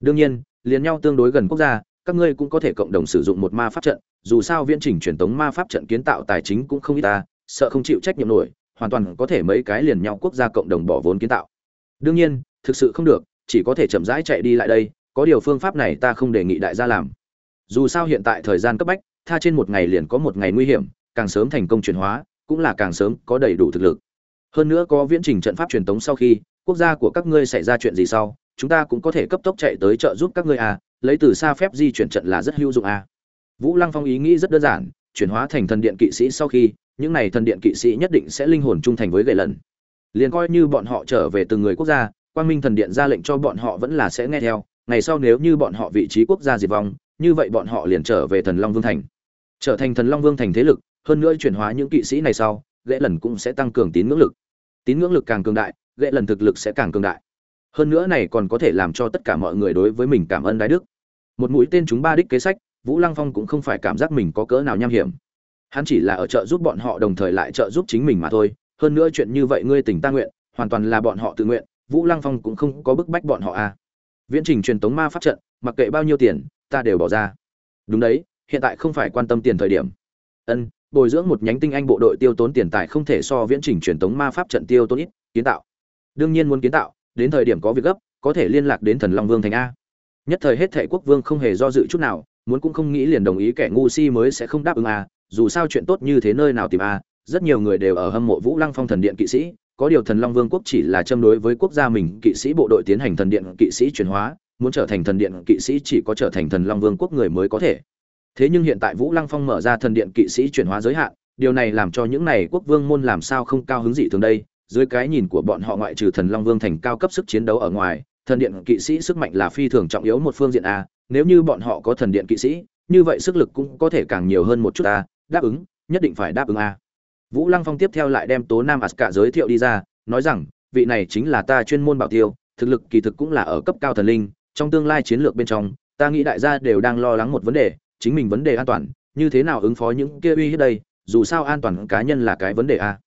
Đương nhiên, liền nhau tương đối gần quốc gia các ngươi cũng có thể cộng đồng sử dụng một ma pháp trận, dù sao viễn trình truyền tống ma pháp trận kiến tạo tài chính cũng không ít ta sợ không chịu trách nhiệm nổi, hoàn toàn có thể mấy cái liền nhau quốc gia cộng đồng bỏ vốn kiến tạo. Đương nhiên, thực sự không được, chỉ có thể chậm rãi chạy đi lại đây, có điều phương pháp này ta không đề nghị đại gia làm. Dù sao hiện tại thời gian cấp bách, tha trên một ngày liền có một ngày nguy hiểm, càng sớm thành công chuyển hóa, cũng là càng sớm có đầy đủ thực lực. Hơn nữa có viễn trình trận pháp truyền tống sau khi, quốc gia của các ngươi xảy ra chuyện gì sau, chúng ta cũng có thể cấp tốc chạy tới trợ giúp các ngươi à lấy từ xa phép di chuyển trận là rất hữu dụng à vũ lăng phong ý nghĩ rất đơn giản, chuyển hóa thành thần điện kỵ sĩ sau khi, những này thần điện kỵ sĩ nhất định sẽ linh hồn trung thành với gậy lần liền coi như bọn họ trở về từng người quốc gia, quang minh thần điện ra lệnh cho bọn họ vẫn là sẽ nghe theo, ngày sau nếu như bọn họ vị trí quốc gia diệt vong, như vậy bọn họ liền trở về thần long vương thành. Trở thành thần long vương thành thế lực, hơn nữa chuyển hóa những kỵ sĩ này sau, gậy lần cũng sẽ tăng cường tín ngưỡng lực. Tín ngưỡng lực càng cường đại, gậy lần thực lực sẽ càng cường đại. Hơn nữa này còn có thể làm cho tất cả mọi người đối với mình cảm ơn đái đức một mũi tên chúng ba đích kế sách, vũ lăng phong cũng không phải cảm giác mình có cỡ nào nham hiểm. Hắn chỉ là ở trợ giúp bọn họ đồng thời lại trợ giúp chính mình mà thôi. Hơn nữa chuyện như vậy ngươi tỉnh ta nguyện, hoàn toàn là bọn họ tự nguyện, vũ lăng phong cũng không có bức bách bọn họ à. viễn trình truyền tống ma pháp trận, mặc kệ bao nhiêu tiền, ta đều bỏ ra. Đúng đấy, hiện tại không phải quan tâm tiền thời điểm. Ân, bồi dưỡng một nhánh tinh anh bộ đội tiêu tốn tiền tài không thể so viễn trình truyền tống ma pháp trận tiêu tốn ít, kiến tạo. Đương nhiên muốn kiến tạo, đến thời điểm có việc gấp, có thể liên lạc đến thần long vương thành a nhất thời hết thệ quốc vương không hề do dự chút nào, muốn cũng không nghĩ liền đồng ý kẻ ngu si mới sẽ không đáp ứng à? dù sao chuyện tốt như thế nơi nào tìm à? rất nhiều người đều ở hâm mộ vũ lăng phong thần điện kỵ sĩ, có điều thần long vương quốc chỉ là châm đối với quốc gia mình kỵ sĩ bộ đội tiến hành thần điện kỵ sĩ chuyển hóa, muốn trở thành thần điện kỵ sĩ chỉ có trở thành thần long vương quốc người mới có thể thế nhưng hiện tại vũ lăng phong mở ra thần điện kỵ sĩ chuyển hóa giới hạn, điều này làm cho những này quốc vương môn làm sao không cao hứng gì thường đây, dưới cái nhìn của bọn họ ngoại trừ thần long vương thành cao cấp sức chiến đấu ở ngoài thần điện kỵ sĩ sức mạnh là phi thường trọng yếu một phương diện a, nếu như bọn họ có thần điện kỵ sĩ, như vậy sức lực cũng có thể càng nhiều hơn một chút a, đáp ứng, nhất định phải đáp ứng a. Vũ lăng phong tiếp theo lại đem tố nam aska giới thiệu đi ra, nói rằng, vị này chính là ta chuyên môn bảo tiêu, thực lực kỳ thực cũng là ở cấp cao thần linh, trong tương lai chiến lược bên trong, ta nghĩ đại gia đều đang lo lắng một vấn đề, chính mình vấn đề an toàn, như thế nào ứng phó những kia uy hiếp đây, dù sao an toàn cá nhân là cái vấn đề a.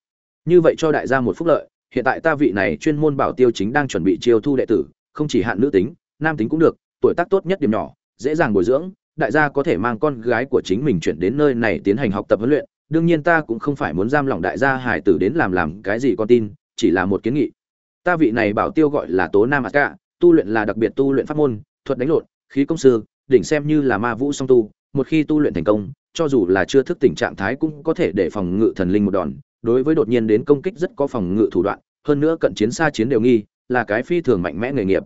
Như vậy cho đại gia một phúc lợi, hiện tại ta vị này chuyên môn bảo tiêu chính đang chuẩn bị chiêu thu đệ tử không chỉ hạn nữ tính, nam tính cũng được, tuổi tác tốt nhất điểm nhỏ, dễ dàng bồi dưỡng, đại gia có thể mang con gái của chính mình chuyển đến nơi này tiến hành học tập huấn luyện, đương nhiên ta cũng không phải muốn giam lỏng đại gia hải tử đến làm làm cái gì con tin, chỉ là một kiến nghị. Ta vị này bảo tiêu gọi là tố nam cả tu luyện là đặc biệt tu luyện pháp môn, thuật đánh lộn, khí công sư, đỉnh xem như là ma vũ song tu, một khi tu luyện thành công, cho dù là chưa thức tỉnh trạng thái cũng có thể để phòng ngự thần linh một đòn, đối với đột nhiên đến công kích rất có phòng ngự thủ đoạn, hơn nữa cận chiến xa chiến đều nghi là cái phi thường mạnh mẽ nghề nghiệp.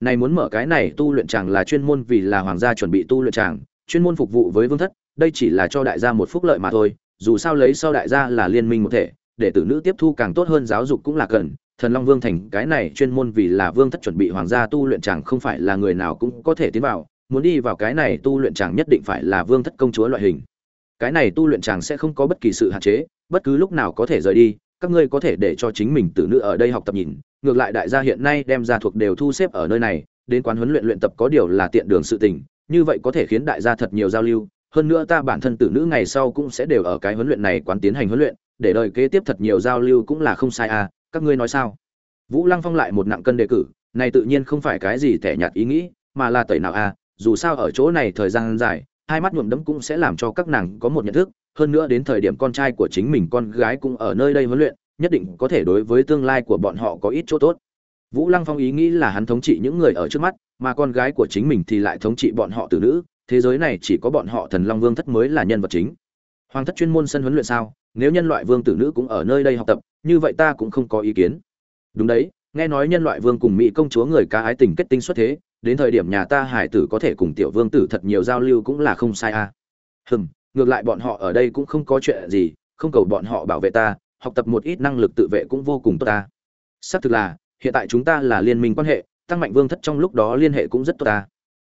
Này muốn mở cái này tu luyện chàng là chuyên môn vì là hoàng gia chuẩn bị tu luyện chàng, chuyên môn phục vụ với vương thất, đây chỉ là cho đại gia một phúc lợi mà thôi, dù sao lấy sau đại gia là liên minh một thể, để tử nữ tiếp thu càng tốt hơn giáo dục cũng là cần. Thần long vương thành, cái này chuyên môn vì là vương thất chuẩn bị hoàng gia tu luyện chàng không phải là người nào cũng có thể tiến vào, muốn đi vào cái này tu luyện chàng nhất định phải là vương thất công chúa loại hình. Cái này tu luyện chàng sẽ không có bất kỳ sự hạn chế, bất cứ lúc nào có thể rời đi, các ngươi có thể để cho chính mình tử nữ ở đây học tập nhìn ngược lại đại gia hiện nay đem ra thuộc đều thu xếp ở nơi này, đến quán huấn luyện luyện tập có điều là tiện đường sự tình, như vậy có thể khiến đại gia thật nhiều giao lưu. Hơn nữa ta bản thân tử nữ ngày sau cũng sẽ đều ở cái huấn luyện này quán tiến hành huấn luyện, để đời kế tiếp thật nhiều giao lưu cũng là không sai à các ngươi nói sao? Vũ lăng phong lại một nặng cân đề cử, này tự nhiên không phải cái gì tẻ nhạt ý nghĩ, mà là tẩy nào à dù sao ở chỗ này thời gian dài, hai mắt nhuộm đẫm cũng sẽ làm cho các nàng có một nhận thức. Hơn nữa đến thời điểm con trai của chính mình con gái cũng ở nơi đây huấn luyện nhất định có thể đối với tương lai của bọn họ có ít chỗ tốt. Vũ lăng phong ý nghĩ là hắn thống trị những người ở trước mắt, mà con gái của chính mình thì lại thống trị bọn họ từ nữ, thế giới này chỉ có bọn họ thần long vương thất mới là nhân vật chính. Hoàng thất chuyên môn sân huấn luyện sao? Nếu nhân loại vương tử nữ cũng ở nơi đây học tập, như vậy ta cũng không có ý kiến. Đúng đấy, nghe nói nhân loại vương cùng mỹ công chúa người ca ái tình kết tinh xuất thế, đến thời điểm nhà ta hải tử có thể cùng tiểu vương tử thật nhiều giao lưu cũng là không sai à. Hừm, ngược lại bọn họ ở đây cũng không có chuyện gì, không cầu bọn họ bảo vệ ta học tập một ít năng lực tự vệ cũng vô cùng tốt ta. Xác thực là, hiện tại chúng ta là liên minh quan hệ, tăng mạnh vương thất trong lúc đó liên hệ cũng rất tốt ta.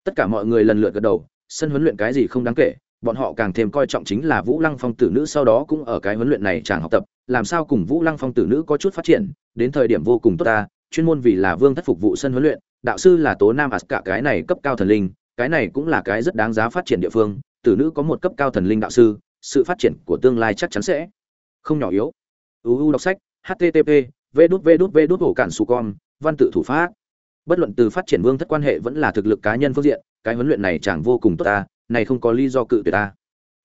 Tất cả mọi người lần lượt gật đầu, sân huấn luyện cái gì không đáng kể, bọn họ càng thêm coi trọng chính là vũ lăng phong tử nữ sau đó cũng ở cái huấn luyện này chàng học tập, làm sao cùng vũ lăng phong tử nữ có chút phát triển, đến thời điểm vô cùng tốt ta, chuyên môn vì là vương thất phục vụ sân huấn luyện, đạo sư là tố nam ạt cả cái này cấp cao thần linh, cái này cũng là cái rất đáng giá phát triển địa phương, tử nữ có một cấp cao thần linh đạo sư, sự phát triển của tương lai chắc chắn sẽ không nhỏ yếu uu đọc sách http v đút v đút v đút hổ cản su con văn tự thủ pháp. Bất luận từ phát triển vương thất quan hệ vẫn là thực lực cá nhân phương diện, cái huấn luyện này chẳng vô cùng tốt ta, này không có lý do cự tuyệt ta.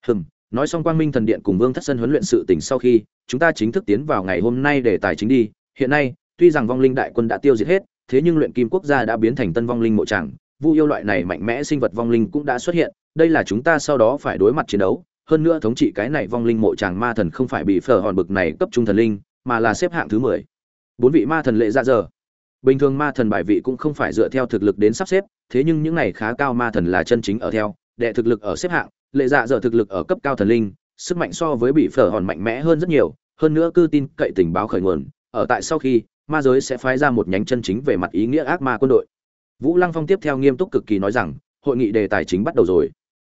Hừm, nói xong quang minh thần điện cùng vương thất sân huấn luyện sự tình sau khi, chúng ta chính thức tiến vào ngày hôm nay để tài chính đi. Hiện nay, tuy rằng vong linh đại quân đã tiêu diệt hết, thế nhưng luyện kim quốc gia đã biến thành tân vong linh mộ tràng vu yêu loại này mạnh mẽ sinh vật vong linh cũng đã xuất hiện, đây là chúng ta sau đó phải đối mặt chiến đấu hơn nữa thống trị cái này vong linh mộ chàng ma thần không phải bị phở hòn bực này cấp trung thần linh, mà là xếp hạng thứ mười. Bốn vị ma thần lệ ra giờ. Bình thường ma thần bài vị cũng không phải dựa theo thực lực đến sắp xếp, thế nhưng những này khá cao ma thần là chân chính ở theo, đệ thực lực ở xếp hạng, lệ dạ dở thực lực ở cấp cao thần linh, sức mạnh so với bị phở hòn mạnh mẽ hơn rất nhiều, hơn nữa cư tin cậy tình báo khởi nguồn, ở tại sau khi, ma giới sẽ phái ra một nhánh chân chính về mặt ý nghĩa ác ma quân đội. Vũ lăng phong tiếp theo nghiêm túc cực kỳ nói rằng, hội nghị đề tài chính bắt đầu rồi.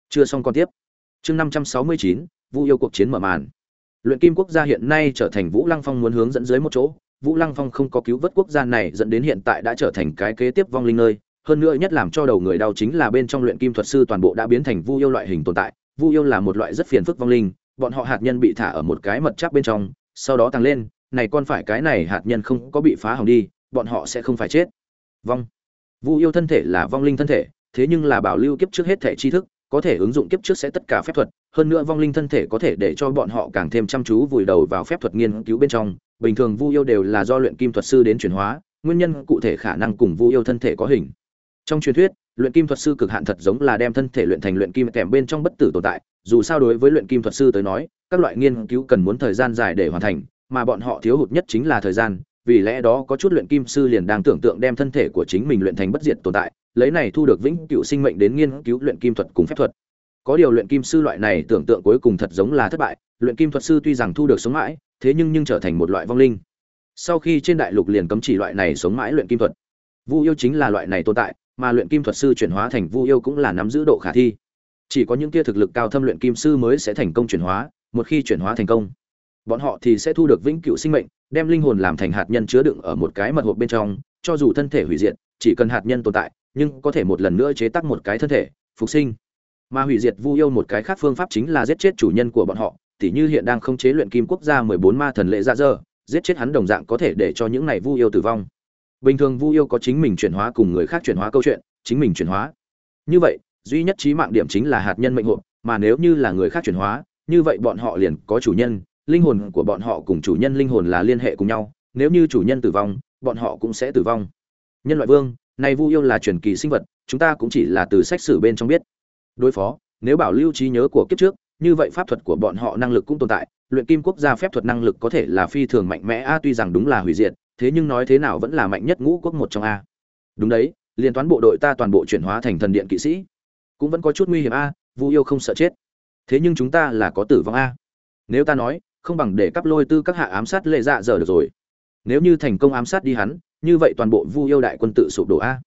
Chưa xong còn tiếp chương năm trăm sáu mươi chín vũ yêu cuộc chiến mở màn. Luyện kim quốc gia hiện nay trở thành vũ lăng phong muốn hướng dẫn dưới một chỗ. Vũ lăng phong không có cứu vớt quốc gia này dẫn đến hiện tại đã trở thành cái kế tiếp vong linh nơi. Hơn nữa nhất làm cho đầu người đau chính là bên trong luyện kim thuật sư toàn bộ đã biến thành vu yêu loại hình tồn tại. Vu yêu là một loại rất phiền phức vong linh. Bọn họ hạt nhân bị thả ở một cái mật chắc bên trong, sau đó tăng lên. Này con phải cái này hạt nhân không có bị phá hỏng đi, bọn họ sẽ không phải chết. Vong. Vu yêu thân thể là vong linh thân thể, thế nhưng là bảo lưu kiếp trước hết thể tri thức có thể ứng dụng kiếp trước sẽ tất cả phép thuật, hơn nữa vong linh thân thể có thể để cho bọn họ càng thêm chăm chú vùi đầu vào phép thuật nghiên cứu bên trong, bình thường vu yêu đều là do luyện kim thuật sư đến chuyển hóa, nguyên nhân cụ thể khả năng cùng vu yêu thân thể có hình. Trong truyền thuyết, luyện kim thuật sư cực hạn thật giống là đem thân thể luyện thành luyện kim kèm bên trong bất tử tồn tại, dù sao đối với luyện kim thuật sư tới nói, các loại nghiên cứu cần muốn thời gian dài để hoàn thành, mà bọn họ thiếu hụt nhất chính là thời gian, vì lẽ đó có chút luyện kim sư liền đang tưởng tượng đem thân thể của chính mình luyện thành bất diệt tồn tại lấy này thu được vĩnh cựu sinh mệnh đến nghiên cứu luyện kim thuật cùng phép thuật. Có điều luyện kim sư loại này tưởng tượng cuối cùng thật giống là thất bại, luyện kim thuật sư tuy rằng thu được sống mãi, thế nhưng nhưng trở thành một loại vong linh. Sau khi trên đại lục liền cấm chỉ loại này sống mãi luyện kim thuật. Vu yêu chính là loại này tồn tại, mà luyện kim thuật sư chuyển hóa thành vu yêu cũng là nắm giữ độ khả thi. Chỉ có những kia thực lực cao thâm luyện kim sư mới sẽ thành công chuyển hóa, một khi chuyển hóa thành công, bọn họ thì sẽ thu được vĩnh cửu sinh mệnh, đem linh hồn làm thành hạt nhân chứa đựng ở một cái mật hộp bên trong, cho dù thân thể hủy diệt, chỉ cần hạt nhân tồn tại nhưng có thể một lần nữa chế tác một cái thân thể, phục sinh. Mà hủy diệt vu yêu một cái khác phương pháp chính là giết chết chủ nhân của bọn họ, tỉ như hiện đang không chế luyện kim quốc gia mười bốn ma thần lệ ra dơ, giết chết hắn đồng dạng có thể để cho những này vu yêu tử vong. Bình thường vu yêu có chính mình chuyển hóa cùng người khác chuyển hóa câu chuyện, chính mình chuyển hóa. Như vậy, duy nhất trí mạng điểm chính là hạt nhân mệnh hộp mà nếu như là người khác chuyển hóa, như vậy bọn họ liền có chủ nhân, linh hồn của bọn họ cùng chủ nhân linh hồn là liên hệ cùng nhau, nếu như chủ nhân tử vong, bọn họ cũng sẽ tử vong. Nhân loại vương này vu yêu là truyền kỳ sinh vật, chúng ta cũng chỉ là từ sách sử bên trong biết. Đối phó, nếu bảo lưu trí nhớ của kiếp trước, như vậy pháp thuật của bọn họ năng lực cũng tồn tại, luyện kim quốc gia phép thuật năng lực có thể là phi thường mạnh mẽ, a, tuy rằng đúng là hủy diệt, thế nhưng nói thế nào vẫn là mạnh nhất ngũ quốc một trong a. Đúng đấy liên toán bộ đội ta toàn bộ chuyển hóa thành thần điện kỵ sĩ. Cũng vẫn có chút nguy hiểm, a, vu yêu không sợ chết. Thế nhưng chúng ta là có tử vong, a. Nếu ta nói, không bằng để cắp lôi tư các hạ ám sát lệ dạ giờ được rồi. Nếu như thành công ám sát đi hắn như vậy toàn bộ vu yêu đại quân tự sụp đổ a.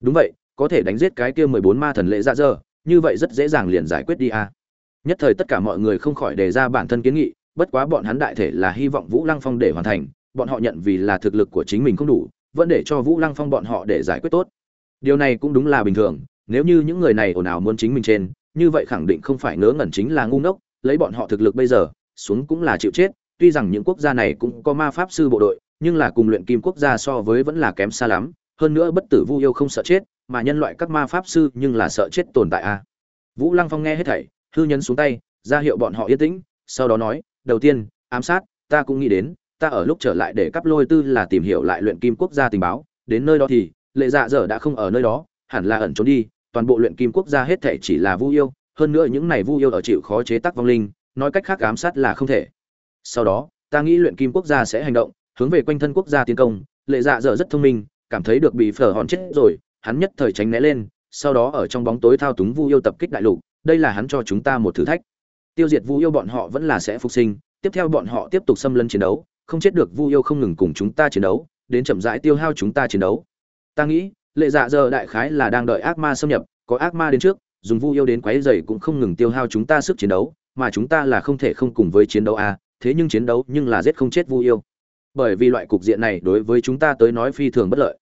Đúng vậy, có thể đánh giết cái kia mười bốn ma thần lệ dạ giờ như vậy rất dễ dàng liền giải quyết đi a. Nhất thời tất cả mọi người không khỏi đề ra bản thân kiến nghị, bất quá bọn hắn đại thể là hy vọng vũ lăng phong để hoàn thành, bọn họ nhận vì là thực lực của chính mình không đủ, vẫn để cho vũ lăng phong bọn họ để giải quyết tốt. Điều này cũng đúng là bình thường, nếu như những người này ồn ào muốn chính mình trên, như vậy khẳng định không phải ngớ ngẩn chính là ngu ngốc, lấy bọn họ thực lực bây giờ, xuống cũng là chịu chết, tuy rằng những quốc gia này cũng có ma pháp sư bộ đội nhưng là cùng luyện kim quốc gia so với vẫn là kém xa lắm, hơn nữa bất tử vu yêu không sợ chết, mà nhân loại các ma pháp sư nhưng là sợ chết tồn tại a. Vũ lăng phong nghe hết thảy, hư nhân xuống tay, ra hiệu bọn họ yên tĩnh, sau đó nói, đầu tiên, ám sát, ta cũng nghĩ đến, ta ở lúc trở lại để cắp lôi tư là tìm hiểu lại luyện kim quốc gia tình báo, đến nơi đó thì, lệ dạ dở đã không ở nơi đó, hẳn là ẩn trốn đi, toàn bộ luyện kim quốc gia hết thảy chỉ là vu yêu, hơn nữa những này vu yêu ở chịu khó chế tác vong linh, nói cách khác ám sát là không thể. Sau đó, ta nghĩ luyện kim quốc gia sẽ hành động hướng về quanh thân quốc gia tiến công lệ dạ dở rất thông minh cảm thấy được bị phở hòn chết rồi hắn nhất thời tránh né lên sau đó ở trong bóng tối thao túng vu yêu tập kích đại lục đây là hắn cho chúng ta một thử thách. Tiêu diệt vu yêu bọn họ vẫn là sẽ phục sinh tiếp theo bọn họ tiếp tục xâm lấn chiến đấu không chết được vu yêu không ngừng cùng chúng ta chiến đấu đến chậm rãi tiêu hao chúng ta chiến đấu. Ta nghĩ lệ dạ giờ đại khái là đang đợi ác ma xâm nhập có ác ma đến trước dùng vu yêu đến quấy rầy cũng không ngừng tiêu hao chúng ta sức chiến đấu mà chúng ta là không thể không cùng với chiến đấu a à, thế nhưng chiến đấu nhưng là giết không chết vu yêu bởi vì loại cục diện này đối với chúng ta tới nói phi thường bất lợi.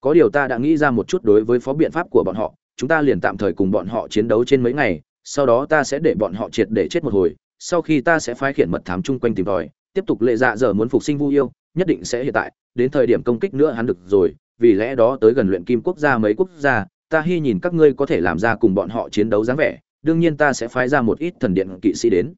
Có điều ta đã nghĩ ra một chút đối với phó biện pháp của bọn họ, chúng ta liền tạm thời cùng bọn họ chiến đấu trên mấy ngày, sau đó ta sẽ để bọn họ triệt để chết một hồi, sau khi ta sẽ phái khiển mật thám chung quanh tìm tòi, tiếp tục lệ dạ giờ muốn phục sinh vu yêu, nhất định sẽ hiện tại, đến thời điểm công kích nữa hắn được rồi, vì lẽ đó tới gần luyện kim quốc gia mấy quốc gia, ta hy nhìn các ngươi có thể làm ra cùng bọn họ chiến đấu dáng vẻ, đương nhiên ta sẽ phái ra một ít thần điện kỵ sĩ đến.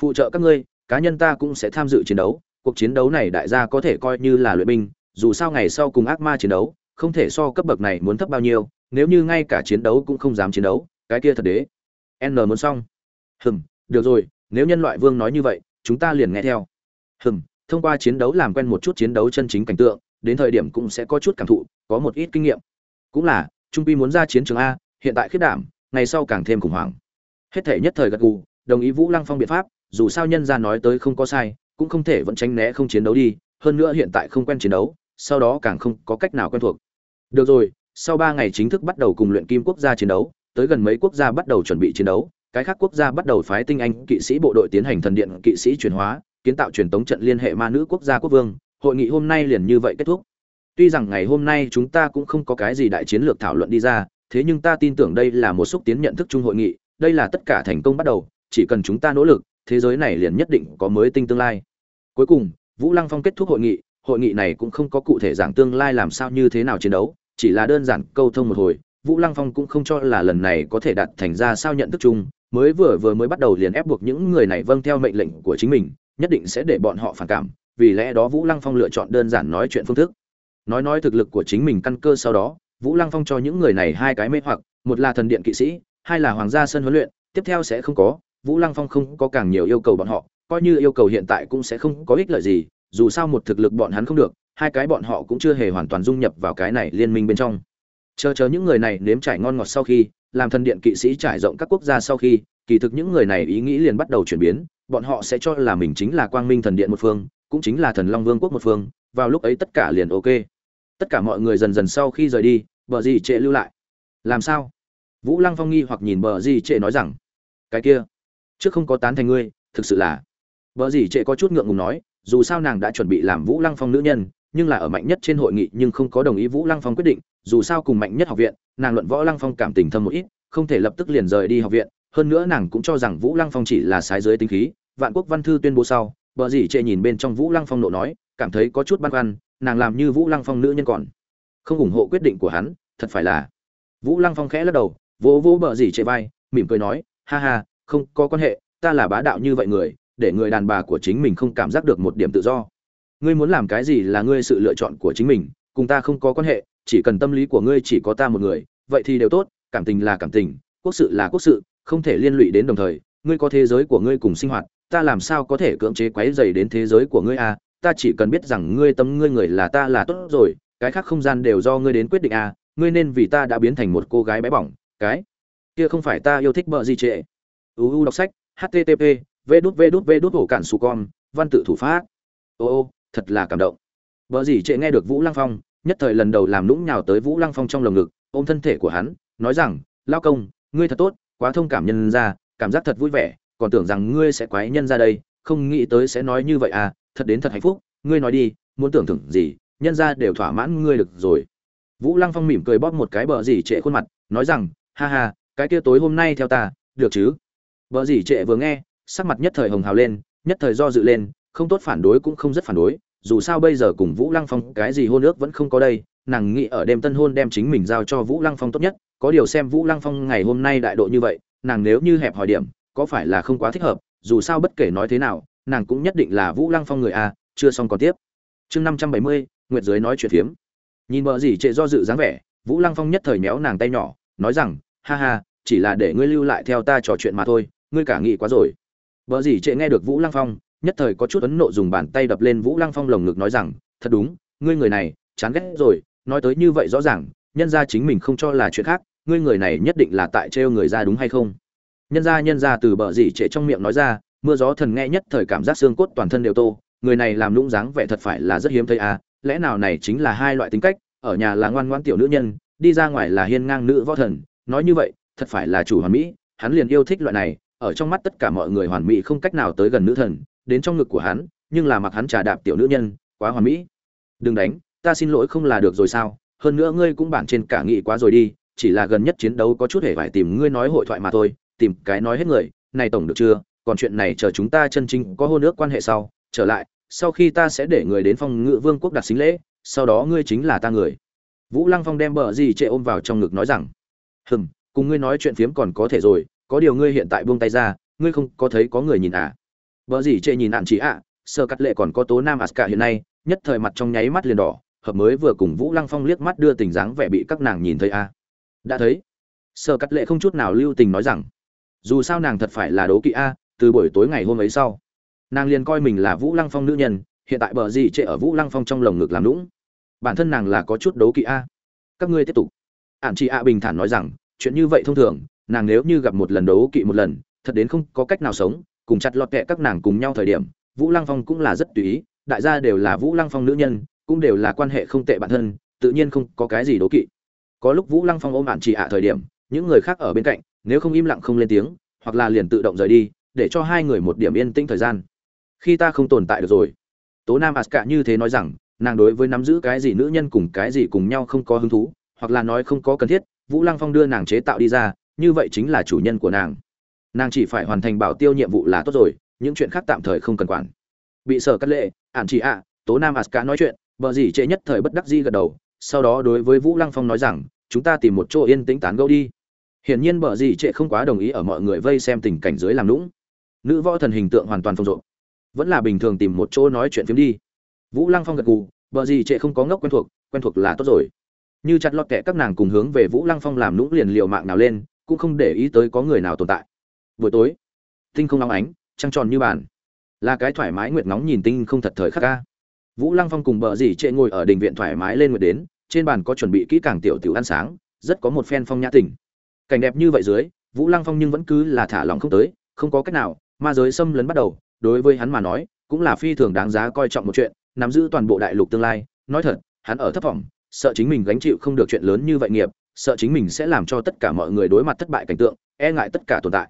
Phụ trợ các ngươi, cá nhân ta cũng sẽ tham dự chiến đấu cuộc chiến đấu này đại gia có thể coi như là luyện binh, dù sao ngày sau cùng ác ma chiến đấu, không thể so cấp bậc này muốn thấp bao nhiêu, nếu như ngay cả chiến đấu cũng không dám chiến đấu, cái kia thật đế. N muốn xong. Hừm, được rồi, nếu nhân loại vương nói như vậy, chúng ta liền nghe theo. Hừm, thông qua chiến đấu làm quen một chút chiến đấu chân chính cảnh tượng, đến thời điểm cũng sẽ có chút cảm thụ, có một ít kinh nghiệm. Cũng là, trung pi muốn ra chiến trường a, hiện tại khiết đảm, ngày sau càng thêm khủng hoảng. Hết thể nhất thời gật gù, đồng ý vũ lăng phong biện pháp, dù sao nhân ra nói tới không có sai cũng không thể vẫn tránh né không chiến đấu đi, hơn nữa hiện tại không quen chiến đấu, sau đó càng không có cách nào quen thuộc. Được rồi, sau ba ngày chính thức bắt đầu cùng luyện kim quốc gia chiến đấu, tới gần mấy quốc gia bắt đầu chuẩn bị chiến đấu, cái khác quốc gia bắt đầu phái tinh anh kỵ sĩ bộ đội tiến hành thần điện kỵ sĩ chuyển hóa, kiến tạo truyền tống trận liên hệ ma nữ quốc gia quốc vương. Hội nghị hôm nay liền như vậy kết thúc. Tuy rằng ngày hôm nay chúng ta cũng không có cái gì đại chiến lược thảo luận đi ra, thế nhưng ta tin tưởng đây là một xúc tiến nhận thức chung hội nghị, đây là tất cả thành công bắt đầu, chỉ cần chúng ta nỗ lực thế giới này liền nhất định có mới tinh tương lai. Cuối cùng, vũ lăng phong kết thúc hội nghị hội nghị này cũng không có cụ thể giảng tương lai làm sao như thế nào chiến đấu, chỉ là đơn giản câu thông một hồi, vũ lăng phong cũng không cho là lần này có thể đạt thành ra sao nhận thức chung, mới vừa vừa mới bắt đầu liền ép buộc những người này vâng theo mệnh lệnh của chính mình, nhất định sẽ để bọn họ phản cảm, vì lẽ đó vũ lăng phong lựa chọn đơn giản nói chuyện phương thức. Nói nói thực lực của chính mình căn cơ sau đó, vũ lăng phong cho những người này hai cái mê hoặc, một là thần điện kỵ sĩ, hai là hoàng gia sân huấn luyện, tiếp theo sẽ không có vũ lăng phong không có càng nhiều yêu cầu bọn họ, coi như yêu cầu hiện tại cũng sẽ không có ích lợi gì, dù sao một thực lực bọn hắn không được, hai cái bọn họ cũng chưa hề hoàn toàn dung nhập vào cái này liên minh bên trong. Chờ chờ những người này nếm trải ngon ngọt sau khi, làm thần điện kỵ sĩ trải rộng các quốc gia sau khi, kỳ thực những người này ý nghĩ liền bắt đầu chuyển biến, bọn họ sẽ cho là mình chính là quang minh thần điện một phương, cũng chính là thần long vương quốc một phương, vào lúc ấy tất cả liền ok. Tất cả mọi người dần dần sau khi rời đi, bờ gì trệ lưu lại. Làm sao? Vũ lăng phong nghi hoặc nhìn bờ gì trệ nói rằng, cái kia trước không có tán thành ngươi, thực sự là. Bờ gì trệ có chút ngượng ngùng nói, dù sao nàng đã chuẩn bị làm vũ lăng phong nữ nhân, nhưng là ở mạnh nhất trên hội nghị nhưng không có đồng ý vũ lăng phong quyết định, dù sao cùng mạnh nhất học viện, nàng luận võ lăng phong cảm tình thâm một ít, không thể lập tức liền rời đi học viện. Hơn nữa nàng cũng cho rằng vũ lăng phong chỉ là sái dưới tính khí, vạn quốc văn thư tuyên bố sau, bờ gì trệ nhìn bên trong vũ lăng phong nộ nói, cảm thấy có chút băn khoăn, nàng làm như vũ lăng phong nữ nhân còn không ủng hộ quyết định của hắn, thật phải là. Vũ lăng phong khẽ lắc đầu, vỗ vỗ bờ dì chệ vai, mỉm cười nói, ha ha không có quan hệ, ta là bá đạo như vậy người, để người đàn bà của chính mình không cảm giác được một điểm tự do. Ngươi muốn làm cái gì là ngươi sự lựa chọn của chính mình, cùng ta không có quan hệ, chỉ cần tâm lý của ngươi chỉ có ta một người, vậy thì đều tốt, cảm tình là cảm tình, quốc sự là quốc sự, không thể liên lụy đến đồng thời, ngươi có thế giới của ngươi cùng sinh hoạt, ta làm sao có thể cưỡng chế quấy dày đến thế giới của ngươi à? Ta chỉ cần biết rằng ngươi tâm ngươi người là ta là tốt rồi, cái khác không gian đều do ngươi đến quyết định à? Ngươi nên vì ta đã biến thành một cô gái bé bỏng, cái kia không phải ta yêu thích bợ gì trệ uu đọc sách http v đút v đút v đút hổ cản su con văn tự thủ pháp. Ô ô, thật là cảm động. Vợ gì trệ nghe được vũ lăng phong, nhất thời lần đầu làm lũng nhào tới vũ lăng phong trong lồng ngực, ôm thân thể của hắn, nói rằng, lao công, ngươi thật tốt, quá thông cảm nhân ra, cảm giác thật vui vẻ, còn tưởng rằng ngươi sẽ quái nhân ra đây, không nghĩ tới sẽ nói như vậy à thật đến thật hạnh phúc, ngươi nói đi, muốn tưởng thưởng gì, nhân ra đều thỏa mãn ngươi được rồi. Vũ lăng phong mỉm cười bóp một cái bờ dì trệ khuôn mặt, nói rằng, ha ha, cái kia tối hôm nay theo ta, được chứ? Bờ gì trệ vừa nghe, sắc mặt nhất thời hồng hào lên, nhất thời do dự lên, không tốt phản đối cũng không rất phản đối, dù sao bây giờ cùng vũ lăng phong cái gì hôn ước vẫn không có đây, nàng nghĩ ở đêm tân hôn đem chính mình giao cho vũ lăng phong tốt nhất, có điều xem vũ lăng phong ngày hôm nay đại độ như vậy, nàng nếu như hẹp hỏi điểm, có phải là không quá thích hợp, dù sao bất kể nói thế nào, nàng cũng nhất định là vũ lăng phong người a, chưa xong còn tiếp. Chương năm trăm bảy mươi, nguyệt giới nói chuyện phiếm. Nhìn bờ gì trệ do dự dáng vẻ, vũ lăng phong nhất thời méo nàng tay nhỏ, nói rằng, ha ha, chỉ là để ngươi lưu lại theo ta trò chuyện mà thôi ngươi cả nghĩ quá rồi. Bờ gì trệ nghe được vũ lăng phong, nhất thời có chút ấn nộ dùng bàn tay đập lên vũ lăng phong lồng ngực nói rằng, thật đúng, ngươi người này, chán ghét rồi, nói tới như vậy rõ ràng, nhân ra chính mình không cho là chuyện khác, ngươi người này nhất định là tại trêu người ra đúng hay không? Nhân ra nhân ra từ bờ gì trệ trong miệng nói ra, mưa gió thần nghe nhất thời cảm giác xương cốt toàn thân đều tô, người này làm lũng dáng vẻ thật phải là rất hiếm thấy à lẽ nào này chính là hai loại tính cách, ở nhà là ngoan ngoãn tiểu nữ nhân, đi ra ngoài là hiên ngang nữ võ thần, nói như vậy, thật phải là chủ hoàn mỹ, hắn liền yêu thích loại này ở trong mắt tất cả mọi người hoàn mỹ không cách nào tới gần nữ thần, đến trong ngực của hắn, nhưng là mặc hắn trà đạp tiểu nữ nhân, quá hoàn mỹ. Đừng đánh, ta xin lỗi không là được rồi sao, hơn nữa ngươi cũng bản trên cả nghị quá rồi đi, chỉ là gần nhất chiến đấu có chút hề phải tìm ngươi nói hội thoại mà thôi, tìm cái nói hết người, này tổng được chưa, còn chuyện này chờ chúng ta chân chính có hôn ước quan hệ sau, trở lại, sau khi ta sẽ để người đến phòng ngự vương quốc đặt xính lễ, sau đó ngươi chính là ta người. Vũ lăng phong đem bờ gì trệ ôm vào trong ngực nói rằng, hừm, cùng ngươi nói chuyện phiếm còn có thể rồi có điều ngươi hiện tại buông tay ra, ngươi không có thấy có người nhìn à? Bờ gì trệ nhìn ạn chỉ ạ, sơ cắt lệ còn có tố nam aska hiện nay, nhất thời mặt trong nháy mắt liền đỏ, hợp mới vừa cùng vũ lăng phong liếc mắt đưa tình dáng vẻ bị các nàng nhìn thấy à? Đã thấy. Sơ cắt lệ không chút nào lưu tình nói rằng, dù sao nàng thật phải là đố kỵ a, từ buổi tối ngày hôm ấy sau, nàng liền coi mình là vũ lăng phong nữ nhân, hiện tại bờ gì trệ ở vũ lăng phong trong lồng ngực làm lũng bản thân nàng là có chút đố kỵ a. Các ngươi tiếp tục. Ản chị a bình thản nói rằng, chuyện như vậy thông thường nàng nếu như gặp một lần đấu kỵ một lần, thật đến không có cách nào sống, cùng chặt lọt kẹ các nàng cùng nhau thời điểm, vũ lăng phong cũng là rất tùy ý, đại gia đều là vũ lăng phong nữ nhân, cũng đều là quan hệ không tệ bản thân, tự nhiên không có cái gì đấu kỵ. Có lúc vũ lăng phong ôm bạn chị ạ thời điểm, những người khác ở bên cạnh, nếu không im lặng không lên tiếng, hoặc là liền tự động rời đi, để cho hai người một điểm yên tĩnh thời gian. Khi ta không tồn tại được rồi. Tố nam aska như thế nói rằng, nàng đối với nắm giữ cái gì nữ nhân cùng cái gì cùng nhau không có hứng thú, hoặc là nói không có cần thiết, vũ lăng phong đưa nàng chế tạo đi ra như vậy chính là chủ nhân của nàng. Nàng chỉ phải hoàn thành bảo tiêu nhiệm vụ là tốt rồi, những chuyện khác tạm thời không cần quản. Bị sở cắt lệ, ản chị ạ, tố nam aska nói chuyện, vợ gì trễ nhất thời bất đắc di gật đầu, sau đó đối với vũ lăng phong nói rằng, chúng ta tìm một chỗ yên tĩnh tán gẫu đi. Hiển nhiên bờ gì trệ không quá đồng ý ở mọi người vây xem tình cảnh dưới làm lũng nữ võ thần hình tượng hoàn toàn phong rộn vẫn là bình thường tìm một chỗ nói chuyện phiếm đi. Vũ lăng phong gật gù bờ gì trệ không có ngốc quen thuộc quen thuộc là tốt rồi. Như chặt lọt kẻ các nàng cùng hướng về vũ lăng phong làm lũng liền liều mạng nào lên cũng không để ý tới có người nào tồn tại. Buổi tối, tinh không nóng ánh, trăng tròn như bàn. Là cái thoải mái nguyệt nóng nhìn tinh không thật thời khắc ca. Vũ lăng phong cùng bờ dì trệ ngồi ở đình viện thoải mái lên nguyệt đến, trên bàn có chuẩn bị kỹ càng tiểu tiểu ăn sáng, rất có một phen phong nhã tình. Cảnh đẹp như vậy dưới, vũ lăng phong nhưng vẫn cứ là thả lòng không tới, không có cách nào, ma giới xâm lấn bắt đầu, đối với hắn mà nói, cũng là phi thường đáng giá coi trọng một chuyện, nắm giữ toàn bộ đại lục tương lai. Nói thật, hắn ở thấp vọng, sợ chính mình gánh chịu không được chuyện lớn như vậy nghiệp sợ chính mình sẽ làm cho tất cả mọi người đối mặt thất bại cảnh tượng e ngại tất cả tồn tại.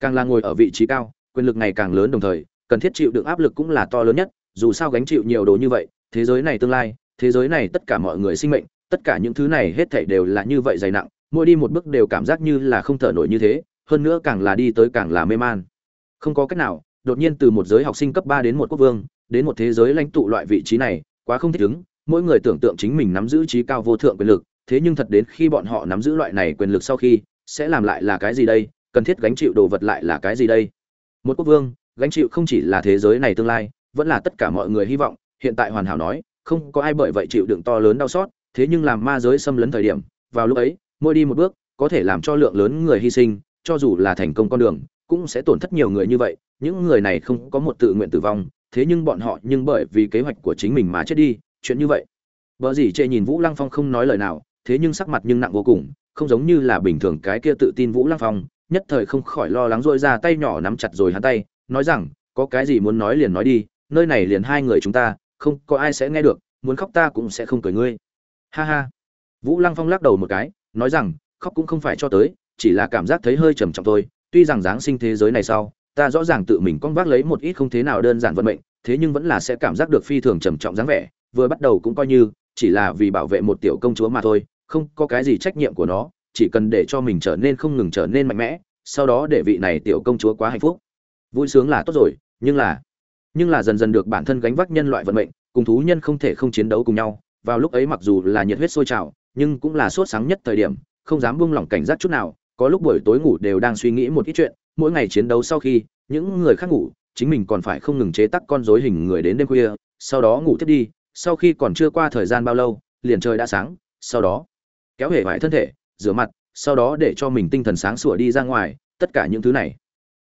Càng là ngồi ở vị trí cao, quyền lực ngày càng lớn đồng thời, cần thiết chịu được áp lực cũng là to lớn nhất, dù sao gánh chịu nhiều đồ như vậy, thế giới này tương lai, thế giới này tất cả mọi người sinh mệnh, tất cả những thứ này hết thảy đều là như vậy dày nặng, mỗi đi một bước đều cảm giác như là không thở nổi như thế, hơn nữa càng là đi tới càng là mê man. Không có cách nào, đột nhiên từ một giới học sinh cấp ba đến một quốc vương, đến một thế giới lãnh tụ loại vị trí này, quá không thích ứng, mỗi người tưởng tượng chính mình nắm giữ trí cao vô thượng quyền lực thế nhưng thật đến khi bọn họ nắm giữ loại này quyền lực sau khi, sẽ làm lại là cái gì đây? Cần thiết gánh chịu đồ vật lại là cái gì đây? Một quốc vương, gánh chịu không chỉ là thế giới này tương lai, vẫn là tất cả mọi người hy vọng. Hiện tại hoàn hảo nói, không có ai bởi vậy chịu đựng to lớn đau xót, thế nhưng làm ma giới xâm lấn thời điểm, vào lúc ấy, mỗi đi một bước, có thể làm cho lượng lớn người hy sinh, cho dù là thành công con đường, cũng sẽ tổn thất nhiều người như vậy. Những người này không có một tự nguyện tử vong, thế nhưng bọn họ nhưng bởi vì kế hoạch của chính mình mà chết đi, chuyện như vậy. Vợ gì chê nhìn vũ lăng phong không nói lời nào thế nhưng sắc mặt nhưng nặng vô cùng, không giống như là bình thường cái kia tự tin vũ lăng phong, nhất thời không khỏi lo lắng dội ra tay nhỏ nắm chặt rồi hắn tay, nói rằng, có cái gì muốn nói liền nói đi, nơi này liền hai người chúng ta, không có ai sẽ nghe được, muốn khóc ta cũng sẽ không cười ngươi. Ha ha. Vũ lăng phong lắc đầu một cái, nói rằng, khóc cũng không phải cho tới, chỉ là cảm giác thấy hơi trầm trọng thôi, tuy rằng giáng sinh thế giới này sau, ta rõ ràng tự mình con vác lấy một ít không thế nào đơn giản vận mệnh, thế nhưng vẫn là sẽ cảm giác được phi thường trầm trọng dáng vẻ, vừa bắt đầu cũng coi như chỉ là vì bảo vệ một tiểu công chúa mà thôi không có cái gì trách nhiệm của nó, chỉ cần để cho mình trở nên không ngừng trở nên mạnh mẽ, sau đó để vị này tiểu công chúa quá hạnh phúc. Vui sướng là tốt rồi, nhưng là nhưng là dần dần được bản thân gánh vác nhân loại vận mệnh, cùng thú nhân không thể không chiến đấu cùng nhau. Vào lúc ấy mặc dù là nhiệt huyết sôi trào, nhưng cũng là sốt sáng nhất thời điểm, không dám buông lỏng cảnh giác chút nào. Có lúc buổi tối ngủ đều đang suy nghĩ một ít chuyện, mỗi ngày chiến đấu sau khi, những người khác ngủ, chính mình còn phải không ngừng chế tác con rối hình người đến đêm khuya, sau đó ngủ tiếp đi, sau khi còn chưa qua thời gian bao lâu, liền trời đã sáng, sau đó kéo hệ vải thân thể, rửa mặt, sau đó để cho mình tinh thần sáng sủa đi ra ngoài, tất cả những thứ này.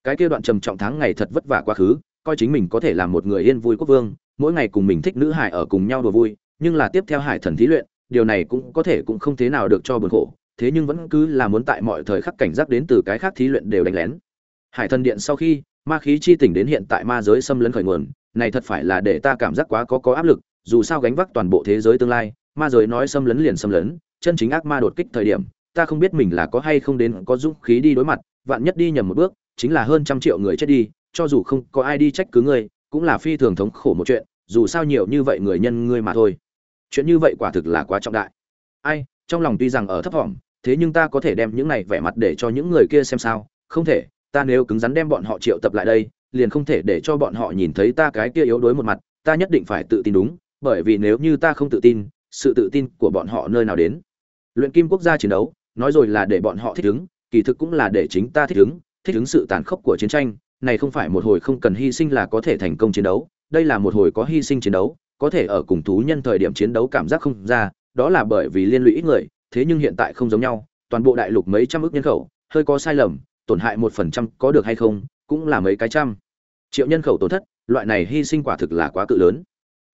Cái kia đoạn trầm trọng tháng ngày thật vất vả quá khứ, coi chính mình có thể làm một người yên vui quốc vương, mỗi ngày cùng mình thích nữ hải ở cùng nhau đùa vui, nhưng là tiếp theo hải thần thí luyện, điều này cũng có thể cũng không thế nào được cho buồn khổ, thế nhưng vẫn cứ là muốn tại mọi thời khắc cảnh giác đến từ cái khác thí luyện đều đánh lén. Hải thần điện sau khi, ma khí chi tỉnh đến hiện tại ma giới xâm lấn khởi nguồn, này thật phải là để ta cảm giác quá có có áp lực, dù sao gánh vác toàn bộ thế giới tương lai, ma giới nói xâm lấn liền xâm lấn chân chính ác ma đột kích thời điểm, ta không biết mình là có hay không đến có dũng khí đi đối mặt, vạn nhất đi nhầm một bước, chính là hơn trăm triệu người chết đi, cho dù không có ai đi trách cứ ngươi, cũng là phi thường thống khổ một chuyện, dù sao nhiều như vậy người nhân ngươi mà thôi. Chuyện như vậy quả thực là quá trọng đại. Ai, trong lòng tuy rằng ở thấp thỏm thế nhưng ta có thể đem những này vẻ mặt để cho những người kia xem sao. Không thể, ta nếu cứng rắn đem bọn họ triệu tập lại đây, liền không thể để cho bọn họ nhìn thấy ta cái kia yếu đuối một mặt, ta nhất định phải tự tin đúng, bởi vì nếu như ta không tự tin sự tự tin của bọn họ nơi nào đến. Luyện kim quốc gia chiến đấu, nói rồi là để bọn họ thích ứng, kỳ thực cũng là để chính ta thích ứng thích ứng sự tàn khốc của chiến tranh. Này không phải một hồi không cần hy sinh là có thể thành công chiến đấu, đây là một hồi có hy sinh chiến đấu, có thể ở cùng thú nhân thời điểm chiến đấu cảm giác không ra, đó là bởi vì liên lụy ít người, thế nhưng hiện tại không giống nhau, toàn bộ đại lục mấy trăm ước nhân khẩu, hơi có sai lầm, tổn hại một phần trăm có được hay không, cũng là mấy cái trăm. Triệu nhân khẩu tổn thất, loại này hy sinh quả thực là quá cự lớn.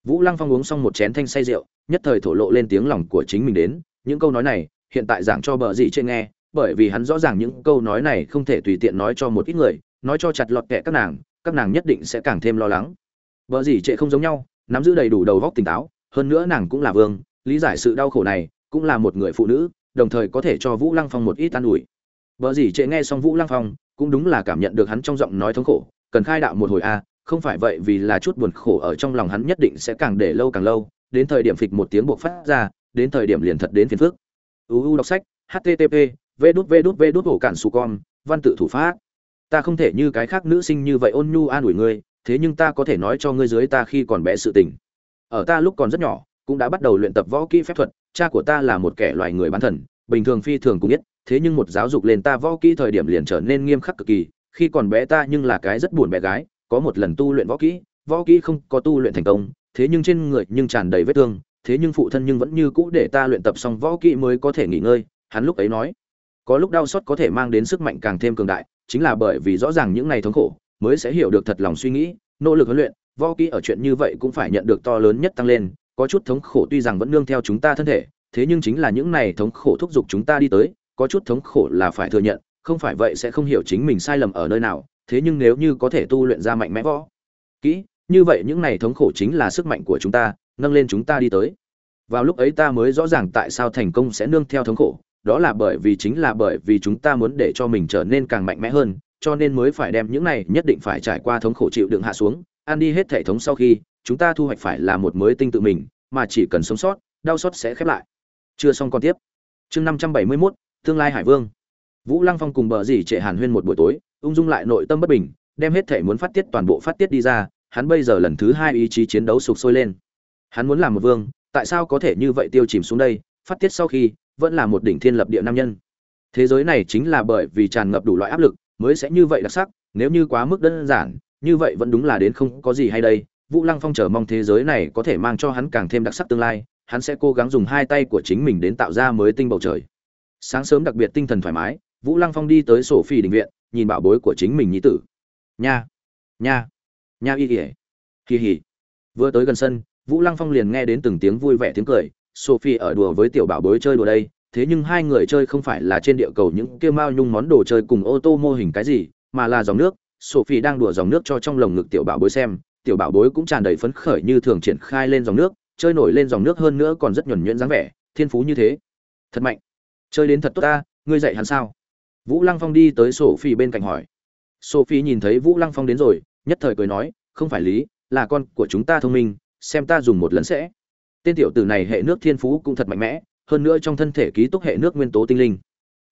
Vũ lăng phong uống xong một chén thanh say rượu nhất thời thổ lộ lên tiếng lòng của chính mình đến. Những câu nói này, hiện tại giảng cho bờ dị trên nghe, bởi vì hắn rõ ràng những câu nói này không thể tùy tiện nói cho một ít người, nói cho chặt lọt kệ các nàng các nàng nhất định sẽ càng thêm lo lắng. Bờ dị trệ không giống nhau, nắm giữ đầy đủ đầu góc tỉnh táo, hơn nữa nàng cũng là vương, lý giải sự đau khổ này, cũng là một người phụ nữ, đồng thời có thể cho vũ lăng phong một ít an ủi. Bờ dị trệ nghe xong vũ lăng phong, cũng đúng là cảm nhận được hắn trong giọng nói thống khổ, cần khai đạo một hồi a, không phải vậy vì là chút buồn khổ ở trong lòng hắn nhất định sẽ càng để lâu càng lâu đến thời điểm phịch một tiếng buộc phát ra, đến thời điểm liền thật đến phiền phước uu đọc sách http v đút v đút v đút hổ cản su con, văn tự thủ pháp. Ta không thể như cái khác nữ sinh như vậy ôn nhu an ủi ngươi, thế nhưng ta có thể nói cho ngươi dưới ta khi còn bé sự tình. Ở ta lúc còn rất nhỏ, cũng đã bắt đầu luyện tập võ kỹ phép thuật, cha của ta là một kẻ loài người bán thần, bình thường phi thường cũng biết, thế nhưng một giáo dục lên ta võ kỹ thời điểm liền trở nên nghiêm khắc cực kỳ, khi còn bé ta nhưng là cái rất buồn bé gái, có một lần tu luyện võ kỹ võ kỹ không có tu luyện thành công thế nhưng trên người nhưng tràn đầy vết thương, thế nhưng phụ thân nhưng vẫn như cũ để ta luyện tập xong võ kỹ mới có thể nghỉ ngơi, hắn lúc ấy nói. Có lúc đau xót có thể mang đến sức mạnh càng thêm cường đại, chính là bởi vì rõ ràng những ngày thống khổ mới sẽ hiểu được thật lòng suy nghĩ, nỗ lực huấn luyện, võ kỹ ở chuyện như vậy cũng phải nhận được to lớn nhất tăng lên, có chút thống khổ tuy rằng vẫn nương theo chúng ta thân thể, thế nhưng chính là những này thống khổ thúc giục chúng ta đi tới, có chút thống khổ là phải thừa nhận, không phải vậy sẽ không hiểu chính mình sai lầm ở nơi nào, thế nhưng nếu như có thể tu luyện ra mạnh mẽ võ kỹ như vậy những này thống khổ chính là sức mạnh của chúng ta nâng lên chúng ta đi tới. Vào lúc ấy ta mới rõ ràng tại sao thành công sẽ nương theo thống khổ đó là bởi vì chính là bởi vì chúng ta muốn để cho mình trở nên càng mạnh mẽ hơn cho nên mới phải đem những này nhất định phải trải qua thống khổ chịu đựng hạ xuống ăn đi hết thể thống sau khi chúng ta thu hoạch phải là một mới tinh tự mình mà chỉ cần sống sót đau xót sẽ khép lại. Chưa xong còn tiếp. Chương năm trăm bảy mươi 571, tương lai hải vương. Vũ lăng phong cùng bờ dì trệ hàn huyên một buổi tối ung dung lại nội tâm bất bình đem hết thể muốn phát tiết toàn bộ phát tiết đi ra hắn bây giờ lần thứ hai ý chí chiến đấu sục sôi lên. Hắn muốn làm một vương, tại sao có thể như vậy tiêu chìm xuống đây, phát tiết sau khi, vẫn là một đỉnh thiên lập địa nam nhân. Thế giới này chính là bởi vì tràn ngập đủ loại áp lực, mới sẽ như vậy đặc sắc, nếu như quá mức đơn giản, như vậy vẫn đúng là đến không có gì hay đây. Vũ lăng phong chờ mong thế giới này có thể mang cho hắn càng thêm đặc sắc tương lai, hắn sẽ cố gắng dùng hai tay của chính mình đến tạo ra mới tinh bầu trời. Sáng sớm đặc biệt tinh thần thoải mái, vũ lăng phong đi tới sổ phi đình viện, nhìn bảo bối của chính mình nhí tử. Nha nha nha y ỉa kỳ hỉ vừa tới gần sân, vũ lăng phong liền nghe đến từng tiếng vui vẻ tiếng cười. Sophie ở đùa với tiểu bảo bối chơi đùa đây, thế nhưng hai người chơi không phải là trên địa cầu những kia mao nhung món đồ chơi cùng ô tô mô hình cái gì, mà là dòng nước. Sophie đang đùa dòng nước cho trong lồng ngực tiểu bảo bối xem. Tiểu bảo bối cũng tràn đầy phấn khởi như thường triển khai lên dòng nước, chơi nổi lên dòng nước hơn nữa còn rất nhuẩn nhuyễn dáng vẻ. Thiên phú như thế. Thật mạnh. Chơi đến thật tốt ta, ngươi dạy hắn sao? Vũ lăng phong đi tới Sophie bên cạnh hỏi. Sophie nhìn thấy vũ lăng phong đến rồi nhất thời cười nói, không phải lý, là con của chúng ta thông minh, xem ta dùng một lần sẽ. Tên tiểu tử này hệ nước thiên phú cũng thật mạnh mẽ, hơn nữa trong thân thể ký túc hệ nước nguyên tố tinh linh.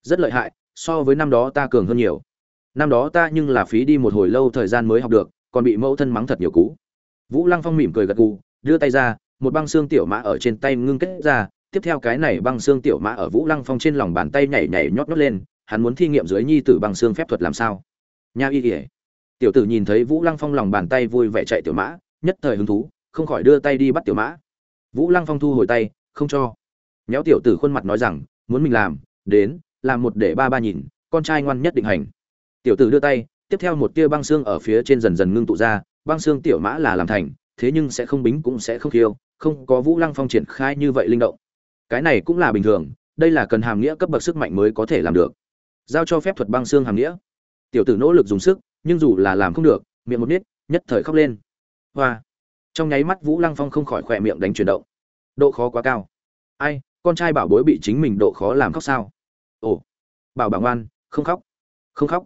Rất lợi hại, so với năm đó ta cường hơn nhiều. Năm đó ta nhưng là phí đi một hồi lâu thời gian mới học được, còn bị mẫu thân mắng thật nhiều cú. Vũ lăng phong mỉm cười gật gù, đưa tay ra, một băng xương tiểu mã ở trên tay ngưng kết ra. Tiếp theo cái này băng xương tiểu mã ở vũ lăng phong trên lòng bàn tay nhảy nhảy nhót nhót lên, hắn muốn thi nghiệm dưới nhi tử băng xương phép thuật làm sao? Nha y ỉa tiểu tử nhìn thấy vũ lăng phong lòng bàn tay vui vẻ chạy tiểu mã, nhất thời hứng thú, không khỏi đưa tay đi bắt tiểu mã. Vũ lăng phong thu hồi tay, không cho. Nhéo tiểu tử khuôn mặt nói rằng, muốn mình làm, đến, làm một để ba ba nhìn, con trai ngoan nhất định hành. Tiểu tử đưa tay, tiếp theo một tia băng xương ở phía trên dần dần ngưng tụ ra, băng xương tiểu mã là làm thành, thế nhưng sẽ không bính cũng sẽ không khiêu, không có vũ lăng phong triển khai như vậy linh động. Cái này cũng là bình thường, đây là cần hàm nghĩa cấp bậc sức mạnh mới có thể làm được. Giao cho phép thuật băng xương hàm nghĩa. Tiểu tử nỗ lực dùng sức nhưng dù là làm không được, miệng một nít nhất thời khóc lên. Hoa. Trong nháy mắt vũ lăng phong không khỏi khỏe miệng đánh chuyển động. Độ khó quá cao. Ai, con trai bảo bối bị chính mình độ khó làm khóc sao? Ồ. Bảo bảo ngoan, không khóc. Không khóc.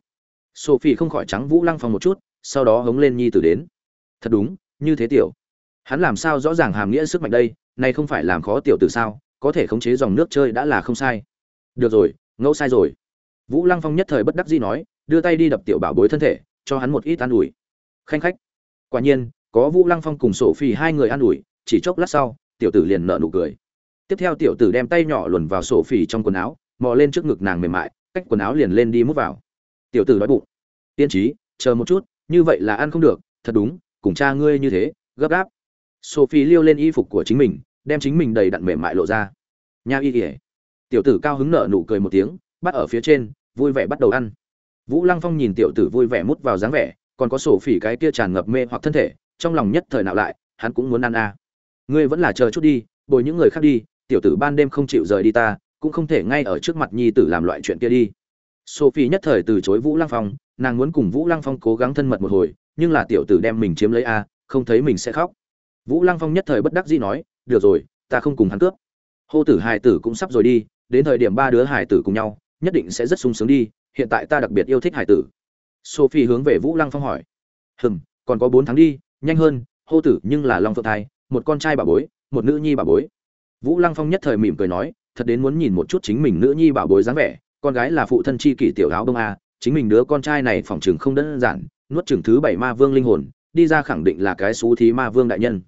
Sophie không khỏi trắng vũ lăng phong một chút, sau đó hống lên nhi tử đến. Thật đúng, như thế tiểu. Hắn làm sao rõ ràng hàm nghĩa sức mạnh đây này không phải làm khó tiểu tử sao, có thể khống chế dòng nước chơi đã là không sai. Được rồi, ngẫu sai rồi. Vũ lăng phong nhất thời bất đắc dĩ nói đưa tay đi đập tiểu bảo bối thân thể, cho hắn một ít an ủi. Khanh khách. Quả nhiên, có vũ lăng phong cùng sổ phi hai người an ủi, chỉ chốc lát sau, tiểu tử liền nợ nụ cười. Tiếp theo tiểu tử đem tay nhỏ luồn vào sổ phi trong quần áo, mò lên trước ngực nàng mềm mại, cách quần áo liền lên đi mút vào. Tiểu tử đói bụng. Tiên trí, chờ một chút, như vậy là ăn không được, thật đúng, cùng cha ngươi như thế, gấp gáp. Sophie liêu lên y phục của chính mình, đem chính mình đầy đặn mềm mại lộ ra. Nha y ỉa tiểu tử cao hứng nở nụ cười một tiếng, bắt ở phía trên, vui vẻ bắt đầu ăn vũ lăng phong nhìn tiểu tử vui vẻ mút vào dáng vẻ, còn có sổ phỉ cái kia tràn ngập mê hoặc thân thể, trong lòng nhất thời nào lại, hắn cũng muốn ăn a. Ngươi vẫn là chờ chút đi, bồi những người khác đi, tiểu tử ban đêm không chịu rời đi ta, cũng không thể ngay ở trước mặt nhi tử làm loại chuyện kia đi. Sophie nhất thời từ chối vũ lăng phong, nàng muốn cùng vũ lăng phong cố gắng thân mật một hồi, nhưng là tiểu tử đem mình chiếm lấy a, không thấy mình sẽ khóc. Vũ lăng phong nhất thời bất đắc dĩ nói, được rồi, ta không cùng hắn cướp. Hô tử hài tử cũng sắp rồi đi, đến thời điểm ba đứa hài tử cùng nhau, nhất định sẽ rất sung sướng đi hiện tại ta đặc biệt yêu thích hải tử. Sophie hướng về vũ lăng phong hỏi. Hừm, còn có bốn tháng đi, nhanh hơn, hô tử nhưng là long phượng thai, một con trai bà bối, một nữ nhi bà bối. Vũ lăng phong nhất thời mỉm cười nói, thật đến muốn nhìn một chút chính mình nữ nhi bảo bối dáng vẻ, con gái là phụ thân chi kỷ tiểu áo đông a, chính mình đứa con trai này phỏng chừng không đơn giản, nuốt chừng thứ bảy ma vương linh hồn, đi ra khẳng định là cái xú thí ma vương đại nhân.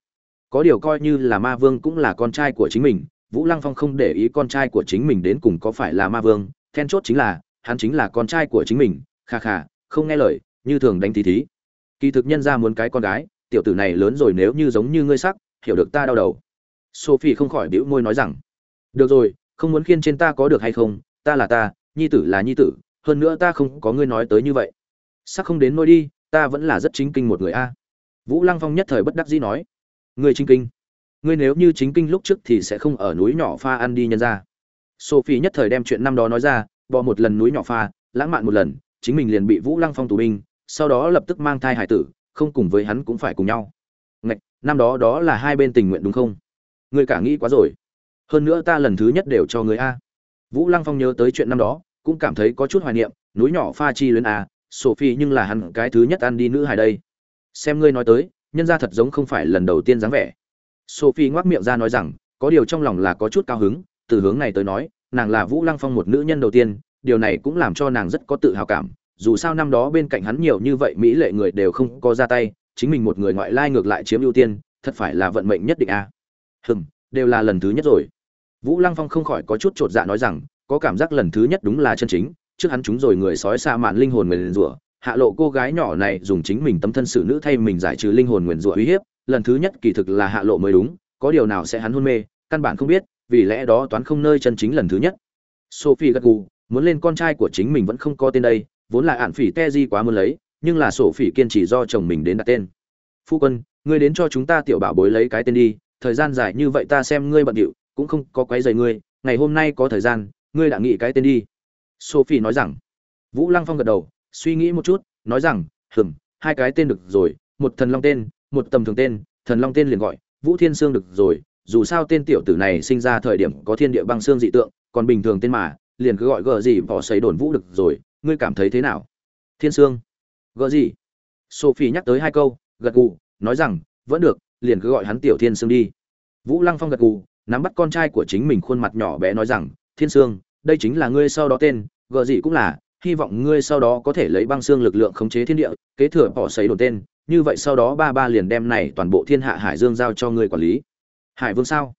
Có điều coi như là ma vương cũng là con trai của chính mình, vũ lăng phong không để ý con trai của chính mình đến cùng có phải là ma vương, then chốt chính là hắn chính là con trai của chính mình, kha kha, không nghe lời, như thường đánh tí thí. Kỳ thực nhân ra muốn cái con gái, tiểu tử này lớn rồi nếu như giống như ngươi sắc, hiểu được ta đau đầu. Sophie không khỏi bĩu môi nói rằng, được rồi, không muốn khiên trên ta có được hay không, ta là ta, nhi tử là nhi tử, hơn nữa ta không có ngươi nói tới như vậy. Sắc không đến nôi đi, ta vẫn là rất chính kinh một người a. Vũ lăng phong nhất thời bất đắc dĩ nói, ngươi chính kinh. Ngươi nếu như chính kinh lúc trước thì sẽ không ở núi nhỏ pha ăn đi nhân ra. Sophie nhất thời đem chuyện năm đó nói ra bỏ một lần núi nhỏ pha, lãng mạn một lần, chính mình liền bị vũ lăng phong tù binh, sau đó lập tức mang thai hải tử, không cùng với hắn cũng phải cùng nhau. Ngạch, năm đó đó là hai bên tình nguyện đúng không? Ngươi cả nghĩ quá rồi. Hơn nữa ta lần thứ nhất đều cho người a. Vũ lăng phong nhớ tới chuyện năm đó, cũng cảm thấy có chút hoài niệm, núi nhỏ pha chi luyến a, sophie nhưng là hắn cái thứ nhất ăn đi nữ hài đây. Xem ngươi nói tới, nhân ra thật giống không phải lần đầu tiên dáng vẻ. Sophie ngoác miệng ra nói rằng, có điều trong lòng là có chút cao hứng, từ hướng này tới nói nàng là vũ lăng phong một nữ nhân đầu tiên, điều này cũng làm cho nàng rất có tự hào cảm dù sao năm đó bên cạnh hắn nhiều như vậy mỹ lệ người đều không có ra tay, chính mình một người ngoại lai ngược lại chiếm ưu tiên, thật phải là vận mệnh nhất định a à. hừm, đều là lần thứ nhất rồi vũ lăng phong không khỏi có chút chột dạ nói rằng, có cảm giác lần thứ nhất đúng là chân chính, trước hắn chúng rồi người sói xa mạn linh hồn nguyền rủa, hạ lộ cô gái nhỏ này dùng chính mình tâm thân xử nữ thay mình giải trừ linh hồn nguyền rủa uy hiếp, lần thứ nhất kỳ thực là hạ lộ mới đúng, có điều nào sẽ hắn hôn mê, căn bản không biết vì lẽ đó toán không nơi chân chính lần thứ nhất. Sophie gật gù, muốn lên con trai của chính mình vẫn không có tên đây, vốn là ạn phỉ te di quá muốn lấy, nhưng là sophie phỉ kiên trì do chồng mình đến đặt tên. Phu quân, ngươi đến cho chúng ta tiểu bảo bối lấy cái tên đi, thời gian dài như vậy ta xem ngươi bận điệu, cũng không có quấy rầy ngươi, ngày hôm nay có thời gian, ngươi đã nghĩ cái tên đi. Sophie nói rằng. Vũ lăng phong gật đầu, suy nghĩ một chút, nói rằng, hừm, hai cái tên được rồi, một thần long tên, một tầm thường tên, thần long tên liền gọi, vũ thiên sương được rồi dù sao tên tiểu tử này sinh ra thời điểm có thiên địa băng xương dị tượng, còn bình thường tên mà, liền cứ gọi gờ gì bỏ xấy đồn vũ được rồi, ngươi cảm thấy thế nào? Thiên sương. Gờ gì? Sophie nhắc tới hai câu, gật gù, nói rằng, vẫn được, liền cứ gọi hắn tiểu thiên sương đi. Vũ lăng phong gật gù, nắm bắt con trai của chính mình khuôn mặt nhỏ bé nói rằng, thiên sương, đây chính là ngươi sau đó tên, gờ gì cũng là, hy vọng ngươi sau đó có thể lấy băng xương lực lượng khống chế thiên địa, kế thừa bỏ xấy đồn tên, như vậy sau đó ba ba liền đem này toàn bộ thiên hạ hải dương giao cho ngươi quản lý hải vương sao?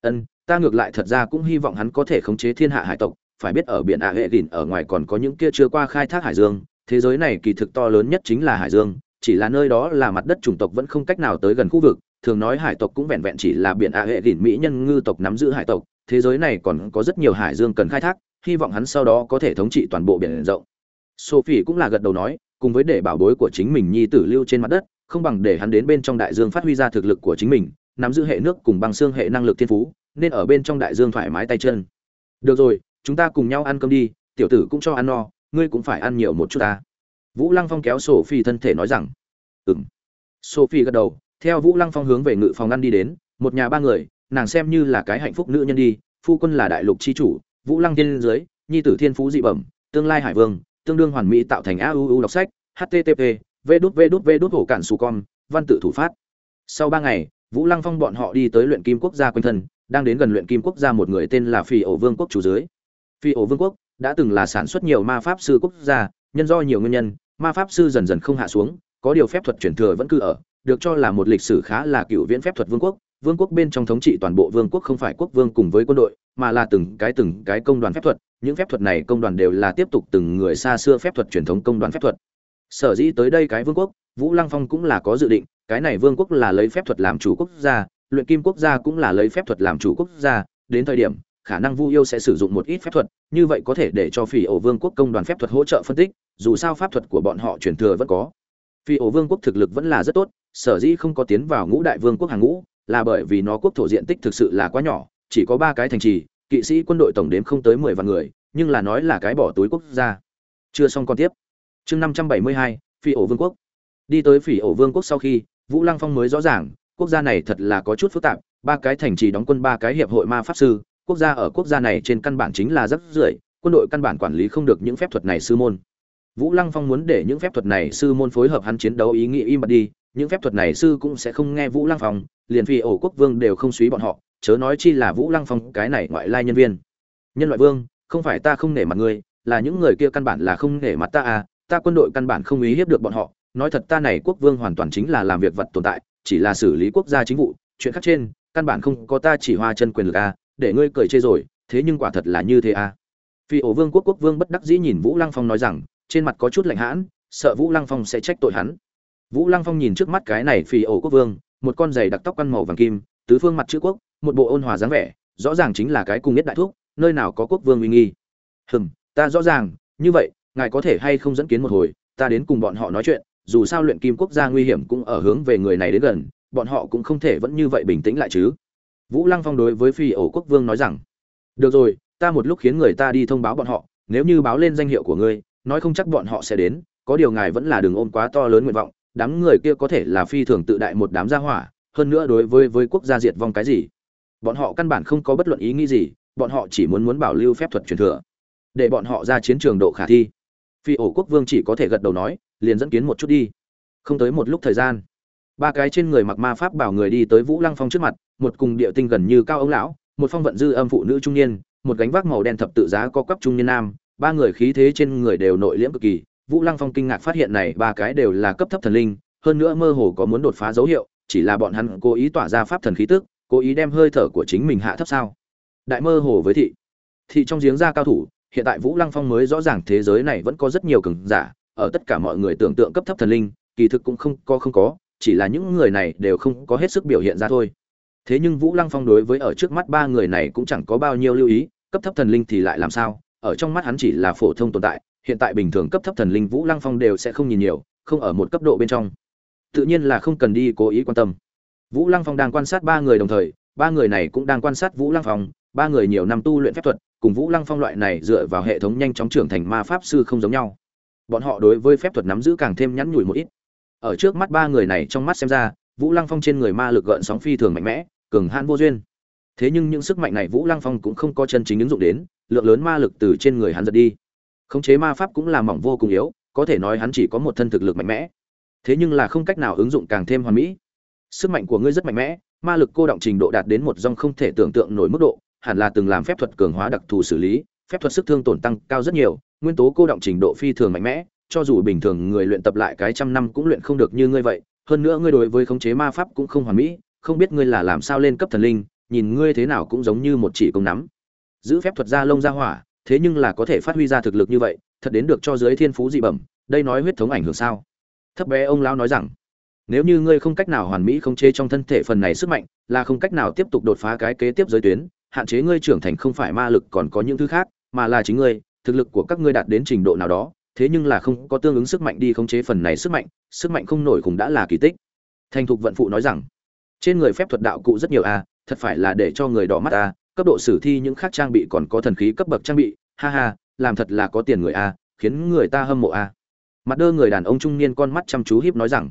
Ân, ta ngược lại thật ra cũng hy vọng hắn có thể khống chế thiên hạ hải tộc, phải biết ở biển ạ hệ đỉnh ở ngoài còn có những kia chưa qua khai thác hải dương, thế giới này kỳ thực to lớn nhất chính là hải dương, chỉ là nơi đó là mặt đất chủng tộc vẫn không cách nào tới gần khu vực, thường nói hải tộc cũng vẹn vẹn chỉ là biển ạ hệ đỉnh mỹ nhân ngư tộc nắm giữ hải tộc, thế giới này còn có rất nhiều hải dương cần khai thác, hy vọng hắn sau đó có thể thống trị toàn bộ biển rộng. Sophie cũng là gật đầu nói, cùng với để bảo bối của chính mình nhi tử lưu trên mặt đất, không bằng để hắn đến bên trong đại dương phát huy ra thực lực của chính mình nắm giữ hệ nước cùng bằng xương hệ năng lực thiên phú, nên ở bên trong đại dương thoải mái tay chân. Được rồi, chúng ta cùng nhau ăn cơm đi, tiểu tử cũng cho ăn no, ngươi cũng phải ăn nhiều một chút ta. Vũ lăng phong kéo sophie thân thể nói rằng ừ m sophie gật đầu, theo vũ lăng phong hướng về ngự phòng ăn đi đến, một nhà ba người, nàng xem như là cái hạnh phúc nữ nhân đi, phu quân là đại lục c h i chủ, vũ lăng tiên dưới, nhi tử thiên phú dị bẩm, tương lai hải vương, tương đương hoàn mỹ tạo thành auu đọc sách http v đút v đút v đút hổ cản su con, văn tự thủ phát. Sau ba ngày vũ lăng phong bọn họ đi tới luyện kim quốc gia quanh thân, đang đến gần luyện kim quốc gia một người tên là phi ổ vương quốc chủ dưới. Phi ổ vương quốc đã từng là sản xuất nhiều ma pháp sư quốc gia, nhân do nhiều nguyên nhân, ma pháp sư dần dần không hạ xuống, có điều phép thuật truyền thừa vẫn cứ ở, được cho là một lịch sử khá là cựu viễn phép thuật vương quốc. Vương quốc bên trong thống trị toàn bộ vương quốc không phải quốc vương cùng với quân đội, mà là từng cái từng cái công đoàn phép thuật. Những phép thuật này công đoàn đều là tiếp tục từng người xa xưa phép thuật truyền thống công đoàn phép thuật. Sở dĩ tới đây cái vương quốc, vũ lăng phong cũng là có dự định cái này vương quốc là lấy phép thuật làm chủ quốc gia, luyện kim quốc gia cũng là lấy phép thuật làm chủ quốc gia, đến thời điểm, khả năng vu yêu sẽ sử dụng một ít phép thuật, như vậy có thể để cho phỉ ổ vương quốc công đoàn phép thuật hỗ trợ phân tích, dù sao pháp thuật của bọn họ truyền thừa vẫn có. Phỉ ổ vương quốc thực lực vẫn là rất tốt, sở dĩ không có tiến vào ngũ đại vương quốc hàng ngũ, là bởi vì nó quốc thổ diện tích thực sự là quá nhỏ, chỉ có ba cái thành trì, kỵ sĩ quân đội tổng đếm không tới mười vạn người, nhưng là nói là cái bỏ túi quốc gia. Chưa xong còn tiếp. Chương năm trăm bảy mươi hai phi ổ vương quốc. Đi tới phỉ ổ vương quốc sau khi vũ lăng phong mới rõ ràng, quốc gia này thật là có chút phức tạp, ba cái thành trì đóng quân ba cái hiệp hội ma pháp sư, quốc gia ở quốc gia này trên căn bản chính là rất rưởi quân đội căn bản quản lý không được những phép thuật này sư môn. Vũ lăng phong muốn để những phép thuật này sư môn phối hợp hắn chiến đấu ý nghĩ im bặt đi, những phép thuật này sư cũng sẽ không nghe vũ lăng phong, liền phi ổ quốc vương đều không suý bọn họ, chớ nói chi là vũ lăng phong cái này ngoại lai nhân viên. Nhân loại vương, không phải ta không nể mặt ngươi, là những người kia căn bản là không nể mặt ta à ta quân đội căn bản không ý hiếp được bọn họ nói thật ta này quốc vương hoàn toàn chính là làm việc vật tồn tại, chỉ là xử lý quốc gia chính vụ, chuyện khác trên, căn bản không có ta chỉ hoa chân quyền lực à để ngươi cười chê rồi, thế nhưng quả thật là như thế à phi ổ vương quốc quốc vương bất đắc dĩ nhìn vũ lăng phong nói rằng, trên mặt có chút lạnh hãn, sợ vũ lăng phong sẽ trách tội hắn. Vũ lăng phong nhìn trước mắt cái này phi ổ quốc vương, một con giày đặc tóc căn màu vàng kim, tứ phương mặt chữ quốc, một bộ ôn hòa dáng vẻ, rõ ràng chính là cái cùng nhất đại thuốc nơi nào có quốc vương uy nghi. Hừm, ta rõ ràng, như vậy, ngài có thể hay không dẫn kiến một hồi, ta đến cùng bọn họ nói chuyện dù sao luyện kim quốc gia nguy hiểm cũng ở hướng về người này đến gần, bọn họ cũng không thể vẫn như vậy bình tĩnh lại chứ. Vũ lăng phong đối với phi ổ quốc vương nói rằng, được rồi, ta một lúc khiến người ta đi thông báo bọn họ, nếu như báo lên danh hiệu của ngươi, nói không chắc bọn họ sẽ đến, có điều ngài vẫn là đường ôm quá to lớn nguyện vọng, đám người kia có thể là phi thường tự đại một đám gia hỏa, hơn nữa đối với với quốc gia diệt vong cái gì? Bọn họ căn bản không có bất luận ý nghĩ gì, bọn họ chỉ muốn muốn bảo lưu phép thuật truyền thừa, để bọn họ ra chiến trường độ khả thi. Phi ổ quốc vương chỉ có thể gật đầu nói liền dẫn kiến một chút đi. Không tới một lúc thời gian, ba cái trên người mặc ma pháp bảo người đi tới vũ lăng phong trước mặt, một cùng địa tinh gần như cao ống lão, một phong vận dư âm phụ nữ trung niên, một gánh vác màu đen thập tự giá có quắp trung niên nam, ba người khí thế trên người đều nội liễm cực kỳ. Vũ lăng phong kinh ngạc phát hiện này ba cái đều là cấp thấp thần linh, hơn nữa mơ hồ có muốn đột phá dấu hiệu, chỉ là bọn hắn cố ý tỏa ra pháp thần khí tức, cố ý đem hơi thở của chính mình hạ thấp sao? Đại mơ hồ với thị. Thị trong giếng ra cao thủ, hiện tại vũ lăng phong mới rõ ràng thế giới này vẫn có rất nhiều cường giả ở tất cả mọi người tưởng tượng cấp thấp thần linh, kỳ thực cũng không có không có, chỉ là những người này đều không có hết sức biểu hiện ra thôi. Thế nhưng vũ lăng phong đối với ở trước mắt ba người này cũng chẳng có bao nhiêu lưu ý, cấp thấp thần linh thì lại làm sao? Ở trong mắt hắn chỉ là phổ thông tồn tại, hiện tại bình thường cấp thấp thần linh vũ lăng phong đều sẽ không nhìn nhiều, không ở một cấp độ bên trong. Tự nhiên là không cần đi cố ý quan tâm. Vũ lăng phong đang quan sát ba người đồng thời, ba người này cũng đang quan sát vũ lăng phong, ba người nhiều năm tu luyện phép thuật, cùng vũ lăng phong loại này dựa vào hệ thống nhanh chóng trưởng thành ma pháp sư không giống nhau bọn họ đối với phép thuật nắm giữ càng thêm nhắn nhủi một ít. Ở trước mắt ba người này trong mắt xem ra, vũ lăng phong trên người ma lực gợn sóng phi thường mạnh mẽ, cường hãn vô duyên. Thế nhưng những sức mạnh này vũ lăng phong cũng không có chân chính ứng dụng đến, lượng lớn ma lực từ trên người hắn giật đi. Khống chế ma pháp cũng là mỏng vô cùng yếu, có thể nói hắn chỉ có một thân thực lực mạnh mẽ. Thế nhưng là không cách nào ứng dụng càng thêm hoàn mỹ. Sức mạnh của ngươi rất mạnh mẽ, ma lực cô động trình độ đạt đến một dòng không thể tưởng tượng nổi mức độ, hẳn là từng làm phép thuật cường hóa đặc thù xử lý, phép thuật sức thương tổn tăng cao rất nhiều nguyên tố cô động trình độ phi thường mạnh mẽ, cho dù bình thường người luyện tập lại cái trăm năm cũng luyện không được như ngươi vậy. Hơn nữa ngươi đối với khống chế ma pháp cũng không hoàn mỹ, không biết ngươi là làm sao lên cấp thần linh, nhìn ngươi thế nào cũng giống như một chỉ công nắm. Giữ phép thuật ra lông ra hỏa, thế nhưng là có thể phát huy ra thực lực như vậy, thật đến được cho giới thiên phú dị bẩm, đây nói huyết thống ảnh hưởng sao? Thấp bé ông lão nói rằng, nếu như ngươi không cách nào hoàn mỹ khống chế trong thân thể phần này sức mạnh, là không cách nào tiếp tục đột phá cái kế tiếp giới tuyến, hạn chế ngươi trưởng thành không phải ma lực còn có những thứ khác, mà là chính ngươi thực lực của các ngươi đạt đến trình độ nào đó, thế nhưng là không có tương ứng sức mạnh đi khống chế phần này sức mạnh sức mạnh không nổi cũng đã là kỳ tích. Thành thục vận phụ nói rằng, trên người phép thuật đạo cụ rất nhiều a, thật phải là để cho người đỏ mắt a, cấp độ sử thi những khác trang bị còn có thần khí cấp bậc trang bị, ha ha, làm thật là có tiền người a, khiến người ta hâm mộ a. Mặt đơ người đàn ông trung niên con mắt chăm chú hiếp nói rằng,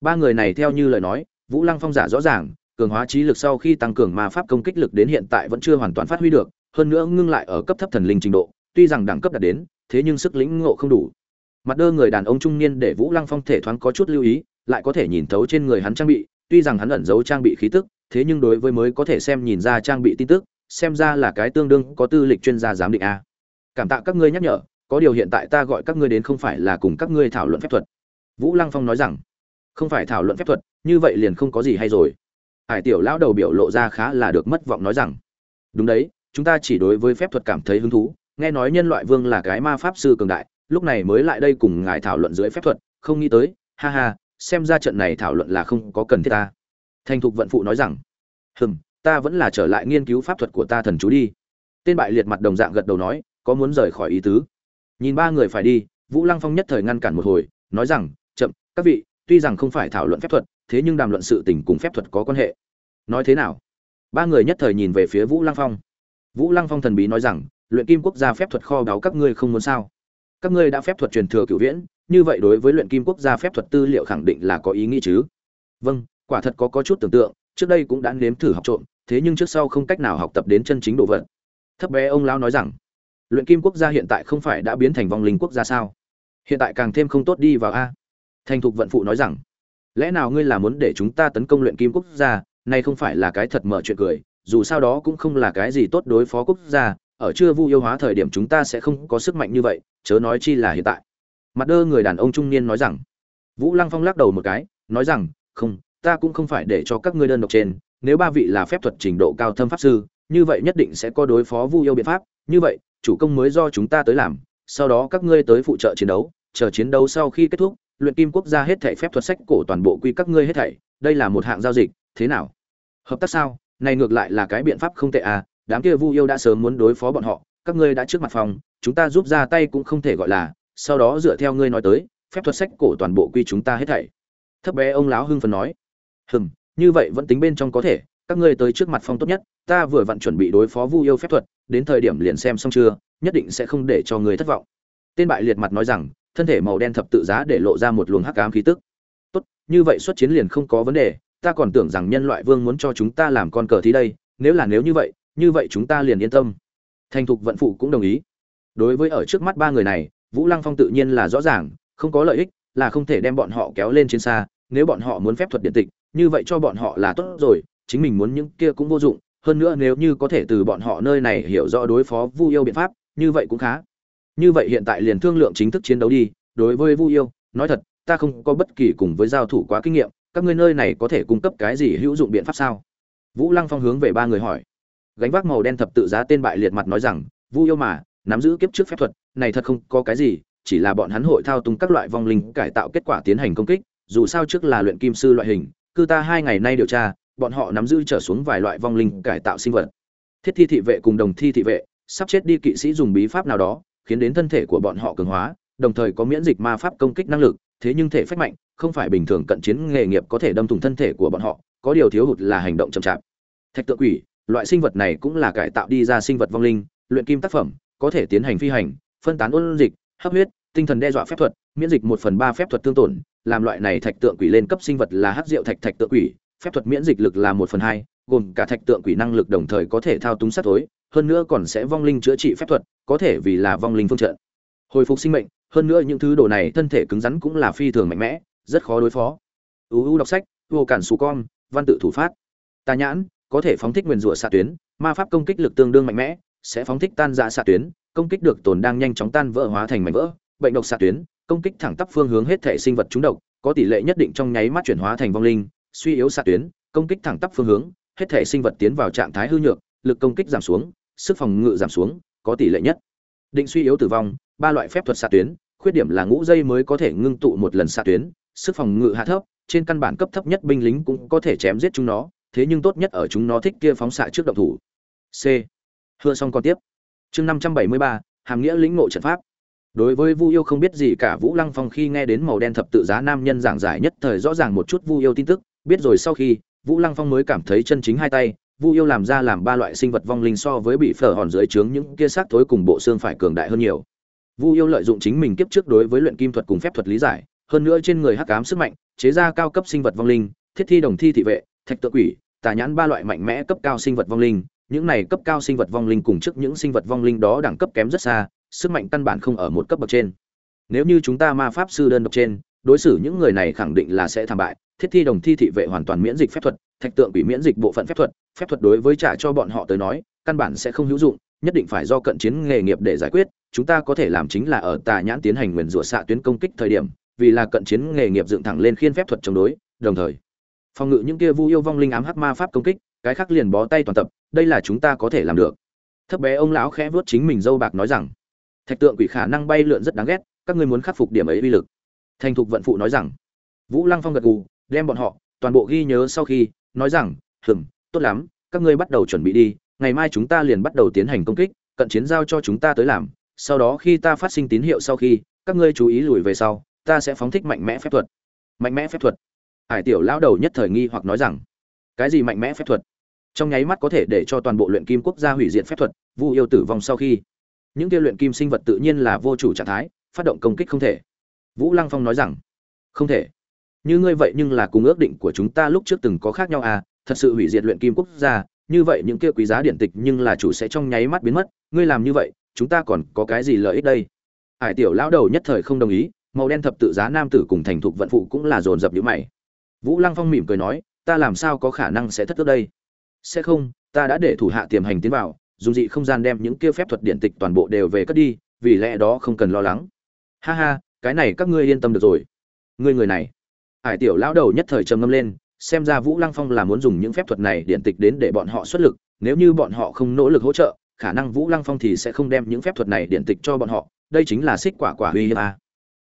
ba người này theo như lời nói, vũ lăng phong giả rõ ràng, cường hóa trí lực sau khi tăng cường ma pháp công kích lực đến hiện tại vẫn chưa hoàn toàn phát huy được, hơn nữa ngưng lại ở cấp thấp thần linh trình độ tuy rằng đẳng cấp đạt đến, thế nhưng sức lĩnh ngộ không đủ. Mặt đơ người đàn ông trung niên để vũ lăng phong thể thoáng có chút lưu ý, lại có thể nhìn thấu trên người hắn trang bị, tuy rằng hắn ẩn giấu trang bị khí tức, thế nhưng đối với mới có thể xem nhìn ra trang bị tin tức, xem ra là cái tương đương có tư lịch chuyên gia giám định a. Cảm tạ các ngươi nhắc nhở, có điều hiện tại ta gọi các ngươi đến không phải là cùng các ngươi thảo luận phép thuật. Vũ lăng phong nói rằng, không phải thảo luận phép thuật, như vậy liền không có gì hay rồi. Hải tiểu lão đầu biểu lộ ra khá là được mất vọng nói rằng, đúng đấy, chúng ta chỉ đối với phép thuật cảm thấy hứng thú nghe nói nhân loại vương là cái ma pháp sư cường đại, lúc này mới lại đây cùng ngài thảo luận dưới phép thuật, không nghĩ tới, ha ha, xem ra trận này thảo luận là không có cần thiết ta. Thành thục vận phụ nói rằng, hừm, ta vẫn là trở lại nghiên cứu pháp thuật của ta thần chú đi. Tên bại liệt mặt đồng dạng gật đầu nói, có muốn rời khỏi ý tứ? Nhìn ba người phải đi, vũ lăng phong nhất thời ngăn cản một hồi, nói rằng, chậm, các vị, tuy rằng không phải thảo luận phép thuật, thế nhưng đàm luận sự tình cùng phép thuật có quan hệ. Nói thế nào? Ba người nhất thời nhìn về phía vũ lăng phong. Vũ lăng phong thần bí nói rằng luyện kim quốc gia phép thuật kho báu các ngươi không muốn sao? Các ngươi đã phép thuật truyền thừa cửu viễn, như vậy đối với luyện kim quốc gia phép thuật tư liệu khẳng định là có ý nghĩ chứ? Vâng quả thật có có chút tưởng tượng, trước đây cũng đã nếm thử học trộm, thế nhưng trước sau không cách nào học tập đến chân chính đồ vật. Thấp bé ông lão nói rằng, luyện kim quốc gia hiện tại không phải đã biến thành vong linh quốc gia sao? Hiện tại càng thêm không tốt đi vào a. Thành thục vận phụ nói rằng, lẽ nào ngươi là muốn để chúng ta tấn công luyện kim quốc gia? Nay không phải là cái thật mở chuyện cười, dù sao đó cũng không là cái gì tốt đối phó quốc gia ở chưa vu yêu hóa thời điểm chúng ta sẽ không có sức mạnh như vậy, chớ nói chi là hiện tại. Mặt đơ người đàn ông trung niên nói rằng. Vũ lăng phong lắc đầu một cái, nói rằng, không, ta cũng không phải để cho các ngươi đơn độc trên, nếu ba vị là phép thuật trình độ cao thâm pháp sư, như vậy nhất định sẽ có đối phó vu yêu biện pháp. Như vậy, chủ công mới do chúng ta tới làm, sau đó các ngươi tới phụ trợ chiến đấu, chờ chiến đấu sau khi kết thúc, luyện kim quốc gia hết thảy phép thuật sách cổ toàn bộ quy các ngươi hết thảy, đây là một hạng giao dịch, thế nào? Hợp tác sao? Này ngược lại là cái biện pháp không tệ à đám kia vu yêu đã sớm muốn đối phó bọn họ, các ngươi đã trước mặt phòng, chúng ta giúp ra tay cũng không thể gọi là, sau đó dựa theo ngươi nói tới, phép thuật sách cổ toàn bộ quy chúng ta hết thảy. Thấp bé ông lão hưng phấn nói. Hừm, như vậy vẫn tính bên trong có thể, các ngươi tới trước mặt phong tốt nhất, ta vừa vặn chuẩn bị đối phó vu yêu phép thuật, đến thời điểm liền xem xong chưa, nhất định sẽ không để cho người thất vọng. Tên bại liệt mặt nói rằng, thân thể màu đen thập tự giá để lộ ra một luồng hắc ám khí tức. Tốt, như vậy xuất chiến liền không có vấn đề, ta còn tưởng rằng nhân loại vương muốn cho chúng ta làm con cờ thi đây, nếu là nếu như vậy như vậy chúng ta liền yên tâm. Thành thục vận phụ cũng đồng ý. Đối với ở trước mắt ba người này, vũ lăng phong tự nhiên là rõ ràng, không có lợi ích là không thể đem bọn họ kéo lên trên xa, nếu bọn họ muốn phép thuật điện tịch, như vậy cho bọn họ là tốt rồi, chính mình muốn những kia cũng vô dụng, hơn nữa nếu như có thể từ bọn họ nơi này hiểu rõ đối phó vu yêu biện pháp, như vậy cũng khá. Như vậy hiện tại liền thương lượng chính thức chiến đấu đi, đối với vu yêu, nói thật, ta không có bất kỳ cùng với giao thủ quá kinh nghiệm, các ngươi nơi này có thể cung cấp cái gì hữu dụng biện pháp sao? Vũ lăng phong hướng về ba người hỏi gánh vác màu đen thập tự giá tên bại liệt mặt nói rằng, vu yêu mà, nắm giữ kiếp trước phép thuật, này thật không có cái gì, chỉ là bọn hắn hội thao túng các loại vong linh cải tạo kết quả tiến hành công kích, dù sao trước là luyện kim sư loại hình cư ta hai ngày nay điều tra, bọn họ nắm giữ trở xuống vài loại vong linh cải tạo sinh vật. Thiết thi thị vệ cùng đồng thi thị vệ, sắp chết đi kỵ sĩ dùng bí pháp nào đó, khiến đến thân thể của bọn họ cường hóa, đồng thời có miễn dịch ma pháp công kích năng lực, thế nhưng thể phách mạnh, không phải bình thường cận chiến nghề nghiệp có thể đâm thủng thân thể của bọn họ, có điều thiếu hụt là hành động chậm chạp. Thạch tượng quỷ loại sinh vật này cũng là cải tạo đi ra sinh vật vong linh luyện kim tác phẩm có thể tiến hành phi hành phân tán ôn dịch hấp huyết tinh thần đe dọa phép thuật miễn dịch một phần ba phép thuật tương tổn làm loại này thạch tượng quỷ lên cấp sinh vật là hắc diệu thạch thạch tượng quỷ phép thuật miễn dịch lực là một phần hai gồm cả thạch tượng quỷ năng lực đồng thời có thể thao túng sát tối, hơn nữa còn sẽ vong linh chữa trị phép thuật có thể vì là vong linh phương trận hồi phục sinh mệnh hơn nữa những thứ đồ này thân thể cứng rắn cũng là phi thường mạnh mẽ rất khó đối phó. Uu đọc sách vô cản xù con văn tự thủ phát. Tà nhãn có thể phóng thích nguyền rủa xạ tuyến, ma pháp công kích lực tương đương mạnh mẽ, sẽ phóng thích tan dạ xạ tuyến, công kích được tồn đang nhanh chóng tan vỡ hóa thành mảnh vỡ, bệnh độc xạ tuyến, công kích thẳng tắp phương hướng hết thể sinh vật trúng độc, có tỷ lệ nhất định trong nháy mắt chuyển hóa thành vong linh, suy yếu xạ tuyến, công kích thẳng tắp phương hướng, hết thể sinh vật tiến vào trạng thái hư nhược, lực công kích giảm xuống, sức phòng ngự giảm xuống, có tỷ lệ nhất. Định suy yếu tử vong, ba loại phép thuật xạ tuyến, khuyết điểm là ngũ dây mới có thể ngưng tụ một lần xạ tuyến, sức phòng ngự hạ thấp, trên căn bản cấp thấp nhất binh lính cũng có thể chém giết chúng nó thế nhưng tốt nhất ở chúng nó thích kia phóng xạ trước động thủ. C. Hứa xong còn tiếp. Chương năm trăm bảy mươi ba, hàm nghĩa lĩnh ngộ trận pháp. Đối với vu yêu không biết gì cả, vũ lăng phong khi nghe đến màu đen thập tự giá nam nhân giảng giải nhất thời rõ ràng một chút vu yêu tin tức, biết rồi sau khi, vũ lăng phong mới cảm thấy chân chính hai tay, vu yêu làm ra làm ba loại sinh vật vong linh so với bị phở hòn dưới trướng những kia xác thối cùng bộ xương phải cường đại hơn nhiều. Vu yêu lợi dụng chính mình kiếp trước đối với luyện kim thuật cùng phép thuật lý giải, hơn nữa trên người hắc ám sức mạnh, chế ra cao cấp sinh vật vong linh, thiết thi đồng thi thị vệ, thạch tự quỷ tà nhãn ba loại mạnh mẽ cấp cao sinh vật vong linh, những này cấp cao sinh vật vong linh cùng trước những sinh vật vong linh đó đẳng cấp kém rất xa, sức mạnh căn bản không ở một cấp bậc trên. Nếu như chúng ta ma pháp sư đơn độc trên, đối xử những người này khẳng định là sẽ thảm bại, thiết thi đồng thi thị vệ hoàn toàn miễn dịch phép thuật, thạch tượng quỷ miễn dịch bộ phận phép thuật phép thuật đối với trả cho bọn họ tới nói, căn bản sẽ không hữu dụng, nhất định phải do cận chiến nghề nghiệp để giải quyết, chúng ta có thể làm chính là ở tà nhãn tiến hành nguyền rủa xạ tuyến công kích thời điểm, vì là cận chiến nghề nghiệp dựng thẳng lên khiên phép thuật chống đối, đồng thời phòng ngự những kia vu yêu vong linh ám hắc ma pháp công kích, cái khác liền bó tay toàn tập, đây là chúng ta có thể làm được. Thấp bé ông lão khẽ vuốt chính mình dâu bạc nói rằng, thạch tượng quỷ khả năng bay lượn rất đáng ghét, các ngươi muốn khắc phục điểm ấy uy lực. Thành thục vận phụ nói rằng, vũ lăng phong gật gù, đem bọn họ, toàn bộ ghi nhớ sau khi, nói rằng, hừm, tốt lắm, các ngươi bắt đầu chuẩn bị đi, ngày mai chúng ta liền bắt đầu tiến hành công kích, cận chiến giao cho chúng ta tới làm, sau đó khi ta phát sinh tín hiệu sau khi, các ngươi chú ý lùi về sau, ta sẽ phóng thích mạnh mẽ phép thuật. Mạnh mẽ phép thuật hải tiểu lão đầu nhất thời nghi hoặc nói rằng, cái gì mạnh mẽ phép thuật? Trong nháy mắt có thể để cho toàn bộ luyện kim quốc gia hủy diệt phép thuật, vu yêu tử vong sau khi, những kia luyện kim sinh vật tự nhiên là vô chủ trạng thái, phát động công kích không thể. Vũ lăng phong nói rằng, không thể. Như ngươi vậy nhưng là cùng ước định của chúng ta lúc trước từng có khác nhau à thật sự hủy diệt luyện kim quốc gia, như vậy những kia quý giá điện tịch nhưng là chủ sẽ trong nháy mắt biến mất, ngươi làm như vậy, chúng ta còn có cái gì lợi ích đây? Hải tiểu lão đầu nhất thời không đồng ý, màu đen thập tự giá nam tử cùng thành thục vận phụ cũng là dồn dập nhíu mày vũ lăng phong mỉm cười nói, ta làm sao có khả năng sẽ thất ước đây? Sẽ không, ta đã để thủ hạ tiềm hành tiến vào dùng dị không gian đem những kia phép thuật điện tịch toàn bộ đều về cất đi, vì lẽ đó không cần lo lắng. Ha ha, cái này các ngươi yên tâm được rồi. Ngươi người này. Hải tiểu lão đầu nhất thời trầm ngâm lên, xem ra vũ lăng phong là muốn dùng những phép thuật này điện tịch đến để bọn họ xuất lực, nếu như bọn họ không nỗ lực hỗ trợ, khả năng vũ lăng phong thì sẽ không đem những phép thuật này điện tịch cho bọn họ, đây chính là xích quả quả uy hiếp a.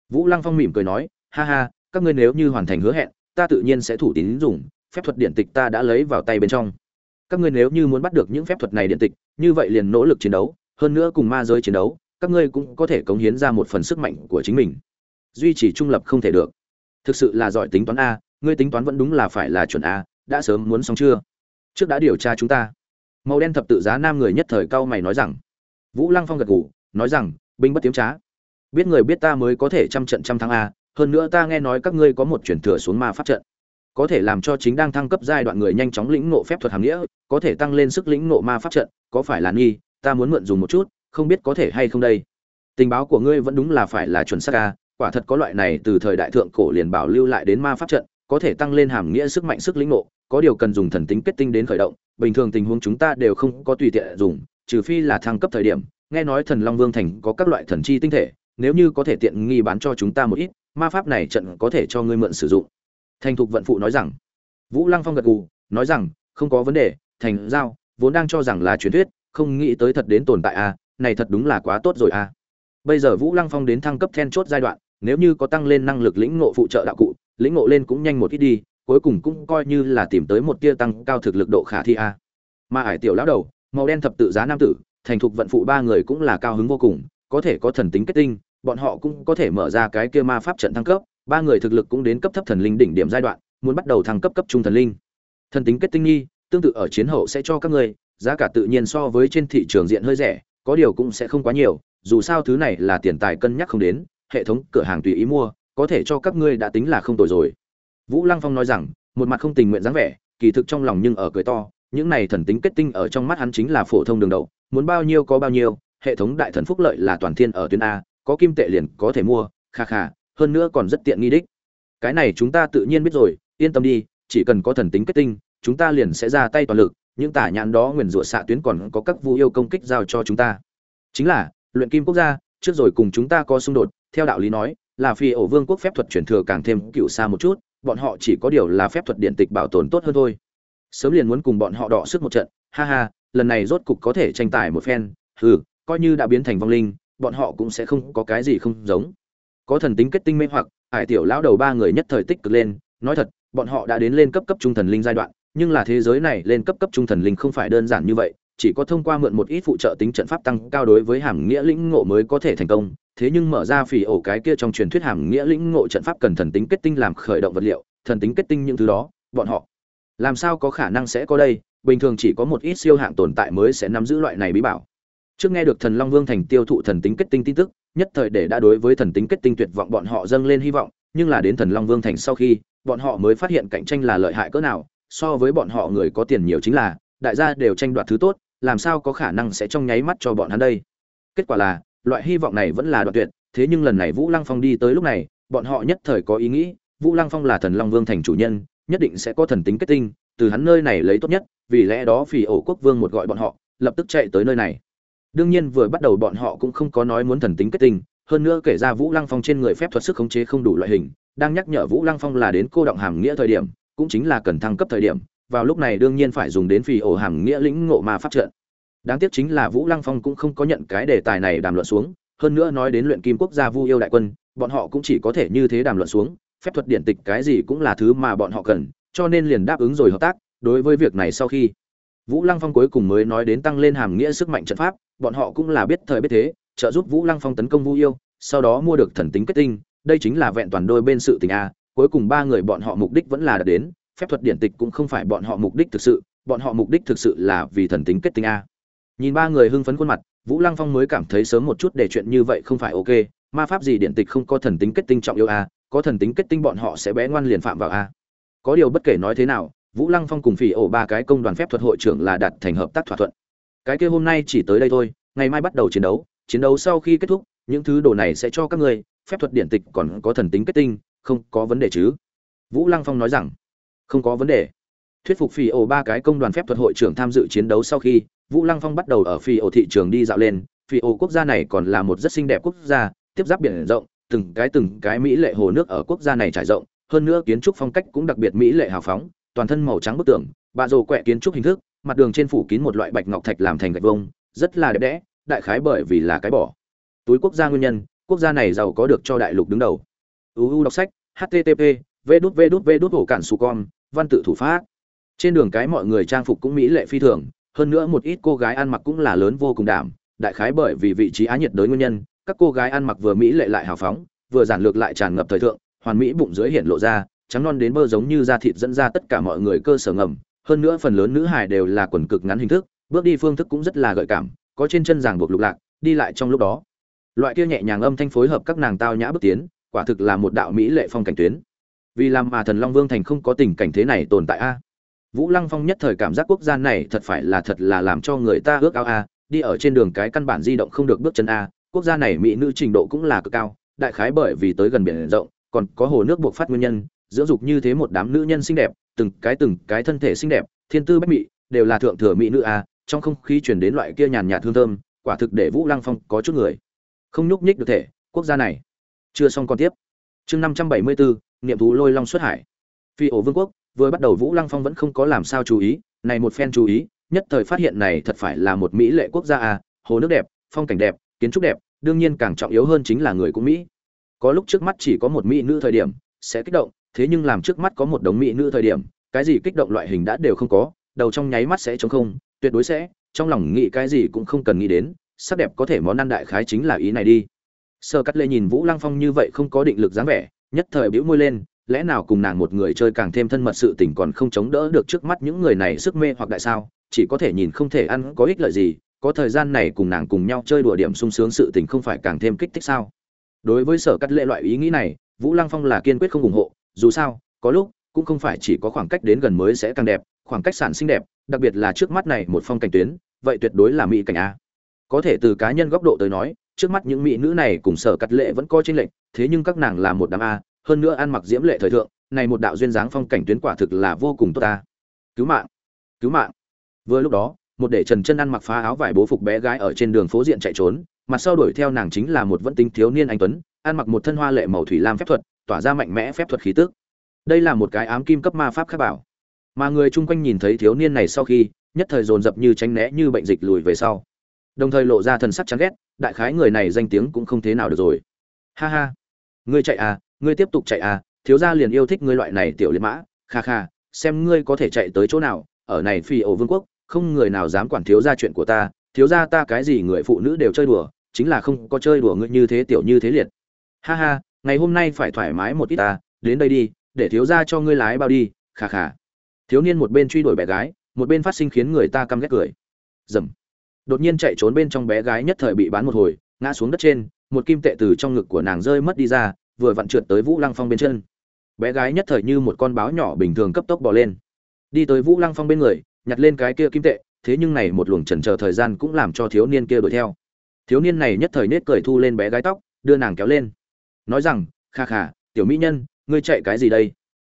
Vũ lăng phong mỉm cười nói, ha ha, các ngươi nếu như hoàn thành hứa hẹn ta tự nhiên sẽ thủ tín dùng, phép thuật điện tịch ta đã lấy vào tay bên trong. Các ngươi nếu như muốn bắt được những phép thuật này điện tịch, như vậy liền nỗ lực chiến đấu, hơn nữa cùng ma giới chiến đấu, các ngươi cũng có thể cống hiến ra một phần sức mạnh của chính mình. Duy trì trung lập không thể được. Thực sự là giỏi tính toán a, ngươi tính toán vẫn đúng là phải là chuẩn a, đã sớm muốn xong chưa? Trước đã điều tra chúng ta. Màu đen thập tự giá nam người nhất thời cao mày nói rằng. Vũ lăng phong gật gù, nói rằng, binh bất tiếm trá. Biết người biết ta mới có thể trăm trận trăm thắng a hơn nữa ta nghe nói các ngươi có một chuyển thừa xuống ma pháp trận. Có thể làm cho chính đang thăng cấp giai đoạn người nhanh chóng lĩnh ngộ phép thuật hàm nghĩa, có thể tăng lên sức lĩnh ngộ ma pháp trận, có phải là nghi, ta muốn mượn dùng một chút, không biết có thể hay không đây. Tình báo của ngươi vẫn đúng là phải là chuẩn xác a quả thật có loại này từ thời đại thượng cổ liền bảo lưu lại đến ma pháp trận, có thể tăng lên hàm nghĩa sức mạnh, sức lĩnh ngộ, có điều cần dùng thần tính kết tinh đến khởi động, bình thường tình huống chúng ta đều không có tùy tiện dùng, trừ phi là thăng cấp thời điểm, nghe nói thần long vương thành có các loại thần chi tinh thể, nếu như có thể tiện nghi bán cho chúng ta một ít ma pháp này trận có thể cho ngươi mượn sử dụng thành thục vận phụ nói rằng vũ lăng phong gật gù nói rằng không có vấn đề thành giao vốn đang cho rằng là truyền thuyết không nghĩ tới thật đến tồn tại a à, này thật đúng là quá tốt rồi a à. bây giờ vũ lăng phong đến thăng cấp then chốt giai đoạn nếu như có tăng lên năng lực lĩnh ngộ phụ trợ đạo cụ lĩnh ngộ lên cũng nhanh một ít đi cuối cùng cũng coi như là tìm tới một tia tăng cao thực lực độ khả thi a à. mà ải tiểu lão đầu màu đen thập tự giá nam tử thành thục vận phụ ba người cũng là cao hứng vô cùng có thể có thần tính kết tinh bọn họ cũng có thể mở ra cái kia ma pháp trận thăng cấp, ba người thực lực cũng đến cấp thấp thần linh đỉnh điểm giai đoạn, muốn bắt đầu thăng cấp cấp trung thần linh. Thần tính kết tinh nghi, tương tự ở chiến hậu sẽ cho các ngươi giá cả tự nhiên so với trên thị trường diện hơi rẻ, có điều cũng sẽ không quá nhiều, dù sao thứ này là tiền tài cân nhắc không đến, hệ thống cửa hàng tùy ý mua, có thể cho các ngươi đã tính là không tồi rồi. Vũ lăng phong nói rằng, một mặt không tình nguyện dáng vẻ, kỳ thực trong lòng nhưng ở cười to, những này thần tính kết tinh ở trong mắt hắn chính là phổ thông đường đậu, muốn bao nhiêu có bao nhiêu, hệ thống đại thần phúc lợi là toàn thiên ở tuyến a có kim tệ liền có thể mua, kha kha, hơn nữa còn rất tiện nghi đích. Cái này chúng ta tự nhiên biết rồi, yên tâm đi, chỉ cần có thần tính kết tinh, chúng ta liền sẽ ra tay toàn lực, những tả nhãn đó nguyền rủa xạ tuyến còn có các vu yêu công kích giao cho chúng ta. Chính là, luyện kim quốc gia, trước rồi cùng chúng ta có xung đột, theo đạo lý nói, là phi ổ vương quốc phép thuật truyền thừa càng thêm cựu xa một chút, bọn họ chỉ có điều là phép thuật điện tịch bảo tồn tốt hơn thôi. Sớm liền muốn cùng bọn họ đọ sức một trận, ha ha, lần này rốt cục có thể tranh tài một phen, hừ, coi như đã biến thành vong linh bọn họ cũng sẽ không có cái gì không giống. Có thần tính kết tinh mê hoặc, hải tiểu lão đầu ba người nhất thời tích cực lên, nói thật, bọn họ đã đến lên cấp cấp trung thần linh giai đoạn, nhưng là thế giới này lên cấp cấp trung thần linh không phải đơn giản như vậy, chỉ có thông qua mượn một ít phụ trợ tính trận pháp tăng cao đối với hàm nghĩa lĩnh ngộ mới có thể thành công. Thế nhưng mở ra phỉ ổ cái kia trong truyền thuyết hàm nghĩa lĩnh ngộ trận pháp cần thần tính kết tinh làm khởi động vật liệu, thần tính kết tinh những thứ đó, bọn họ làm sao có khả năng sẽ có đây? Bình thường chỉ có một ít siêu hạng tồn tại mới sẽ nắm giữ loại này bí bảo trước nghe được thần long vương thành tiêu thụ thần tính kết tinh tin tức, nhất thời để đã đối với thần tính kết tinh tuyệt vọng bọn họ dâng lên hy vọng, nhưng là đến thần long vương thành sau khi, bọn họ mới phát hiện cạnh tranh là lợi hại cỡ nào, so với bọn họ người có tiền nhiều chính là, đại gia đều tranh đoạt thứ tốt, làm sao có khả năng sẽ trong nháy mắt cho bọn hắn đây? Kết quả là, loại hy vọng này vẫn là đoạn tuyệt, thế nhưng lần này vũ lăng phong đi tới lúc này, bọn họ nhất thời có ý nghĩ, vũ lăng phong là thần long vương thành chủ nhân, nhất định sẽ có thần tính kết tinh, từ hắn nơi này lấy tốt nhất, vì lẽ đó phỉ ổ quốc vương một gọi bọn họ, lập tức chạy tới nơi này đương nhiên vừa bắt đầu bọn họ cũng không có nói muốn thần tính kết tinh, hơn nữa kể ra vũ lăng phong trên người phép thuật sức khống chế không đủ loại hình, đang nhắc nhở vũ lăng phong là đến cô động hàm nghĩa thời điểm, cũng chính là cần thăng cấp thời điểm, vào lúc này đương nhiên phải dùng đến phì ổ hàm nghĩa lĩnh ngộ ma pháp trận. Đáng tiếc chính là vũ lăng phong cũng không có nhận cái đề tài này đàm luận xuống, hơn nữa nói đến luyện kim quốc gia vu yêu đại quân, bọn họ cũng chỉ có thể như thế đàm luận xuống, phép thuật điện tịch cái gì cũng là thứ mà bọn họ cần, cho nên liền đáp ứng rồi hợp tác, đối với việc này sau khi vũ lăng phong cuối cùng mới nói đến tăng lên hàm nghĩa sức mạnh trận pháp, bọn họ cũng là biết thời biết thế, trợ giúp vũ lăng phong tấn công vu yêu, sau đó mua được thần tính kết tinh, đây chính là vẹn toàn đôi bên sự tình a, cuối cùng ba người bọn họ mục đích vẫn là đạt đến, phép thuật điện tịch cũng không phải bọn họ mục đích thực sự, bọn họ mục đích thực sự là vì thần tính kết tinh a. Nhìn ba người hưng phấn khuôn mặt, vũ lăng phong mới cảm thấy sớm một chút để chuyện như vậy không phải ok, ma pháp gì điện tịch không có thần tính kết tinh trọng yêu a, có thần tính kết tinh bọn họ sẽ bé ngoan liền phạm vào a. Có điều bất kể nói thế nào vũ lăng phong cùng phỉ ổ ba cái công đoàn phép thuật hội trưởng là đạt thành hợp tác thỏa thuận. Cái kia hôm nay chỉ tới đây thôi, ngày mai bắt đầu chiến đấu. Chiến đấu sau khi kết thúc, những thứ đồ này sẽ cho các ngươi, phép thuật điện tịch còn có thần tính kết tinh, không có vấn đề chứ? Vũ lăng phong nói rằng, không có vấn đề. Thuyết phục phi ổ ba cái công đoàn phép thuật hội trưởng tham dự chiến đấu sau khi, vũ lăng phong bắt đầu ở phi ổ thị trường đi dạo lên. Phi ổ quốc gia này còn là một rất xinh đẹp quốc gia, tiếp giáp biển rộng, từng cái từng cái mỹ lệ hồ nước ở quốc gia này trải rộng. Hơn nữa kiến trúc phong cách cũng đặc biệt mỹ lệ hào phóng toàn thân màu trắng bức tường, bạ rồ quẹ kiến trúc hình thức, mặt đường trên phủ kín một loại bạch ngọc thạch làm thành gạch vông rất là đẹp đẽ, đại khái bởi vì là cái bỏ. Túi quốc gia nguyên nhân, quốc gia này giàu có được cho đại lục đứng đầu. Uu đọc sách http v đút v đút v đút hổ cản su con văn tự thủ pháp. Trên đường cái mọi người trang phục cũng mỹ lệ phi thường, hơn nữa một ít cô gái ăn mặc cũng là lớn vô cùng đảm đại khái bởi vì vị trí á nhiệt đới nguyên nhân, các cô gái ăn mặc vừa mỹ lệ lại hào phóng, vừa giản lược lại tràn ngập thời thượng, hoàn mỹ bụng dưới hiện lộ ra trắng non đến bơ giống như da thịt dẫn ra tất cả mọi người cơ sở ngầm. Hơn nữa phần lớn nữ hài đều là quần cực ngắn hình thức, bước đi phương thức cũng rất là gợi cảm, có trên chân ràng buộc lục lạc, đi lại trong lúc đó. Loại kia nhẹ nhàng âm thanh phối hợp các nàng tao nhã bước tiến, quả thực là một đạo mỹ lệ phong cảnh tuyến. Vì làm mà thần long vương thành không có tình cảnh thế này tồn tại a. Vũ lăng phong nhất thời cảm giác quốc gia này thật phải là thật là làm cho người ta ước ao a, đi ở trên đường cái căn bản di động không được bước chân a, quốc gia này mỹ nữ trình độ cũng là cực cao, đại khái bởi vì tới gần biển rộng, còn có hồ nước buộc phát nguyên nhân dưỡng dục như thế một đám nữ nhân xinh đẹp, từng cái từng cái thân thể xinh đẹp, thiên tư bách mỹ đều là thượng thừa mỹ nữ a, trong không khí chuyển đến loại kia nhàn nhạt hương thơm, quả thực để vũ lăng phong có chút người. Không nhúc nhích được thể, quốc gia này. Chưa xong còn tiếp. Chương năm trăm bảy mươi bốn niệm thú lôi long xuất hải. Phi ổ vương quốc, vừa bắt đầu vũ lăng phong vẫn không có làm sao chú ý, này một phen chú ý, nhất thời phát hiện này thật phải là một mỹ lệ quốc gia à hồ nước đẹp, phong cảnh đẹp, kiến trúc đẹp, đương nhiên càng trọng yếu hơn chính là người của mỹ. Có lúc trước mắt chỉ có một mỹ nữ thời điểm, sẽ kích động thế nhưng làm trước mắt có một đống mỹ nữ thời điểm, cái gì kích động loại hình đã đều không có, đầu trong nháy mắt sẽ chống không, tuyệt đối sẽ, trong lòng nghĩ cái gì cũng không cần nghĩ đến, sắc đẹp có thể món ăn đại khái chính là ý này đi. Sơ cắt lê nhìn vũ lăng phong như vậy không có định lực dáng vẻ, nhất thời bĩu môi lên, lẽ nào cùng nàng một người chơi càng thêm thân mật sự tình còn không chống đỡ được trước mắt những người này sức mê hoặc đại sao, chỉ có thể nhìn không thể ăn có ích lợi gì, có thời gian này cùng nàng cùng nhau chơi đùa điểm sung sướng sự tình không phải càng thêm kích thích sao? Đối với sở cắt lệ loại ý nghĩ này, vũ lăng phong là kiên quyết không ủng hộ dù sao, có lúc cũng không phải chỉ có khoảng cách đến gần mới sẽ càng đẹp, khoảng cách sản sinh đẹp, đặc biệt là trước mắt này một phong cảnh tuyến, vậy tuyệt đối là mỹ cảnh a. Có thể từ cá nhân góc độ tới nói, trước mắt những mỹ nữ này cùng sở cắt lệ vẫn coi trên lệnh thế nhưng các nàng là một đám a, hơn nữa ăn mặc diễm lệ thời thượng, này một đạo duyên dáng phong cảnh tuyến quả thực là vô cùng tốt ta cứu mạng cứu mạng. Vừa lúc đó, một để trần chân ăn mặc phá áo vải bố phục bé gái ở trên đường phố diện chạy trốn, mặt sau đuổi theo nàng chính là một vẫn tính thiếu niên anh tuấn, ăn mặc một thân hoa lệ màu thủy lam phép thuật tỏa ra mạnh mẽ phép thuật khí tức. Đây là một cái ám kim cấp ma pháp khác bảo. Mà người chung quanh nhìn thấy thiếu niên này sau khi, nhất thời dồn dập như tránh né như bệnh dịch lùi về sau. Đồng thời lộ ra thần sắc chán ghét, đại khái người này danh tiếng cũng không thế nào được rồi. Ha ha. Ngươi chạy à ngươi tiếp tục chạy à thiếu gia liền yêu thích ngươi loại này tiểu liệt mã. Kha kha, xem ngươi có thể chạy tới chỗ nào, ở này phi ổ vương quốc, không người nào dám quản thiếu gia chuyện của ta. Thiếu gia ta cái gì người phụ nữ đều chơi đùa, chính là không có chơi đùa ngươi như thế tiểu như thế liệt. Ha ha ngày hôm nay phải thoải mái một ít ta, đến đây đi, để thiếu gia cho ngươi lái bao đi kha kha thiếu niên một bên truy đuổi bé gái, một bên phát sinh khiến người ta căm ghét cười. Dầm. Đột nhiên chạy trốn bên trong bé gái nhất thời bị bán một hồi, ngã xuống đất trên, một kim tệ từ trong ngực của nàng rơi mất đi ra, vừa vặn trượt tới vũ lăng phong bên chân. Bé gái nhất thời như một con báo nhỏ bình thường cấp tốc bỏ lên. Đi tới vũ lăng phong bên người, nhặt lên cái kia kim tệ, thế nhưng này một luồng chần chờ thời gian cũng làm cho thiếu niên kia đuổi theo. Thiếu niên này nhất thời nết cười thu lên bé gái tóc, đưa nàng kéo lên nói rằng, kha kha, tiểu mỹ nhân, ngươi chạy cái gì đây?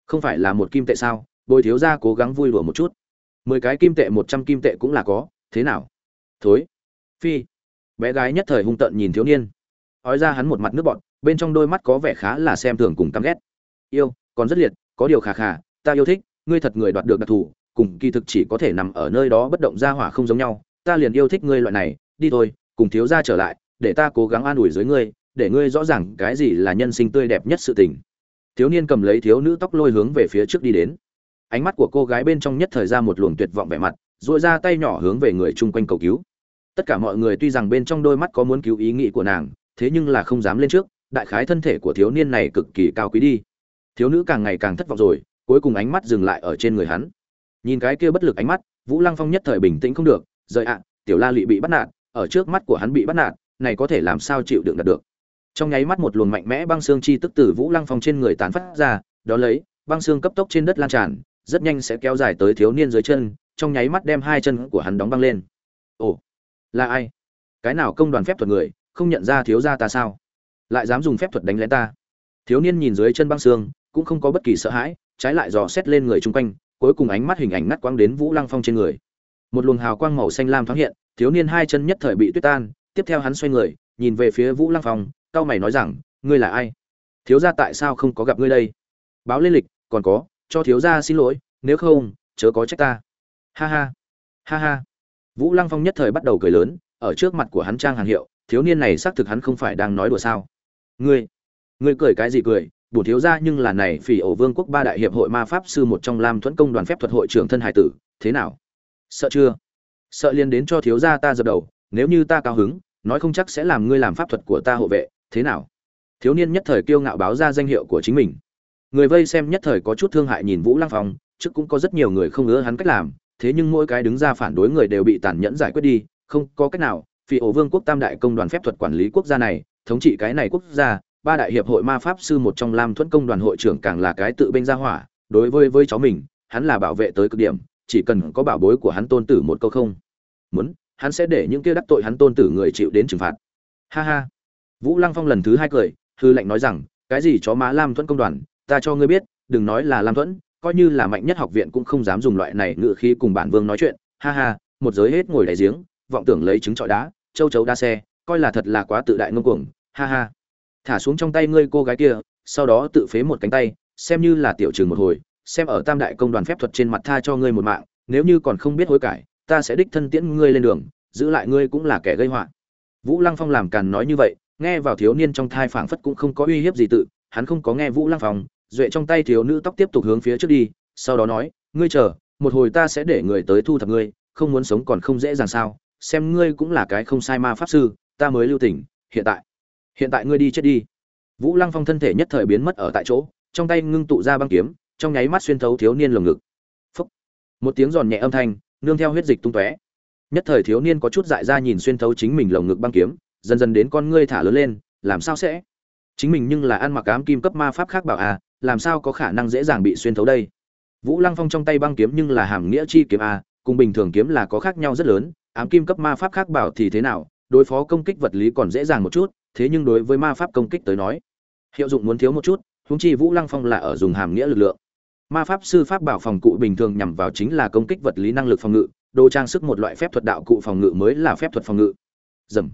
Không phải là một kim tệ sao? Bồi thiếu ra cố gắng vui đùa một chút. Mười cái kim tệ, một trăm kim tệ cũng là có, thế nào? Thối. Phi. Bé gái nhất thời hung tợn nhìn thiếu niên. Ói ra hắn một mặt nước bọn bên trong đôi mắt có vẻ khá là xem thường cùng căm ghét. Yêu, còn rất liệt, có điều khà khà ta yêu thích, ngươi thật người đoạt được đặc thù, cùng kỳ thực chỉ có thể nằm ở nơi đó bất động ra hỏa không giống nhau, ta liền yêu thích ngươi loại này, đi thôi, cùng thiếu gia trở lại, để ta cố gắng an ủi dưới ngươi để ngươi rõ ràng cái gì là nhân sinh tươi đẹp nhất sự tình. Thiếu niên cầm lấy thiếu nữ tóc lôi hướng về phía trước đi đến. Ánh mắt của cô gái bên trong nhất thời ra một luồng tuyệt vọng vẻ mặt dội ra tay nhỏ hướng về người chung quanh cầu cứu. Tất cả mọi người tuy rằng bên trong đôi mắt có muốn cứu ý nghĩ của nàng, thế nhưng là không dám lên trước, đại khái thân thể của thiếu niên này cực kỳ cao quý đi. Thiếu nữ càng ngày càng thất vọng rồi, cuối cùng ánh mắt dừng lại ở trên người hắn. Nhìn cái kia bất lực ánh mắt, vũ lăng phong nhất thời bình tĩnh không được, rời ạ, tiểu la lị bị bắt nạt, ở trước mắt của hắn bị bắt nạt, này có thể làm sao chịu đựng đạt được? Trong nháy mắt một luồng mạnh mẽ băng xương chi tức từ vũ lăng phong trên người tán phát ra, đó lấy, băng xương cấp tốc trên đất lan tràn, rất nhanh sẽ kéo dài tới thiếu niên dưới chân, trong nháy mắt đem hai chân của hắn đóng băng lên. Ồ, là ai? Cái nào công đoàn phép thuật người, không nhận ra thiếu gia ta sao? Lại dám dùng phép thuật đánh lén ta? Thiếu niên nhìn dưới chân băng xương, cũng không có bất kỳ sợ hãi, trái lại dò xét lên người chung quanh, cuối cùng ánh mắt hình ảnh ngắt quang đến vũ lăng phong trên người. Một luồng hào quang màu xanh lam thoáng hiện, thiếu niên hai chân nhất thời bị tuyết tan, tiếp theo hắn xoay người, nhìn về phía vũ lăng phong cao mày nói rằng, ngươi là ai? Thiếu gia tại sao không có gặp ngươi đây? Báo lên lịch, còn có, cho thiếu gia xin lỗi, nếu không, chớ có trách ta. Ha ha ha ha. Vũ lăng phong nhất thời bắt đầu cười lớn, ở trước mặt của hắn trang hàng hiệu, thiếu niên này xác thực hắn không phải đang nói đùa sao? Ngươi ngươi cười cái gì cười? Bổ thiếu gia nhưng là này phỉ ổ vương quốc ba đại hiệp hội ma pháp sư một trong lam thuẫn công đoàn phép thuật hội trưởng thân hải tử, thế nào? Sợ chưa? Sợ liên đến cho thiếu gia ta dập đầu, nếu như ta cao hứng, nói không chắc sẽ làm ngươi làm pháp thuật của ta hộ vệ thế nào? Thiếu niên nhất thời kiêu ngạo báo ra danh hiệu của chính mình. Người vây xem nhất thời có chút thương hại nhìn vũ lăng phong, trước cũng có rất nhiều người không ngứa hắn cách làm, thế nhưng mỗi cái đứng ra phản đối người đều bị tàn nhẫn giải quyết đi, không có cách nào. Vì ổ vương quốc tam đại công đoàn phép thuật quản lý quốc gia này, thống trị cái này quốc gia, ba đại hiệp hội ma pháp sư một trong lam thuẫn công đoàn hội trưởng càng là cái tự bên gia hỏa, đối với với cháu mình, hắn là bảo vệ tới cực điểm, chỉ cần có bảo bối của hắn tôn tử một câu không muốn, hắn sẽ để những kia đắc tội hắn tôn tử người chịu đến trừng phạt. Ha ha vũ lăng phong lần thứ hai cười, hư lệnh nói rằng, cái gì chó má lam thuẫn công đoàn, ta cho ngươi biết, đừng nói là lam thuẫn, coi như là mạnh nhất học viện cũng không dám dùng loại này ngựa khí cùng bản vương nói chuyện. Ha ha, một giới hết ngồi đáy giếng, vọng tưởng lấy trứng trọi đá, châu chấu đa xe, coi là thật là quá tự đại ngông cuồng, ha ha. Thả xuống trong tay ngươi cô gái kia, sau đó tự phế một cánh tay, xem như là tiểu trường một hồi, xem ở tam đại công đoàn phép thuật trên mặt tha cho ngươi một mạng, nếu như còn không biết hối cải, ta sẽ đích thân tiễn ngươi lên đường, giữ lại ngươi cũng là kẻ gây họa. Vũ lăng phong làm càn nói như vậy nghe vào thiếu niên trong thai phảng phất cũng không có uy hiếp gì tự, hắn không có nghe vũ lăng phong, duệ trong tay thiếu nữ tóc tiếp tục hướng phía trước đi, sau đó nói, ngươi chờ, một hồi ta sẽ để người tới thu thập ngươi, không muốn sống còn không dễ dàng sao, xem ngươi cũng là cái không sai ma pháp sư, ta mới lưu tỉnh hiện tại hiện tại ngươi đi chết đi. Vũ lăng phong thân thể nhất thời biến mất ở tại chỗ, trong tay ngưng tụ ra băng kiếm, trong nháy mắt xuyên thấu thiếu niên lồng ngực. Phúc. một tiếng giòn nhẹ âm thanh, nương theo huyết dịch tung tóe. Nhất thời thiếu niên có chút dại ra nhìn xuyên thấu chính mình lồng ngực băng kiếm dần dần đến con ngươi thả lớn lên, làm sao sẽ? Chính mình nhưng là ăn mặc ám kim cấp ma pháp khác bảo à làm sao có khả năng dễ dàng bị xuyên thấu đây? Vũ lăng phong trong tay băng kiếm nhưng là hàm nghĩa chi kiếm à cùng bình thường kiếm là có khác nhau rất lớn, ám kim cấp ma pháp khác bảo thì thế nào? Đối phó công kích vật lý còn dễ dàng một chút, thế nhưng đối với ma pháp công kích tới nói, hiệu dụng muốn thiếu một chút húng chi vũ lăng phong là ở dùng hàm nghĩa lực lượng. Ma pháp sư pháp bảo phòng cụ bình thường nhằm vào chính là công kích vật lý năng lực phòng ngự, đồ trang sức một loại phép thuật đạo cụ phòng ngự mới là phép thuật phòng ngự. Dầm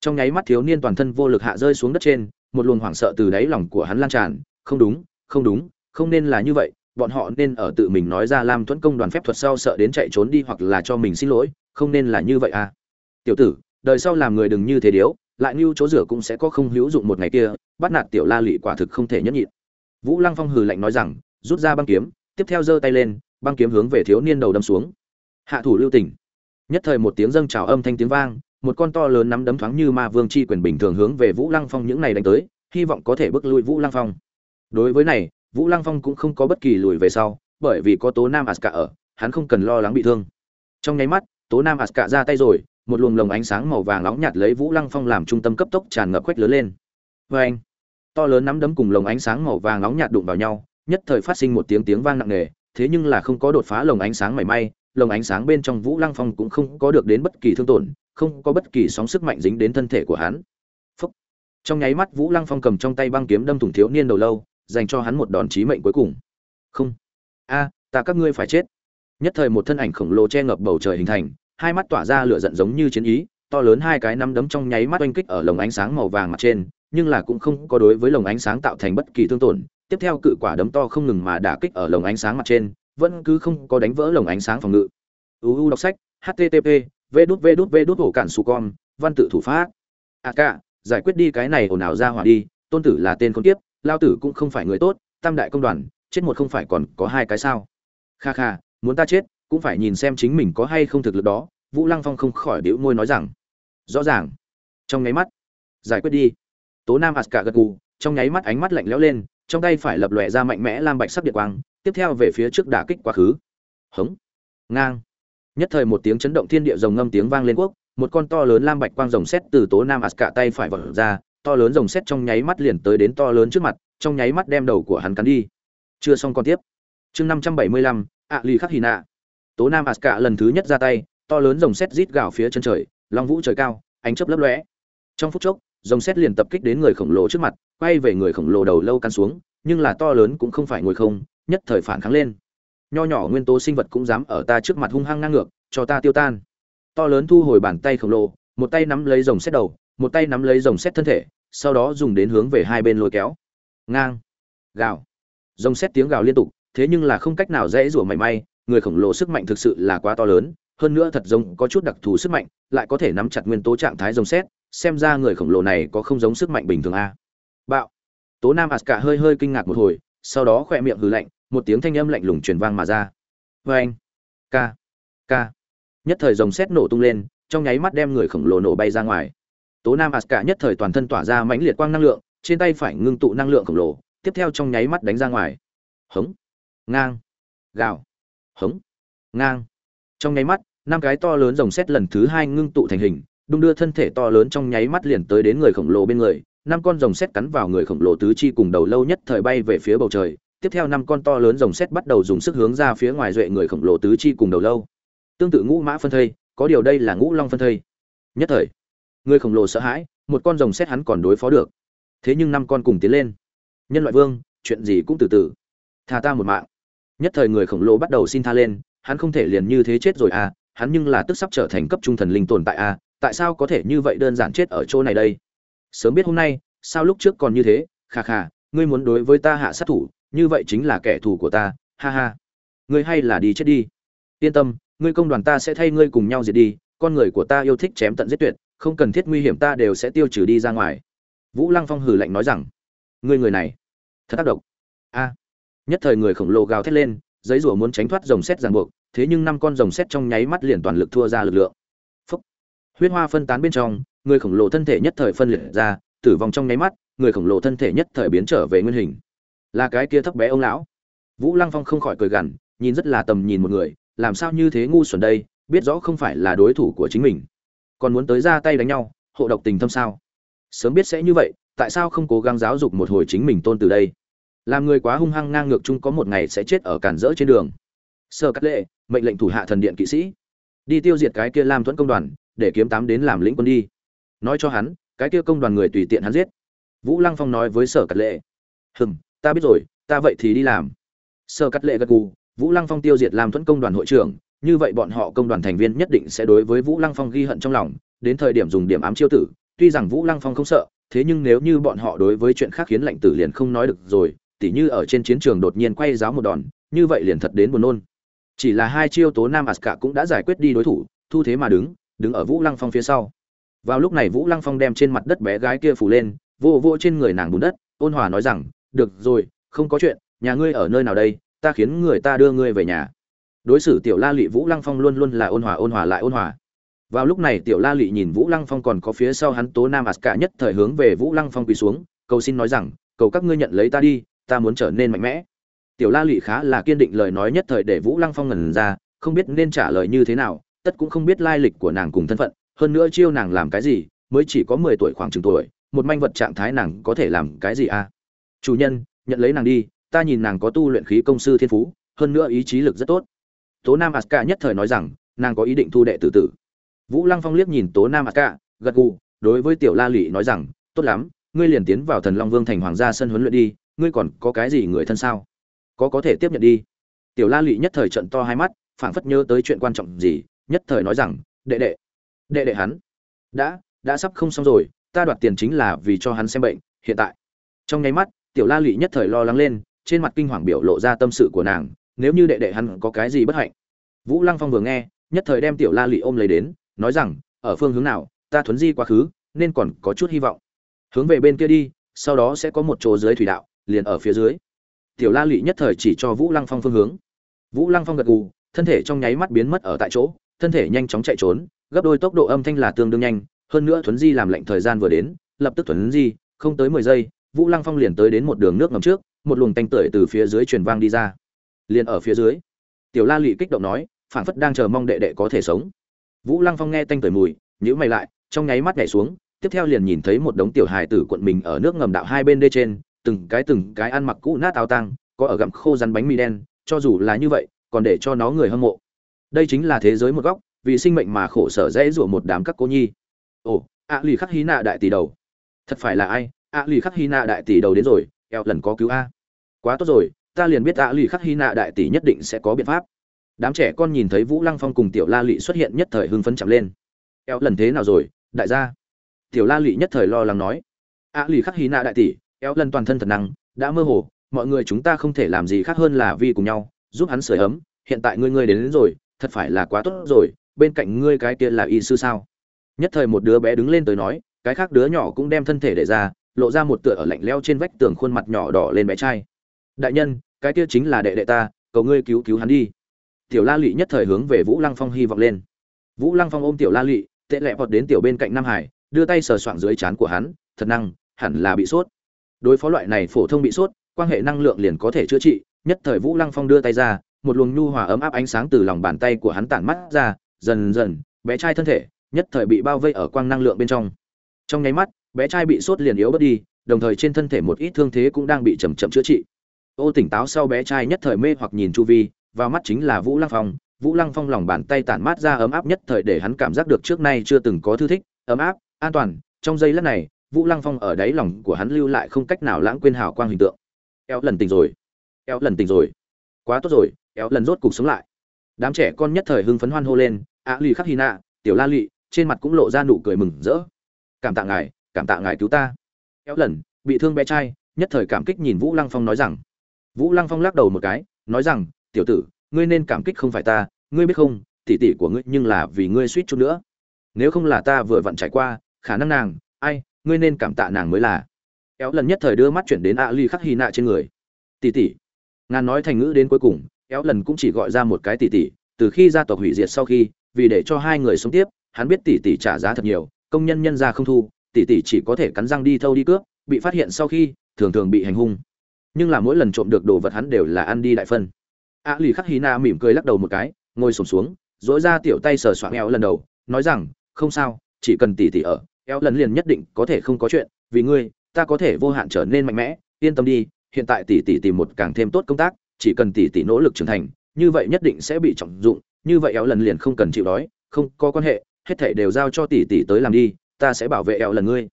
trong nháy mắt thiếu niên toàn thân vô lực hạ rơi xuống đất trên, một luồng hoảng sợ từ đáy lòng của hắn lan tràn. Không đúng không đúng, không nên là như vậy, bọn họ nên ở tự mình nói ra lam thuẫn công đoàn phép thuật sau sợ đến chạy trốn đi hoặc là cho mình xin lỗi, không nên là như vậy à. Tiểu tử, đời sau làm người đừng như thế điếu, lại như chỗ rửa cũng sẽ có không hữu dụng một ngày kia, bắt nạt tiểu la lị quả thực không thể nhẫn nhịn. Vũ lăng phong hừ lạnh nói rằng, rút ra băng kiếm, tiếp theo giơ tay lên, băng kiếm hướng về thiếu niên đầu đâm xuống. Hạ thủ lưu tình. Nhất thời một tiếng dâng trào âm thanh tiếng vang một con to lớn nắm đấm thoáng như ma vương chi quyền bình thường hướng về vũ lăng phong những này đánh tới, hy vọng có thể bước lui vũ lăng phong. Đối với này, vũ lăng phong cũng không có bất kỳ lùi về sau, bởi vì có tố nam aska ở, hắn không cần lo lắng bị thương. Trong nháy mắt, tố nam aska ra tay rồi, một luồng lồng ánh sáng màu vàng nóng nhạt lấy vũ lăng phong làm trung tâm cấp tốc tràn ngập quét lớn lên. Vê anh, to lớn nắm đấm cùng lồng ánh sáng màu vàng nóng nhạt đụng vào nhau, nhất thời phát sinh một tiếng tiếng vang nặng nề, thế nhưng là không có đột phá lồng ánh sáng mảy may lồng ánh sáng bên trong vũ lăng phong cũng không có được đến bất kỳ thương tổn, không có bất kỳ sóng sức mạnh dính đến thân thể của hắn. Phúc. trong nháy mắt vũ lăng phong cầm trong tay băng kiếm đâm thủng thiếu niên đầu lâu, dành cho hắn một đòn chí mệnh cuối cùng. Không. A, ta các ngươi phải chết. Nhất thời một thân ảnh khổng lồ che ngập bầu trời hình thành, hai mắt tỏa ra lửa giận giống như chiến ý, to lớn hai cái nắm đấm trong nháy mắt oanh kích ở lồng ánh sáng màu vàng mặt trên, nhưng là cũng không có đối với lồng ánh sáng tạo thành bất kỳ thương tổn. Tiếp theo cự quả đấm to không ngừng mà đả kích ở lồng ánh sáng mặt trên vẫn cứ không có đánh vỡ lồng ánh sáng phòng ngự. Uu đọc sách http v đút v đút v đút hổ cản su con, văn tự thủ pháp. A cả, giải quyết đi cái này ồn ào ra hỏa đi, tôn tử là tên con tiếp lao tử cũng không phải người tốt, tam đại công đoàn, chết một không phải còn có hai cái sao. Kha kha, muốn ta chết, cũng phải nhìn xem chính mình có hay không thực lực đó, vũ lăng phong không khỏi đĩu môi nói rằng. Rõ ràng. Trong nháy mắt, giải quyết đi. Tố nam aska gật gù, trong nháy mắt ánh mắt lạnh lẽo lên, trong tay phải lập lòe ra mạnh mẽ lam bạch sắc điện quang tiếp theo về phía trước đả kích quá khứ. Hống. Ngang. Nhất thời một tiếng chấn động thiên địa rồng ngâm tiếng vang lên quốc, một con to lớn lam bạch quang rồng xét từ tố nam aska tay phải vọt ra, to lớn rồng xét trong nháy mắt liền tới đến to lớn trước mặt, trong nháy mắt đem đầu của hắn cắn đi. Chưa xong còn tiếp. Chương năm trăm bảy mươi lăm, ạ lì khắc hì nạ. Tố nam aska lần thứ nhất ra tay, to lớn rồng xét rít gào phía chân trời, long vũ trời cao, ánh chớp lấp lóe. Trong phút chốc, rồng xét liền tập kích đến người khổng lồ trước mặt, quay về người khổng lồ đầu lâu căn xuống, nhưng là to lớn cũng không phải ngồi không nhất thời phản kháng lên. Nho nhỏ nguyên tố sinh vật cũng dám ở ta trước mặt hung hăng ngang ngược, cho ta tiêu tan. To lớn thu hồi bàn tay khổng lồ, một tay nắm lấy rồng xét đầu, một tay nắm lấy rồng xét thân thể, sau đó dùng đến hướng về hai bên lôi kéo. Ngang. Gào. Rồng xét tiếng gào liên tục, thế nhưng là không cách nào dễ rủa mảy may, người khổng lồ sức mạnh thực sự là quá to lớn, hơn nữa thật giống có chút đặc thù sức mạnh, lại có thể nắm chặt nguyên tố trạng thái rồng xét, xem ra người khổng lồ này có không giống sức mạnh bình thường a. Bạo. Tố nam aska hơi hơi kinh ngạc một hồi, sau đó khỏe miệng hừ lạnh một tiếng thanh âm lạnh lùng truyền vang mà ra. Vê anh, ca ca. Nhất thời rồng xét nổ tung lên, trong nháy mắt đem người khổng lồ nổ bay ra ngoài. Tố nam aska nhất thời toàn thân tỏa ra mãnh liệt quang năng lượng, trên tay phải ngưng tụ năng lượng khổng lồ, tiếp theo trong nháy mắt đánh ra ngoài. Hống, ngang, gào. Hống, ngang. Trong nháy mắt, năm cái to lớn rồng xét lần thứ hai ngưng tụ thành hình, đung đưa thân thể to lớn trong nháy mắt liền tới đến người khổng lồ bên người. Năm con rồng xét cắn vào người khổng lồ tứ chi cùng đầu lâu nhất thời bay về phía bầu trời tiếp theo năm con to lớn rồng xét bắt đầu dùng sức hướng ra phía ngoài duệ người khổng lồ tứ chi cùng đầu lâu. Tương tự ngũ mã phân thây, có điều đây là ngũ long phân thây. Nhất thời, người khổng lồ sợ hãi, một con rồng xét hắn còn đối phó được. Thế nhưng năm con cùng tiến lên. Nhân loại vương, chuyện gì cũng từ từ. Tha ta một mạng. Nhất thời người khổng lồ bắt đầu xin tha lên, hắn không thể liền như thế chết rồi à hắn nhưng là tức sắp trở thành cấp trung thần linh tồn tại à tại sao có thể như vậy đơn giản chết ở chỗ này đây? Sớm biết hôm nay, sao lúc trước còn như thế khà khà ngươi muốn đối với ta hạ sát thủ như vậy chính là kẻ thù của ta, ha ha. Ngươi hay là đi chết đi. Yên tâm, ngươi công đoàn ta sẽ thay ngươi cùng nhau diệt đi, con người của ta yêu thích chém tận giết tuyệt, không cần thiết nguy hiểm ta đều sẽ tiêu trừ đi ra ngoài. Vũ lăng phong hừ lạnh nói rằng, ngươi người này, thật tác động a. Nhất thời người khổng lồ gào thét lên, giấy rủa muốn tránh thoát dòng xét ràng buộc, thế nhưng năm con rồng xét trong nháy mắt liền toàn lực thua ra lực lượng. Phúc. huyết hoa phân tán bên trong, người khổng lồ thân thể nhất thời phân liệt ra, tử vong trong nháy mắt, người khổng lồ thân thể nhất thời biến trở về nguyên hình là cái kia thấp bé ông lão. Vũ lăng phong không khỏi cười gằn, nhìn rất là tầm nhìn một người, làm sao như thế ngu xuẩn đây, biết rõ không phải là đối thủ của chính mình. Còn muốn tới ra tay đánh nhau, hộ độc tình thâm sao? Sớm biết sẽ như vậy, tại sao không cố gắng giáo dục một hồi chính mình tôn từ đây? Làm người quá hung hăng ngang ngược chung có một ngày sẽ chết ở cản rỡ trên đường. Sơ cắt lệ, mệnh lệnh thủ hạ thần điện kỵ sĩ. Đi tiêu diệt cái kia lam thuẫn công đoàn, để kiếm tám đến làm lĩnh quân đi. Nói cho hắn, cái kia công đoàn người tùy tiện hắn giết. Vũ lăng phong nói với sở cắt lệ. Hừm ta biết rồi, ta vậy thì đi làm. Sơ cắt lệ gật gù, vũ lăng phong tiêu diệt làm thuẫn công đoàn hội trưởng, như vậy bọn họ công đoàn thành viên nhất định sẽ đối với vũ lăng phong ghi hận trong lòng, đến thời điểm dùng điểm ám chiêu tử, tuy rằng vũ lăng phong không sợ, thế nhưng nếu như bọn họ đối với chuyện khác khiến lệnh tử liền không nói được rồi, tỉ như ở trên chiến trường đột nhiên quay giáo một đòn, như vậy liền thật đến buồn nôn. Chỉ là hai chiêu tố nam aska cũng đã giải quyết đi đối thủ, thu thế mà đứng đứng ở vũ lăng phong phía sau. Vào lúc này vũ lăng phong đem trên mặt đất bé gái kia phủ lên, vô vô trên người nàng bùn đất, ôn hòa nói rằng được rồi, không có chuyện, nhà ngươi ở nơi nào đây, ta khiến người ta đưa ngươi về nhà. Đối xử tiểu la lị vũ lăng phong luôn luôn là ôn hòa ôn hòa lại ôn hòa. Vào lúc này tiểu la lị nhìn vũ lăng phong còn có phía sau hắn tố nam aska nhất thời hướng về vũ lăng phong quỳ xuống, cầu xin nói rằng, cầu các ngươi nhận lấy ta đi, ta muốn trở nên mạnh mẽ. Tiểu la lị khá là kiên định lời nói nhất thời để vũ lăng phong ngần ra, không biết nên trả lời như thế nào, tất cũng không biết lai lịch của nàng cùng thân phận, hơn nữa chiêu nàng làm cái gì, mới chỉ có mười tuổi khoảng chừng tuổi, một manh vật trạng thái nàng có thể làm cái gì à? Chủ nhân, nhận lấy nàng đi, ta nhìn nàng có tu luyện khí công sư thiên phú, hơn nữa ý chí lực rất tốt. Tố nam aska nhất thời nói rằng, nàng có ý định thu đệ tử tử. Vũ lăng phong liếc nhìn tố nam aska gật gù, đối với tiểu la lụy nói rằng, tốt lắm, ngươi liền tiến vào thần long vương thành hoàng gia sân huấn luyện đi, ngươi còn có cái gì người thân sao? Có có thể tiếp nhận đi. Tiểu la lụy nhất thời trận to hai mắt, phảng phất nhớ tới chuyện quan trọng gì, nhất thời nói rằng, đệ đệ đệ đệ hắn, đã đã sắp không xong rồi, ta đoạt tiền chính là vì cho hắn xem bệnh, hiện tại. Trong nháy mắt tiểu la lụy nhất thời lo lắng lên, trên mặt kinh hoàng biểu lộ ra tâm sự của nàng, nếu như đệ đệ hắn có cái gì bất hạnh. Vũ lăng phong vừa nghe, nhất thời đem tiểu la lụy ôm lấy đến, nói rằng, ở phương hướng nào, ta thuấn di quá khứ, nên còn có chút hy vọng. Hướng về bên kia đi, sau đó sẽ có một chỗ dưới thủy đạo, liền ở phía dưới. Tiểu la lụy nhất thời chỉ cho vũ lăng phong phương hướng. Vũ lăng phong gật gù, thân thể trong nháy mắt biến mất ở tại chỗ, thân thể nhanh chóng chạy trốn, gấp đôi tốc độ âm thanh là tương đương nhanh, hơn nữa thuấn di làm lệnh thời gian vừa đến, lập tức thuấn di, không tới mười giây vũ lăng phong liền tới đến một đường nước ngầm trước, một luồng tanh tưởi từ phía dưới truyền vang đi ra. Liền ở phía dưới, tiểu la lị kích động nói phản phất đang chờ mong đệ đệ có thể sống. Vũ lăng phong nghe tanh tưởi mùi nhữ mày lại, trong nháy mắt nhảy xuống, tiếp theo liền nhìn thấy một đống tiểu hài tử cuộn mình ở nước ngầm đạo hai bên đê trên, từng cái từng cái ăn mặc cũ nát áo tang, có ở gặm khô rắn bánh mì đen, cho dù là như vậy, còn để cho nó người hâm mộ. Đây chính là thế giới một góc, vì sinh mệnh mà khổ sở dễ rủa một đám các cô nhi. Ồ, ạ lì khắc hí nạ đại tỷ đầu. Thật phải là ai? Ạ lì khắc hy nạ đại tỷ đầu đến rồi eo lần có cứu a. Quá tốt rồi ta liền biết ạ lì khắc hy nạ đại tỷ nhất định sẽ có biện pháp. Đám trẻ con nhìn thấy vũ lăng phong cùng tiểu la lị xuất hiện nhất thời hưng phấn chậm lên. Eo lần thế nào rồi đại gia? Tiểu la lị nhất thời lo lắng nói. Ạ lì khắc hy nạ đại tỷ eo lần toàn thân thật năng đã mơ hồ mọi người chúng ta không thể làm gì khác hơn là vi cùng nhau giúp hắn sửa ấm hiện tại ngươi ngươi đến, đến rồi thật phải là quá tốt rồi bên cạnh ngươi cái kia là y sư sao? Nhất thời một đứa bé đứng lên tới nói cái khác đứa nhỏ cũng đem thân thể để ra lộ ra một tựa ở lạnh leo trên vách tường khuôn mặt nhỏ đỏ lên bé trai. Đại nhân, cái kia chính là đệ đệ ta, cầu ngươi cứu cứu hắn đi. Tiểu la lị nhất thời hướng về vũ lăng phong hy vọng lên. Vũ lăng phong ôm tiểu la lị, tệ lẹ vọt đến tiểu bên cạnh nam hải, đưa tay sờ soạng dưới trán của hắn, thật năng, hẳn là bị sốt. Đối phó loại này phổ thông bị sốt, quan hệ năng lượng liền có thể chữa trị, nhất thời vũ lăng phong đưa tay ra, một luồng nhu hòa ấm áp ánh sáng từ lòng bàn tay của hắn tản mắt ra, dần dần, bé trai thân thể, nhất thời bị bao vây ở quang năng lượng bên trong. Trong nháy mắt bé trai bị sốt liền yếu bớt đi, đồng thời trên thân thể một ít thương thế cũng đang bị chậm chậm chữa trị. Ô tỉnh táo sau bé trai nhất thời mê hoặc nhìn chu vi, vào mắt chính là vũ lăng phong. Vũ lăng phong lòng bàn tay tản mát ra ấm áp nhất thời để hắn cảm giác được trước nay chưa từng có thư thích, ấm áp, an toàn. Trong giây lát này, vũ lăng phong ở đáy lòng của hắn lưu lại không cách nào lãng quên hào quang hình tượng. Eo lần tình rồi. Eo lần tình rồi. Quá tốt rồi, eo lần rốt cục sống lại. Đám trẻ con nhất thời hưng phấn hoan hô lên ạ lì khắc hy nạ tiểu la lụy. Trên mặt cũng lộ ra nụ cười mừng rỡ. Cảm tạ ngài cảm tạ ngài cứu ta. Kéo lần, bị thương bé trai, nhất thời cảm kích nhìn vũ lăng phong nói rằng. Vũ lăng phong lắc đầu một cái, nói rằng, tiểu tử, ngươi nên cảm kích không phải ta, ngươi biết không, tỉ tỉ của ngươi nhưng là vì ngươi suýt chút nữa. Nếu không là ta vừa vặn trải qua, khả năng nàng, ai, ngươi nên cảm tạ nàng mới là. Éo lần nhất thời đưa mắt chuyển đến a ly khắc hy nạ trên người. Tỷ tỷ ngàn nói thành ngữ đến cuối cùng éo lần cũng chỉ gọi ra một cái tỷ tỷ từ khi gia tộc hủy diệt sau khi, vì để cho hai người sống tiếp, hắn biết tỷ tỷ trả giá thật nhiều, công nhân nhân ra không thu tỷ tỷ chỉ có thể cắn răng đi thâu đi cướp, bị phát hiện sau khi, thường thường bị hành hung. Nhưng là mỗi lần trộm được đồ vật hắn đều là ăn đi đại phân. Ạ lì khắc hí na mỉm cười lắc đầu một cái, ngồi sổm xuống dỗi ra tiểu tay sờ soạng eo lần đầu, nói rằng, không sao, chỉ cần tỷ tỷ ở, eo lần liền nhất định có thể không có chuyện, vì ngươi, ta có thể vô hạn trở nên mạnh mẽ, yên tâm đi, hiện tại tỷ tỷ tìm một càng thêm tốt công tác, chỉ cần tỷ tỷ nỗ lực trưởng thành, như vậy nhất định sẽ bị trọng dụng, như vậy éo lần liền không cần chịu đói, không có quan hệ, hết thảy đều giao cho tỷ tỷ tới làm đi ta sẽ bảo vệ eo lần ngươi.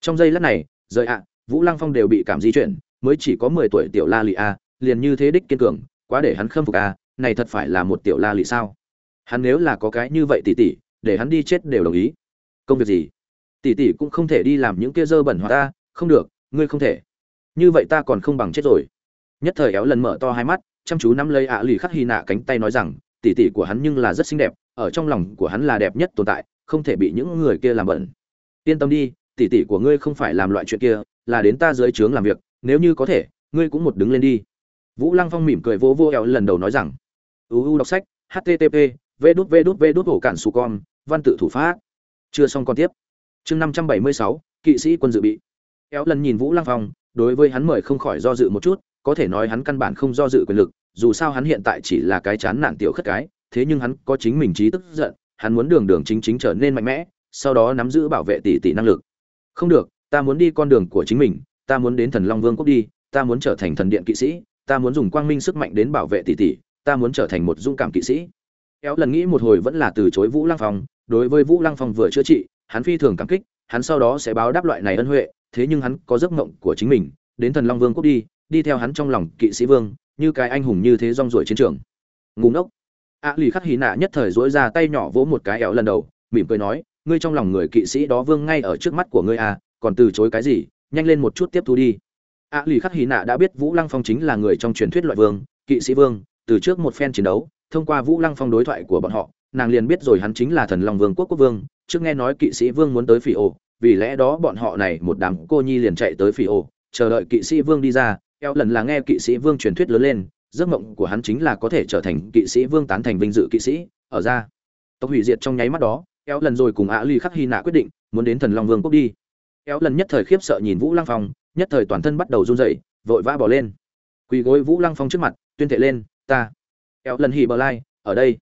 Trong giây lát này, rời ạ, vũ lăng phong đều bị cảm di chuyển, mới chỉ có mười tuổi tiểu la lị a, liền như thế đích kiên cường, quá để hắn khâm phục a, này thật phải là một tiểu la lị sao? Hắn nếu là có cái như vậy tỷ tỷ, để hắn đi chết đều đồng ý. Công việc gì? Tỷ tỷ cũng không thể đi làm những kia dơ bẩn hoặc ta, không được, ngươi không thể. Như vậy ta còn không bằng chết rồi. Nhất thời éo lần mở to hai mắt, chăm chú nắm lấy ạ lì khắc hy nạ cánh tay nói rằng, tỷ tỷ của hắn nhưng là rất xinh đẹp, ở trong lòng của hắn là đẹp nhất tồn tại, không thể bị những người kia làm bẩn yên tâm đi, tỷ tỷ của ngươi không phải làm loại chuyện kia, là đến ta dưới trướng làm việc, nếu như có thể, ngươi cũng một đứng lên đi. Vũ lăng phong mỉm cười vô vô éo lần đầu nói rằng uu đọc sách http v đút v đút v đút hổ cản su con, văn tự thủ pháp. Chưa xong còn tiếp. Chương năm trăm bảy mươi sáu, kỵ sĩ quân dự bị. Éo lần nhìn vũ lăng phong, đối với hắn mời không khỏi do dự một chút, có thể nói hắn căn bản không do dự quyền lực, dù sao hắn hiện tại chỉ là cái chán nản tiểu khất cái, thế nhưng hắn có chính mình trí tức giận, hắn muốn đường đường chính chính trở nên mạnh mẽ sau đó nắm giữ bảo vệ tỷ tỷ năng lực. Không được, ta muốn đi con đường của chính mình, ta muốn đến thần long vương quốc đi, ta muốn trở thành thần điện kỵ sĩ, ta muốn dùng quang minh sức mạnh đến bảo vệ tỷ tỷ, ta muốn trở thành một dung cảm kỵ sĩ. Kéo lần nghĩ một hồi vẫn là từ chối vũ lăng phong, đối với vũ lăng phong vừa chữa trị, hắn phi thường cảm kích, hắn sau đó sẽ báo đáp loại này ân huệ, thế nhưng hắn có giấc mộng của chính mình, đến thần long vương quốc đi đi theo hắn trong lòng kỵ sĩ vương, như cái anh hùng như thế rong ruổi chiến trường. Ngu ngốc. A lì khắc hí nạ nhất thời dỗi ra tay nhỏ vỗ một cái éo lần đầu, mỉm cười nói ngươi trong lòng người kỵ sĩ đó vương ngay ở trước mắt của ngươi à còn từ chối cái gì nhanh lên một chút tiếp thu đi. A lì khắc hí nạ đã biết vũ lăng phong chính là người trong truyền thuyết loại vương kỵ sĩ vương từ trước một phen chiến đấu thông qua vũ lăng phong đối thoại của bọn họ nàng liền biết rồi hắn chính là thần long vương quốc quốc vương trước nghe nói kỵ sĩ vương muốn tới Phỉ Ổ, vì lẽ đó bọn họ này một đám cô nhi liền chạy tới Phỉ Ổ, chờ đợi kỵ sĩ vương đi ra eo lần là nghe kỵ sĩ vương truyền thuyết lớn lên giấc mộng của hắn chính là có thể trở thành kỵ sĩ vương tán thành vinh dự kỵ sĩ ở ra. Tộc hủy diệt trong nháy mắt đó Éo lần rồi cùng ạ ly khắc hy nạ quyết định, muốn đến thần long vương quốc đi. Éo lần nhất thời khiếp sợ nhìn vũ lăng phong, nhất thời toàn thân bắt đầu run rẩy, vội vã bỏ lên. Quỳ gối vũ lăng phong trước mặt, tuyên thệ lên, ta. Éo lần hỉ bờ lai, ở đây.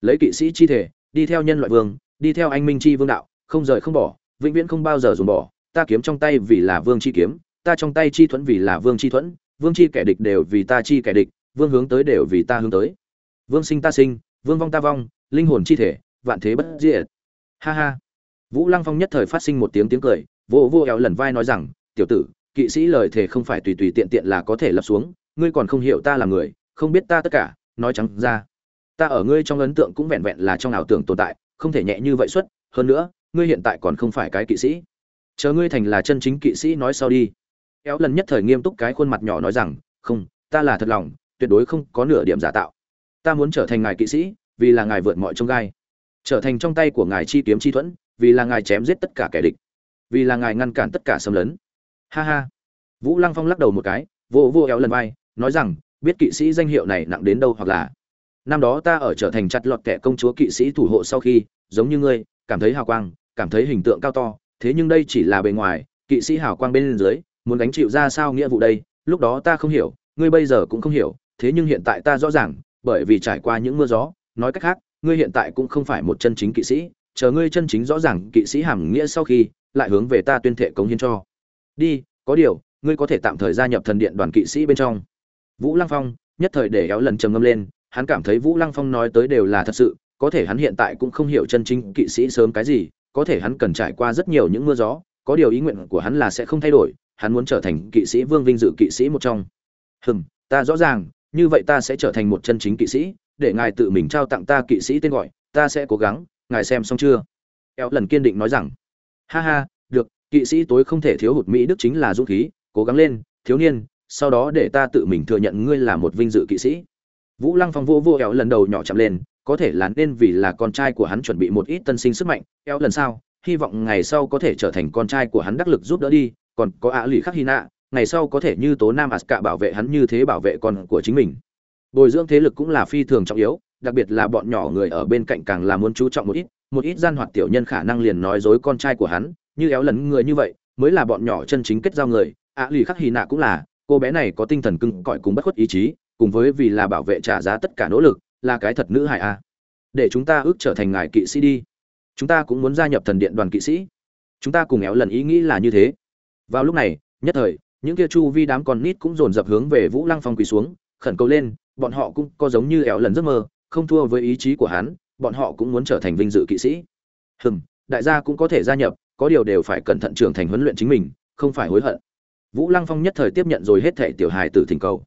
Lấy kỵ sĩ chi thể, đi theo nhân loại vương, đi theo anh minh chi vương đạo, không rời không bỏ, vĩnh viễn không bao giờ dùng bỏ. Ta kiếm trong tay vì là vương chi kiếm, ta trong tay chi thuẫn vì là vương chi thuẫn, vương chi kẻ địch đều vì ta chi kẻ địch, vương hướng tới đều vì ta hướng tới. Vương sinh ta sinh, vương vong ta vong, linh hồn chi thể, vạn thế bất diệt ha ha. Vũ lăng phong nhất thời phát sinh một tiếng tiếng cười, vô vô éo lần vai nói rằng, tiểu tử, kỵ sĩ lời thề không phải tùy tùy tiện tiện là có thể lập xuống, ngươi còn không hiểu ta là người, không biết ta tất cả, nói trắng ra. Ta ở ngươi trong ấn tượng cũng vẹn vẹn là trong ảo tưởng tồn tại, không thể nhẹ như vậy xuất hơn nữa, ngươi hiện tại còn không phải cái kỵ sĩ. Chờ ngươi thành là chân chính kỵ sĩ nói sau đi. Éo lần nhất thời nghiêm túc cái khuôn mặt nhỏ nói rằng, không, ta là thật lòng, tuyệt đối không có nửa điểm giả tạo. Ta muốn trở thành ngài kỵ sĩ, vì là ngài vượt mọi trông gai trở thành trong tay của ngài chi kiếm chi thuẫn, vì là ngài chém giết tất cả kẻ địch, vì là ngài ngăn cản tất cả xâm lấn. Ha ha. Vũ lăng phong lắc đầu một cái vô vô éo lần vai, nói rằng, biết kỵ sĩ danh hiệu này nặng đến đâu hoặc là. Năm đó ta ở trở thành chặt lọt kẻ công chúa kỵ sĩ thủ hộ sau khi, giống như ngươi, cảm thấy hào quang, cảm thấy hình tượng cao to, thế nhưng đây chỉ là bề ngoài, kỵ sĩ hào quang bên dưới, muốn gánh chịu ra sao nghĩa vụ đây, lúc đó ta không hiểu, ngươi bây giờ cũng không hiểu, thế nhưng hiện tại ta rõ ràng, bởi vì trải qua những mưa gió, nói cách khác ngươi hiện tại cũng không phải một chân chính kỵ sĩ, chờ ngươi chân chính rõ ràng kỵ sĩ hàm nghĩa sau khi, lại hướng về ta tuyên thệ cống hiến cho. Đi, có điều, ngươi có thể tạm thời gia nhập thần điện đoàn kỵ sĩ bên trong. Vũ lăng phong, nhất thời để éo lần trầm ngâm lên, hắn cảm thấy vũ lăng phong nói tới đều là thật sự, có thể hắn hiện tại cũng không hiểu chân chính kỵ sĩ sớm cái gì, có thể hắn cần trải qua rất nhiều những mưa gió, có điều ý nguyện của hắn là sẽ không thay đổi, hắn muốn trở thành kỵ sĩ vương vinh dự kỵ sĩ một trong. Hừm, ta rõ ràng, như vậy ta sẽ trở thành một chân chính kỵ sĩ để ngài tự mình trao tặng ta kỵ sĩ tên gọi, ta sẽ cố gắng, ngài xem xong chưa? Eo lần kiên định nói rằng, ha ha, được, kỵ sĩ tối không thể thiếu hụt mỹ đức chính là dũng khí, cố gắng lên, thiếu niên, sau đó để ta tự mình thừa nhận ngươi là một vinh dự kỵ sĩ. Vũ lăng phong vô vô eo lần đầu nhỏ chậm lên, có thể là nên vì là con trai của hắn chuẩn bị một ít tân sinh sức mạnh, eo lần sau hy vọng ngày sau có thể trở thành con trai của hắn đắc lực giúp đỡ đi, còn có ạ lì khắc hy nạ, ngày sau có thể như tố nam Aska bảo vệ hắn như thế bảo vệ con của chính mình. Bồi dưỡng thế lực cũng là phi thường trọng yếu, đặc biệt là bọn nhỏ người ở bên cạnh càng là muốn chú trọng một ít, một ít gian hoạt tiểu nhân khả năng liền nói dối con trai của hắn, như éo lấn người như vậy, mới là bọn nhỏ chân chính kết giao người. ạ lì khắc hy nạ cũng là, cô bé này có tinh thần cưng cõi cùng bất khuất ý chí, cùng với vì là bảo vệ trả giá tất cả nỗ lực, là cái thật nữ hài a. Để chúng ta ước trở thành ngài kỵ sĩ đi. Chúng ta cũng muốn gia nhập thần điện đoàn kỵ sĩ. Chúng ta cùng éo lần ý nghĩ là như thế. Vào lúc này, nhất thời những kia chu vi đám con nít cũng dồn dập hướng về vũ lăng phong quỳ xuống khẩn cầu lên bọn họ cũng có giống như éo lần giấc mơ, không thua với ý chí của hắn, bọn họ cũng muốn trở thành vinh dự kỵ sĩ. Hừm, đại gia cũng có thể gia nhập, có điều đều phải cẩn thận trưởng thành huấn luyện chính mình, không phải hối hận. Vũ lăng phong nhất thời tiếp nhận rồi hết thệ tiểu hài tử thỉnh cầu.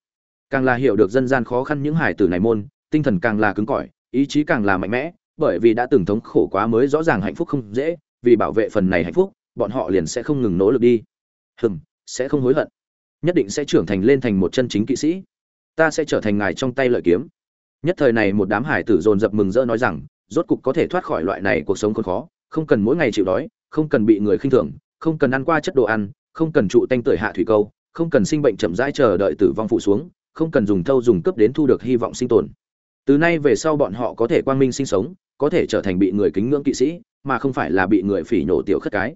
Càng là hiểu được dân gian khó khăn những hài tử này môn, tinh thần càng là cứng cỏi, ý chí càng là mạnh mẽ, bởi vì đã từng thống khổ quá mới rõ ràng hạnh phúc không dễ, vì bảo vệ phần này hạnh phúc, bọn họ liền sẽ không ngừng nỗ lực đi. Hừm, sẽ không hối hận. Nhất định sẽ trưởng thành lên thành một chân chính kỵ sĩ ta sẽ trở thành ngài trong tay lợi kiếm. Nhất thời này một đám hải tử dồn dập mừng rỡ nói rằng, rốt cục có thể thoát khỏi loại này cuộc sống khốn khó, không cần mỗi ngày chịu đói, không cần bị người khinh thường, không cần ăn qua chất đồ ăn, không cần trụ tanh tưởi hạ thủy câu, không cần sinh bệnh chậm rãi chờ đợi tử vong phụ xuống, không cần dùng thâu dùng cướp đến thu được hy vọng sinh tồn. Từ nay về sau bọn họ có thể quang minh sinh sống, có thể trở thành bị người kính ngưỡng kỵ sĩ, mà không phải là bị người phỉ nhổ tiểu khất cái.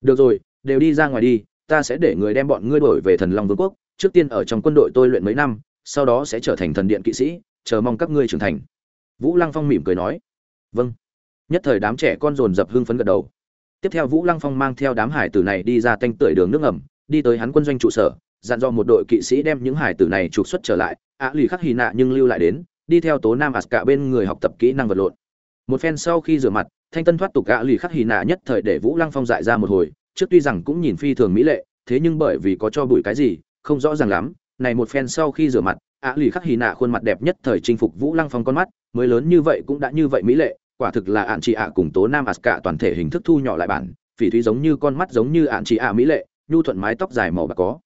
Được rồi, đều đi ra ngoài đi, ta sẽ để người đem bọn ngươi đổi về thần long vương quốc, trước tiên ở trong quân đội tôi luyện mấy năm sau đó sẽ trở thành thần điện kỵ sĩ, chờ mong các ngươi trưởng thành. Vũ lăng phong mỉm cười nói. Vâng. Nhất thời đám trẻ con dồn dập hưng phấn gật đầu. Tiếp theo vũ lăng phong mang theo đám hải tử này đi ra tanh tưởi đường nước ngầm, đi tới hắn quân doanh trụ sở, dặn dò một đội kỵ sĩ đem những hải tử này trục xuất trở lại. Ạ lì khắc hy nạ nhưng lưu lại đến, đi theo tố nam ạt cả bên người học tập kỹ năng vật lộn. Một phen sau khi rửa mặt, thanh tân thoát tục ạ lì khắc hy nạ nhất thời để vũ lăng phong dại ra một hồi, trước tuy rằng cũng nhìn phi thường mỹ lệ, thế nhưng bởi vì có cho bụi cái gì, không rõ ràng lắm này một phen sau khi rửa mặt, ạ lì khắc hì nạ khuôn mặt đẹp nhất thời chinh phục vũ lăng phong con mắt, mới lớn như vậy cũng đã như vậy mỹ lệ, quả thực là ạn chị ạ cùng tố nam ạt cả toàn thể hình thức thu nhỏ lại bản, phỉ thúy giống như con mắt giống như ạn chị ạ mỹ lệ, nhu thuận mái tóc dài màu bạc có.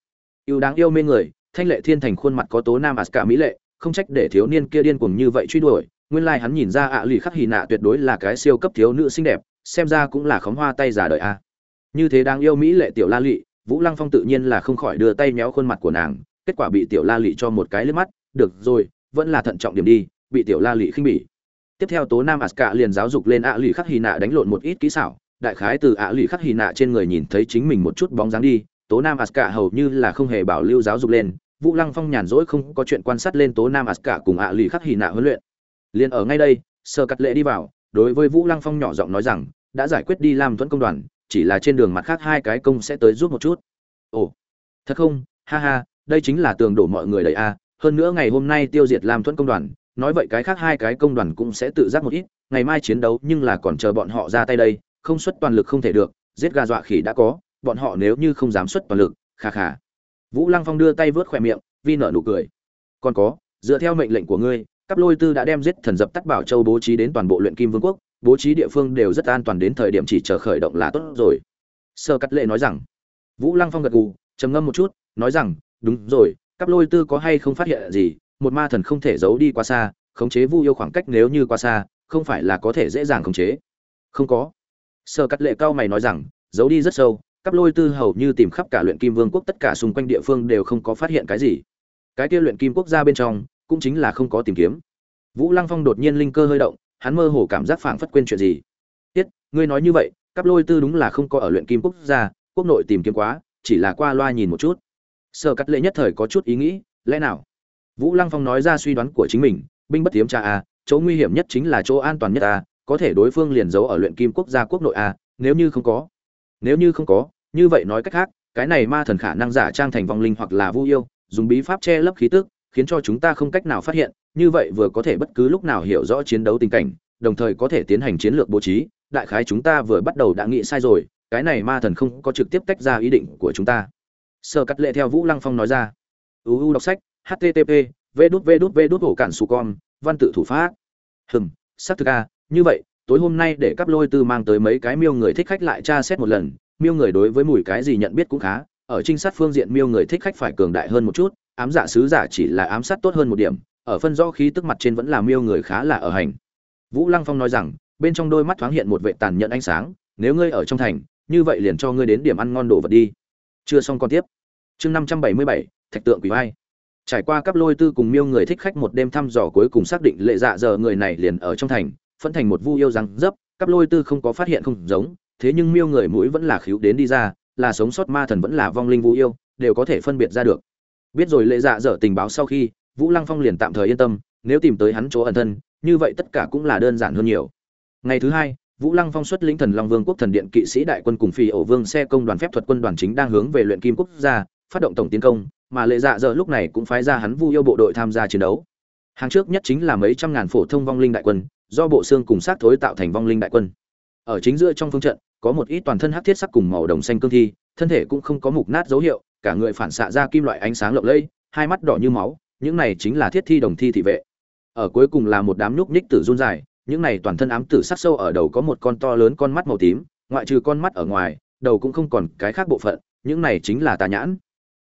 Yêu đáng yêu mê người, thanh lệ thiên thành khuôn mặt có tố nam ạt cả mỹ lệ, không trách để thiếu niên kia điên cuồng như vậy truy đuổi, nguyên lai hắn nhìn ra ạ lì khắc hì nạ tuyệt đối là cái siêu cấp thiếu nữ xinh đẹp, xem ra cũng là khóm hoa tay giả đời a. Như thế đáng yêu mỹ lệ tiểu la lị vũ lăng phong tự nhiên là không khỏi đưa tay méo khuôn mặt của nàng kết quả bị tiểu la lị cho một cái lướt mắt, được rồi, vẫn là thận trọng điểm đi, bị tiểu la lị khinh bỉ. Tiếp theo tố nam aska liền giáo dục lên ạ lì khắc hy nạ đánh lộn một ít kỹ xảo, đại khái từ ạ lì khắc hy nạ trên người nhìn thấy chính mình một chút bóng dáng đi, tố nam aska hầu như là không hề bảo lưu giáo dục lên, vũ lăng phong nhàn rỗi không có chuyện quan sát lên tố nam aska cùng ạ lì khắc hy nạ huấn luyện. Liền ở ngay đây, sơ cắt lệ đi vào, đối với vũ lăng phong nhỏ giọng nói rằng, đã giải quyết đi làm thuẫn công đoàn, chỉ là trên đường mặt khác hai cái công sẽ tới giúp một chút. Ồ, thật không? Ha ha đây chính là tường đổ mọi người đầy a à, hơn nữa ngày hôm nay tiêu diệt lam thuẫn công đoàn, nói vậy cái khác hai cái công đoàn cũng sẽ tự giác một ít, ngày mai chiến đấu nhưng là còn chờ bọn họ ra tay đây, không xuất toàn lực không thể được, giết gà dọa khỉ đã có, bọn họ nếu như không dám xuất toàn lực khà khà vũ lăng phong đưa tay vớt khỏe miệng, vi nở nụ cười. Còn có, dựa theo mệnh lệnh của ngươi cấp lôi tư đã đem giết thần dập tắt bảo châu bố trí đến toàn bộ luyện kim vương quốc, bố trí địa phương đều rất an toàn đến thời điểm chỉ chờ khởi động là tốt rồi. Sơ cắt lệ nói rằng, vũ lăng phong gật gù, trầm ngâm một chút, nói rằng đúng rồi, cắp lôi tư có hay không phát hiện gì? Một ma thần không thể giấu đi quá xa, khống chế vu yêu khoảng cách nếu như quá xa, không phải là có thể dễ dàng khống chế. Không có. Sơ cắt lệ cao mày nói rằng, giấu đi rất sâu, cắp lôi tư hầu như tìm khắp cả luyện kim vương quốc tất cả xung quanh địa phương đều không có phát hiện cái gì. Cái kia luyện kim quốc gia bên trong, cũng chính là không có tìm kiếm. Vũ lăng phong đột nhiên linh cơ hơi động, hắn mơ hồ cảm giác phảng phất quên chuyện gì. Tiết, ngươi nói như vậy, cắp lôi tư đúng là không có ở luyện kim quốc gia, quốc nội tìm kiếm quá, chỉ là qua loa nhìn một chút sơ cắt lệ nhất thời có chút ý nghĩ lẽ nào Vũ Lăng Phong nói ra suy đoán của chính mình, binh bất tiếm cha a, chỗ nguy hiểm nhất chính là chỗ an toàn nhất a, có thể đối phương liền giấu ở luyện kim quốc gia quốc nội a, nếu như không có. Nếu như không có, như vậy nói cách khác, cái này ma thần khả năng giả trang thành vong linh hoặc là vu yêu, dùng bí pháp che lấp khí tức, khiến cho chúng ta không cách nào phát hiện, như vậy vừa có thể bất cứ lúc nào hiểu rõ chiến đấu tình cảnh, đồng thời có thể tiến hành chiến lược bố trí, đại khái chúng ta vừa bắt đầu đã nghĩ sai rồi, cái này ma thần không có trực tiếp tách ra ý định của chúng ta. Sơ cắt lệ theo Vũ Lăng Phong nói ra. UU đọc sách, http v đút v đút v đút hổ cản su con văn tự thủ pháp. Hừm xác thực a như vậy tối hôm nay để cắp lôi tư mang tới mấy cái miêu người thích khách lại tra xét một lần miêu người đối với mùi cái gì nhận biết cũng khá ở trinh sát phương diện miêu người thích khách phải cường đại hơn một chút ám giả sứ giả chỉ là ám sát tốt hơn một điểm ở phân rõ khí tức mặt trên vẫn là miêu người khá là ở hành. Vũ lăng phong nói rằng bên trong đôi mắt thoáng hiện một vệ tàn nhẫn ánh sáng nếu ngươi ở trong thành như vậy liền cho ngươi đến điểm ăn ngon đồ vật đi chưa xong còn tiếp. Chương năm trăm bảy mươi bảy, thạch tượng quỷ vai. Trải qua cấp lôi tư cùng miêu người thích khách một đêm thăm dò cuối cùng xác định lệ dạ giờ người này liền ở trong thành, phân thành một vu yêu rằng dấp cấp lôi tư không có phát hiện không giống, thế nhưng miêu người mũi vẫn là khíu đến đi ra, là sống sót ma thần vẫn là vong linh vu yêu, đều có thể phân biệt ra được. Biết rồi lệ dạ dở tình báo sau khi, vũ lăng phong liền tạm thời yên tâm, nếu tìm tới hắn chỗ ẩn thân, như vậy tất cả cũng là đơn giản hơn nhiều. Ngày thứ hai Vũ Lăng Phong xuất lĩnh Thần Long Vương quốc thần điện kỵ sĩ đại quân cùng phi ổ vương xe công đoàn phép thuật quân đoàn chính đang hướng về luyện kim quốc gia, phát động tổng tiến công, mà lệ dạ giờ lúc này cũng phái ra hắn Vu yêu bộ đội tham gia chiến đấu. Hàng trước nhất chính là mấy trăm ngàn phổ thông vong linh đại quân, do bộ xương cùng xác thối tạo thành vong linh đại quân. Ở chính giữa trong phương trận, có một ít toàn thân hắc thiết sắc cùng màu đồng xanh cương thi, thân thể cũng không có mục nát dấu hiệu, cả người phản xạ ra kim loại ánh sáng lộng lẫy, hai mắt đỏ như máu, những này chính là thiết thi đồng thi thị vệ. Ở cuối cùng là một đám nhúc nhích tử run dài, những này toàn thân ám tử sắc sâu ở đầu có một con to lớn con mắt màu tím, ngoại trừ con mắt ở ngoài, đầu cũng không còn cái khác bộ phận, những này chính là tà nhãn.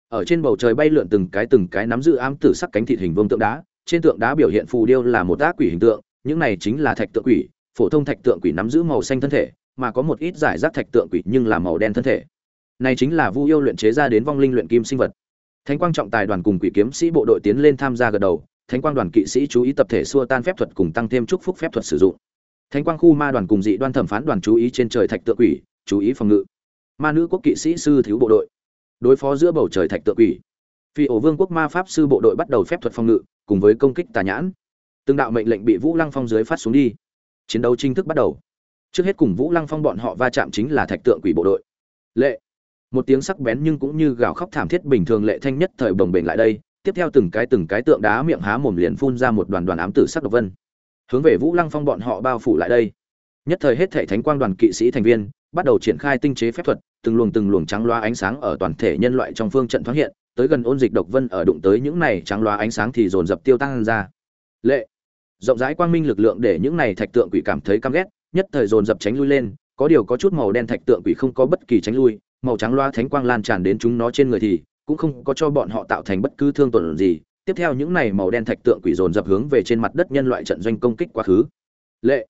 Ở trên bầu trời bay lượn từng cái từng cái nắm giữ ám tử sắc cánh thịt hình vương tượng đá, trên tượng đá biểu hiện phù điêu là một ác quỷ hình tượng, những này chính là thạch tượng quỷ, phổ thông thạch tượng quỷ nắm giữ màu xanh thân thể, mà có một ít giải rác thạch tượng quỷ nhưng là màu đen thân thể. Này chính là Vu yêu luyện chế ra đến vong linh luyện kim sinh vật. Thánh quang trọng tài đoàn cùng quỷ kiếm sĩ bộ đội tiến lên tham gia gật đầu, thánh quang đoàn kỵ sĩ chú ý tập thể xua tan phép thuật cùng tăng thêm chúc phúc phép thuật sử dụng. Thánh quang khu ma đoàn cùng dị đoan thẩm phán đoàn chú ý trên trời thạch tượng quỷ, chú ý phòng ngự. Ma nữ quốc kỵ sĩ sư thiếu bộ đội. Đối phó giữa bầu trời thạch tượng quỷ. Phi ổ vương quốc ma pháp sư bộ đội bắt đầu phép thuật phòng ngự, cùng với công kích tà nhãn. Từng đạo mệnh lệnh bị vũ lăng phong dưới phát xuống đi. Chiến đấu chính thức bắt đầu. Trước hết cùng vũ lăng phong bọn họ va chạm chính là thạch tượng quỷ bộ đội. Lệ. Một tiếng sắc bén nhưng cũng như gào khóc thảm thiết bình thường lệ thanh nhất thời bồng bềnh lại đây tiếp theo từng cái từng cái tượng đá miệng há mồm liền phun ra một đoàn đoàn ám tử sắc độc vân. Hướng về vũ lăng phong bọn họ bao phủ lại đây. Nhất thời hết thể thánh quang đoàn kỵ sĩ thành viên bắt đầu triển khai tinh chế phép thuật, từng luồng từng luồng trắng loa ánh sáng ở toàn thể nhân loại trong phương trận thoáng hiện, tới gần ôn dịch độc vân ở đụng tới những này trắng loa ánh sáng thì dồn dập tiêu tăng ra. Lệ. Rộng rãi quang minh lực lượng để những này thạch tượng quỷ cảm thấy căm ghét, nhất thời dồn dập tránh lui lên, có điều có chút màu đen thạch tượng quỷ không có bất kỳ tránh lui, màu trắng loa thánh quang lan tràn đến chúng nó trên người thì cũng không có cho bọn họ tạo thành bất cứ thương tổn gì. Tiếp theo những này màu đen thạch tượng quỷ dồn dập hướng về trên mặt đất nhân loại trận doanh công kích quá khứ. Lệ.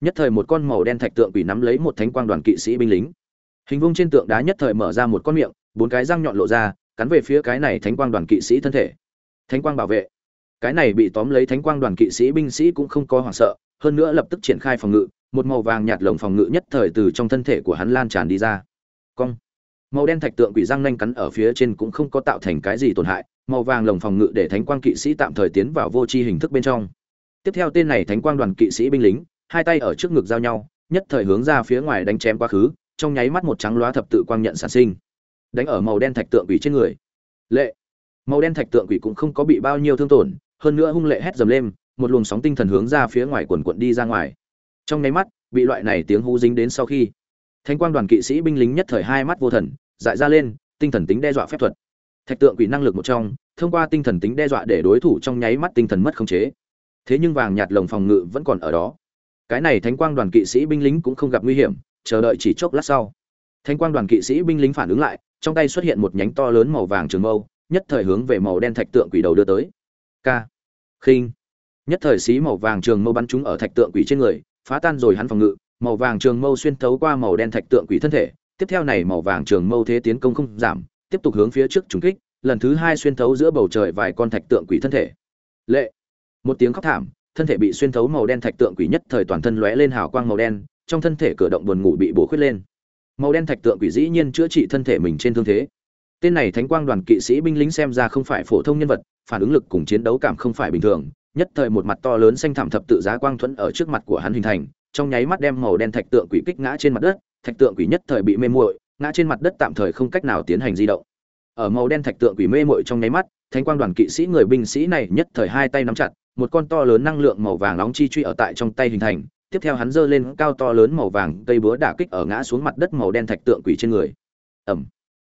Nhất thời một con màu đen thạch tượng quỷ nắm lấy một thánh quang đoàn kỵ sĩ binh lính. Hình vuông trên tượng đá nhất thời mở ra một con miệng, bốn cái răng nhọn lộ ra, cắn về phía cái này thánh quang đoàn kỵ sĩ thân thể. Thánh quang bảo vệ. Cái này bị tóm lấy thánh quang đoàn kỵ sĩ binh sĩ cũng không có hoảng sợ, hơn nữa lập tức triển khai phòng ngự, một màu vàng nhạt lồng phòng ngự nhất thời từ trong thân thể của hắn lan tràn đi ra. Cong màu đen thạch tượng quỷ răng nanh cắn ở phía trên cũng không có tạo thành cái gì tổn hại, màu vàng lồng phòng ngự để thánh quang kỵ sĩ tạm thời tiến vào vô tri hình thức bên trong. Tiếp theo tên này thánh quang đoàn kỵ sĩ binh lính, hai tay ở trước ngực giao nhau, nhất thời hướng ra phía ngoài đánh chém quá khứ, trong nháy mắt một trắng loá thập tự quang nhận sản sinh. Đánh ở màu đen thạch tượng quỷ trên người. Lệ. Màu đen thạch tượng quỷ cũng không có bị bao nhiêu thương tổn, hơn nữa hung lệ hét dầm lên, một luồng sóng tinh thần hướng ra phía ngoài quần quận đi ra ngoài. Trong nháy mắt, bị loại này tiếng hú dính đến sau khi thánh quang đoàn kỵ sĩ binh lính nhất thời hai mắt vô thần, dại ra lên, tinh thần tính đe dọa phép thuật. Thạch tượng quỷ năng lực một trong, thông qua tinh thần tính đe dọa để đối thủ trong nháy mắt tinh thần mất khống chế. Thế nhưng vàng nhạt lồng phòng ngự vẫn còn ở đó. Cái này thánh quang đoàn kỵ sĩ binh lính cũng không gặp nguy hiểm, chờ đợi chỉ chốc lát sau. Thánh quang đoàn kỵ sĩ binh lính phản ứng lại, trong tay xuất hiện một nhánh to lớn màu vàng trường mâu, nhất thời hướng về màu đen thạch tượng quỷ đầu đưa tới. K. Khinh. Nhất thời xí màu vàng trường mâu bắn trúng ở thạch tượng quỷ trên người, phá tan rồi hắn phòng ngự màu vàng trường mâu xuyên thấu qua màu đen thạch tượng quỷ thân thể, tiếp theo này màu vàng trường mâu thế tiến công không giảm, tiếp tục hướng phía trước trúng kích, lần thứ hai xuyên thấu giữa bầu trời vài con thạch tượng quỷ thân thể. Lệ! Một tiếng khóc thảm, thân thể bị xuyên thấu màu đen thạch tượng quỷ nhất thời toàn thân lóe lên hào quang màu đen, trong thân thể cử động buồn ngủ bị bổ khuyết lên. Màu đen thạch tượng quỷ dĩ nhiên chữa trị thân thể mình trên thương thế. Tên này thánh quang đoàn kỵ sĩ binh lính xem ra không phải phổ thông nhân vật, phản ứng lực cùng chiến đấu cảm không phải bình thường, nhất thời một mặt to lớn xanh thảm thập tự giá quang thuẫn ở trước mặt của hắn hình thành trong nháy mắt đem màu đen thạch tượng quỷ kích ngã trên mặt đất, thạch tượng quỷ nhất thời bị mê muội, ngã trên mặt đất tạm thời không cách nào tiến hành di động. Ở màu đen thạch tượng quỷ mê muội trong nháy mắt, thánh quang đoàn kỵ sĩ người binh sĩ này nhất thời hai tay nắm chặt, một con to lớn năng lượng màu vàng nóng chi truy ở tại trong tay hình thành, tiếp theo hắn giơ lên cao to lớn màu vàng cây búa đả kích ở ngã xuống mặt đất màu đen thạch tượng quỷ trên người. Ầm.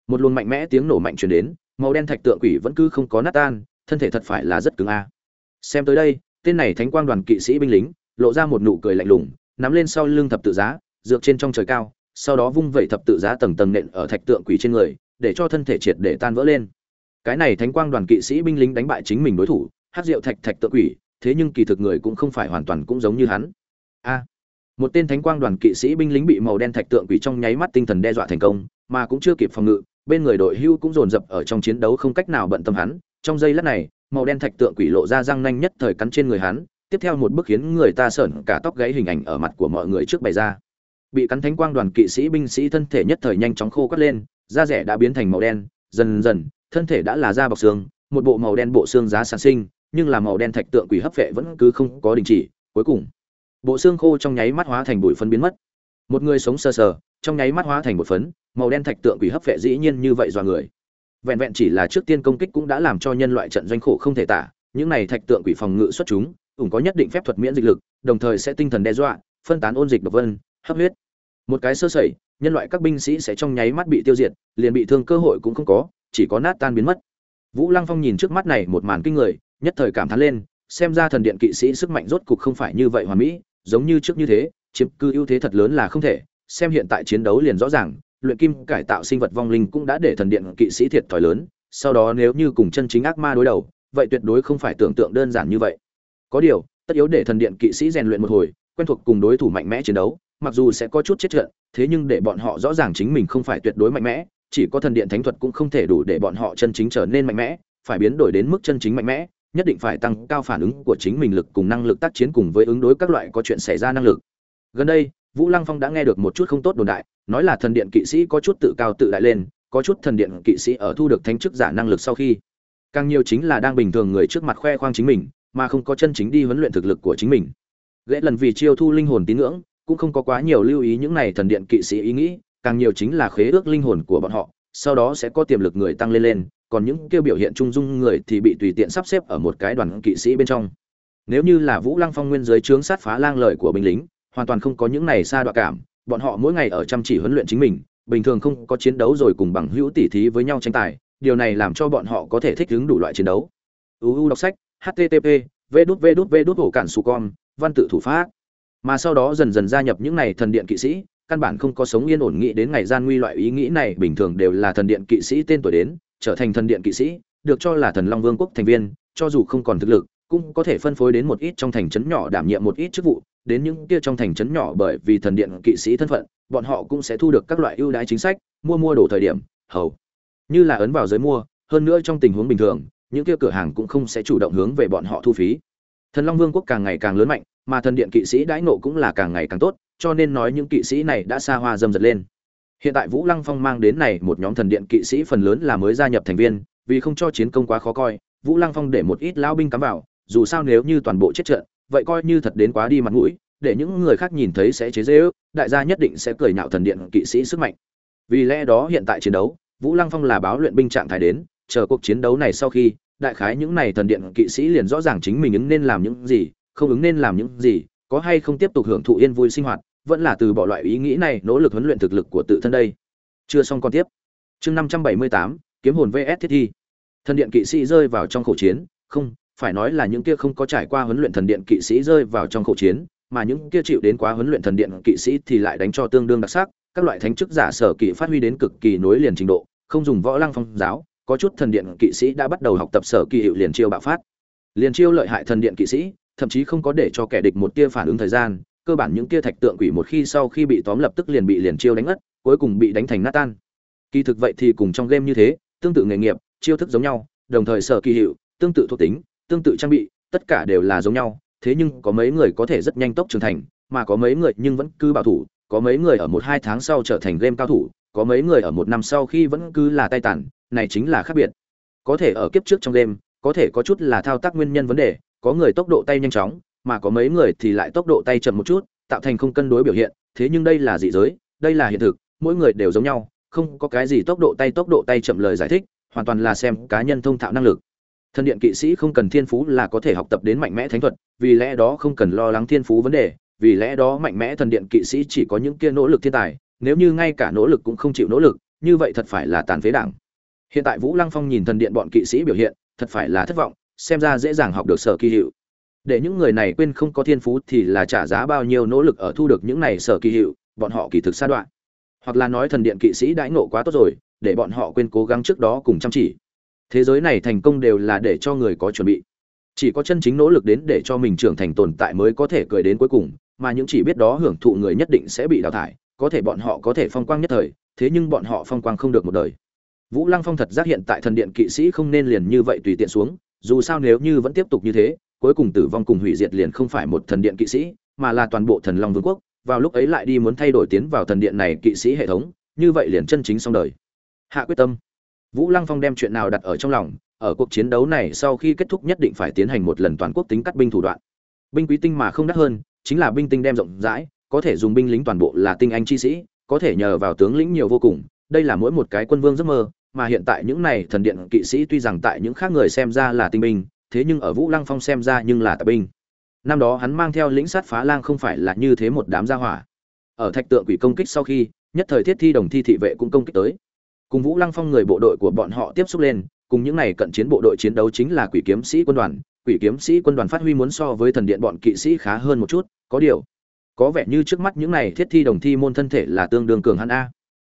Một luồng mạnh mẽ tiếng nổ mạnh truyền đến, màu đen thạch tượng quỷ vẫn cứ không có nát tan, thân thể thật phải là rất cứng a. Xem tới đây, tên này thánh quang đoàn kỵ sĩ binh lính, lộ ra một nụ cười lạnh lùng nắm lên sau lưng thập tự giá, dược trên trong trời cao, sau đó vung vẩy thập tự giá tầng tầng nện ở thạch tượng quỷ trên người, để cho thân thể triệt để tan vỡ lên. Cái này thánh quang đoàn kỵ sĩ binh lính đánh bại chính mình đối thủ, hát rượu thạch thạch tượng quỷ, thế nhưng kỳ thực người cũng không phải hoàn toàn cũng giống như hắn. A, một tên thánh quang đoàn kỵ sĩ binh lính bị màu đen thạch tượng quỷ trong nháy mắt tinh thần đe dọa thành công, mà cũng chưa kịp phòng ngự, bên người đội hưu cũng dồn dập ở trong chiến đấu không cách nào bận tâm hắn. Trong giây lát này, màu đen thạch tượng quỷ lộ ra răng nanh nhất thời cắn trên người hắn tiếp theo một bức khiến người ta sởn cả tóc gáy hình ảnh ở mặt của mọi người trước bày ra. Bị cắn thánh quang đoàn kỵ sĩ binh sĩ thân thể nhất thời nhanh chóng khô cắt lên, da rẻ đã biến thành màu đen, dần dần, thân thể đã là da bọc xương, một bộ màu đen bộ xương giá sản sinh, nhưng là màu đen thạch tượng quỷ hấp vệ vẫn cứ không có đình chỉ, cuối cùng, bộ xương khô trong nháy mắt hóa thành bụi phân biến mất. Một người sống sờ sờ, trong nháy mắt hóa thành một phấn, màu đen thạch tượng quỷ hấp vệ dĩ nhiên như vậy do người. Vẹn vẹn chỉ là trước tiên công kích cũng đã làm cho nhân loại trận doanh khổ không thể tả, những này thạch tượng quỷ phòng ngự xuất chúng ủng có nhất định phép thuật miễn dịch lực, đồng thời sẽ tinh thần đe dọa, phân tán ôn dịch độc vân, hấp huyết. Một cái sơ sẩy, nhân loại các binh sĩ sẽ trong nháy mắt bị tiêu diệt, liền bị thương cơ hội cũng không có, chỉ có nát tan biến mất. Vũ lăng phong nhìn trước mắt này một màn kinh người, nhất thời cảm thán lên, xem ra thần điện kỵ sĩ sức mạnh rốt cục không phải như vậy hoàn mỹ, giống như trước như thế, chiếm cư ưu thế thật lớn là không thể, xem hiện tại chiến đấu liền rõ ràng, luyện kim cải tạo sinh vật vong linh cũng đã để thần điện kỵ sĩ thiệt thòi lớn, sau đó nếu như cùng chân chính ác ma đối đầu, vậy tuyệt đối không phải tưởng tượng đơn giản như vậy có điều, tất yếu để thần điện kỵ sĩ rèn luyện một hồi, quen thuộc cùng đối thủ mạnh mẽ chiến đấu, mặc dù sẽ có chút chết trận, thế nhưng để bọn họ rõ ràng chính mình không phải tuyệt đối mạnh mẽ, chỉ có thần điện thánh thuật cũng không thể đủ để bọn họ chân chính trở nên mạnh mẽ, phải biến đổi đến mức chân chính mạnh mẽ, nhất định phải tăng cao phản ứng của chính mình lực cùng năng lực tác chiến cùng với ứng đối các loại có chuyện xảy ra năng lực. Gần đây, vũ lăng phong đã nghe được một chút không tốt đồn đại, nói là thần điện kỵ sĩ có chút tự cao tự đại lên, có chút thần điện kỵ sĩ ở thu được thánh chức giả năng lực sau khi. Càng nhiều chính là đang bình thường người trước mặt khoe khoang chính mình mà không có chân chính đi huấn luyện thực lực của chính mình. Ghệ lần vì chiêu thu linh hồn tín ngưỡng, cũng không có quá nhiều lưu ý những này thần điện kỵ sĩ ý nghĩ, càng nhiều chính là khế ước linh hồn của bọn họ, sau đó sẽ có tiềm lực người tăng lên lên, còn những kêu biểu hiện trung dung người thì bị tùy tiện sắp xếp ở một cái đoàn kỵ sĩ bên trong. Nếu như là vũ lăng phong nguyên giới trướng sát phá lang lợi của binh lính, hoàn toàn không có những này xa đoạn cảm, bọn họ mỗi ngày ở chăm chỉ huấn luyện chính mình, bình thường không có chiến đấu rồi cùng bằng hữu tỉ thí với nhau tranh tài, điều này làm cho bọn họ có thể thích ứng đủ loại chiến đấu. Uu đọc sách http v đút v đút v đút hổ cản su con văn tự thủ pháp. Mà sau đó dần dần gia nhập những này thần điện kỵ sĩ, căn bản không có sống yên ổn nghĩ đến ngày gian nguy loại ý nghĩ này, bình thường đều là thần điện kỵ sĩ tên tuổi đến, trở thành thần điện kỵ sĩ, được cho là thần long vương quốc thành viên, cho dù không còn thực lực, cũng có thể phân phối đến một ít trong thành trấn nhỏ đảm nhiệm một ít chức vụ, đến những kia trong thành trấn nhỏ bởi vì thần điện kỵ sĩ thân phận, bọn họ cũng sẽ thu được các loại ưu đãi chính sách, mua mua đồ thời điểm, hầu. Như là ấn vào giới mua, hơn nữa trong tình huống bình thường những kia cửa hàng cũng không sẽ chủ động hướng về bọn họ thu phí. Thần long vương quốc càng ngày càng lớn mạnh, mà thần điện kỵ sĩ đãi nộ cũng là càng ngày càng tốt, cho nên nói những kỵ sĩ này đã xa hoa dâm dật lên. Hiện tại vũ lăng phong mang đến này một nhóm thần điện kỵ sĩ phần lớn là mới gia nhập thành viên, vì không cho chiến công quá khó coi, vũ lăng phong để một ít lao binh cắm vào, dù sao nếu như toàn bộ chết trận, vậy coi như thật đến quá đi mặt mũi, để những người khác nhìn thấy sẽ chế dễ đại gia nhất định sẽ cười nhạo thần điện kỵ sĩ sức mạnh. Vì lẽ đó hiện tại chiến đấu, vũ lăng phong là báo luyện binh trạng thái đến, chờ cuộc chiến đấu này sau khi đại khái những này thần điện kỵ sĩ liền rõ ràng chính mình ứng nên làm những gì, không ứng nên làm những gì, có hay không tiếp tục hưởng thụ yên vui sinh hoạt, vẫn là từ bỏ loại ý nghĩ này nỗ lực huấn luyện thực lực của tự thân đây. Chưa xong còn tiếp. Chương năm trăm bảy mươi tám, kiếm hồn vs thiết thi. Thần điện kỵ sĩ rơi vào trong khẩu chiến, không, phải nói là những kia không có trải qua huấn luyện thần điện kỵ sĩ rơi vào trong khẩu chiến, mà những kia chịu đến quá huấn luyện thần điện kỵ sĩ thì lại đánh cho tương đương đặc sắc, các loại thánh chức giả sở kỵ phát huy đến cực kỳ nối liền trình độ, không dùng võ lăng phong giáo có chút thần điện kỵ sĩ đã bắt đầu học tập sở kỳ hiệu liền chiêu bạo phát. Liền chiêu lợi hại thần điện kỵ sĩ, thậm chí không có để cho kẻ địch một tia phản ứng thời gian, cơ bản những tia thạch tượng quỷ một khi sau khi bị tóm lập tức liền bị liền chiêu đánh ngất, cuối cùng bị đánh thành nát tan. Kỳ thực vậy thì cùng trong game như thế, tương tự nghề nghiệp, chiêu thức giống nhau, đồng thời sở kỳ hiệu, tương tự thuộc tính, tương tự trang bị, tất cả đều là giống nhau, thế nhưng có mấy người có thể rất nhanh tốc trưởng thành, mà có mấy người nhưng vẫn cứ bảo thủ, có mấy người ở một hai tháng sau trở thành game cao thủ, có mấy người ở một năm sau khi vẫn cứ là tay tàn này chính là khác biệt. Có thể ở kiếp trước trong đêm, có thể có chút là thao tác nguyên nhân vấn đề có người tốc độ tay nhanh chóng mà có mấy người thì lại tốc độ tay chậm một chút tạo thành không cân đối biểu hiện thế nhưng đây là dị giới đây là hiện thực mỗi người đều giống nhau không có cái gì tốc độ tay tốc độ tay chậm lời giải thích hoàn toàn là xem cá nhân thông thạo năng lực. Thần điện kỵ sĩ không cần thiên phú là có thể học tập đến mạnh mẽ thánh thuật vì lẽ đó không cần lo lắng thiên phú vấn đề vì lẽ đó mạnh mẽ thần điện kỵ sĩ chỉ có những kia nỗ lực thiên tài nếu như ngay cả nỗ lực cũng không chịu nỗ lực như vậy thật phải là tàn phế đảng hiện tại vũ lăng phong nhìn thần điện bọn kỵ sĩ biểu hiện, thật phải là thất vọng, xem ra dễ dàng học được sở kỳ hiệu. Để những người này quên không có thiên phú thì là trả giá bao nhiêu nỗ lực ở thu được những này sở kỳ hiệu, bọn họ kỳ thực sa đoạn. Hoặc là nói thần điện kỵ sĩ đãi nộ quá tốt rồi, để bọn họ quên cố gắng trước đó cùng chăm chỉ. Thế giới này thành công đều là để cho người có chuẩn bị. Chỉ có chân chính nỗ lực đến để cho mình trưởng thành tồn tại mới có thể cười đến cuối cùng, mà những chỉ biết đó hưởng thụ người nhất định sẽ bị đào thải, có thể bọn họ có thể phong quang nhất thời, thế nhưng bọn họ phong quang không được một đời vũ lăng phong thật giác hiện tại thần điện kỵ sĩ không nên liền như vậy tùy tiện xuống, dù sao nếu như vẫn tiếp tục như thế, cuối cùng tử vong cùng hủy diệt liền không phải một thần điện kỵ sĩ, mà là toàn bộ thần long vương quốc, vào lúc ấy lại đi muốn thay đổi tiến vào thần điện này kỵ sĩ hệ thống, như vậy liền chân chính xong đời. Hạ quyết tâm. Vũ lăng phong đem chuyện nào đặt ở trong lòng, ở cuộc chiến đấu này sau khi kết thúc nhất định phải tiến hành một lần toàn quốc tính cắt binh thủ đoạn. Binh quý tinh mà không đắt hơn, chính là binh tinh đem rộng rãi, có thể dùng binh lính toàn bộ là tinh anh chi sĩ, có thể nhờ vào tướng lĩnh nhiều vô cùng, đây là mỗi một cái quân vương giấc mơ mà hiện tại những này thần điện kỵ sĩ tuy rằng tại những khác người xem ra là tinh binh, thế nhưng ở vũ lăng phong xem ra nhưng là tạp binh. Năm đó hắn mang theo lĩnh sát phá lang không phải là như thế một đám gia hỏa. Ở thạch tượng quỷ công kích sau khi, nhất thời thiết thi đồng thi thị vệ cũng công kích tới. Cùng vũ lăng phong người bộ đội của bọn họ tiếp xúc lên, cùng những này cận chiến bộ đội chiến đấu chính là quỷ kiếm sĩ quân đoàn. Quỷ kiếm sĩ quân đoàn phát huy muốn so với thần điện bọn kỵ sĩ khá hơn một chút, có điều, có vẻ như trước mắt những này thiết thi đồng thi môn thân thể là tương đương cường hắn a.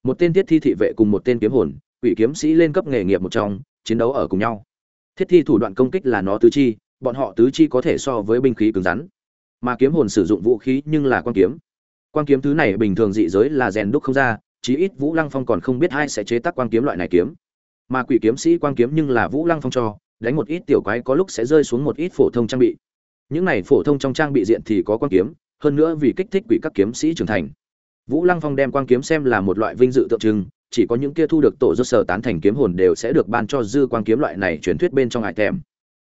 Một tên thiết thi thị vệ cùng một tên kiếm hồn quỷ kiếm sĩ lên cấp nghề nghiệp một trong, chiến đấu ở cùng nhau. Thiết thi thủ đoạn công kích là nó tứ chi, bọn họ tứ chi có thể so với binh khí cứng rắn. Mà kiếm hồn sử dụng vũ khí nhưng là quan kiếm. Quan kiếm thứ này bình thường dị giới là rèn đúc không ra, chí ít vũ lăng phong còn không biết ai sẽ chế tác quan kiếm loại này kiếm. Mà quỷ kiếm sĩ quan kiếm nhưng là vũ lăng phong cho, đánh một ít tiểu quái có lúc sẽ rơi xuống một ít phổ thông trang bị. Những này phổ thông trong trang bị diện thì có quan kiếm, hơn nữa vì kích thích quỷ các kiếm sĩ trưởng thành. Vũ lăng phong đem quan kiếm xem là một loại vinh dự tượng trưng chỉ có những kia thu được tổ do sở tán thành kiếm hồn đều sẽ được ban cho dư quang kiếm loại này truyền thuyết bên trong hải thèm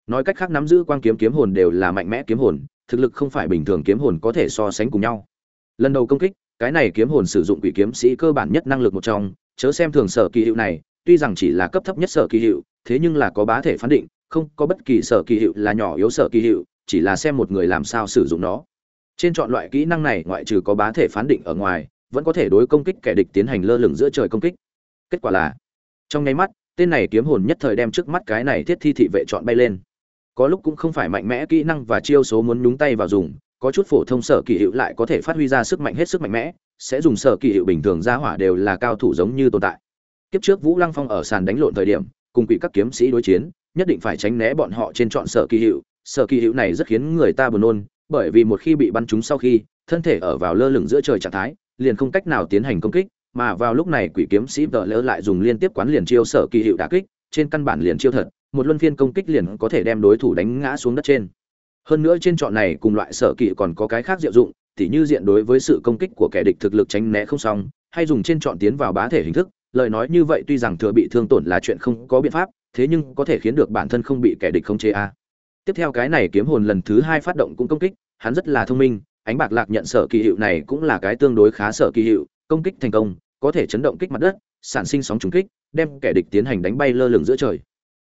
nói cách khác nắm giữ quang kiếm kiếm hồn đều là mạnh mẽ kiếm hồn, thực lực không phải bình thường kiếm hồn có thể so sánh cùng nhau. Lần đầu công kích, cái này kiếm hồn sử dụng quỷ kiếm sĩ cơ bản nhất năng lực một trong, chớ xem thường sở kỳ hiệu này, tuy rằng chỉ là cấp thấp nhất sở kỳ hiệu, thế nhưng là có bá thể phán định, không có bất kỳ sở kỳ hiệu là nhỏ yếu sở kỳ hiệu, chỉ là xem một người làm sao sử dụng nó. Trên chọn loại kỹ năng này, ngoại trừ có bá thể phán định ở ngoài vẫn có thể đối công kích kẻ địch tiến hành lơ lửng giữa trời công kích. Kết quả là, trong nháy mắt, tên này kiếm hồn nhất thời đem trước mắt cái này thiết thi thị vệ chọn bay lên. Có lúc cũng không phải mạnh mẽ kỹ năng và chiêu số muốn nhúng tay vào dùng, có chút phổ thông sở kỳ hiệu lại có thể phát huy ra sức mạnh hết sức mạnh mẽ, sẽ dùng sở kỳ hiệu bình thường ra hỏa đều là cao thủ giống như tồn tại. Kiếp trước vũ lăng phong ở sàn đánh lộn thời điểm, cùng quỷ các kiếm sĩ đối chiến, nhất định phải tránh né bọn họ trên chọn sở kỳ hiệu sở kỳ hiệu này rất khiến người ta buồn nôn, bởi vì một khi bị bắn trúng sau khi, thân thể ở vào lơ lửng giữa trời trạng thái liền không cách nào tiến hành công kích, mà vào lúc này quỷ kiếm sĩ vợ lỡ lại dùng liên tiếp quán liền chiêu sở kỳ hiệu đả kích, trên căn bản liền chiêu thật, một luân phiên công kích liền có thể đem đối thủ đánh ngã xuống đất trên. Hơn nữa trên trọn này cùng loại sở kỳ còn có cái khác diệu dụng, tỉ như diện đối với sự công kích của kẻ địch thực lực tránh né không xong, hay dùng trên trọn tiến vào bá thể hình thức, lời nói như vậy tuy rằng thừa bị thương tổn là chuyện không có biện pháp, thế nhưng có thể khiến được bản thân không bị kẻ địch không chế a. Tiếp theo cái này kiếm hồn lần thứ hai phát động cũng công kích, hắn rất là thông minh ánh bạc lạc nhận sở kỳ hiệu này cũng là cái tương đối khá sở kỳ hiệu, công kích thành công, có thể chấn động kích mặt đất, sản sinh sóng trùng kích, đem kẻ địch tiến hành đánh bay lơ lửng giữa trời.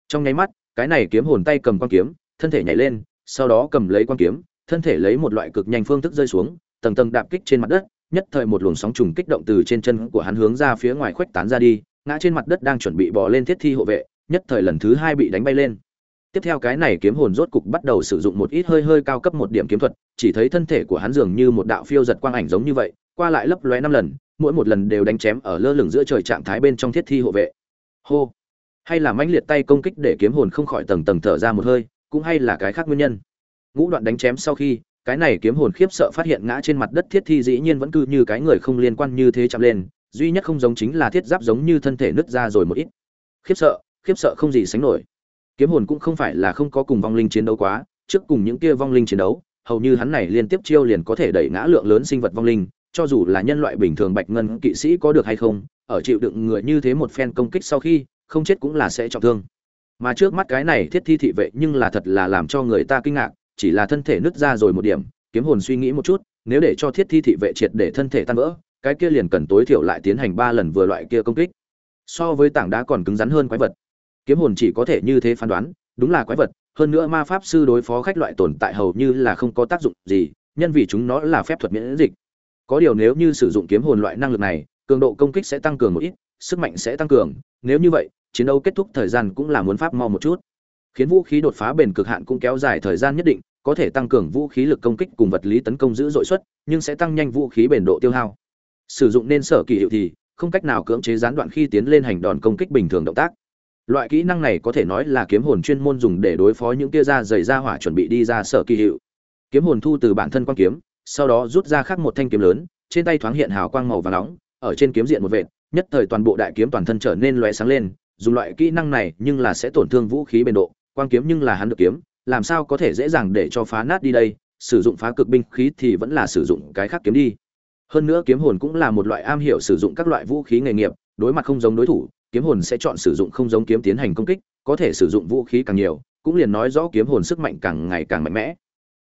Trong nháy mắt, cái này kiếm hồn tay cầm quan kiếm, thân thể nhảy lên, sau đó cầm lấy quan kiếm, thân thể lấy một loại cực nhanh phương thức rơi xuống, tầng tầng đạp kích trên mặt đất, nhất thời một luồng sóng trùng kích động từ trên chân của hắn hướng ra phía ngoài khuếch tán ra đi, ngã trên mặt đất đang chuẩn bị bò lên thiết thi hộ vệ, nhất thời lần thứ hai bị đánh bay lên tiếp theo cái này kiếm hồn rốt cục bắt đầu sử dụng một ít hơi hơi cao cấp một điểm kiếm thuật, chỉ thấy thân thể của hắn dường như một đạo phiêu giật quang ảnh giống như vậy, qua lại lấp lóe năm lần, mỗi một lần đều đánh chém ở lơ lửng giữa trời trạng thái bên trong thiết thi hộ vệ. Hô! Hay là mãnh liệt tay công kích để kiếm hồn không khỏi tầng tầng thở ra một hơi, cũng hay là cái khác nguyên nhân. Ngũ đoạn đánh chém sau khi, cái này kiếm hồn khiếp sợ phát hiện ngã trên mặt đất thiết thi dĩ nhiên vẫn cứ như cái người không liên quan như thế chạm lên, duy nhất không giống chính là thiết giáp giống như thân thể nứt ra rồi một ít. Khiếp sợ khiếp sợ không gì sánh nổi kiếm hồn cũng không phải là không có cùng vong linh chiến đấu quá, trước cùng những kia vong linh chiến đấu, hầu như hắn này liên tiếp chiêu liền có thể đẩy ngã lượng lớn sinh vật vong linh, cho dù là nhân loại bình thường bạch ngân kỵ sĩ có được hay không, ở chịu đựng người như thế một phen công kích sau khi, không chết cũng là sẽ trọng thương. Mà trước mắt cái này thiết thi thị vệ nhưng là thật là làm cho người ta kinh ngạc, chỉ là thân thể nứt ra rồi một điểm, kiếm hồn suy nghĩ một chút, nếu để cho thiết thi thị vệ triệt để thân thể tan vỡ, cái kia liền cần tối thiểu lại tiến hành ba lần vừa loại kia công kích. So với tảng đá còn cứng rắn hơn quái vật kiếm hồn chỉ có thể như thế phán đoán, đúng là quái vật, hơn nữa ma pháp sư đối phó khách loại tồn tại hầu như là không có tác dụng gì, nhân vì chúng nó là phép thuật miễn dịch. Có điều nếu như sử dụng kiếm hồn loại năng lực này, cường độ công kích sẽ tăng cường một ít, sức mạnh sẽ tăng cường. Nếu như vậy, chiến đấu kết thúc thời gian cũng là muốn pháp mau một chút. Khiến vũ khí đột phá bền cực hạn cũng kéo dài thời gian nhất định, có thể tăng cường vũ khí lực công kích cùng vật lý tấn công giữ dội suất, nhưng sẽ tăng nhanh vũ khí bền độ tiêu hao. Sử dụng nên sở kỳ hiệu thì không cách nào cưỡng chế gián đoạn khi tiến lên hành đòn công kích bình thường động tác loại kỹ năng này có thể nói là kiếm hồn chuyên môn dùng để đối phó những kia ra dày ra hỏa chuẩn bị đi ra sở kỳ hiệu. Kiếm hồn thu từ bản thân quan kiếm, sau đó rút ra khác một thanh kiếm lớn, trên tay thoáng hiện hào quang màu và nóng, ở trên kiếm diện một vệt, nhất thời toàn bộ đại kiếm toàn thân trở nên loé sáng lên, dùng loại kỹ năng này nhưng là sẽ tổn thương vũ khí bền độ, quang kiếm nhưng là hắn được kiếm, làm sao có thể dễ dàng để cho phá nát đi đây, sử dụng phá cực binh khí thì vẫn là sử dụng cái khác kiếm đi. Hơn nữa kiếm hồn cũng là một loại am hiểu sử dụng các loại vũ khí nghề nghiệp, đối mặt không giống đối thủ kiếm hồn sẽ chọn sử dụng không giống kiếm tiến hành công kích, có thể sử dụng vũ khí càng nhiều, cũng liền nói rõ kiếm hồn sức mạnh càng ngày càng mạnh mẽ.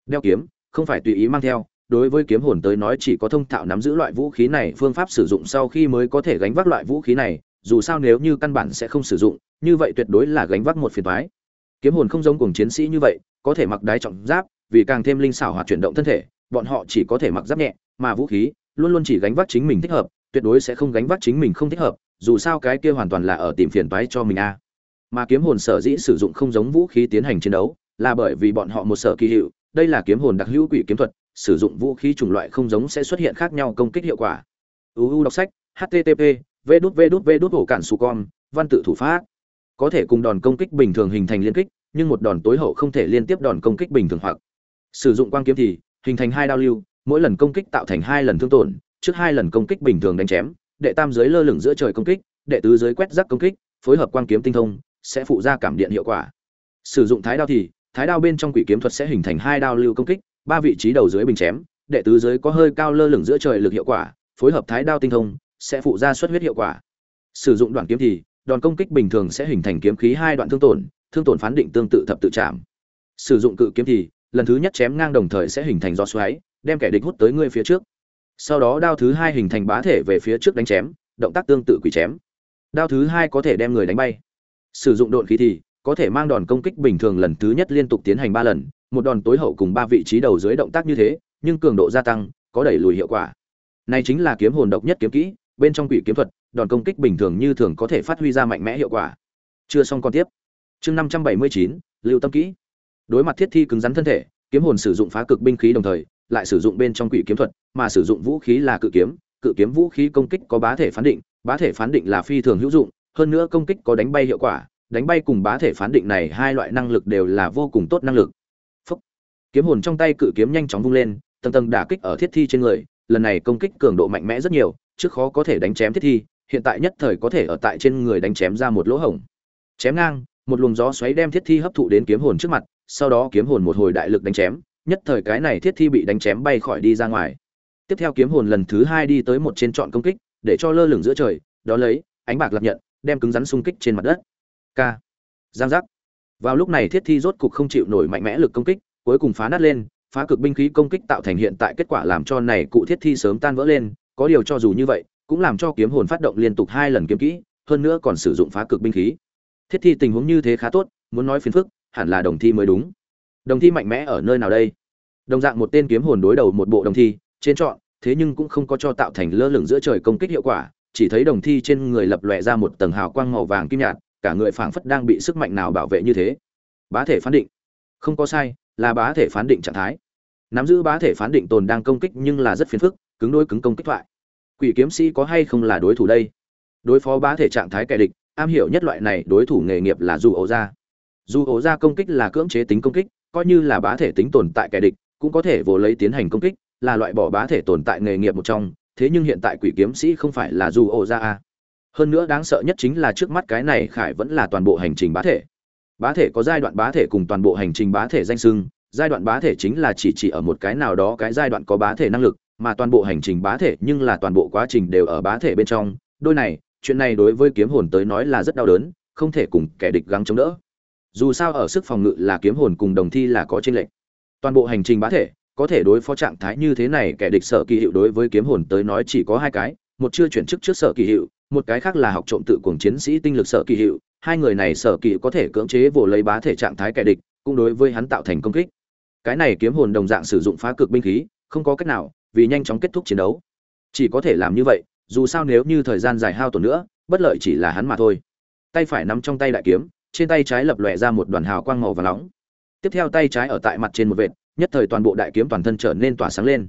Đeo kiếm, không phải tùy ý mang theo, đối với kiếm hồn tới nói chỉ có thông thạo nắm giữ loại vũ khí này, phương pháp sử dụng sau khi mới có thể gánh vác loại vũ khí này, dù sao nếu như căn bản sẽ không sử dụng, như vậy tuyệt đối là gánh vác một phiền toái. Kiếm hồn không giống cùng chiến sĩ như vậy, có thể mặc đái trọng giáp, vì càng thêm linh xảo hoạt chuyển động thân thể, bọn họ chỉ có thể mặc giáp nhẹ, mà vũ khí luôn luôn chỉ gánh vác chính mình thích hợp, tuyệt đối sẽ không gánh vác chính mình không thích hợp dù sao cái kia hoàn toàn là ở tìm phiền toái cho mình a mà kiếm hồn sở dĩ sử dụng không giống vũ khí tiến hành chiến đấu, là bởi vì bọn họ một sở kỳ hiệu, đây là kiếm hồn đặc hữu quỷ kiếm thuật, sử dụng vũ khí chủng loại không giống sẽ xuất hiện khác nhau công kích hiệu quả. Uu đọc sách http v đút cản con, văn tự thủ pháp. Có thể cùng đòn công kích bình thường hình thành liên kích, nhưng một đòn tối hậu không thể liên tiếp đòn công kích bình thường hoặc. Sử dụng quang kiếm thì, hình thành hai đao lưu, mỗi lần công kích tạo thành hai lần thương tổn, trước hai lần công kích bình thường đánh chém đệ tam giới lơ lửng giữa trời công kích, đệ tứ giới quét rác công kích, phối hợp quang kiếm tinh thông, sẽ phụ ra cảm điện hiệu quả. Sử dụng thái đao thì, thái đao bên trong quỷ kiếm thuật sẽ hình thành hai đao lưu công kích, ba vị trí đầu dưới bình chém, đệ tứ giới có hơi cao lơ lửng giữa trời lực hiệu quả, phối hợp thái đao tinh thông, sẽ phụ ra xuất huyết hiệu quả. Sử dụng đoạn kiếm thì, đòn công kích bình thường sẽ hình thành kiếm khí hai đoạn thương tổn thương tổn phán định tương tự thập tự chạm sử dụng cự kiếm thì, lần thứ nhất chém ngang đồng thời sẽ hình thành gió xoáy, đem kẻ địch hút tới ngươi phía trước sau đó đao thứ hai hình thành bá thể về phía trước đánh chém, động tác tương tự quỷ chém. Đao thứ hai có thể đem người đánh bay. Sử dụng độn khí thì, có thể mang đòn công kích bình thường lần thứ nhất liên tục tiến hành ba lần, một đòn tối hậu cùng ba vị trí đầu dưới động tác như thế, nhưng cường độ gia tăng, có đẩy lùi hiệu quả. Này chính là kiếm hồn độc nhất kiếm kỹ, bên trong quỷ kiếm thuật, đòn công kích bình thường như thường có thể phát huy ra mạnh mẽ hiệu quả. Chưa xong còn tiếp. Chương năm trăm bảy mươi chín, lưu tâm kỹ. Đối mặt thiết thi cứng rắn thân thể, kiếm hồn sử dụng phá cực binh khí đồng thời lại sử dụng bên trong quỷ kiếm thuật, mà sử dụng vũ khí là cự kiếm. Cự kiếm vũ khí công kích có bá thể phán định, bá thể phán định là phi thường hữu dụng, hơn nữa công kích có đánh bay hiệu quả. Đánh bay cùng bá thể phán định này hai loại năng lực đều là vô cùng tốt năng lực. Phúc. kiếm hồn trong tay cự kiếm nhanh chóng vung lên, tầng tầng đả kích ở thiết thi trên người. Lần này công kích cường độ mạnh mẽ rất nhiều, trước khó có thể đánh chém thiết thi, hiện tại nhất thời có thể ở tại trên người đánh chém ra một lỗ hổng. Chém ngang, một luồng gió xoáy đem thiết thi hấp thụ đến kiếm hồn trước mặt, sau đó kiếm hồn một hồi đại lực đánh chém nhất thời cái này thiết thi bị đánh chém bay khỏi đi ra ngoài. Tiếp theo kiếm hồn lần thứ hai đi tới một trên trọn công kích, để cho lơ lửng giữa trời, đó lấy, ánh bạc lập nhận, đem cứng rắn xung kích trên mặt đất. K. Giang giác. Vào lúc này thiết thi rốt cục không chịu nổi mạnh mẽ lực công kích, cuối cùng phá nát lên, phá cực binh khí công kích tạo thành hiện tại kết quả làm cho này cụ thiết thi sớm tan vỡ lên, có điều cho dù như vậy, cũng làm cho kiếm hồn phát động liên tục hai lần kiếm kỹ, hơn nữa còn sử dụng phá cực binh khí. Thiết thi tình huống như thế khá tốt, muốn nói phiền phức, hẳn là đồng thi mới đúng đồng thi mạnh mẽ ở nơi nào đây? Đồng dạng một tên kiếm hồn đối đầu một bộ đồng thi, trên chọn thế nhưng cũng không có cho tạo thành lơ lửng giữa trời công kích hiệu quả, chỉ thấy đồng thi trên người lập lòe ra một tầng hào quang màu vàng kim nhạt, cả người phảng phất đang bị sức mạnh nào bảo vệ như thế. Bá thể phán định. Không có sai, là bá thể phán định trạng thái. Nắm giữ bá thể phán định tồn đang công kích nhưng là rất phiền phức, cứng đôi cứng công kích thoại. Quỷ kiếm sĩ có hay không là đối thủ đây? Đối phó bá thể trạng thái kẻ địch, am hiểu nhất loại này đối thủ nghề nghiệp là dù ấu gia. dù ấu gia công kích là cưỡng chế tính công kích coi như là bá thể tính tồn tại kẻ địch, cũng có thể vô lấy tiến hành công kích, là loại bỏ bá thể tồn tại nghề nghiệp một trong, thế nhưng hiện tại quỷ kiếm sĩ không phải là dù ổ ra a hơn nữa đáng sợ nhất chính là trước mắt cái này khải vẫn là toàn bộ hành trình bá thể. Bá thể có giai đoạn bá thể cùng toàn bộ hành trình bá thể danh sưng giai đoạn bá thể chính là chỉ chỉ ở một cái nào đó cái giai đoạn có bá thể năng lực, mà toàn bộ hành trình bá thể nhưng là toàn bộ quá trình đều ở bá thể bên trong. Đôi này, chuyện này đối với kiếm hồn tới nói là rất đau đớn, không thể cùng kẻ địch gắng chống đỡ dù sao ở sức phòng ngự là kiếm hồn cùng đồng thi là có chênh lệnh toàn bộ hành trình bá thể, có thể đối phó trạng thái như thế này, kẻ địch sợ kỳ hiệu đối với kiếm hồn tới nói chỉ có hai cái, một chưa chuyển chức trước sợ kỳ hiệu, một cái khác là học trộm tự cuồng chiến sĩ tinh lực sợ kỳ hiệu, hai người này sợ kỳ có thể cưỡng chế vồ lấy bá thể trạng thái kẻ địch, cũng đối với hắn tạo thành công kích. Cái này kiếm hồn đồng dạng sử dụng phá cực binh khí, không có cách nào, vì nhanh chóng kết thúc chiến đấu. Chỉ có thể làm như vậy, dù sao nếu như thời gian dài hao tổn nữa, bất lợi chỉ là hắn mà thôi. Tay phải nắm trong tay đại kiếm trên tay trái lập lòe ra một đoàn hào quang màu và nóng. Tiếp theo tay trái ở tại mặt trên một vệt, nhất thời toàn bộ đại kiếm toàn thân trở nên tỏa sáng lên.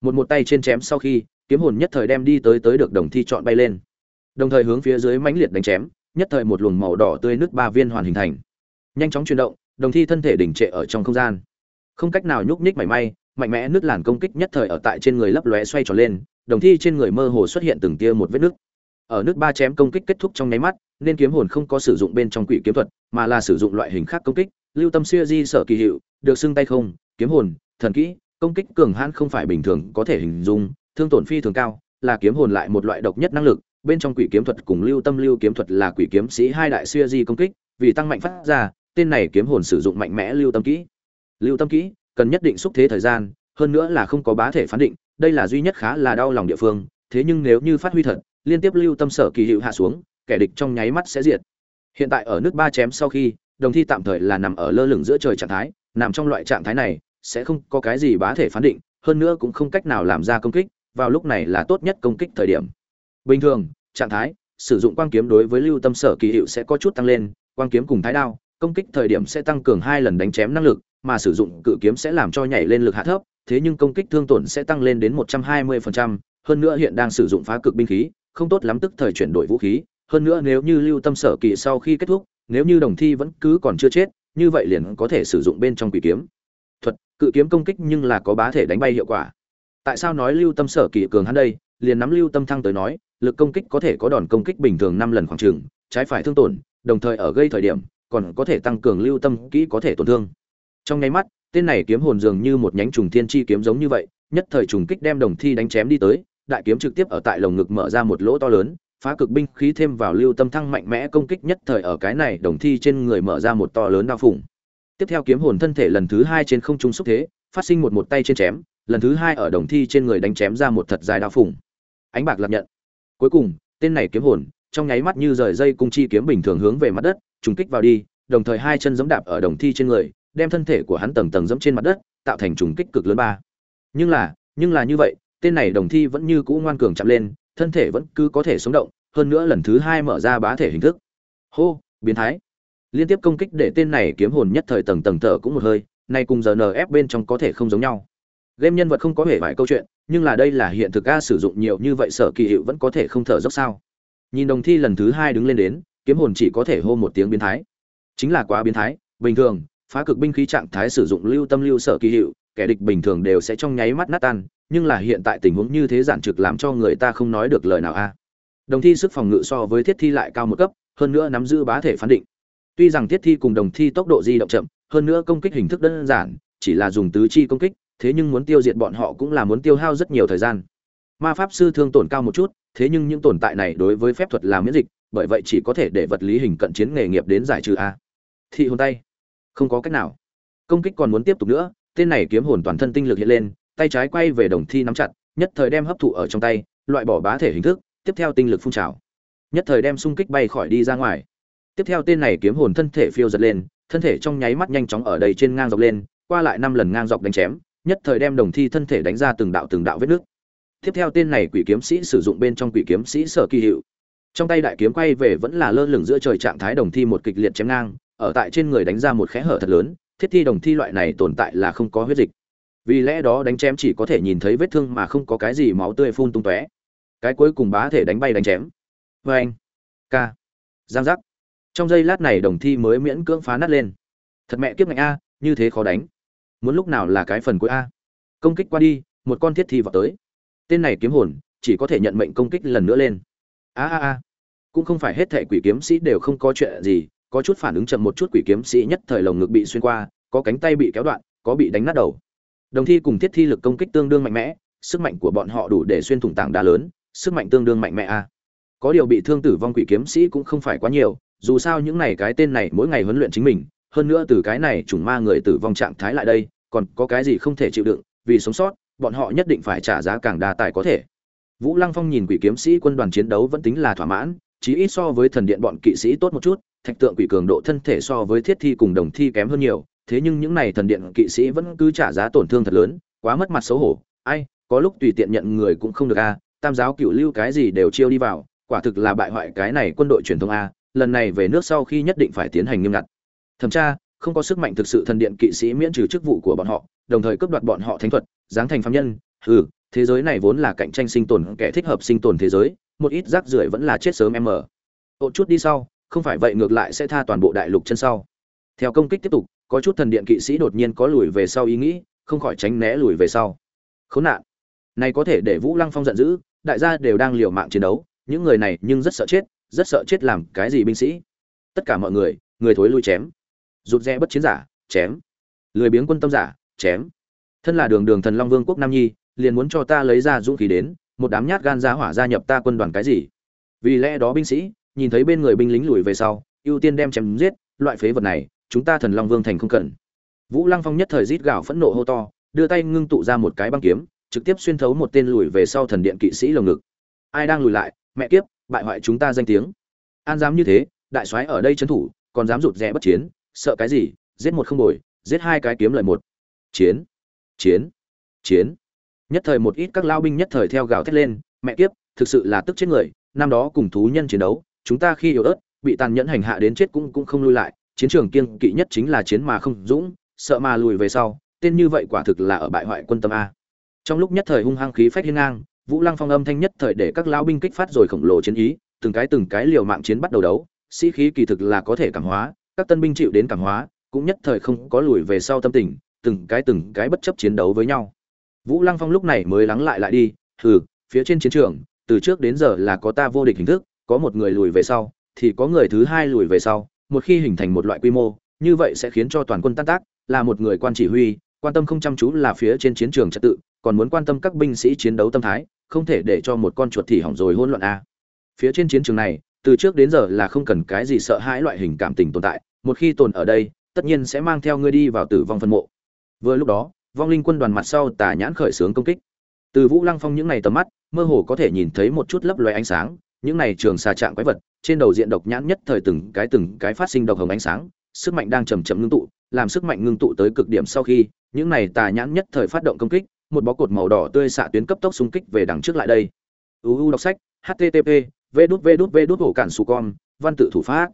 Một một tay trên chém sau khi, kiếm hồn nhất thời đem đi tới tới được đồng thi chọn bay lên. Đồng thời hướng phía dưới mãnh liệt đánh chém, nhất thời một luồng màu đỏ tươi nước ba viên hoàn hình thành. Nhanh chóng chuyển động, đồng thi thân thể đỉnh trệ ở trong không gian. Không cách nào nhúc nhích mảy may, mạnh mẽ nước làn công kích nhất thời ở tại trên người lấp lóe xoay tròn lên, đồng thi trên người mơ hồ xuất hiện từng tia một vết nước ở nước ba chém công kích kết thúc trong nháy mắt nên kiếm hồn không có sử dụng bên trong quỷ kiếm thuật, mà là sử dụng loại hình khác công kích, lưu tâm xưa di sở kỳ hiệu, được xưng tay không, kiếm hồn, thần kỹ, công kích cường hãn không phải bình thường có thể hình dung, thương tổn phi thường cao, là kiếm hồn lại một loại độc nhất năng lực, bên trong quỷ kiếm thuật cùng lưu tâm lưu kiếm thuật là quỷ kiếm sĩ hai đại xưa di công kích, vì tăng mạnh phát ra, tên này kiếm hồn sử dụng mạnh mẽ lưu tâm kỹ. Lưu tâm kỹ, cần nhất định xúc thế thời gian, hơn nữa là không có bá thể phán định, đây là duy nhất khá là đau lòng địa phương, thế nhưng nếu như phát huy thật, liên tiếp lưu tâm sở kỳ hiệu hạ xuống kẻ địch trong nháy mắt sẽ diệt. Hiện tại ở nước ba chém sau khi đồng thi tạm thời là nằm ở lơ lửng giữa trời trạng thái nằm trong loại trạng thái này sẽ không có cái gì bá thể phán định hơn nữa cũng không cách nào làm ra công kích vào lúc này là tốt nhất công kích thời điểm. Bình thường trạng thái sử dụng quang kiếm đối với lưu tâm sở kỳ hiệu sẽ có chút tăng lên quang kiếm cùng thái đao công kích thời điểm sẽ tăng cường hai lần đánh chém năng lực mà sử dụng cự kiếm sẽ làm cho nhảy lên lực hạ thấp thế nhưng công kích thương tổn sẽ tăng lên đến 120%, hơn nữa hiện đang sử dụng phá cực binh khí, không tốt lắm tức thời chuyển đổi vũ khí, hơn nữa nếu như lưu tâm sở kỳ sau khi kết thúc, nếu như đồng thi vẫn cứ còn chưa chết, như vậy liền có thể sử dụng bên trong quỷ kiếm. Thuật, cự kiếm công kích nhưng là có bá thể đánh bay hiệu quả. Tại sao nói lưu tâm sở kỳ cường hắn đây? Liền nắm lưu tâm thăng tới nói, lực công kích có thể có đòn công kích bình thường năm lần khoảng trường trái phải thương tổn, đồng thời ở gây thời điểm, còn có thể tăng cường lưu tâm kỹ có thể tổn thương. Trong nháy mắt, tên này kiếm hồn dường như một nhánh trùng thiên chi kiếm giống như vậy, nhất thời trùng kích đem đồng thi đánh chém đi tới, đại kiếm trực tiếp ở tại lồng ngực mở ra một lỗ to lớn, phá cực binh khí thêm vào lưu tâm thăng mạnh mẽ công kích nhất thời ở cái này đồng thi trên người mở ra một to lớn đao phủng. Tiếp theo kiếm hồn thân thể lần thứ hai trên không trung xúc thế, phát sinh một một tay trên chém, lần thứ hai ở đồng thi trên người đánh chém ra một thật dài đao phủng. Ánh bạc lập nhận. Cuối cùng, tên này kiếm hồn trong nháy mắt như rời dây cung chi kiếm bình thường hướng về mặt đất, trùng kích vào đi, đồng thời hai chân giẫm đạp ở đồng thi trên người, đem thân thể của hắn tầng tầng giẫm trên mặt đất, tạo thành trùng kích cực lớn ba. Nhưng là, nhưng là như vậy, tên này đồng thi vẫn như cũ ngoan cường chạm lên, thân thể vẫn cứ có thể sống động, hơn nữa lần thứ hai mở ra bá thể hình thức. Hô, biến thái. Liên tiếp công kích để tên này kiếm hồn nhất thời tầng tầng thở cũng một hơi, này cùng giờ NF bên trong có thể không giống nhau. Game nhân vật không có hề vài câu chuyện, nhưng là đây là hiện thực a sử dụng nhiều như vậy sở kỳ hiệu vẫn có thể không thở dốc sao? Nhìn đồng thi lần thứ hai đứng lên đến, kiếm hồn chỉ có thể hô một tiếng biến thái. Chính là quá biến thái, bình thường, phá cực binh khí trạng thái sử dụng lưu tâm lưu sở kỳ hiệu kẻ địch bình thường đều sẽ trong nháy mắt nát tan, nhưng là hiện tại tình huống như thế giản trực làm cho người ta không nói được lời nào a. Đồng thi sức phòng ngự so với thiết thi lại cao một cấp, hơn nữa nắm giữ bá thể phán định. Tuy rằng thiết thi cùng đồng thi tốc độ di động chậm, hơn nữa công kích hình thức đơn giản, chỉ là dùng tứ chi công kích, thế nhưng muốn tiêu diệt bọn họ cũng là muốn tiêu hao rất nhiều thời gian. Ma pháp sư thương tổn cao một chút, thế nhưng những tồn tại này đối với phép thuật là miễn dịch, bởi vậy chỉ có thể để vật lý hình cận chiến nghề nghiệp đến giải trừ a. Thị hồn tay. Không có cách nào. Công kích còn muốn tiếp tục nữa tên này kiếm hồn toàn thân tinh lực hiện lên, tay trái quay về đồng thi nắm chặt, nhất thời đem hấp thụ ở trong tay, loại bỏ bá thể hình thức, tiếp theo tinh lực phun trào. Nhất thời đem xung kích bay khỏi đi ra ngoài. Tiếp theo tên này kiếm hồn thân thể phiêu giật lên, thân thể trong nháy mắt nhanh chóng ở đây trên ngang dọc lên, qua lại năm lần ngang dọc đánh chém, nhất thời đem đồng thi thân thể đánh ra từng đạo từng đạo vết nước. Tiếp theo tên này quỷ kiếm sĩ sử dụng bên trong quỷ kiếm sĩ sở kỳ hiệu. Trong tay đại kiếm quay về vẫn là lơ lửng giữa trời trạng thái đồng thi một kịch liệt chém ngang, ở tại trên người đánh ra một khẽ hở thật lớn thiết thi đồng thi loại này tồn tại là không có huyết dịch. Vì lẽ đó đánh chém chỉ có thể nhìn thấy vết thương mà không có cái gì máu tươi phun tung tóe. Cái cuối cùng bá thể đánh bay đánh chém. Vê anh, ca, giang giác. Trong giây lát này đồng thi mới miễn cưỡng phá nát lên. Thật mẹ kiếp ngạnh a, như thế khó đánh. Muốn lúc nào là cái phần cuối a? Công kích qua đi, một con thiết thi vào tới. Tên này kiếm hồn, chỉ có thể nhận mệnh công kích lần nữa lên. A a a. Cũng không phải hết thẻ quỷ kiếm sĩ đều không có chuyện gì có chút phản ứng chậm một chút quỷ kiếm sĩ nhất thời lồng ngực bị xuyên qua, có cánh tay bị kéo đoạn, có bị đánh nát đầu. Đồng thi cùng thiết thi lực công kích tương đương mạnh mẽ, sức mạnh của bọn họ đủ để xuyên thủng tảng đá lớn, sức mạnh tương đương mạnh mẽ a. Có điều bị thương tử vong quỷ kiếm sĩ cũng không phải quá nhiều, dù sao những này cái tên này mỗi ngày huấn luyện chính mình, hơn nữa từ cái này chủng ma người tử vong trạng thái lại đây, còn có cái gì không thể chịu đựng, vì sống sót, bọn họ nhất định phải trả giá càng đa tài có thể. Vũ lăng phong nhìn quỷ kiếm sĩ quân đoàn chiến đấu vẫn tính là thỏa mãn, chí ít so với thần điện bọn kỵ sĩ tốt một chút thạch tượng quỷ cường độ thân thể so với thiết thi cùng đồng thi kém hơn nhiều, thế nhưng những này thần điện kỵ sĩ vẫn cứ trả giá tổn thương thật lớn, quá mất mặt xấu hổ. Ai, có lúc tùy tiện nhận người cũng không được a, tam giáo cựu lưu cái gì đều chiêu đi vào, quả thực là bại hoại cái này quân đội truyền thông a, lần này về nước sau khi nhất định phải tiến hành nghiêm ngặt. Thẩm tra, không có sức mạnh thực sự thần điện kỵ sĩ miễn trừ chức vụ của bọn họ, đồng thời cướp đoạt bọn họ thánh thuật, giáng thành phạm nhân. Ừ thế giới này vốn là cạnh tranh sinh tồn kẻ thích hợp sinh tồn thế giới, một ít rác rưởi vẫn là chết sớm em mở một chút đi sau không phải vậy ngược lại sẽ tha toàn bộ đại lục chân sau. Theo công kích tiếp tục, có chút thần điện kỵ sĩ đột nhiên có lùi về sau ý nghĩ, không khỏi tránh né lùi về sau. Khốn nạn. Này có thể để vũ lăng phong giận dữ, đại gia đều đang liều mạng chiến đấu, những người này nhưng rất sợ chết, rất sợ chết làm cái gì binh sĩ. Tất cả mọi người người thối lui chém. Rụt rẽ bất chiến giả, chém. Lười biếng quân tâm giả, chém. Thân là đường đường thần long vương quốc nam nhi, liền muốn cho ta lấy ra dũng khí đến, một đám nhát gan giá hỏa gia nhập ta quân đoàn cái gì? Vì lẽ đó binh sĩ nhìn thấy bên người binh lính lùi về sau, ưu tiên đem chém giết, loại phế vật này, chúng ta thần long vương thành không cần. Vũ lăng phong nhất thời rít gào phẫn nộ hô to, đưa tay ngưng tụ ra một cái băng kiếm, trực tiếp xuyên thấu một tên lùi về sau thần điện kỵ sĩ lồng ngực. Ai đang lùi lại? Mẹ kiếp, bại hoại chúng ta danh tiếng. An dám như thế, đại soái ở đây trấn thủ, còn dám rụt rè bất chiến, sợ cái gì? Giết một không đổi, giết hai cái kiếm lợi một. Chiến chiến chiến. Nhất thời một ít các lao binh nhất thời theo gào thét lên, mẹ kiếp, thực sự là tức chết người, năm đó cùng thú nhân chiến đấu chúng ta khi yếu ớt, bị tàn nhẫn hành hạ đến chết cũng cũng không lui lại, chiến trường kiên kỵ nhất chính là chiến mà không dũng, sợ mà lùi về sau, tên như vậy quả thực là ở bại hoại quân tâm a. Trong lúc nhất thời hung hăng khí phách hiên ngang, vũ lăng phong âm thanh nhất thời để các lão binh kích phát rồi khổng lồ chiến ý, từng cái từng cái liều mạng chiến bắt đầu đấu, sĩ khí kỳ thực là có thể cảm hóa, các tân binh chịu đến cảm hóa, cũng nhất thời không có lùi về sau tâm tình, từng cái từng cái bất chấp chiến đấu với nhau. Vũ lăng phong lúc này mới lắng lại lại đi, hừ, phía trên chiến trường, từ trước đến giờ là có ta vô địch hình thức có một người lùi về sau, thì có người thứ hai lùi về sau, một khi hình thành một loại quy mô, như vậy sẽ khiến cho toàn quân tan tác, là một người quan chỉ huy, quan tâm không chăm chú là phía trên chiến trường trật tự, còn muốn quan tâm các binh sĩ chiến đấu tâm thái, không thể để cho một con chuột thì hỏng rồi hỗn loạn a. Phía trên chiến trường này, từ trước đến giờ là không cần cái gì sợ hãi loại hình cảm tình tồn tại, một khi tồn ở đây, tất nhiên sẽ mang theo ngươi đi vào tử vong phân mộ. Vừa lúc đó, vong linh quân đoàn mặt sau tà nhãn khởi xướng công kích. Từ vũ lăng phong những ngày tầm mắt, mơ hồ có thể nhìn thấy một chút lấp loé ánh sáng những này trường xà trạng quái vật, trên đầu diện độc nhãn nhất thời từng cái từng cái phát sinh độc hồng ánh sáng, sức mạnh đang chầm chậm ngưng tụ, làm sức mạnh ngưng tụ tới cực điểm sau khi, những này tà nhãn nhất thời phát động công kích, một bó cột màu đỏ tươi xạ tuyến cấp tốc xung kích về đằng trước lại đây. Uu đọc sách http v đút v đút v đút hổ cản su con, văn tự thủ pháp.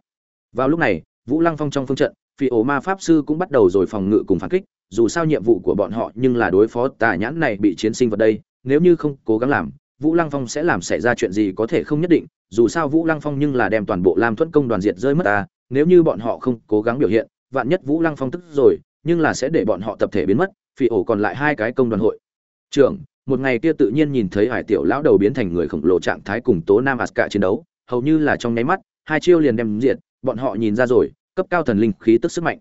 Vào lúc này, vũ lăng phong trong phương trận, phi ổ ma pháp sư cũng bắt đầu rồi phòng ngự cùng phản kích, dù sao nhiệm vụ của bọn họ nhưng là đối phó tà nhãn này bị chiến sinh vào đây, nếu như không cố gắng làm vũ lăng phong sẽ làm xảy ra chuyện gì có thể không nhất định, dù sao vũ lăng phong nhưng là đem toàn bộ lam thuẫn công đoàn diệt rơi mất ta, nếu như bọn họ không cố gắng biểu hiện, vạn nhất vũ lăng phong tức rồi, nhưng là sẽ để bọn họ tập thể biến mất phi ổ còn lại hai cái công đoàn hội. Trưởng, một ngày kia tự nhiên nhìn thấy hải tiểu lão đầu biến thành người khổng lồ trạng thái cùng tố nam aska chiến đấu, hầu như là trong nháy mắt, hai chiêu liền đem diệt, bọn họ nhìn ra rồi, cấp cao thần linh khí tức sức mạnh.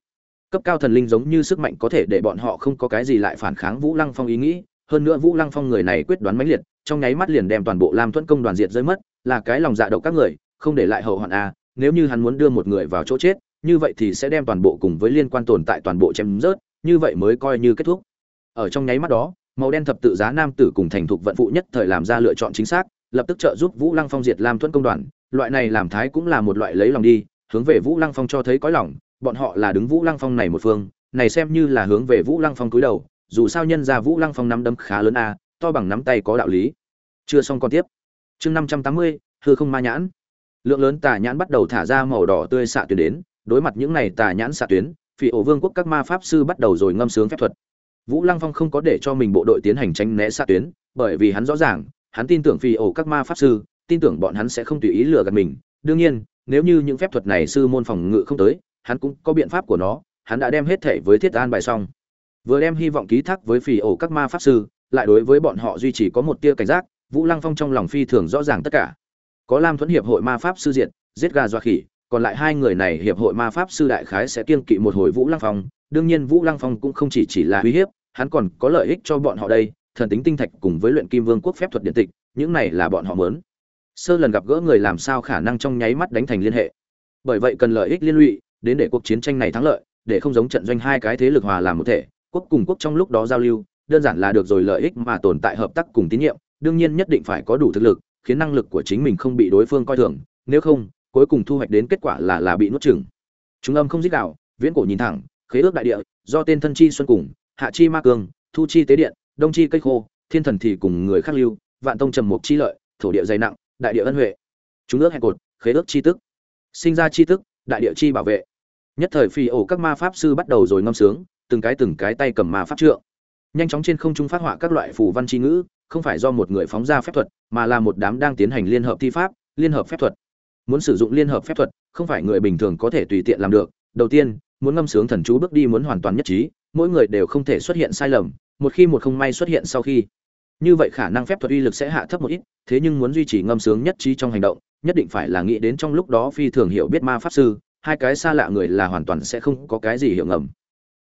Cấp cao thần linh giống như sức mạnh có thể để bọn họ không có cái gì lại phản kháng vũ lăng phong ý nghĩ, hơn nữa vũ lăng phong người này quyết đoán mãnh liệt trong nháy mắt liền đem toàn bộ lam thuẫn công đoàn diệt rơi mất, là cái lòng dạ độc các người, không để lại hậu hoạn a nếu như hắn muốn đưa một người vào chỗ chết, như vậy thì sẽ đem toàn bộ cùng với liên quan tồn tại toàn bộ chém rớt, như vậy mới coi như kết thúc. Ở trong nháy mắt đó, màu đen thập tự giá nam tử cùng thành thục vận phụ nhất thời làm ra lựa chọn chính xác, lập tức trợ giúp vũ lăng phong diệt lam thuẫn công đoàn, loại này làm thái cũng là một loại lấy lòng đi, hướng về vũ lăng phong cho thấy có lòng, bọn họ là đứng vũ lăng phong này một phương, này xem như là hướng về vũ lăng phong cúi đầu, dù sao nhân ra vũ lăng phong nắm đấm khá lớn a to bằng nắm tay có đạo lý. Chưa xong còn tiếp. Chương năm trăm tám mươi, hư không ma nhãn. Lượng lớn tà nhãn bắt đầu thả ra màu đỏ tươi xạ tuyến đến, đối mặt những này tà nhãn xạ tuyến, phỉ ổ vương quốc các ma pháp sư bắt đầu rồi ngâm sướng phép thuật. Vũ lăng phong không có để cho mình bộ đội tiến hành tránh né xạ tuyến, bởi vì hắn rõ ràng, hắn tin tưởng phỉ ổ các ma pháp sư, tin tưởng bọn hắn sẽ không tùy ý lừa gạt mình. Đương nhiên, nếu như những phép thuật này sư môn phòng ngự không tới, hắn cũng có biện pháp của nó, hắn đã đem hết thể với thiết an bài xong. Vừa đem hy vọng ký thác với phỉ ổ các ma pháp sư lại đối với bọn họ duy trì có một tia cảnh giác, vũ lăng phong trong lòng phi thường rõ ràng tất cả. Có lam thuẫn hiệp hội ma pháp sư diện giết gà doa khỉ, còn lại hai người này hiệp hội ma pháp sư đại khái sẽ kiên kỵ một hồi vũ lăng phong. Đương nhiên vũ lăng phong cũng không chỉ chỉ là uy hiếp, hắn còn có lợi ích cho bọn họ đây, thần tính tinh thạch cùng với luyện kim vương quốc phép thuật điện tịch, những này là bọn họ mớn sơ lần gặp gỡ người làm sao khả năng trong nháy mắt đánh thành liên hệ. Bởi vậy cần lợi ích liên lụy, đến để cuộc chiến tranh này thắng lợi, để không giống trận doanh hai cái thế lực hòa làm một thể, quốc cùng quốc trong lúc đó giao lưu đơn giản là được rồi lợi ích mà tồn tại hợp tác cùng tín nhiệm, đương nhiên nhất định phải có đủ thực lực, khiến năng lực của chính mình không bị đối phương coi thường, nếu không, cuối cùng thu hoạch đến kết quả là là bị nuốt chửng. Chúng âm không dích đạo, viễn cổ nhìn thẳng, khế ước đại địa, do tên thân chi xuân cùng, hạ chi ma cương, thu chi tế điện, đông chi cây khô, thiên thần thì cùng người khác lưu, vạn tông trầm mục chi lợi, thổ địa dày nặng, đại địa ân huệ. Chúng ước hẹn cột, khế ước chi tức. Sinh ra chi tức, đại địa chi bảo vệ. Nhất thời phi ổ các ma pháp sư bắt đầu rồi ngâm sướng, từng cái từng cái tay cầm ma pháp trượng nhanh chóng trên không trung phát họa các loại phù văn chi ngữ, không phải do một người phóng ra phép thuật, mà là một đám đang tiến hành liên hợp thi pháp, liên hợp phép thuật. Muốn sử dụng liên hợp phép thuật, không phải người bình thường có thể tùy tiện làm được. Đầu tiên, muốn ngâm sướng thần chú bước đi muốn hoàn toàn nhất trí, mỗi người đều không thể xuất hiện sai lầm, một khi một không may xuất hiện sau khi. Như vậy khả năng phép thuật uy lực sẽ hạ thấp một ít, thế nhưng muốn duy trì ngâm sướng nhất trí trong hành động, nhất định phải là nghĩ đến trong lúc đó phi thường hiểu biết ma pháp sư, hai cái xa lạ người là hoàn toàn sẽ không có cái gì hiểu ngầm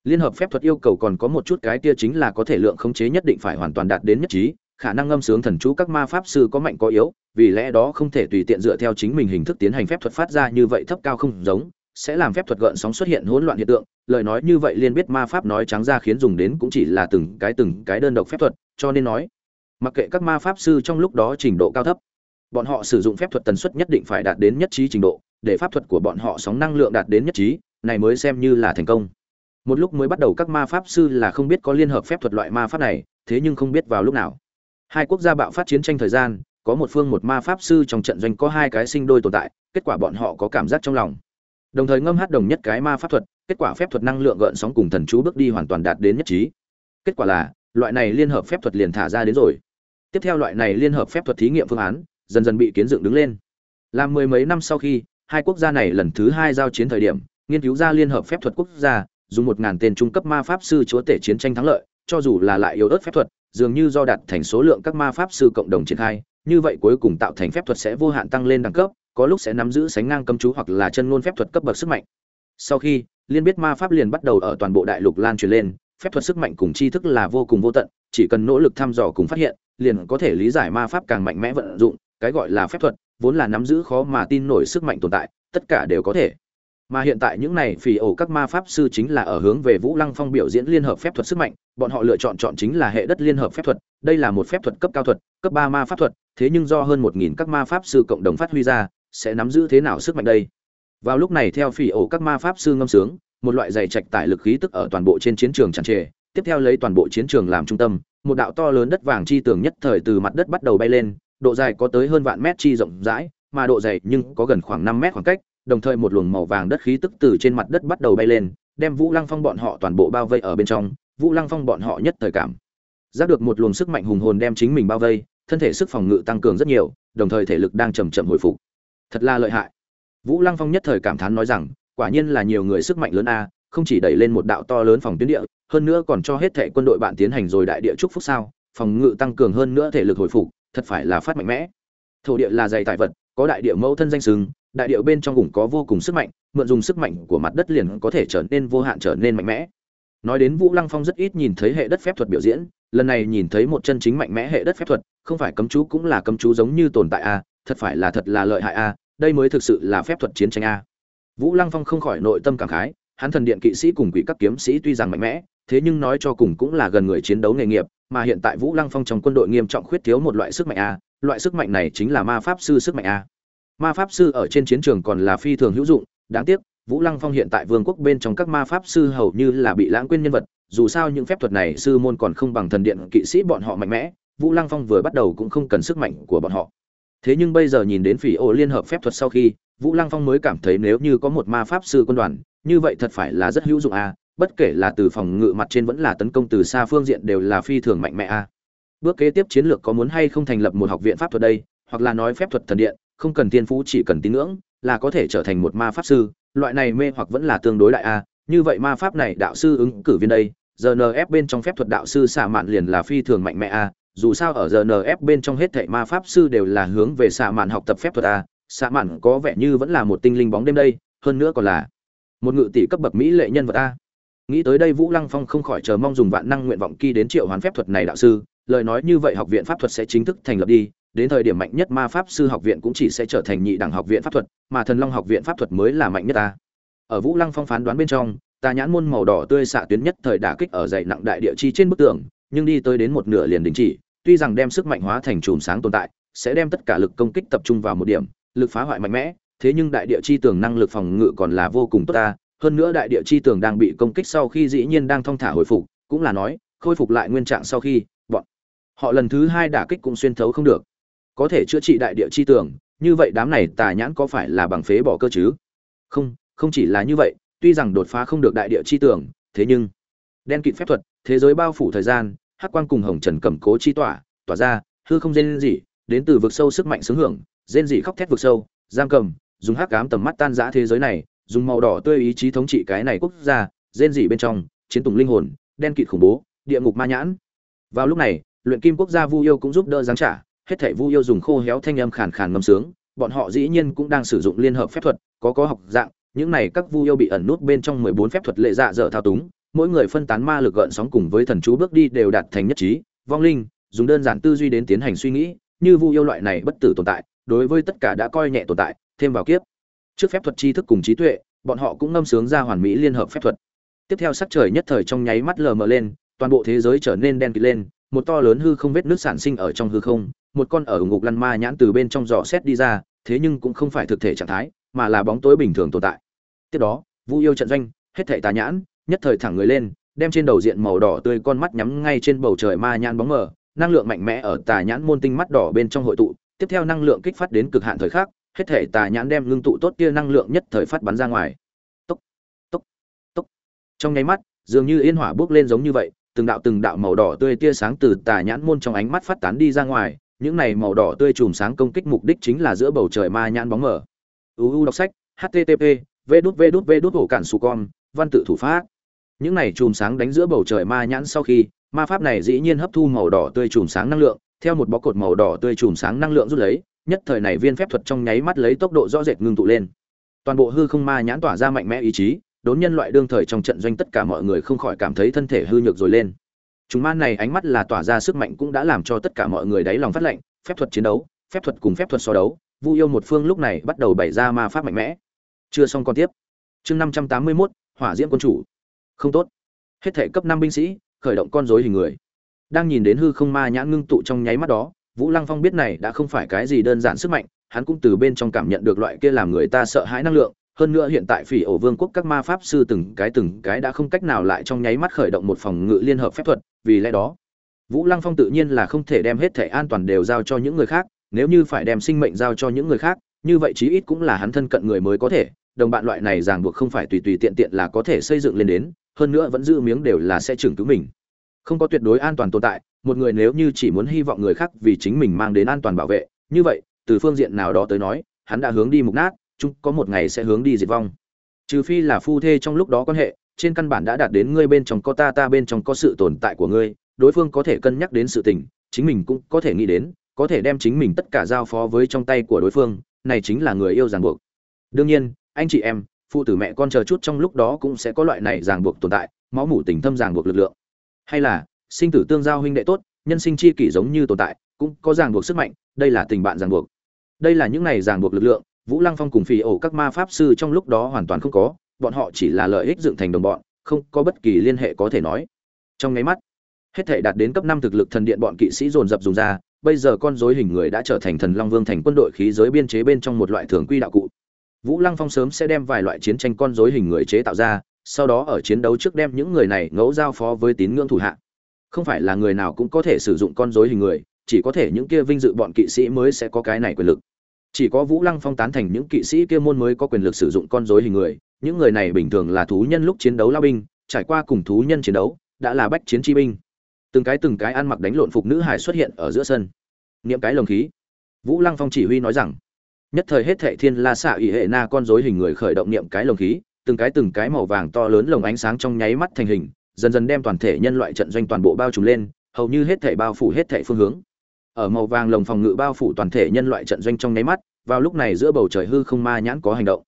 liên hợp phép thuật yêu cầu còn có một chút cái kia chính là có thể lượng khống chế nhất định phải hoàn toàn đạt đến nhất trí, khả năng ngâm sướng thần chú các ma pháp sư có mạnh có yếu, vì lẽ đó không thể tùy tiện dựa theo chính mình hình thức tiến hành phép thuật phát ra như vậy thấp cao không giống, sẽ làm phép thuật gợn sóng xuất hiện hỗn loạn hiện tượng. Lời nói như vậy liên biết ma pháp nói trắng ra khiến dùng đến cũng chỉ là từng cái từng cái đơn độc phép thuật, cho nên nói, mặc kệ các ma pháp sư trong lúc đó trình độ cao thấp, bọn họ sử dụng phép thuật tần suất nhất định phải đạt đến nhất trí trình độ, để pháp thuật của bọn họ sóng năng lượng đạt đến nhất trí, này mới xem như là thành công một lúc mới bắt đầu các ma pháp sư là không biết có liên hợp phép thuật loại ma pháp này, thế nhưng không biết vào lúc nào. Hai quốc gia bạo phát chiến tranh thời gian, có một phương một ma pháp sư trong trận doanh có hai cái sinh đôi tồn tại, kết quả bọn họ có cảm giác trong lòng. Đồng thời ngâm hát đồng nhất cái ma pháp thuật, kết quả phép thuật năng lượng gợn sóng cùng thần chú bước đi hoàn toàn đạt đến nhất trí. Kết quả là, loại này liên hợp phép thuật liền thả ra đến rồi. Tiếp theo loại này liên hợp phép thuật thí nghiệm phương án, dần dần bị kiến dựng đứng lên. Làm mười mấy năm sau khi, hai quốc gia này lần thứ hai giao chiến thời điểm, nghiên cứu ra liên hợp phép thuật quốc gia dùng một ngàn tên trung cấp ma pháp sư chúa tể chiến tranh thắng lợi, cho dù là lại yếu ớt phép thuật, dường như do đạt thành số lượng các ma pháp sư cộng đồng triển khai, như vậy cuối cùng tạo thành phép thuật sẽ vô hạn tăng lên đẳng cấp, có lúc sẽ nắm giữ sánh ngang cấm chú hoặc là chân ngôn phép thuật cấp bậc sức mạnh. Sau khi, liên biết ma pháp liền bắt đầu ở toàn bộ đại lục lan truyền lên, phép thuật sức mạnh cùng tri thức là vô cùng vô tận, chỉ cần nỗ lực thăm dò cùng phát hiện, liền có thể lý giải ma pháp càng mạnh mẽ vận dụng, cái gọi là phép thuật, vốn là nắm giữ khó mà tin nổi sức mạnh tồn tại, tất cả đều có thể mà hiện tại những này phỉ ổ các ma pháp sư chính là ở hướng về vũ lăng phong biểu diễn liên hợp phép thuật sức mạnh, bọn họ lựa chọn chọn chính là hệ đất liên hợp phép thuật, đây là một phép thuật cấp cao thuật, cấp ba ma pháp thuật, thế nhưng do hơn một nghìn các ma pháp sư cộng đồng phát huy ra, sẽ nắm giữ thế nào sức mạnh đây? Vào lúc này theo phỉ ổ các ma pháp sư ngâm sướng, một loại dày trạch tải lực khí tức ở toàn bộ trên chiến trường tràn trề, tiếp theo lấy toàn bộ chiến trường làm trung tâm, một đạo to lớn đất vàng chi tường nhất thời từ mặt đất bắt đầu bay lên, độ dài có tới hơn vạn mét chi rộng rãi, mà độ dày nhưng có gần khoảng năm mét khoảng cách đồng thời một luồng màu vàng đất khí tức từ trên mặt đất bắt đầu bay lên, đem vũ lăng phong bọn họ toàn bộ bao vây ở bên trong. Vũ lăng phong bọn họ nhất thời cảm giác được một luồng sức mạnh hùng hồn đem chính mình bao vây, thân thể sức phòng ngự tăng cường rất nhiều, đồng thời thể lực đang chậm chậm hồi phục. Thật là lợi hại. Vũ lăng phong nhất thời cảm thán nói rằng, quả nhiên là nhiều người sức mạnh lớn a, không chỉ đẩy lên một đạo to lớn phòng tuyến địa, hơn nữa còn cho hết thể quân đội bạn tiến hành rồi đại địa chúc phúc sao, phòng ngự tăng cường hơn nữa thể lực hồi phục, thật phải là phát mạnh mẽ. Thổ địa là dày tài vật, có đại địa mẫu thân danh sừng đại địa bên trong cũng có vô cùng sức mạnh, mượn dùng sức mạnh của mặt đất liền có thể trở nên vô hạn trở nên mạnh mẽ. Nói đến vũ lăng phong rất ít nhìn thấy hệ đất phép thuật biểu diễn, lần này nhìn thấy một chân chính mạnh mẽ hệ đất phép thuật, không phải cấm chú cũng là cấm chú giống như tồn tại a, thật phải là thật là lợi hại a, đây mới thực sự là phép thuật chiến tranh a. Vũ lăng phong không khỏi nội tâm cảm khái, hắn thần điện kỵ sĩ cùng quỷ các kiếm sĩ tuy rằng mạnh mẽ, thế nhưng nói cho cùng cũng là gần người chiến đấu nghề nghiệp, mà hiện tại vũ lăng phong trong quân đội nghiêm trọng khuyết thiếu một loại sức mạnh a, loại sức mạnh này chính là ma pháp sư sức mạnh a ma pháp sư ở trên chiến trường còn là phi thường hữu dụng, đáng tiếc, vũ lăng phong hiện tại vương quốc bên trong các ma pháp sư hầu như là bị lãng quên nhân vật, dù sao những phép thuật này sư môn còn không bằng thần điện kỵ sĩ bọn họ mạnh mẽ, vũ lăng phong vừa bắt đầu cũng không cần sức mạnh của bọn họ. Thế nhưng bây giờ nhìn đến phỉ ô liên hợp phép thuật sau khi, vũ lăng phong mới cảm thấy nếu như có một ma pháp sư quân đoàn, như vậy thật phải là rất hữu dụng a bất kể là từ phòng ngự mặt trên vẫn là tấn công từ xa phương diện đều là phi thường mạnh mẽ a bước kế tiếp chiến lược có muốn hay không thành lập một học viện pháp thuật đây, hoặc là nói phép thuật thần điện không cần tiên phú, chỉ cần tín ngưỡng, là có thể trở thành một ma pháp sư. Loại này mê hoặc vẫn là tương đối đại a. Như vậy ma pháp này, đạo sư ứng cử viên đây rnf bên trong phép thuật đạo sư xạ mạn liền là phi thường mạnh mẽ a. Dù sao ở rnf bên trong hết thảy ma pháp sư đều là hướng về xạ mạn học tập phép thuật a. Xạ mạn có vẻ như vẫn là một tinh linh bóng đêm đây, hơn nữa còn là một ngự tỷ cấp bậc mỹ lệ nhân vật a. Nghĩ tới đây vũ lăng phong không khỏi chờ mong dùng vạn năng nguyện vọng kỳ đến triệu hoán phép thuật này đạo sư. Lời nói như vậy học viện pháp thuật sẽ chính thức thành lập đi đến thời điểm mạnh nhất ma pháp sư học viện cũng chỉ sẽ trở thành nhị đẳng học viện pháp thuật, mà thần long học viện pháp thuật mới là mạnh nhất ta. Ở vũ lăng phong phán đoán bên trong, tà nhãn môn màu đỏ tươi xạ tuyến nhất thời đả kích ở dày nặng đại địa chi trên bức tường, nhưng đi tới đến một nửa liền đình chỉ, tuy rằng đem sức mạnh hóa thành chùm sáng tồn tại, sẽ đem tất cả lực công kích tập trung vào một điểm, lực phá hoại mạnh mẽ, thế nhưng đại địa chi tường năng lực phòng ngự còn là vô cùng tốt ta. Hơn nữa đại địa chi tường đang bị công kích sau khi dĩ nhiên đang thong thả hồi phục, cũng là nói, khôi phục lại nguyên trạng sau khi, bọn họ lần thứ hai đả kích cũng xuyên thấu không được có thể chữa trị đại địa chi tường, như vậy đám này tà nhãn có phải là bằng phế bỏ cơ chứ? Không không chỉ là như vậy, tuy rằng đột phá không được đại địa chi tường, thế nhưng, đen kịt phép thuật, thế giới bao phủ thời gian, hắc quang cùng hồng trần cầm cố chi tỏa tỏa ra, hư không rên rỉ, đến từ vực sâu sức mạnh sướng hưởng, rên rỉ khóc thét vực sâu, giam cầm, dùng hắc cám tầm mắt tan rã thế giới này, dùng màu đỏ tươi ý chí thống trị cái này quốc gia, rên rỉ bên trong, chiến tùng linh hồn, đen kịt khủng bố, địa ngục ma nhãn. Vào lúc này, luyện kim quốc gia vu yêu cũng giúp đỡ giáng trả hết thảy vu yêu dùng khô héo thanh âm khàn khàn ngâm sướng, bọn họ dĩ nhiên cũng đang sử dụng liên hợp phép thuật, có có học dạng, những này các vu yêu bị ẩn nút bên trong 14 phép thuật lệ dạ dở thao túng, mỗi người phân tán ma lực gợn sóng cùng với thần chú bước đi đều đạt thành nhất trí, vong linh, dùng đơn giản tư duy đến tiến hành suy nghĩ, như vu yêu loại này bất tử tồn tại, đối với tất cả đã coi nhẹ tồn tại, thêm vào kiếp. Trước phép thuật tri thức cùng trí tuệ, bọn họ cũng ngâm sướng ra hoàn mỹ liên hợp phép thuật tiếp theo sắc trời nhất thời trong nháy mắt lờ mờ lên toàn bộ thế giới trở nên đen kịt lên một to lớn hư không vết nước sản sinh ở trong hư không một con ở ngục lăn ma nhãn từ bên trong giỏ xét đi ra, thế nhưng cũng không phải thực thể trạng thái, mà là bóng tối bình thường tồn tại. Tiếp đó, vu yêu trận doanh, hết thảy tà nhãn, nhất thời thẳng người lên, đem trên đầu diện màu đỏ tươi con mắt nhắm ngay trên bầu trời ma nhãn bóng mờ, năng lượng mạnh mẽ ở tà nhãn môn tinh mắt đỏ bên trong hội tụ, tiếp theo năng lượng kích phát đến cực hạn thời khắc, hết thể tà nhãn đem ngưng tụ tốt kia năng lượng nhất thời phát bắn ra ngoài. Tốc tốc tốc. Trong nháy mắt, dường như yên hỏa bốc lên giống như vậy, từng đạo từng đạo màu đỏ tươi tia sáng từ tà nhãn môn trong ánh mắt phát tán đi ra ngoài những này màu đỏ tươi chùm sáng công kích mục đích chính là giữa bầu trời ma nhãn bóng mở uu đọc sách http v đút v đút cản su văn tự thủ pháp. Những này chùm sáng đánh giữa bầu trời ma nhãn sau khi, ma pháp này dĩ nhiên hấp thu màu đỏ tươi chùm sáng năng lượng, theo một bó cột màu đỏ tươi chùm sáng năng lượng rút lấy, nhất thời này viên phép thuật trong nháy mắt lấy tốc độ rõ rệt ngưng tụ lên. Toàn bộ hư không ma nhãn tỏa ra mạnh mẽ ý chí, đốn nhân loại đương thời trong trận doanh tất cả mọi người không khỏi cảm thấy thân thể hư nhược rồi lên chúng man này ánh mắt là tỏa ra sức mạnh cũng đã làm cho tất cả mọi người đáy lòng phát lệnh phép thuật chiến đấu phép thuật cùng phép thuật so đấu vu yêu một phương lúc này bắt đầu bày ra ma pháp mạnh mẽ. Chưa xong còn tiếp. Chương năm trăm tám mươi 581, hỏa diễm quân chủ. Không tốt. Hết thể cấp năm binh sĩ khởi động con rối hình người. Đang nhìn đến hư không ma nhãn ngưng tụ trong nháy mắt đó vũ lăng phong biết này đã không phải cái gì đơn giản sức mạnh hắn cũng từ bên trong cảm nhận được loại kia làm người ta sợ hãi năng lượng hơn nữa hiện tại phỉ ổ vương quốc các ma pháp sư từng cái từng cái đã không cách nào lại trong nháy mắt khởi động một phòng ngự liên hợp phép thuật, vì lẽ đó, vũ lăng phong tự nhiên là không thể đem hết thể an toàn đều giao cho những người khác, nếu như phải đem sinh mệnh giao cho những người khác, như vậy chí ít cũng là hắn thân cận người mới có thể, đồng bạn loại này ràng buộc không phải tùy tùy tiện tiện là có thể xây dựng lên đến, hơn nữa vẫn giữ miếng đều là sẽ trưởng cứu mình. Không có tuyệt đối an toàn tồn tại, một người nếu như chỉ muốn hy vọng người khác vì chính mình mang đến an toàn bảo vệ, như vậy, từ phương diện nào đó tới nói, hắn đã hướng đi mục nát chúng có một ngày sẽ hướng đi diệt vong. Trừ phi là phu thê trong lúc đó quan hệ, trên căn bản đã đạt đến ngươi bên trong có ta ta bên trong có sự tồn tại của ngươi, đối phương có thể cân nhắc đến sự tình, chính mình cũng có thể nghĩ đến, có thể đem chính mình tất cả giao phó với trong tay của đối phương, này chính là người yêu ràng buộc. Đương nhiên, anh chị em, phụ tử mẹ con chờ chút trong lúc đó cũng sẽ có loại này ràng buộc tồn tại, máu mủ tình thâm ràng buộc lực lượng. Hay là, sinh tử tương giao huynh đệ tốt, nhân sinh chi kỷ giống như tồn tại, cũng có ràng buộc sức mạnh, đây là tình bạn ràng buộc. Đây là những này ràng buộc lực lượng vũ lăng phong cùng phỉ ổ các ma pháp sư trong lúc đó hoàn toàn không có, bọn họ chỉ là lợi ích dựng thành đồng bọn, không có bất kỳ liên hệ có thể nói. Trong nháy mắt, hết thể đạt đến cấp năm thực lực thần điện bọn kỵ sĩ dồn dập dùng ra, bây giờ con dối hình người đã trở thành thần long vương thành quân đội khí giới biên chế bên trong một loại thường quy đạo cụ. Vũ lăng phong sớm sẽ đem vài loại chiến tranh con dối hình người chế tạo ra, sau đó ở chiến đấu trước đem những người này ngẫu giao phó với tín ngưỡng thủ hạ. Không phải là người nào cũng có thể sử dụng con dối hình người, chỉ có thể những kia vinh dự bọn kỵ sĩ mới sẽ có cái này quyền lực chỉ có vũ lăng phong tán thành những kỵ sĩ kia môn mới có quyền lực sử dụng con dối hình người, những người này bình thường là thú nhân lúc chiến đấu lao binh, trải qua cùng thú nhân chiến đấu, đã là bách chiến chi binh. Từng cái từng cái ăn mặc đánh lộn phục nữ hải xuất hiện ở giữa sân. Niệm cái lồng khí. Vũ lăng phong chỉ huy nói rằng, nhất thời hết thệ thiên la xạ ỉ hệ na con dối hình người khởi động niệm cái lồng khí, từng cái từng cái màu vàng to lớn lồng ánh sáng trong nháy mắt thành hình, dần dần đem toàn thể nhân loại trận doanh toàn bộ bao trùm lên, hầu như hết thảy bao phủ hết thảy phương hướng ở màu vàng lồng phòng ngự bao phủ toàn thể nhân loại trận doanh trong nháy mắt, vào lúc này giữa bầu trời hư không ma nhãn có hành động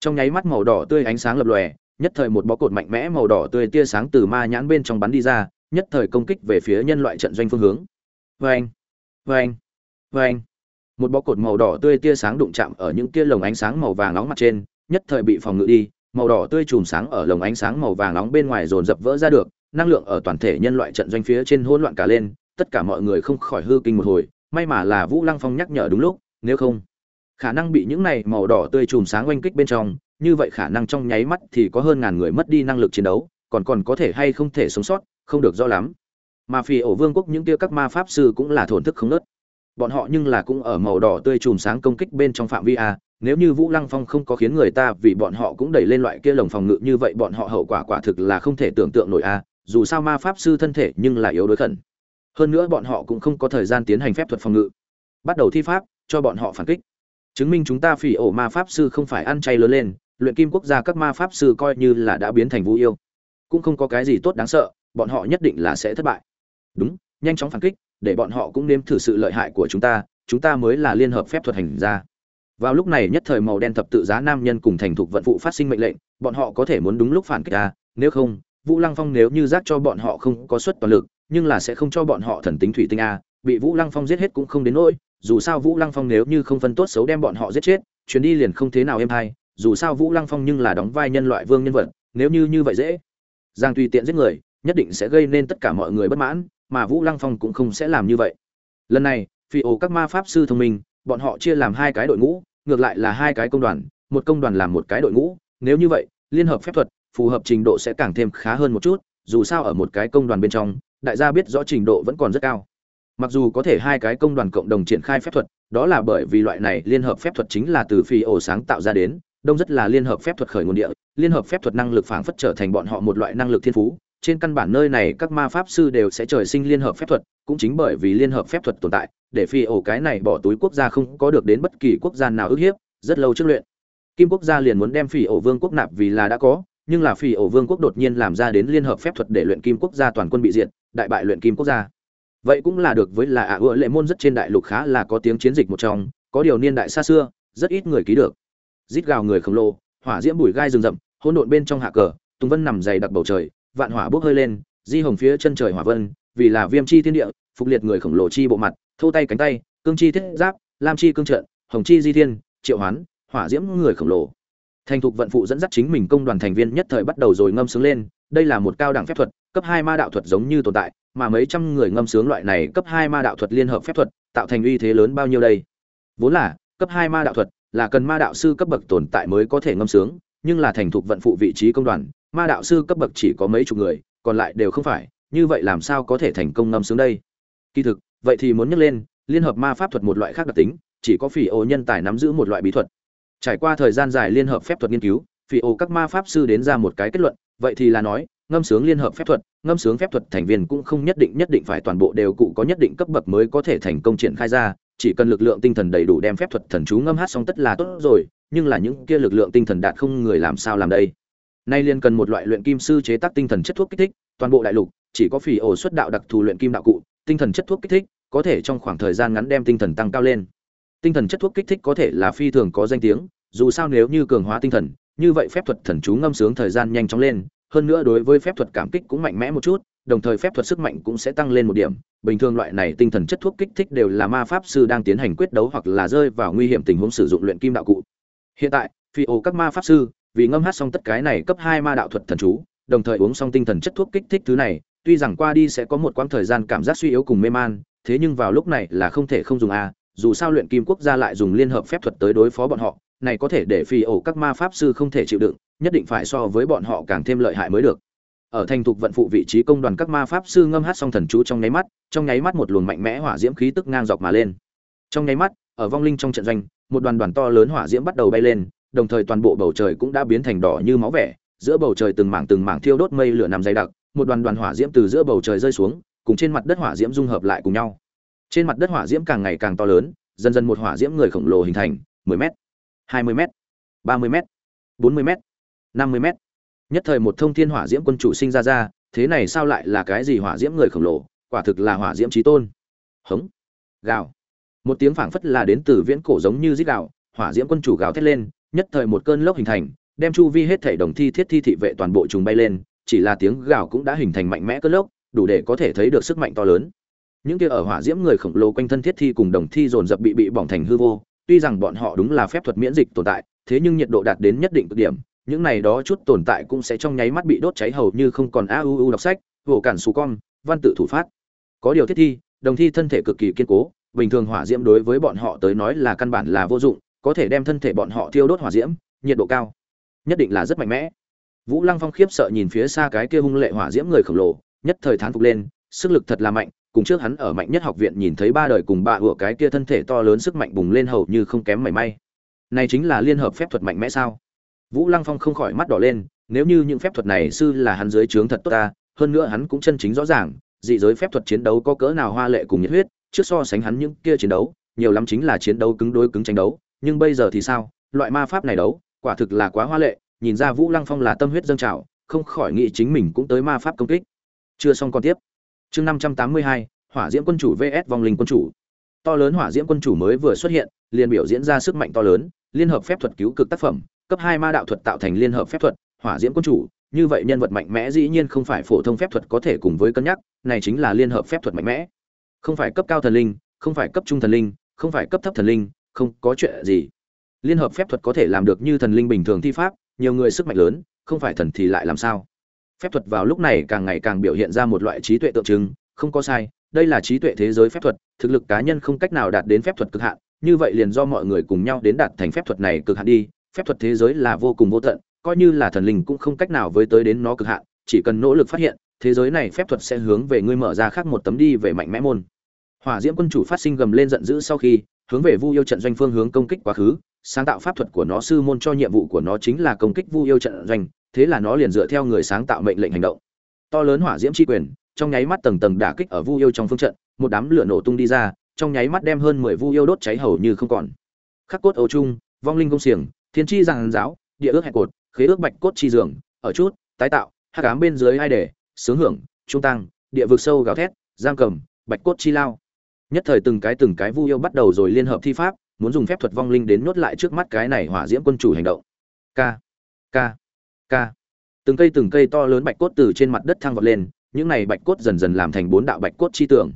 trong nháy mắt màu đỏ tươi ánh sáng lập lòe, nhất thời một bó cột mạnh mẽ màu đỏ tươi tia sáng từ ma nhãn bên trong bắn đi ra, nhất thời công kích về phía nhân loại trận doanh phương hướng vâng vâng anh. một bó cột màu đỏ tươi tia sáng đụng chạm ở những tia lồng ánh sáng màu vàng nóng mặt trên, nhất thời bị phòng ngự đi, màu đỏ tươi chùm sáng ở lồng ánh sáng màu vàng nóng bên ngoài dồn dập vỡ ra được, năng lượng ở toàn thể nhân loại trận doanh phía trên hỗn loạn cả lên tất cả mọi người không khỏi hư kinh một hồi, may mà là vũ lăng phong nhắc nhở đúng lúc, nếu không, khả năng bị những này màu đỏ tươi chùm sáng oanh kích bên trong, như vậy khả năng trong nháy mắt thì có hơn ngàn người mất đi năng lực chiến đấu, còn còn có thể hay không thể sống sót, không được rõ lắm. Mà phi ổ vương quốc những kia các ma pháp sư cũng là thổn thức không nớt. Bọn họ nhưng là cũng ở màu đỏ tươi chùm sáng công kích bên trong phạm vi a, nếu như vũ lăng phong không có khiến người ta vì bọn họ cũng đẩy lên loại kia lồng phòng ngự như vậy bọn họ hậu quả quả thực là không thể tưởng tượng nổi a, dù sao ma pháp sư thân thể nhưng là yếu đối khẩn hơn nữa bọn họ cũng không có thời gian tiến hành phép thuật phòng ngự. Bắt đầu thi pháp, cho bọn họ phản kích. Chứng minh chúng ta phỉ ổ ma pháp sư không phải ăn chay lớn lên, luyện kim quốc gia các ma pháp sư coi như là đã biến thành vũ yêu. Cũng không có cái gì tốt đáng sợ, bọn họ nhất định là sẽ thất bại. Đúng, nhanh chóng phản kích, để bọn họ cũng nếm thử sự lợi hại của chúng ta chúng ta mới là liên hợp phép thuật hành ra vào lúc này nhất thời màu đen thập tự giá nam nhân cùng thành thục vận phụ phát sinh mệnh lệnh, bọn họ có thể muốn đúng lúc phản kích ta nếu không, vũ lăng phong nếu như giác cho bọn họ không có suất toàn lực nhưng là sẽ không cho bọn họ thần tính thủy tinh a, bị vũ lăng phong giết hết cũng không đến nỗi, dù sao vũ lăng phong nếu như không phân tốt xấu đem bọn họ giết chết, chuyến đi liền không thế nào êm hay, dù sao vũ lăng phong nhưng là đóng vai nhân loại vương nhân vật, nếu như như vậy dễ, giang tùy tiện giết người, nhất định sẽ gây nên tất cả mọi người bất mãn, mà vũ lăng phong cũng không sẽ làm như vậy. Lần này, phi ổ các ma pháp sư thông minh, bọn họ chia làm hai cái đội ngũ, ngược lại là hai cái công đoàn, một công đoàn làm một cái đội ngũ, nếu như vậy, liên hợp phép thuật, phù hợp trình độ sẽ càng thêm khá hơn một chút, dù sao ở một cái công đoàn bên trong đại gia biết rõ trình độ vẫn còn rất cao. Mặc dù có thể hai cái công đoàn cộng đồng triển khai phép thuật, đó là bởi vì loại này liên hợp phép thuật chính là từ phi ổ sáng tạo ra đến, đông rất là liên hợp phép thuật khởi nguồn địa, liên hợp phép thuật năng lực phảng phất trở thành bọn họ một loại năng lực thiên phú. Trên căn bản nơi này các ma pháp sư đều sẽ trời sinh liên hợp phép thuật, cũng chính bởi vì liên hợp phép thuật tồn tại, để phi ổ cái này bỏ túi quốc gia không có được đến bất kỳ quốc gia nào ức hiếp, rất lâu trước luyện. Kim quốc gia liền muốn đem phi ổ vương quốc nạp vì là đã có, nhưng là phi ổ vương quốc đột nhiên làm ra đến liên hợp phép thuật để luyện kim quốc gia toàn quân bị diệt đại bại luyện kim quốc gia. Vậy cũng là được với là ả ựa lệ môn rất trên đại lục khá là có tiếng chiến dịch một trong có điều niên đại xa xưa rất ít người ký được. Rít gào người khổng lồ hỏa diễm bụi gai rừng rậm hỗn độn bên trong hạ cờ tùng vân nằm dày đặc bầu trời vạn hỏa bốc hơi lên di hồng phía chân trời hỏa vân vì là viêm chi thiên địa phục liệt người khổng lồ chi bộ mặt thô tay cánh tay cương chi thiết giáp lam chi cương trợn, hồng chi di thiên triệu hoán hỏa diễm người khổng lồ. Thành thục vận phụ dẫn dắt chính mình công đoàn thành viên nhất thời bắt đầu rồi ngâm sướng lên đây là một cao đẳng phép thuật, cấp hai ma đạo thuật giống như tồn tại, mà mấy trăm người ngâm sướng loại này cấp hai ma đạo thuật liên hợp phép thuật, tạo thành uy thế lớn bao nhiêu đây? Vốn là, cấp hai ma đạo thuật là cần ma đạo sư cấp bậc tồn tại mới có thể ngâm sướng, nhưng là thành thục vận phụ vị trí công đoàn, ma đạo sư cấp bậc chỉ có mấy chục người, còn lại đều không phải, như vậy làm sao có thể thành công ngâm sướng đây? Kỳ thực, vậy thì muốn nhắc lên, liên hợp ma pháp thuật một loại khác đặc tính, chỉ có phỉ ô nhân tài nắm giữ một loại bí thuật. Trải qua thời gian dài liên hợp phép thuật nghiên cứu, phỉ ô các ma pháp sư đến ra một cái kết luận vậy thì là nói, ngâm sướng liên hợp phép thuật, ngâm sướng phép thuật thành viên cũng không nhất định nhất định phải toàn bộ đều cụ có nhất định cấp bậc mới có thể thành công triển khai ra, chỉ cần lực lượng tinh thần đầy đủ đem phép thuật thần chú ngâm hát xong tất là tốt rồi, nhưng là những kia lực lượng tinh thần đạt không người làm sao làm đây. Nay liên cần một loại luyện kim sư chế tác tinh thần chất thuốc kích thích, toàn bộ đại lục, chỉ có phỉ ổ xuất đạo đặc thù luyện kim đạo cụ, tinh thần chất thuốc kích thích, có thể trong khoảng thời gian ngắn đem tinh thần tăng cao lên. Tinh thần chất thuốc kích thích có thể là phi thường có danh tiếng, dù sao nếu như cường hóa tinh thần như vậy phép thuật thần chú ngâm sướng thời gian nhanh chóng lên, hơn nữa đối với phép thuật cảm kích cũng mạnh mẽ một chút, đồng thời phép thuật sức mạnh cũng sẽ tăng lên một điểm. Bình thường loại này tinh thần chất thuốc kích thích đều là ma pháp sư đang tiến hành quyết đấu hoặc là rơi vào nguy hiểm tình huống sử dụng luyện kim đạo cụ. Hiện tại, phi ô các ma pháp sư, vì ngâm hát xong tất cái này cấp hai ma đạo thuật thần chú, đồng thời uống xong tinh thần chất thuốc kích thích thứ này, tuy rằng qua đi sẽ có một quãng thời gian cảm giác suy yếu cùng mê man, thế nhưng vào lúc này là không thể không dùng a dù sao luyện kim quốc gia lại dùng liên hợp phép thuật tới đối phó bọn họ này có thể để phi ổ các ma pháp sư không thể chịu đựng, nhất định phải so với bọn họ càng thêm lợi hại mới được. Ở thành thục vận phụ vị trí công đoàn các ma pháp sư ngâm hát song thần chú trong nháy mắt, trong nháy mắt một luồng mạnh mẽ hỏa diễm khí tức ngang dọc mà lên. Trong nháy mắt, ở vong linh trong trận doanh, một đoàn đoàn to lớn hỏa diễm bắt đầu bay lên, đồng thời toàn bộ bầu trời cũng đã biến thành đỏ như máu vẻ, giữa bầu trời từng mảng từng mảng thiêu đốt mây lửa nằm dày đặc, một đoàn đoàn hỏa diễm từ giữa bầu trời rơi xuống, cùng trên mặt đất hỏa diễm dung hợp lại cùng nhau. Trên mặt đất hỏa diễm càng ngày càng to lớn, dần dần một hỏa diễm người khổng lồ hình thành 10 20 m 30 m 40 m 50 m nhất thời một thông thiên hỏa diễm quân chủ sinh ra ra, thế này sao lại là cái gì hỏa diễm người khổng lồ? Quả thực là hỏa diễm trí tôn. Hống, gào. Một tiếng phảng phất là đến từ viễn cổ giống như rít gào, hỏa diễm quân chủ gào thét lên, nhất thời một cơn lốc hình thành, đem chu vi hết thể đồng thi thiết thi thị vệ toàn bộ chúng bay lên, chỉ là tiếng gào cũng đã hình thành mạnh mẽ cơn lốc, đủ để có thể thấy được sức mạnh to lớn. Những kia ở hỏa diễm người khổng lồ quanh thân thiết thi cùng đồng thi dồn dập bị bị bỏng thành hư vô tuy rằng bọn họ đúng là phép thuật miễn dịch tồn tại, thế nhưng nhiệt độ đạt đến nhất định cực điểm, những này đó chút tồn tại cũng sẽ trong nháy mắt bị đốt cháy hầu như không còn a u u đọc sách vồ cản xù con, văn tự thủ phát. Có điều thiết thi, đồng thi thân thể cực kỳ kiên cố, bình thường hỏa diễm đối với bọn họ tới nói là căn bản là vô dụng, có thể đem thân thể bọn họ thiêu đốt hỏa diễm, nhiệt độ cao, nhất định là rất mạnh mẽ. Vũ lăng phong khiếp sợ nhìn phía xa cái kia hung lệ hỏa diễm người khổng lồ, nhất thời thán phục lên, sức lực thật là mạnh cùng trước hắn ở mạnh nhất học viện nhìn thấy ba đời cùng bạ ủa cái kia thân thể to lớn sức mạnh bùng lên hầu như không kém mảy may. Này chính là liên hợp phép thuật mạnh mẽ sao? Vũ lăng phong không khỏi mắt đỏ lên, nếu như những phép thuật này sư là hắn dưới trướng thật tốt ta, hơn nữa hắn cũng chân chính rõ ràng, dị giới phép thuật chiến đấu có cỡ nào hoa lệ cùng nhiệt huyết, trước so sánh hắn những kia chiến đấu, nhiều lắm chính là chiến đấu cứng đối cứng tranh đấu, nhưng bây giờ thì sao? Loại ma pháp này đấu, quả thực là quá hoa lệ, nhìn ra vũ lăng phong là tâm huyết dâng trào, không khỏi nghĩ chính mình cũng tới ma pháp công kích. Chưa xong còn tiếp chương năm trăm tám mươi hai, hỏa diễm quân chủ vs vong linh quân chủ. To lớn hỏa diễm quân chủ mới vừa xuất hiện, liền biểu diễn ra sức mạnh to lớn, liên hợp phép thuật cứu cực tác phẩm, cấp hai ma đạo thuật tạo thành liên hợp phép thuật, hỏa diễm quân chủ. Như vậy nhân vật mạnh mẽ dĩ nhiên không phải phổ thông phép thuật có thể cùng với cân nhắc, này chính là liên hợp phép thuật mạnh mẽ. Không phải cấp cao thần linh, không phải cấp trung thần linh, không phải cấp thấp thần linh, không có chuyện gì. Liên hợp phép thuật có thể làm được như thần linh bình thường thi pháp, nhiều người sức mạnh lớn, không phải thần thì lại làm sao? Phép thuật vào lúc này càng ngày càng biểu hiện ra một loại trí tuệ tượng trưng, không có sai, đây là trí tuệ thế giới phép thuật, thực lực cá nhân không cách nào đạt đến phép thuật cực hạn, như vậy liền do mọi người cùng nhau đến đạt thành phép thuật này cực hạn đi, phép thuật thế giới là vô cùng vô tận, coi như là thần linh cũng không cách nào với tới đến nó cực hạn, chỉ cần nỗ lực phát hiện, thế giới này phép thuật sẽ hướng về ngươi mở ra khác một tấm đi về mạnh mẽ môn. Hỏa diễm quân chủ phát sinh gầm lên giận dữ sau khi, hướng về vu yêu trận doanh phương hướng công kích quá khứ, sáng tạo pháp thuật của nó sư môn cho nhiệm vụ của nó chính là công kích vu yêu trận doanh thế là nó liền dựa theo người sáng tạo mệnh lệnh hành động. To lớn hỏa diễm chi quyền, trong nháy mắt tầng tầng đả kích ở vu yêu trong phương trận, một đám lửa nổ tung đi ra, trong nháy mắt đem hơn mười vu yêu đốt cháy hầu như không còn. Khắc cốt ô trung, vong linh công xiềng, thiên chi giàn giáo, địa ước hẹn cột, khế ước bạch cốt chi dường, ở chút, tái tạo, hắc ám bên dưới hai đề sướng hưởng, trung tăng, địa vực sâu gào thét, giam cầm, bạch cốt chi lao. Nhất thời từng cái từng cái vu yêu bắt đầu rồi liên hợp thi pháp, muốn dùng phép thuật vong linh đến nhốt lại trước mắt cái này hỏa diễm quân chủ hành động. K k k từng cây từng cây to lớn bạch cốt từ trên mặt đất thăng vọt lên, những này bạch cốt dần dần làm thành bốn đạo bạch cốt chi tưởng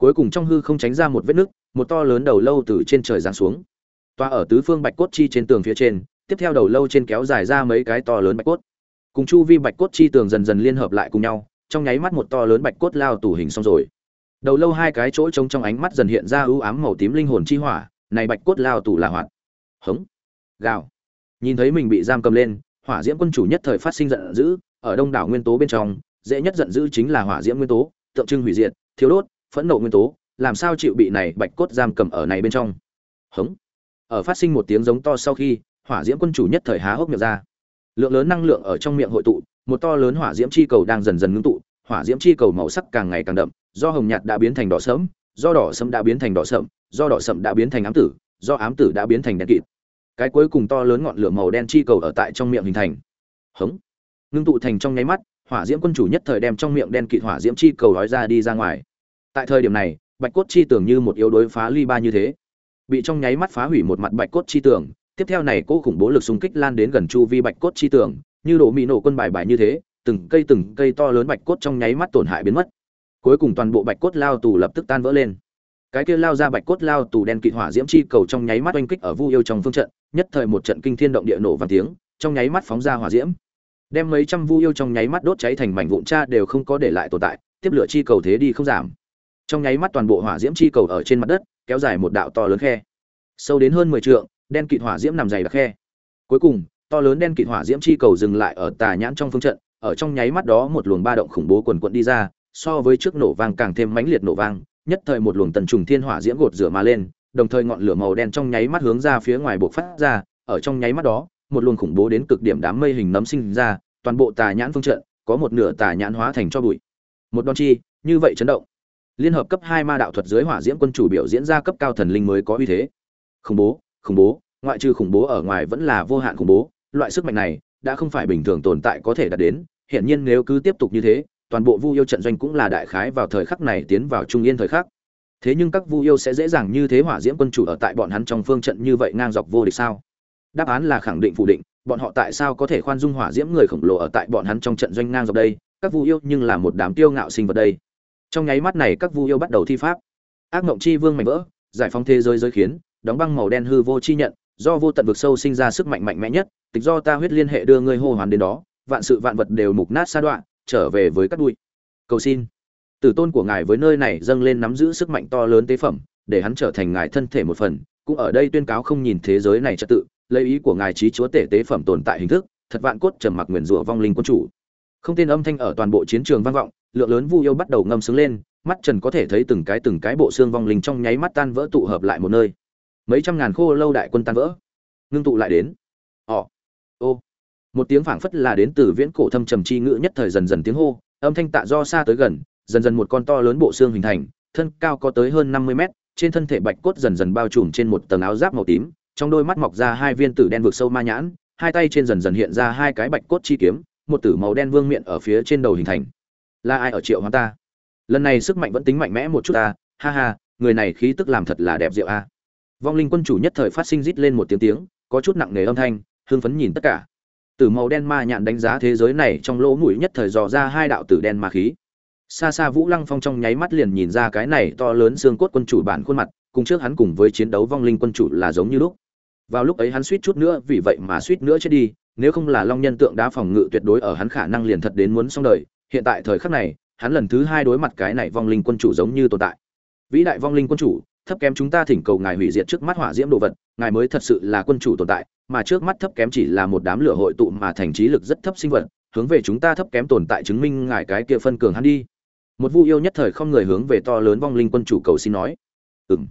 cuối cùng trong hư không tránh ra một vết nứt, một to lớn đầu lâu từ trên trời giáng xuống. Toa ở tứ phương bạch cốt chi trên tường phía trên, tiếp theo đầu lâu trên kéo dài ra mấy cái to lớn bạch cốt. Cùng chu vi bạch cốt chi tường dần dần liên hợp lại cùng nhau, trong nháy mắt một to lớn bạch cốt lao tủ hình xong rồi. Đầu lâu hai cái chỗ trống trong ánh mắt dần hiện ra ưu ám màu tím linh hồn chi hỏa, này bạch cốt lao tủ là hoạt. Hống. Gào. Nhìn thấy mình bị giam cầm lên hỏa diễm quân chủ nhất thời phát sinh giận dữ, ở đông đảo nguyên tố bên trong, dễ nhất giận dữ chính là hỏa diễm nguyên tố, tượng trưng hủy diệt thiếu đốt, phẫn nộ nguyên tố, làm sao chịu bị này bạch cốt giam cầm ở này bên trong. Hống. Ở phát sinh một tiếng giống to sau khi, hỏa diễm quân chủ nhất thời há hốc miệng ra. Lượng lớn năng lượng ở trong miệng hội tụ, một to lớn hỏa diễm chi cầu đang dần dần ngưng tụ, hỏa diễm chi cầu màu sắc càng ngày càng đậm, do hồng nhạt đã biến thành đỏ sẫm, do đỏ sẫm đã biến thành đỏ sậm do đỏ sậm đã biến thành ám tử, do ám tử đã biến thành đen kịt cái cuối cùng to lớn ngọn lửa màu đen chi cầu ở tại trong miệng hình thành. Hống. Ngưng tụ thành trong nháy mắt, hỏa diễm quân chủ nhất thời đem trong miệng đen kịt hỏa diễm chi cầu nói ra đi ra ngoài. Tại thời điểm này, bạch cốt chi tưởng như một yếu đối phá ly ba như thế. Bị trong nháy mắt phá hủy một mặt bạch cốt chi tưởng, tiếp theo này cô khủng bố lực xung kích lan đến gần chu vi bạch cốt chi tưởng, như đổ mì nổ quân bài bài như thế, từng cây từng cây to lớn bạch cốt trong nháy mắt tổn hại biến mất. Cuối cùng toàn bộ bạch cốt lao tù lập tức tan vỡ lên cái kia lao ra bạch cốt lao tù đen kịt hỏa diễm chi cầu trong nháy mắt oanh kích ở vu yêu trong phương trận, nhất thời một trận kinh thiên động địa nổ vang tiếng, trong nháy mắt phóng ra hỏa diễm. Đem mấy trăm vu yêu trong nháy mắt đốt cháy thành mảnh vụn cha đều không có để lại tồn tại, tiếp lửa chi cầu thế đi không giảm. Trong nháy mắt toàn bộ hỏa diễm chi cầu ở trên mặt đất, kéo dài một đạo to lớn khe. Sâu đến hơn mười trượng, đen kịt hỏa diễm nằm dày đặc khe. Cuối cùng, to lớn đen kịt hỏa diễm chi cầu dừng lại ở tà nhãn trong phương trận, ở trong nháy mắt đó một luồng ba động khủng bố quần quận đi ra, so với trước nổ vang càng thêm mãnh liệt nổ vang nhất thời một luồng tần trùng thiên hỏa diễm gột rửa mà lên, đồng thời ngọn lửa màu đen trong nháy mắt hướng ra phía ngoài bộc phát ra, ở trong nháy mắt đó, một luồng khủng bố đến cực điểm đám mây hình nấm sinh ra, toàn bộ tà nhãn phương trận, có một nửa tà nhãn hóa thành cho bụi. Một đòn chi, như vậy chấn động. Liên hợp cấp hai ma đạo thuật dưới hỏa diễm quân chủ biểu diễn ra cấp cao thần linh mới có uy thế. Khủng bố khủng bố, ngoại trừ khủng bố ở ngoài vẫn là vô hạn khủng bố, loại sức mạnh này đã không phải bình thường tồn tại có thể đạt đến hiện nhiên nếu cứ tiếp tục như thế toàn bộ vu yêu trận doanh cũng là đại khái vào thời khắc này tiến vào trung yên thời khắc. Thế nhưng các vu yêu sẽ dễ dàng như thế hỏa diễm quân chủ ở tại bọn hắn trong phương trận như vậy ngang dọc vô địch sao? Đáp án là khẳng định phủ định, bọn họ tại sao có thể khoan dung hỏa diễm người khổng lồ ở tại bọn hắn trong trận doanh ngang dọc đây? Các vu yêu nhưng là một đám tiêu ngạo sinh vật đây. Trong nháy mắt này các vu yêu bắt đầu thi pháp. Ác ngộng chi vương mạnh vỡ, giải phóng thế giới giới khiến, đóng băng màu đen hư vô chi nhận, do vô tận vực sâu sinh ra sức mạnh mạnh mẽ nhất, tịch do ta huyết liên hệ đưa ngươi hô hoán đến đó, vạn sự vạn vật đều mục nát sa đoạn trở về với các đuôi cầu xin. Tử tôn của ngài với nơi này dâng lên nắm giữ sức mạnh to lớn tế phẩm, để hắn trở thành ngài thân thể một phần, cũng ở đây tuyên cáo không nhìn thế giới này trật tự, lấy ý của ngài trí chúa tể tế phẩm tồn tại hình thức, thật vạn cốt trầm mặc nguyền rủa vong linh quân chủ. Không tên âm thanh ở toàn bộ chiến trường vang vọng, lượng lớn vu yêu bắt đầu ngâm sướng lên, mắt trần có thể thấy từng cái từng cái bộ xương vong linh trong nháy mắt tan vỡ tụ hợp lại một nơi. Mấy trăm ngàn khô lâu đại quân tan vỡ. Ngưng tụ lại đến. Họ. Ô một tiếng phảng phất là đến từ viễn cổ thâm trầm chi ngữ nhất thời dần dần tiếng hô, âm thanh tạ do xa tới gần, dần dần một con to lớn bộ xương hình thành, thân cao có tới hơn năm mươi mét, trên thân thể bạch cốt dần dần bao trùm trên một tầng áo giáp màu tím, trong đôi mắt mọc ra hai viên tử đen vực sâu ma nhãn, hai tay trên dần dần hiện ra hai cái bạch cốt chi kiếm, một tử màu đen vương miệng ở phía trên đầu hình thành. Là ai ở triệu hoa ta? Lần này sức mạnh vẫn tính mạnh mẽ một chút ta, ha ha, người này khí tức làm thật là đẹp diệu a. Vong linh quân chủ nhất thời phát sinh rít lên một tiếng tiếng, có chút nặng nề âm thanh hương phấn nhìn tất cả tử màu đen ma nhạn đánh giá thế giới này trong lỗ mũi nhất thời dò ra hai đạo tử đen ma khí. Xa xa vũ lăng phong trong nháy mắt liền nhìn ra cái này to lớn xương cốt quân chủ bản khuôn mặt, cùng trước hắn cùng với chiến đấu vong linh quân chủ là giống như lúc. Vào lúc ấy hắn suýt chút nữa, vì vậy mà suýt nữa chết đi, nếu không là long nhân tượng đá phòng ngự tuyệt đối ở hắn khả năng liền thật đến muốn xong đời. Hiện tại thời khắc này, hắn lần thứ hai đối mặt cái này vong linh quân chủ giống như tồn tại. Vĩ đại vong linh quân chủ, thấp kém chúng ta thỉnh cầu ngài hủy diệt trước mắt hỏa diễm đồ vật, ngài mới thật sự là quân chủ tồn tại mà trước mắt thấp kém chỉ là một đám lửa hội tụ mà thành trí lực rất thấp sinh vật, hướng về chúng ta thấp kém tồn tại chứng minh ngài cái kia phân cường hắn đi. Một vu yêu nhất thời không người hướng về to lớn vong linh quân chủ cầu xin nói. Ừm.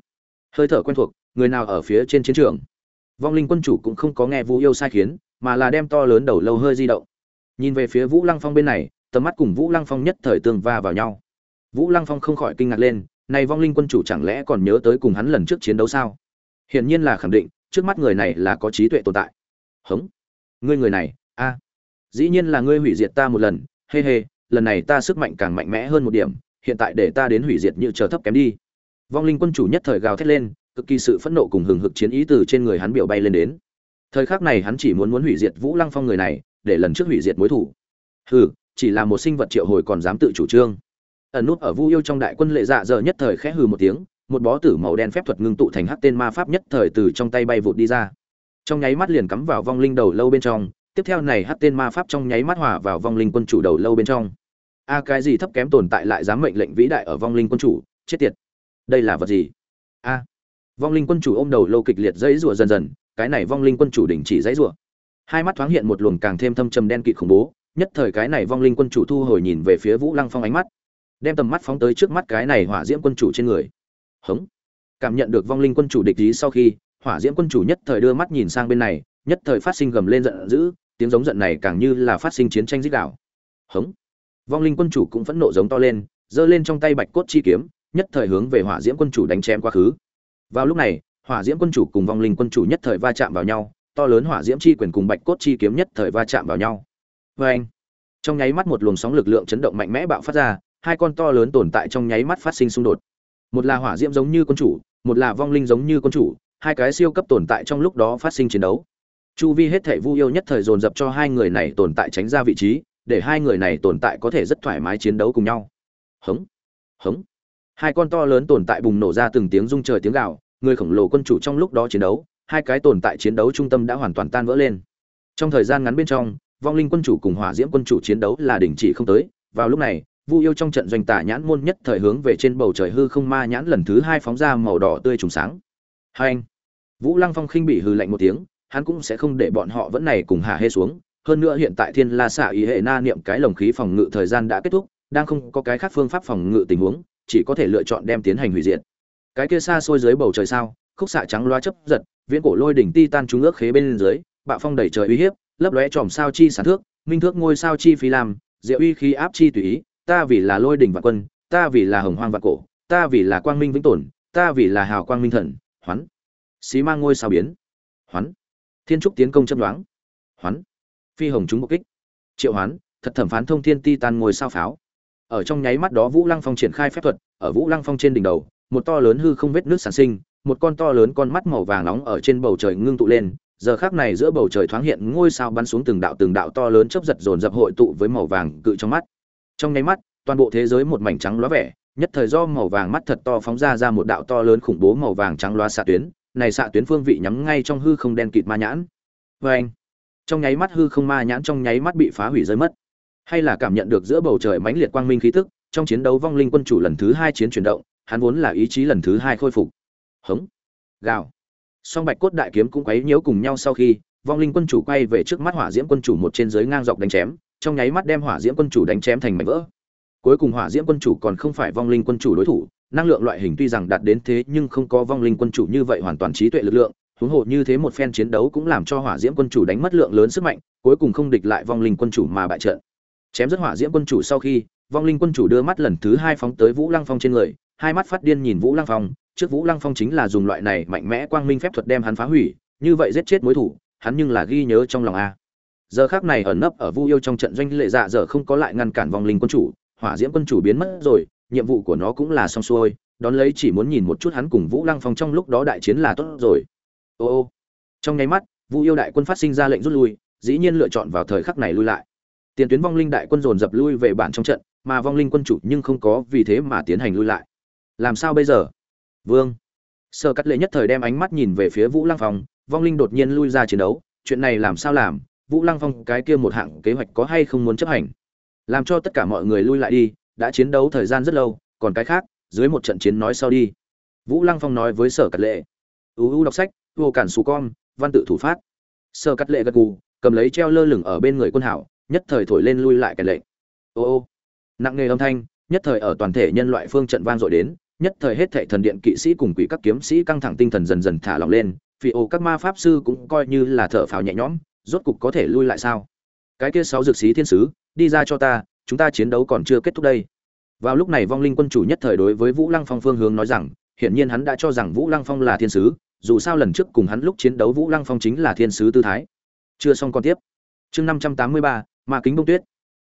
hơi thở quen thuộc, người nào ở phía trên chiến trường? Vong linh quân chủ cũng không có nghe vu yêu sai khiến, mà là đem to lớn đầu lâu hơi di động. Nhìn về phía vũ lăng phong bên này, tầm mắt cùng vũ lăng phong nhất thời tương va vào nhau. Vũ lăng phong không khỏi kinh ngạc lên, này vong linh quân chủ chẳng lẽ còn nhớ tới cùng hắn lần trước chiến đấu sao? Hiển nhiên là khẳng định trước mắt người này là có trí tuệ tồn tại. Hống. Ngươi người này, a. Dĩ nhiên là ngươi hủy diệt ta một lần, hê hê, lần này ta sức mạnh càng mạnh mẽ hơn một điểm, hiện tại để ta đến hủy diệt như chờ thấp kém đi. Vong linh quân chủ nhất thời gào thét lên, cực kỳ sự phẫn nộ cùng hừng hực chiến ý từ trên người hắn biểu bay lên đến. Thời khắc này hắn chỉ muốn muốn hủy diệt vũ lăng phong người này, để lần trước hủy diệt mối thủ. Hừ, chỉ là một sinh vật triệu hồi còn dám tự chủ trương. Ẩn nút ở vu yêu trong đại quân lệ dạ giờ nhất thời khẽ hừ một tiếng một bó tử màu đen phép thuật ngưng tụ thành hắc tên ma pháp nhất thời từ trong tay bay vụt đi ra. Trong nháy mắt liền cắm vào vong linh đầu lâu bên trong, tiếp theo này hắc tên ma pháp trong nháy mắt hòa vào vong linh quân chủ đầu lâu bên trong. A cái gì thấp kém tồn tại lại dám mệnh lệnh vĩ đại ở vong linh quân chủ, chết tiệt. Đây là vật gì? A. Vong linh quân chủ ôm đầu lâu kịch liệt dãy rủa dần dần, cái này vong linh quân chủ đình chỉ dãy rủa. Hai mắt thoáng hiện một luồng càng thêm thâm trầm đen kịt khủng bố, nhất thời cái này vong linh quân chủ thu hồi nhìn về phía vũ lăng phong ánh mắt, đem tầm mắt phóng tới trước mắt cái này hỏa diễm quân chủ trên người hống. Cảm nhận được vong linh quân chủ địch ý sau khi, hỏa diễm quân chủ nhất thời đưa mắt nhìn sang bên này, nhất thời phát sinh gầm lên giận dữ, tiếng giống giận này càng như là phát sinh chiến tranh dích đảo hống. Vong linh quân chủ cũng phẫn nộ giống to lên, giơ lên trong tay bạch cốt chi kiếm, nhất thời hướng về hỏa diễm quân chủ đánh chém quá khứ. Vào lúc này, hỏa diễm quân chủ cùng vong linh quân chủ nhất thời va chạm vào nhau, to lớn hỏa diễm chi quyền cùng bạch cốt chi kiếm nhất thời va chạm vào nhau. Vê anh trong nháy mắt một luồng sóng lực lượng chấn động mạnh mẽ bạo phát ra, hai con to lớn tồn tại trong nháy mắt phát sinh xung đột một là hỏa diễm giống như quân chủ, một là vong linh giống như quân chủ, hai cái siêu cấp tồn tại trong lúc đó phát sinh chiến đấu. Chu vi hết thể vu yêu nhất thời dồn dập cho hai người này tồn tại tránh ra vị trí, để hai người này tồn tại có thể rất thoải mái chiến đấu cùng nhau. Hống hống. Hai con to lớn tồn tại bùng nổ ra từng tiếng rung trời tiếng gạo người khổng lồ quân chủ trong lúc đó chiến đấu, hai cái tồn tại chiến đấu trung tâm đã hoàn toàn tan vỡ lên. Trong thời gian ngắn bên trong, vong linh quân chủ cùng hỏa diễm quân chủ chiến đấu là đình chỉ không tới, vào lúc này vu yêu trong trận doanh tả nhãn môn nhất thời hướng về trên bầu trời hư không ma nhãn lần thứ hai phóng ra màu đỏ tươi trùng sáng. Hành, vũ lăng phong khinh bị hừ lạnh một tiếng hắn cũng sẽ không để bọn họ vẫn này cùng hạ hê xuống. Hơn nữa hiện tại thiên la xạ ý hệ na niệm cái lồng khí phòng ngự thời gian đã kết thúc đang không có cái khác phương pháp phòng ngự tình huống chỉ có thể lựa chọn đem tiến hành hủy diệt. Cái kia xa xôi dưới bầu trời sao khúc xạ trắng loa chớp giật viễn cổ lôi đỉnh titan tan trúng ước khế bên dưới bạo phong đẩy trời uy hiếp lấp lóe chòm sao chi sản thước minh thước ngôi sao chi phi làm, diệu uy khí áp chi tùy ý ta vì là lôi đình vạn quân, ta vì là hồng hoang vạn cổ, ta vì là quang minh vĩnh tồn, ta vì là hào quang minh thần, hoán. Xí mang ngôi sao biến, hoán. Thiên trúc tiến công châm đoán hoán. Phi hồng chúng mục kích, triệu hoán, thật thẩm phán thông thiên ti tan ngôi sao pháo. Ở trong nháy mắt đó vũ lăng phong triển khai phép thuật, ở vũ lăng phong trên đỉnh đầu, một to lớn hư không vết nước sản sinh, một con to lớn con mắt màu vàng nóng ở trên bầu trời ngưng tụ lên, giờ khác này giữa bầu trời thoáng hiện ngôi sao bắn xuống từng đạo từng đạo to lớn chấp giật dồn dập hội tụ với màu vàng cự trong mắt trong nháy mắt, toàn bộ thế giới một mảnh trắng lóa vẻ, nhất thời do màu vàng mắt thật to phóng ra ra một đạo to lớn khủng bố màu vàng trắng loa xạ tuyến. Này xạ tuyến phương vị nhắm ngay trong hư không đen kịt ma nhãn. Vê anh trong nháy mắt hư không ma nhãn trong nháy mắt bị phá hủy rơi mất. Hay là cảm nhận được giữa bầu trời mãnh liệt quang minh khí tức, trong chiến đấu vong linh quân chủ lần thứ hai chiến chuyển động, hắn vốn là ý chí lần thứ hai khôi phục. Hống. Gào. Song bạch cốt đại kiếm cũng quấy nhiễu cùng nhau sau khi, vong linh quân chủ quay về trước mắt hỏa diễm quân chủ một trên dưới ngang dọc đánh chém trong nháy mắt đem hỏa diễm quân chủ đánh chém thành mảnh vỡ. Cuối cùng hỏa diễm quân chủ còn không phải vong linh quân chủ đối thủ, năng lượng loại hình tuy rằng đạt đến thế nhưng không có vong linh quân chủ như vậy hoàn toàn trí tuệ lực lượng, huống hồ như thế một phen chiến đấu cũng làm cho hỏa diễm quân chủ đánh mất lượng lớn sức mạnh, cuối cùng không địch lại vong linh quân chủ mà bại trận. Chém rất hỏa diễm quân chủ sau khi, vong linh quân chủ đưa mắt lần thứ hai phóng tới vũ lăng phong trên người, hai mắt phát điên nhìn vũ lăng phong, trước vũ lăng phong chính là dùng loại này mạnh mẽ quang minh phép thuật đem hắn phá hủy, như vậy giết chết mối thủ, hắn nhưng là ghi nhớ trong lòng a giờ khác này ẩn nấp ở vu yêu trong trận doanh lệ dạ giờ không có lại ngăn cản vong linh quân chủ, hỏa diễm quân chủ biến mất rồi, nhiệm vụ của nó cũng là xong xuôi, đón lấy chỉ muốn nhìn một chút hắn cùng vũ lăng phong trong lúc đó đại chiến là tốt rồi. Ô ô. Trong nháy mắt, vu yêu đại quân phát sinh ra lệnh rút lui, dĩ nhiên lựa chọn vào thời khắc này lui lại. Tiền tuyến vong linh đại quân dồn dập lui về bản trong trận, mà vong linh quân chủ nhưng không có vì thế mà tiến hành lui lại. Làm sao bây giờ? Vương. Sơ cắt lệ nhất thời đem ánh mắt nhìn về phía vũ lăng phong, vong linh đột nhiên lui ra chiến đấu, chuyện này làm sao làm? Vũ lăng phong, cái kia một hạng kế hoạch có hay không muốn chấp hành? Làm cho tất cả mọi người lui lại đi, đã chiến đấu thời gian rất lâu, còn cái khác, dưới một trận chiến nói sau đi. Vũ lăng phong nói với sở cắt lệ. Uu đọc sách, vô cản xù con, văn tự thủ phát. Sở cắt lệ gật gù, cầm lấy treo lơ lửng ở bên người quân hảo, nhất thời thổi lên lui lại cái lệnh ô ô. Nặng nghề âm thanh, nhất thời ở toàn thể nhân loại phương trận vang dội đến, nhất thời hết thệ thần điện kỵ sĩ cùng quỷ các kiếm sĩ căng thẳng tinh thần dần dần thả lỏng lên vì ô các ma pháp sư cũng coi như là thở phào nhẹ nhõm rốt cục có thể lui lại sao? Cái kia sáu dược sĩ thiên sứ, đi ra cho ta, chúng ta chiến đấu còn chưa kết thúc đây. Vào lúc này vong linh quân chủ nhất thời đối với vũ lăng phong phương hướng nói rằng, hiển nhiên hắn đã cho rằng vũ lăng phong là thiên sứ, dù sao lần trước cùng hắn lúc chiến đấu vũ lăng phong chính là thiên sứ tư thái. Chưa xong còn tiếp. Chương năm trăm tám mươi ba, ma kính bông tuyết.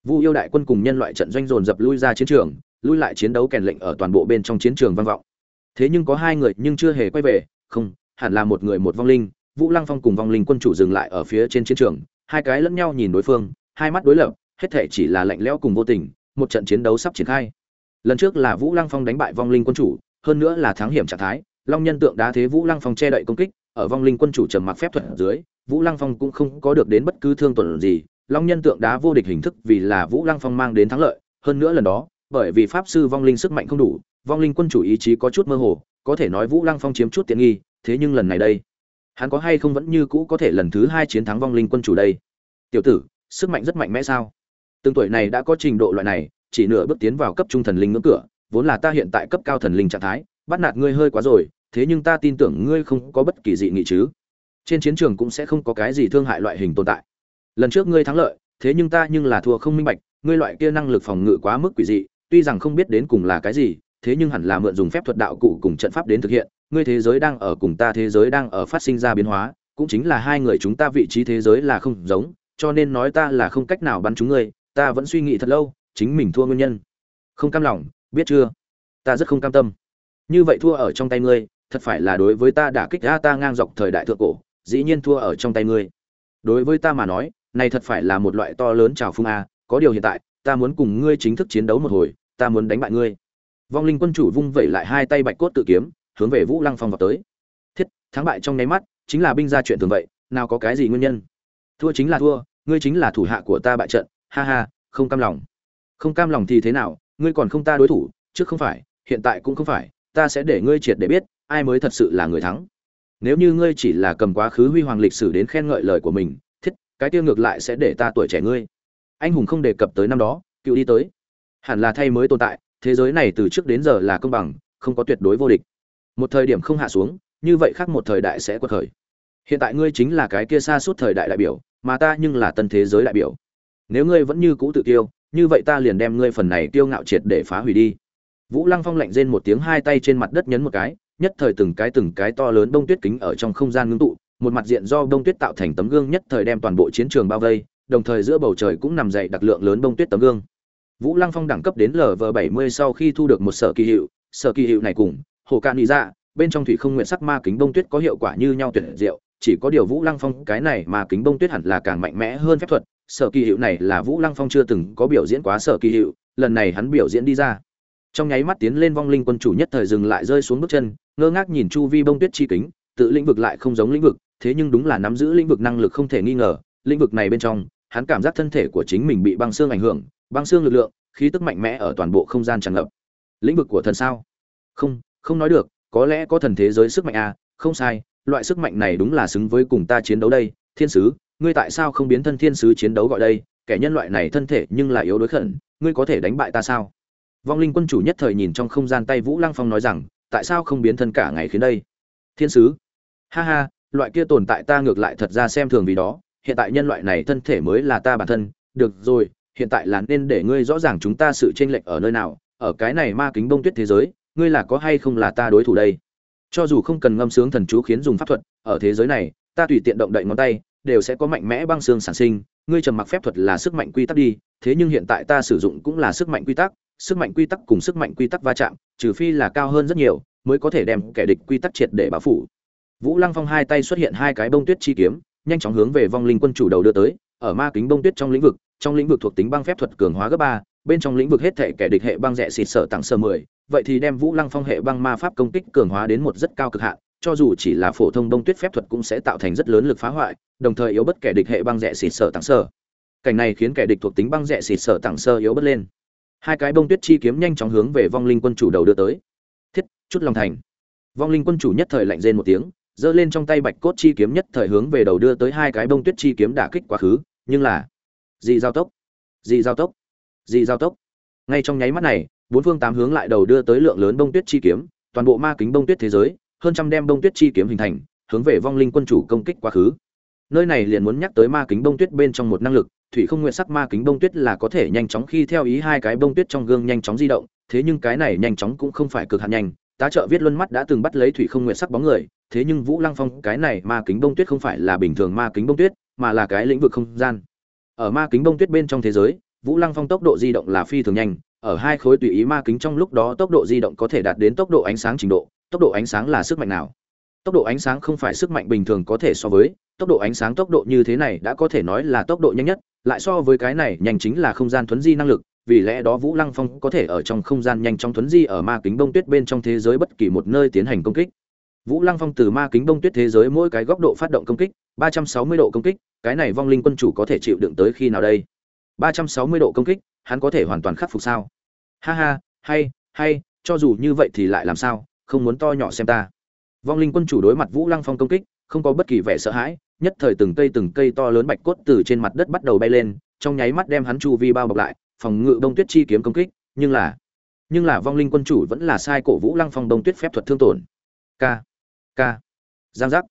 Vu yêu đại quân cùng nhân loại trận doanh dồn dập lui ra chiến trường, lui lại chiến đấu kèn lệnh ở toàn bộ bên trong chiến trường vang vọng. Thế nhưng có hai người nhưng chưa hề quay về, không, hẳn là một người một vong linh vũ lăng phong cùng vong linh quân chủ dừng lại ở phía trên chiến trường, hai cái lẫn nhau nhìn đối phương, hai mắt đối lập, hết thể chỉ là lạnh lẽo cùng vô tình, một trận chiến đấu sắp triển khai. Lần trước là vũ lăng phong đánh bại vong linh quân chủ, hơn nữa là thắng hiểm trạng thái, long nhân tượng đá thế vũ lăng phong che đậy công kích, ở vong linh quân chủ trầm mặc phép thuật ở dưới, vũ lăng phong cũng không có được đến bất cứ thương tổn gì, long nhân tượng đá vô địch hình thức vì là vũ lăng phong mang đến thắng lợi, hơn nữa lần đó, bởi vì pháp sư vong linh sức mạnh không đủ, vong linh quân chủ ý chí có chút mơ hồ, có thể nói vũ lăng phong chiếm chút tiện nghi, thế nhưng lần này đây hắn có hay không vẫn như cũ có thể lần thứ hai chiến thắng vong linh quân chủ đây? Tiểu tử, sức mạnh rất mạnh mẽ sao? Từng tuổi này đã có trình độ loại này, chỉ nửa bước tiến vào cấp trung thần linh ngưỡng cửa, vốn là ta hiện tại cấp cao thần linh trạng thái, bắt nạt ngươi hơi quá rồi, thế nhưng ta tin tưởng ngươi không có bất kỳ dị nghị chứ. Trên chiến trường cũng sẽ không có cái gì thương hại loại hình tồn tại. Lần trước ngươi thắng lợi, thế nhưng ta nhưng là thua không minh bạch, ngươi loại kia năng lực phòng ngự quá mức quỷ dị, tuy rằng không biết đến cùng là cái gì, thế nhưng hẳn là mượn dùng phép thuật đạo cụ cùng trận pháp đến thực hiện ngươi thế giới đang ở cùng ta thế giới đang ở phát sinh ra biến hóa, cũng chính là hai người chúng ta vị trí thế giới là không giống, cho nên nói ta là không cách nào bắn chúng ngươi, ta vẫn suy nghĩ thật lâu, chính mình thua nguyên nhân. Không cam lòng, biết chưa? Ta rất không cam tâm. Như vậy thua ở trong tay ngươi, thật phải là đối với ta đã kích ra ta ngang dọc thời đại thượng cổ, dĩ nhiên thua ở trong tay ngươi. Đối với ta mà nói, này thật phải là một loại to lớn trào phung a, có điều hiện tại, ta muốn cùng ngươi chính thức chiến đấu một hồi, ta muốn đánh bại ngươi. Vong linh quân chủ vung vẩy lại hai tay bạch cốt tự kiếm hướng về vũ lăng phong vào tới. Thiết, thắng bại trong nháy mắt, chính là binh ra chuyện thường vậy, nào có cái gì nguyên nhân? Thua chính là thua, ngươi chính là thủ hạ của ta bại trận, ha ha, không cam lòng. Không cam lòng thì thế nào, ngươi còn không ta đối thủ, trước không phải, hiện tại cũng không phải, ta sẽ để ngươi triệt để biết, ai mới thật sự là người thắng. Nếu như ngươi chỉ là cầm quá khứ huy hoàng lịch sử đến khen ngợi lời của mình, thiết, cái tiêu ngược lại sẽ để ta tuổi trẻ ngươi. Anh hùng không đề cập tới năm đó, cựu đi tới. Hẳn là thay mới tồn tại, thế giới này từ trước đến giờ là công bằng, không có tuyệt đối vô địch một thời điểm không hạ xuống, như vậy khác một thời đại sẽ quật khởi. Hiện tại ngươi chính là cái kia xa suốt thời đại đại biểu, mà ta nhưng là tân thế giới đại biểu. Nếu ngươi vẫn như cũ tự tiêu như vậy ta liền đem ngươi phần này tiêu ngạo triệt để phá hủy đi. Vũ lăng phong lạnh rên một tiếng hai tay trên mặt đất nhấn một cái, nhất thời từng cái từng cái to lớn bông tuyết kính ở trong không gian ngưng tụ, một mặt diện do bông tuyết tạo thành tấm gương nhất thời đem toàn bộ chiến trường bao vây, đồng thời giữa bầu trời cũng nằm dậy đặc lượng lớn bông tuyết tấm gương. Vũ lăng phong đẳng cấp đến lv bảy mươi sau khi thu được một sở kỳ hiệu, sở kỳ hiệu này cùng hồ ca nghĩ ra dạ, bên trong thủy không nguyện sắc ma kính bông tuyết có hiệu quả như nhau tuyệt diệu, chỉ có điều vũ lăng phong, cái này mà kính bông tuyết hẳn là càng mạnh mẽ hơn phép thuật, sở kỳ hiệu này là vũ lăng phong chưa từng có biểu diễn quá sở kỳ hiệu, lần này hắn biểu diễn đi ra. Trong nháy mắt tiến lên vong linh quân chủ nhất thời dừng lại rơi xuống bước chân, ngơ ngác nhìn chu vi bông tuyết chi kính, tự lĩnh vực lại không giống lĩnh vực, thế nhưng đúng là nắm giữ lĩnh vực năng lực không thể nghi ngờ, lĩnh vực này bên trong, hắn cảm giác thân thể của chính mình bị băng xương ảnh hưởng, băng xương lực lượng, khí tức mạnh mẽ ở toàn bộ không gian tràn ngập. Lĩnh vực của thần sao? Không không nói được, có lẽ có thần thế giới sức mạnh à không sai, loại sức mạnh này đúng là xứng với cùng ta chiến đấu đây, thiên sứ, ngươi tại sao không biến thân thiên sứ chiến đấu gọi đây, kẻ nhân loại này thân thể nhưng là yếu đối khẩn, ngươi có thể đánh bại ta sao? Vong linh quân chủ nhất thời nhìn trong không gian tay vũ lăng phong nói rằng, tại sao không biến thân cả ngày khiến đây? Thiên sứ, ha ha, loại kia tồn tại ta ngược lại thật ra xem thường vì đó, hiện tại nhân loại này thân thể mới là ta bản thân, được rồi, hiện tại là nên để ngươi rõ ràng chúng ta sự chênh lệch ở nơi nào, ở cái này ma kính bông tuyết thế giới ngươi là có hay không là ta đối thủ đây? Cho dù không cần ngâm sướng thần chú khiến dùng pháp thuật, ở thế giới này, ta tùy tiện động đậy ngón tay, đều sẽ có mạnh mẽ băng xương sản sinh, ngươi trầm mặc phép thuật là sức mạnh quy tắc đi, thế nhưng hiện tại ta sử dụng cũng là sức mạnh quy tắc, sức mạnh quy tắc cùng sức mạnh quy tắc va chạm, trừ phi là cao hơn rất nhiều, mới có thể đem kẻ địch quy tắc triệt để báo phủ. Vũ lăng phong hai tay xuất hiện hai cái bông tuyết chi kiếm, nhanh chóng hướng về vong linh quân chủ đầu đưa tới, ở ma kính bông tuyết trong lĩnh vực, trong lĩnh vực thuộc tính băng phép thuật cường hóa gấp ba bên trong lĩnh vực hết thể kẻ địch hệ băng rẻ xịt sở tặng sơ mười, vậy thì đem vũ lăng phong hệ băng ma pháp công kích cường hóa đến một rất cao cực hạn, cho dù chỉ là phổ thông bông tuyết phép thuật cũng sẽ tạo thành rất lớn lực phá hoại, đồng thời yếu bất kẻ địch hệ băng rẻ xịt sở tặng sơ cảnh này khiến kẻ địch thuộc tính băng rẻ xịt sở tặng sơ yếu bất lên. Hai cái bông tuyết chi kiếm nhanh chóng hướng về vong linh quân chủ đầu đưa tới. Thiết, chút lòng thành. Vong linh quân chủ nhất thời lạnh rên một tiếng, giơ lên trong tay bạch cốt chi kiếm nhất thời hướng về đầu đưa tới hai cái bông tuyết chi kiếm đả kích quá khứ, nhưng là gì giao tốc. Gì giao tốc. Dị giao tốc. Ngay trong nháy mắt này, bốn phương tám hướng lại đầu đưa tới lượng lớn bông tuyết chi kiếm, toàn bộ ma kính bông tuyết thế giới, hơn trăm đem bông tuyết chi kiếm hình thành, hướng về vong linh quân chủ công kích quá khứ. Nơi này liền muốn nhắc tới ma kính bông tuyết bên trong một năng lực, thủy không nguyện sắc ma kính bông tuyết là có thể nhanh chóng khi theo ý hai cái bông tuyết trong gương nhanh chóng di động, thế nhưng cái này nhanh chóng cũng không phải cực hạn nhanh. Tá trợ viết luân mắt đã từng bắt lấy thủy không nguyện sắc bóng người, thế nhưng vũ lăng phong, cái này ma kính bông tuyết không phải là bình thường ma kính bông tuyết, mà là cái lĩnh vực không gian. Ở ma kính bông tuyết bên trong thế giới vũ lăng phong tốc độ di động là phi thường nhanh, ở hai khối tùy ý ma kính trong lúc đó tốc độ di động có thể đạt đến tốc độ ánh sáng trình độ, tốc độ ánh sáng là sức mạnh nào? Tốc độ ánh sáng không phải sức mạnh bình thường có thể so với, tốc độ ánh sáng tốc độ như thế này đã có thể nói là tốc độ nhanh nhất, lại so với cái này nhanh chính là không gian thuấn di năng lực, vì lẽ đó vũ lăng phong có thể ở trong không gian nhanh chóng thuấn di ở ma kính bông tuyết bên trong thế giới bất kỳ một nơi tiến hành công kích. Vũ lăng phong từ ma kính bông tuyết thế giới mỗi cái góc độ phát động công kích, ba trăm sáu mươi độ công kích, cái này vong linh quân chủ có thể chịu đựng tới khi nào đây? Ba trăm sáu mươi độ công kích, hắn có thể hoàn toàn khắc phục sao? Ha ha, hay hay, cho dù như vậy thì lại làm sao? Không muốn to nhỏ xem ta. Vong linh quân chủ đối mặt vũ lăng phong công kích, không có bất kỳ vẻ sợ hãi, nhất thời từng cây từng cây to lớn bạch cốt từ trên mặt đất bắt đầu bay lên, trong nháy mắt đem hắn chu vi bao bọc lại, phòng ngự đông tuyết chi kiếm công kích, nhưng là nhưng là vong linh quân chủ vẫn là sai cổ vũ lăng phong đông tuyết phép thuật thương tổn. K k giang giác.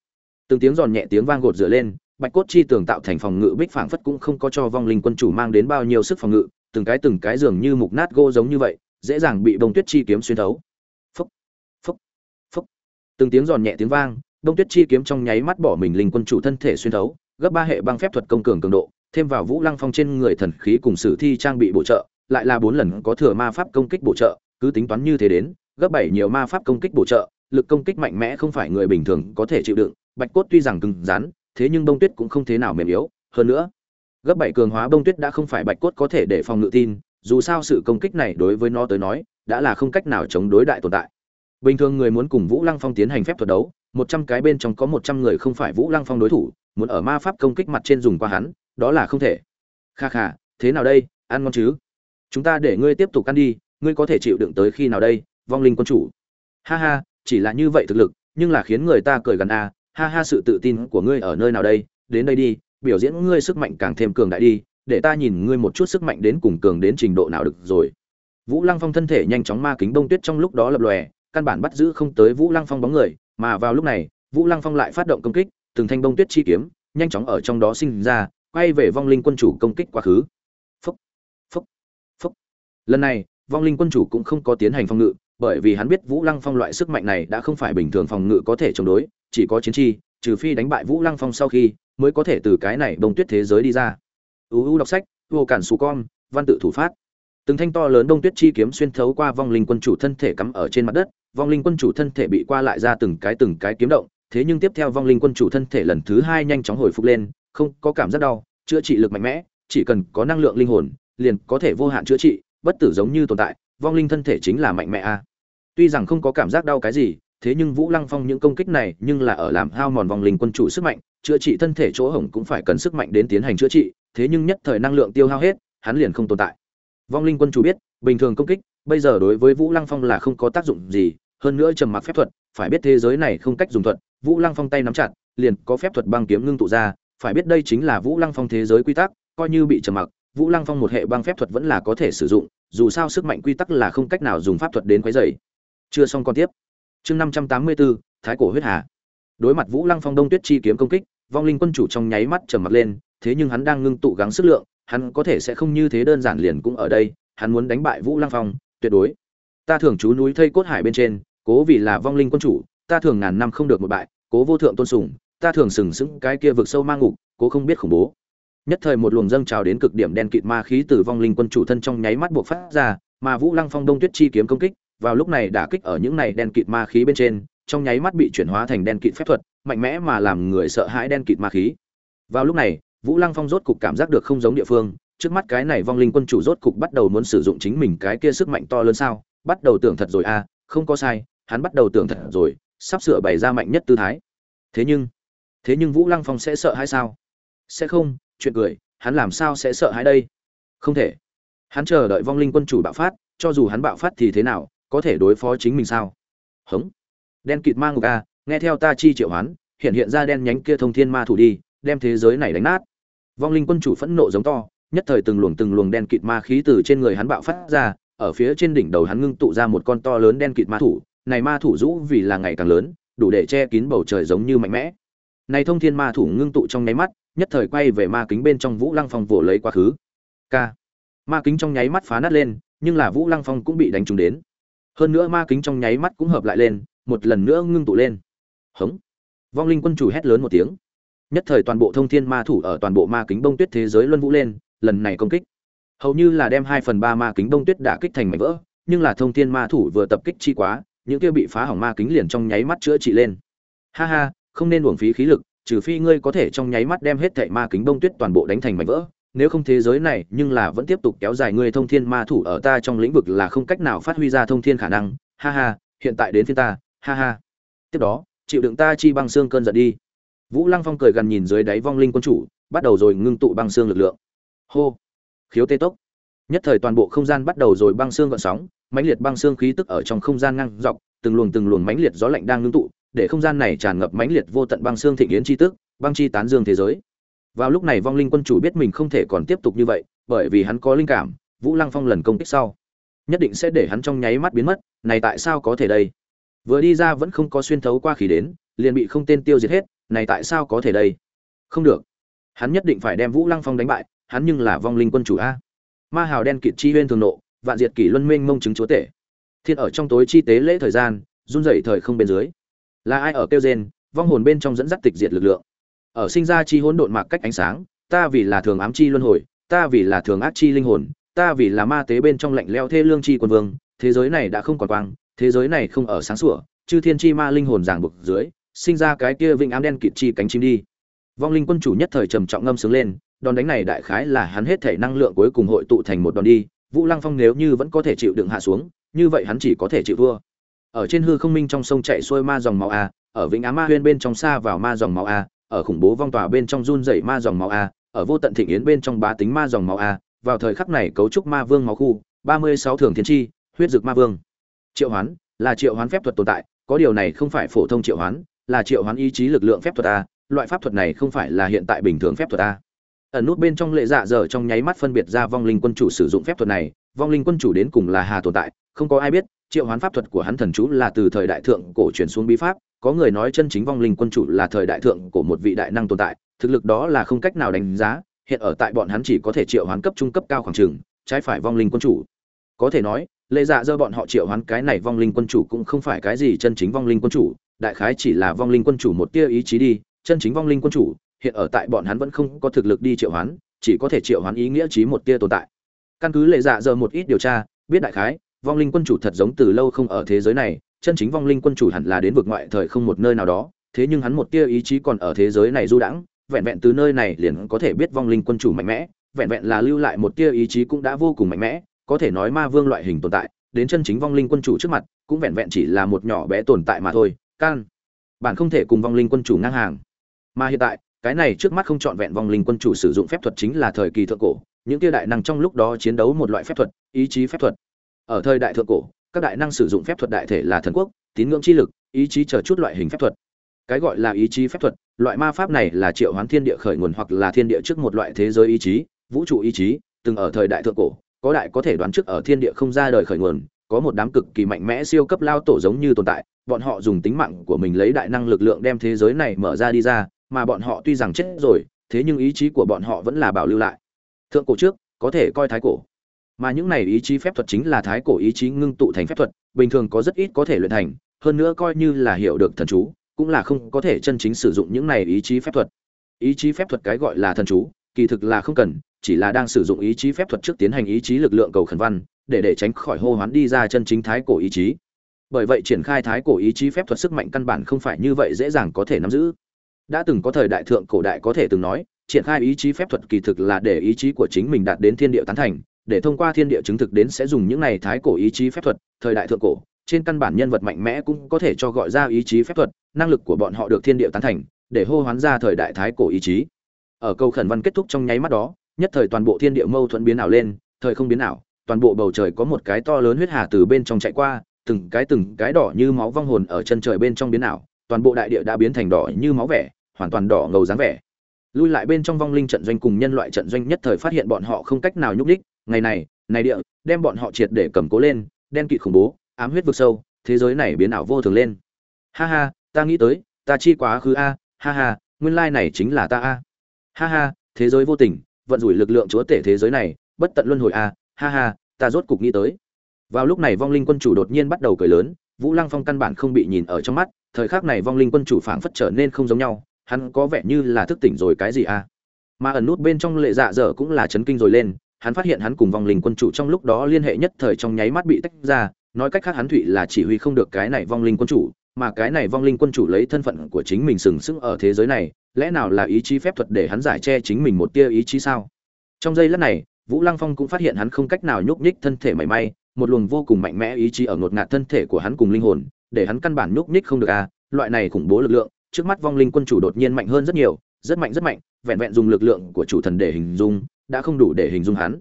Từng tiếng giòn nhẹ tiếng vang gột rửa lên bạch cốt chi tường tạo thành phòng ngự bích phảng phất cũng không có cho vong linh quân chủ mang đến bao nhiêu sức phòng ngự, từng cái từng cái dường như mục nát gỗ giống như vậy, dễ dàng bị bông tuyết chi kiếm xuyên thấu. Phúc phúc phúc. Từng tiếng giòn nhẹ tiếng vang bông tuyết chi kiếm trong nháy mắt bỏ mình linh quân chủ thân thể xuyên thấu, gấp ba hệ băng phép thuật công cường cường độ, thêm vào vũ lăng phong trên người thần khí cùng sử thi trang bị bổ trợ, lại là bốn lần có thừa ma pháp công kích bổ trợ, cứ tính toán như thế đến, gấp bảy nhiều ma pháp công kích bổ trợ, lực công kích mạnh mẽ không phải người bình thường có thể chịu đựng, bạch cốt tuy rằng cứng rắn thế nhưng bông tuyết cũng không thế nào mềm yếu, hơn nữa, gấp bảy cường hóa bông tuyết đã không phải bạch cốt có thể để phòng ngự tin, dù sao sự công kích này đối với nó tới nói, đã là không cách nào chống đối đại tồn tại. Bình thường người muốn cùng vũ lăng phong tiến hành phép thuật đấu, một trăm cái bên trong có một trăm người không phải vũ lăng phong đối thủ, muốn ở ma pháp công kích mặt trên dùng qua hắn, đó là không thể. Kha kha, thế nào đây, ăn ngon chứ? Chúng ta để ngươi tiếp tục ăn đi, ngươi có thể chịu đựng tới khi nào đây, vong linh quân chủ. Ha ha, chỉ là như vậy thực lực, nhưng là khiến người ta cười gần a ha ha sự tự tin của ngươi ở nơi nào đây? Đến đây đi, biểu diễn ngươi sức mạnh càng thêm cường đại đi, để ta nhìn ngươi một chút sức mạnh đến cùng cường đến trình độ nào được rồi. Vũ lăng phong thân thể nhanh chóng ma kính bông tuyết trong lúc đó lập lòe, căn bản bắt giữ không tới vũ lăng phong bóng người, mà vào lúc này, vũ lăng phong lại phát động công kích, từng thanh bông tuyết chi kiếm, nhanh chóng ở trong đó sinh ra, quay về vong linh quân chủ công kích quá khứ. Phúc phúc phúc. Lần này, vong linh quân chủ cũng không có tiến hành phòng ngự bởi vì hắn biết vũ lăng phong loại sức mạnh này đã không phải bình thường phòng ngự có thể chống đối, chỉ có chiến chi, trừ phi đánh bại vũ lăng phong sau khi mới có thể từ cái này bông tuyết thế giới đi ra. Uu đọc sách, vô cản Sủ con, văn tự thủ phát. Từng thanh to lớn đông tuyết chi kiếm xuyên thấu qua vong linh quân chủ thân thể cắm ở trên mặt đất, vong linh quân chủ thân thể bị qua lại ra từng cái từng cái kiếm động, thế nhưng tiếp theo vong linh quân chủ thân thể lần thứ hai nhanh chóng hồi phục lên, không có cảm giác đau, chữa trị lực mạnh mẽ, chỉ cần có năng lượng linh hồn, liền có thể vô hạn chữa trị, bất tử giống như tồn tại vong linh thân thể chính là mạnh mẽ a tuy rằng không có cảm giác đau cái gì, thế nhưng vũ lăng phong những công kích này nhưng là ở làm hao mòn vong linh quân chủ sức mạnh, chữa trị thân thể chỗ hổng cũng phải cần sức mạnh đến tiến hành chữa trị, thế nhưng nhất thời năng lượng tiêu hao hết, hắn liền không tồn tại. Vong linh quân chủ biết, bình thường công kích, bây giờ đối với vũ lăng phong là không có tác dụng gì, hơn nữa trầm mặc phép thuật, phải biết thế giới này không cách dùng thuật, vũ lăng phong tay nắm chặt, liền có phép thuật băng kiếm ngưng tụ ra, phải biết đây chính là vũ lăng phong thế giới quy tắc, coi như bị trầm mặc vũ lăng phong một hệ băng phép thuật vẫn là có thể sử dụng, dù sao sức mạnh quy tắc là không cách nào dùng pháp thuật đến quấy dày chưa xong còn tiếp. Chương năm trăm tám mươi bốn thái cổ huyết hà. Đối mặt vũ lăng phong đông tuyết chi kiếm công kích, vong linh quân chủ trong nháy mắt trầm mặt lên, thế nhưng hắn đang ngưng tụ gắng sức lượng, hắn có thể sẽ không như thế đơn giản liền cũng ở đây, hắn muốn đánh bại vũ lăng phong, tuyệt đối. Ta thường trú núi thây cốt hải bên trên, cố vì là vong linh quân chủ, ta thường ngàn năm không được một bại, cố vô thượng tôn sùng, ta thường sừng sững cái kia vực sâu mang ngục, cố không biết khủng bố nhất thời một luồng dâng trào đến cực điểm đen kịt ma khí từ vong linh quân chủ thân trong nháy mắt buộc phát ra, mà vũ lăng phong đông tuyết chi kiếm công kích, vào lúc này đả kích ở những này đen kịt ma khí bên trên, trong nháy mắt bị chuyển hóa thành đen kịt phép thuật, mạnh mẽ mà làm người sợ hãi đen kịt ma khí. Vào lúc này, vũ lăng phong rốt cục cảm giác được không giống địa phương, trước mắt cái này vong linh quân chủ rốt cục bắt đầu muốn sử dụng chính mình cái kia sức mạnh to lớn sao, bắt đầu tưởng thật rồi à không có sai, hắn bắt đầu tưởng thật rồi, sắp sửa bày ra mạnh nhất tư thái. Thế nhưng thế nhưng vũ lăng phong sẽ sợ hay sao? Sẽ không chuyện cười, hắn làm sao sẽ sợ hãi đây? Không thể. Hắn chờ đợi vong linh quân chủ bạo phát, cho dù hắn bạo phát thì thế nào, có thể đối phó chính mình sao? Hống. Đen kịt ma ngục a, nghe theo ta chi triệu hoán, hiện hiện ra đen nhánh kia thông thiên ma thủ đi, đem thế giới này đánh nát. Vong linh quân chủ phẫn nộ giống to, nhất thời từng luồng từng luồng đen kịt ma khí từ trên người hắn bạo phát ra, ở phía trên đỉnh đầu hắn ngưng tụ ra một con to lớn đen kịt ma thủ. Này ma thủ rũ vì là ngày càng lớn, đủ để che kín bầu trời giống như mạnh mẽ. Này thông thiên ma thủ ngưng tụ trong nháy mắt nhất thời quay về ma kính bên trong vũ lăng phong vỗ lấy quá khứ. K ma kính trong nháy mắt phá nát lên, nhưng là vũ lăng phong cũng bị đánh trúng đến. Hơn nữa ma kính trong nháy mắt cũng hợp lại lên, một lần nữa ngưng tụ lên. Hống. Vong linh quân chủ hét lớn một tiếng. Nhất thời toàn bộ thông thiên ma thủ ở toàn bộ ma kính bông tuyết thế giới luân vũ lên, lần này công kích. Hầu như là đem hai phần ba ma kính bông tuyết đã kích thành mảnh vỡ, nhưng là thông thiên ma thủ vừa tập kích chi quá, những kia bị phá hỏng ma kính liền trong nháy mắt chữa trị lên. Ha ha, không nên uổng phí khí lực trừ phi ngươi có thể trong nháy mắt đem hết thảy ma kính bông tuyết toàn bộ đánh thành mảnh vỡ, nếu không thế giới này nhưng là vẫn tiếp tục kéo dài ngươi thông thiên ma thủ ở ta trong lĩnh vực là không cách nào phát huy ra thông thiên khả năng. Ha ha, hiện tại đến phiên ta, ha ha. Tiếp đó, chịu đựng ta chi băng xương cơn giận đi. Vũ lăng phong cười gần nhìn dưới đáy vong linh quân chủ, bắt đầu rồi ngưng tụ băng xương lực lượng. Hô. Khiếu tê tốc. Nhất thời toàn bộ không gian bắt đầu rồi băng xương gợn sóng, mãnh liệt băng xương khí tức ở trong không gian ngang dọc, từng luồng từng luồng mãnh liệt gió lạnh đang ngưng tụ để không gian này tràn ngập mãnh liệt vô tận băng xương thịnh yến chi tức, băng chi tán dương thế giới. Vào lúc này vong linh quân chủ biết mình không thể còn tiếp tục như vậy, bởi vì hắn có linh cảm, vũ lăng phong lần công kích sau, nhất định sẽ để hắn trong nháy mắt biến mất, này tại sao có thể đây? Vừa đi ra vẫn không có xuyên thấu qua khí đến, liền bị không tên tiêu diệt hết, này tại sao có thể đây? Không được. Hắn nhất định phải đem vũ lăng phong đánh bại, hắn nhưng là vong linh quân chủ a. Ma hào đen kịt chi huyên thường nộ, vạn diệt kỷ luân minh mông chứng chúa tể. Thiên ở trong tối chi tế lễ thời gian, run rẩy thời không bên dưới là ai ở kêu rên, vong hồn bên trong dẫn dắt tịch diệt lực lượng. Ở sinh ra chi hỗn độn mạc cách ánh sáng, ta vì là thường ám chi luân hồi, ta vì là thường ác chi linh hồn, ta vì là ma tế bên trong lạnh leo thê lương chi quân vương, thế giới này đã không còn quang, thế giới này không ở sáng sủa, chư thiên chi ma linh hồn ràng buộc dưới, sinh ra cái kia vĩnh ám đen kịt chi cánh chim đi. Vong linh quân chủ nhất thời trầm trọng ngâm sướng lên, đòn đánh này đại khái là hắn hết thể năng lượng cuối cùng hội tụ thành một đòn đi, vũ lăng phong nếu như vẫn có thể chịu đựng hạ xuống, như vậy hắn chỉ có thể chịu thua ở trên hư không minh trong sông chạy xuôi ma dòng máu a, ở vĩnh á ma huyên bên trong xa vào ma dòng máu a, ở khủng bố vong tòa bên trong run dậy ma dòng máu a, ở vô tận thịnh yến bên trong bá tính ma dòng máu a, vào thời khắc này cấu trúc ma vương máu khu, ba mươi sáu thường thiên chi huyết dực ma vương. Triệu hoán, là triệu hoán phép thuật tồn tại, có điều này không phải phổ thông triệu hoán, là triệu hoán ý chí lực lượng phép thuật a, loại pháp thuật này không phải là hiện tại bình thường phép thuật a. Ẩn nút bên trong lệ dạ dở trong nháy mắt phân biệt ra vong linh quân chủ sử dụng phép thuật này, vong linh quân chủ đến cùng là hà tồn tại, không có ai biết triệu hoán pháp thuật của hắn thần chú là từ thời đại thượng cổ truyền xuống bí pháp, có người nói chân chính vong linh quân chủ là thời đại thượng của một vị đại năng tồn tại, thực lực đó là không cách nào đánh giá, hiện ở tại bọn hắn chỉ có thể triệu hoán cấp trung cấp cao khoảng trường trái phải vong linh quân chủ. Có thể nói lệ dạ dơ bọn họ triệu hoán cái này vong linh quân chủ cũng không phải cái gì chân chính vong linh quân chủ, đại khái chỉ là vong linh quân chủ một tia ý chí đi, chân chính vong linh quân chủ, hiện ở tại bọn hắn vẫn không có thực lực đi triệu hoán, chỉ có thể triệu hoán ý nghĩa chí một tia tồn tại. Căn cứ lệ dạ dơ một ít điều tra, biết đại khái vong linh quân chủ thật giống từ lâu không ở thế giới này, chân chính vong linh quân chủ hẳn là đến vực ngoại thời không một nơi nào đó, thế nhưng hắn một tia ý chí còn ở thế giới này du đãng, vẹn vẹn từ nơi này liền có thể biết vong linh quân chủ mạnh mẽ, vẹn vẹn là lưu lại một tia ý chí cũng đã vô cùng mạnh mẽ, có thể nói ma vương loại hình tồn tại, đến chân chính vong linh quân chủ trước mặt, cũng vẹn vẹn chỉ là một nhỏ bé tồn tại mà thôi, can. Bạn không thể cùng vong linh quân chủ ngang hàng. Mà hiện tại, cái này trước mắt không chọn vẹn vong linh quân chủ sử dụng phép thuật chính là thời kỳ thượng cổ, những tia đại năng trong lúc đó chiến đấu một loại phép thuật, ý chí phép thuật ở thời đại thượng cổ, các đại năng sử dụng phép thuật đại thể là thần quốc, tín ngưỡng chi lực, ý chí chờ chút loại hình phép thuật. Cái gọi là ý chí phép thuật, loại ma pháp này là triệu hoán thiên địa khởi nguồn hoặc là thiên địa trước một loại thế giới ý chí, vũ trụ ý chí, từng ở thời đại thượng cổ, có đại có thể đoán trước ở thiên địa không ra đời khởi nguồn, có một đám cực kỳ mạnh mẽ siêu cấp lao tổ giống như tồn tại, bọn họ dùng tính mạng của mình lấy đại năng lực lượng đem thế giới này mở ra đi ra, mà bọn họ tuy rằng chết rồi, thế nhưng ý chí của bọn họ vẫn là bảo lưu lại. Thượng cổ trước, có thể coi thái cổ mà những này ý chí phép thuật chính là thái cổ ý chí ngưng tụ thành phép thuật, bình thường có rất ít có thể luyện thành, hơn nữa coi như là hiểu được thần chú, cũng là không có thể chân chính sử dụng những này ý chí phép thuật. Ý chí phép thuật cái gọi là thần chú, kỳ thực là không cần, chỉ là đang sử dụng ý chí phép thuật trước tiến hành ý chí lực lượng cầu khẩn văn, để để tránh khỏi hô hoán đi ra chân chính thái cổ ý chí. Bởi vậy triển khai thái cổ ý chí phép thuật sức mạnh căn bản không phải như vậy dễ dàng có thể nắm giữ. Đã từng có thời đại thượng cổ đại có thể từng nói, triển khai ý chí phép thuật kỳ thực là để ý chí của chính mình đạt đến thiên địa tán thành để thông qua thiên địa chứng thực đến sẽ dùng những này thái cổ ý chí phép thuật, thời đại thượng cổ, trên căn bản nhân vật mạnh mẽ cũng có thể cho gọi ra ý chí phép thuật, năng lực của bọn họ được thiên địa tán thành, để hô hoán ra thời đại thái cổ ý chí. Ở câu khẩn văn kết thúc trong nháy mắt đó, nhất thời toàn bộ thiên địa mâu thuẫn biến ảo lên, thời không biến ảo, toàn bộ bầu trời có một cái to lớn huyết hà từ bên trong chạy qua, từng cái từng cái đỏ như máu vong hồn ở chân trời bên trong biến ảo, toàn bộ đại địa đã biến thành đỏ như máu vẻ, hoàn toàn đỏ ngầu dáng vẻ. Lui lại bên trong vong linh trận doanh cùng nhân loại trận doanh nhất thời phát hiện bọn họ không cách nào nhúc đích ngày này này địa, đem bọn họ triệt để cầm cố lên, đen kịt khủng bố, ám huyết vực sâu, thế giới này biến ảo vô thường lên. Ha ha, ta nghĩ tới, ta chi quá khứ a, ha ha, nguyên lai này chính là ta a. Ha ha, thế giới vô tình, vận rủi lực lượng chúa tể thế giới này, bất tận luân hồi a, ha ha, ta rốt cục nghĩ tới. Vào lúc này vong linh quân chủ đột nhiên bắt đầu cười lớn, vũ lăng phong căn bản không bị nhìn ở trong mắt, thời khắc này vong linh quân chủ phảng phất trở nên không giống nhau, hắn có vẻ như là thức tỉnh rồi cái gì a. Mà ẩn nút bên trong lệ dạ dở cũng là chấn kinh rồi lên hắn phát hiện hắn cùng vong linh quân chủ trong lúc đó liên hệ nhất thời trong nháy mắt bị tách ra, nói cách khác hắn thụy là chỉ huy không được cái này vong linh quân chủ, mà cái này vong linh quân chủ lấy thân phận của chính mình sừng sững ở thế giới này, lẽ nào là ý chí phép thuật để hắn giải che chính mình một tia ý chí sao? Trong giây lát này, vũ lăng phong cũng phát hiện hắn không cách nào nhúc nhích thân thể mảy may, một luồng vô cùng mạnh mẽ ý chí ở ngột ngạt thân thể của hắn cùng linh hồn, để hắn căn bản nhúc nhích không được à loại này khủng bố lực lượng, trước mắt vong linh quân chủ đột nhiên mạnh hơn rất nhiều, rất mạnh rất mạnh, vẹn vẹn dùng lực lượng của chủ thần để hình dung đã không đủ để hình dung hắn.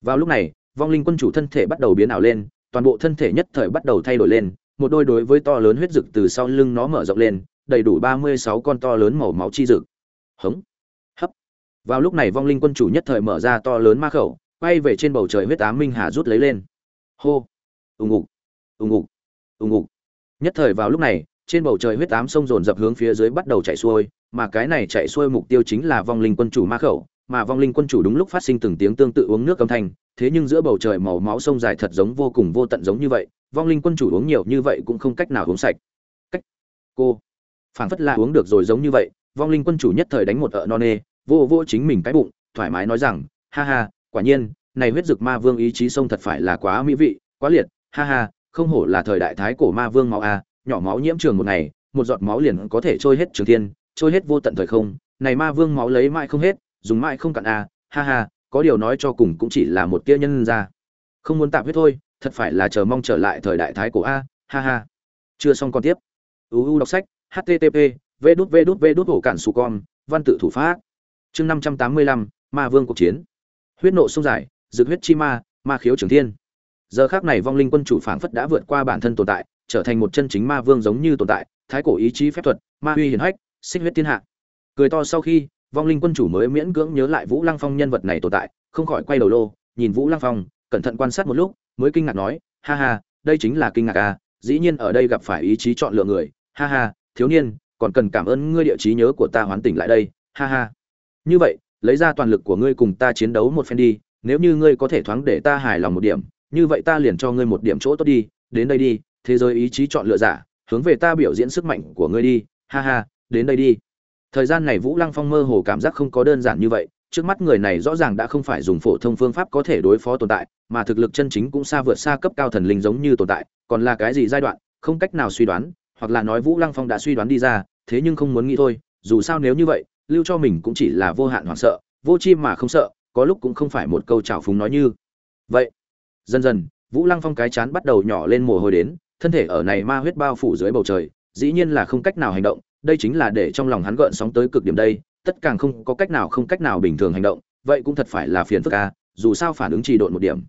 Vào lúc này, vong linh quân chủ thân thể bắt đầu biến ảo lên, toàn bộ thân thể nhất thời bắt đầu thay đổi lên, một đôi đối với to lớn huyết rực từ sau lưng nó mở rộng lên, đầy đủ ba mươi sáu con to lớn màu máu chi rực hống. Hấp. Vào lúc này vong linh quân chủ nhất thời mở ra to lớn ma khẩu, quay về trên bầu trời huyết ám minh hà rút lấy lên. Hô. Ùng ục. Ùng ục. Ùng ục. Nhất thời vào lúc này, trên bầu trời huyết ám sông dồn dập hướng phía dưới bắt đầu chạy xuôi, mà cái này chạy xuôi mục tiêu chính là vong linh quân chủ ma khẩu mà vong linh quân chủ đúng lúc phát sinh từng tiếng tương tự uống nước âm thanh, thế nhưng giữa bầu trời màu máu sông dài thật giống vô cùng vô tận giống như vậy, vong linh quân chủ uống nhiều như vậy cũng không cách nào uống sạch. Cách cô, phảng phất là uống được rồi giống như vậy, vong linh quân chủ nhất thời đánh một ợ non nê, vô vô chính mình cái bụng, thoải mái nói rằng, ha ha, quả nhiên, này huyết dực ma vương ý chí sông thật phải là quá mỹ vị, quá liệt, ha ha, không hổ là thời đại thái cổ ma vương máu a, nhỏ máu nhiễm trường một ngày, một giọt máu liền có thể trôi hết trường thiên, trôi hết vô tận thời không, này ma vương máu lấy mãi không hết dùng mãi không cạn à, ha ha có điều nói cho cùng cũng chỉ là một tia nhân ra. Không muốn tạm huyết thôi thật phải là chờ mong trở lại thời đại thái cổ a ha ha. Chưa xong còn tiếp. Uu đọc sách http v đút v hổ cản sù con văn tự thủ pháp. Chương năm trăm tám mươi lăm ma vương cuộc chiến. Huyết nộ sông dài dược huyết chi ma ma khiếu trường thiên. Giờ khác này vong linh quân chủ phảng phất đã vượt qua bản thân tồn tại trở thành một chân chính ma vương giống như tồn tại thái cổ ý chí phép thuật ma uy hiển hách sinh huyết thiên hạ. Cười to sau khi vong linh quân chủ mới miễn cưỡng nhớ lại vũ lăng phong nhân vật này tồn tại, không khỏi quay đầu lô, nhìn vũ lăng phong, cẩn thận quan sát một lúc, mới kinh ngạc nói, ha ha, đây chính là kinh ngạc à dĩ nhiên ở đây gặp phải ý chí chọn lựa người. Ha ha, thiếu niên, còn cần cảm ơn ngươi địa trí nhớ của ta hoán tỉnh lại đây. Ha ha. Như vậy, lấy ra toàn lực của ngươi cùng ta chiến đấu một phen đi, nếu như ngươi có thể thoáng để ta hài lòng một điểm, như vậy ta liền cho ngươi một điểm chỗ tốt đi, đến đây đi, thế giới ý chí chọn lựa giả, hướng về ta biểu diễn sức mạnh của ngươi đi. Ha ha, đến đây đi thời gian này vũ lăng phong mơ hồ cảm giác không có đơn giản như vậy, trước mắt người này rõ ràng đã không phải dùng phổ thông phương pháp có thể đối phó tồn tại, mà thực lực chân chính cũng xa vượt xa cấp cao thần linh giống như tồn tại, còn là cái gì giai đoạn, không cách nào suy đoán, hoặc là nói vũ lăng phong đã suy đoán đi ra, thế nhưng không muốn nghĩ thôi, dù sao nếu như vậy, lưu cho mình cũng chỉ là vô hạn hoảng sợ, vô chi mà không sợ, có lúc cũng không phải một câu trào phúng nói như. Vậy, dần dần, vũ lăng phong cái chán bắt đầu nhỏ lên mồ hôi đến, thân thể ở này ma huyết bao phủ dưới bầu trời, dĩ nhiên là không cách nào hành động đây chính là để trong lòng hắn gợn sóng tới cực điểm đây, tất càng không có cách nào không cách nào bình thường hành động, vậy cũng thật phải là phiền phức a, dù sao phản ứng trì độn một điểm.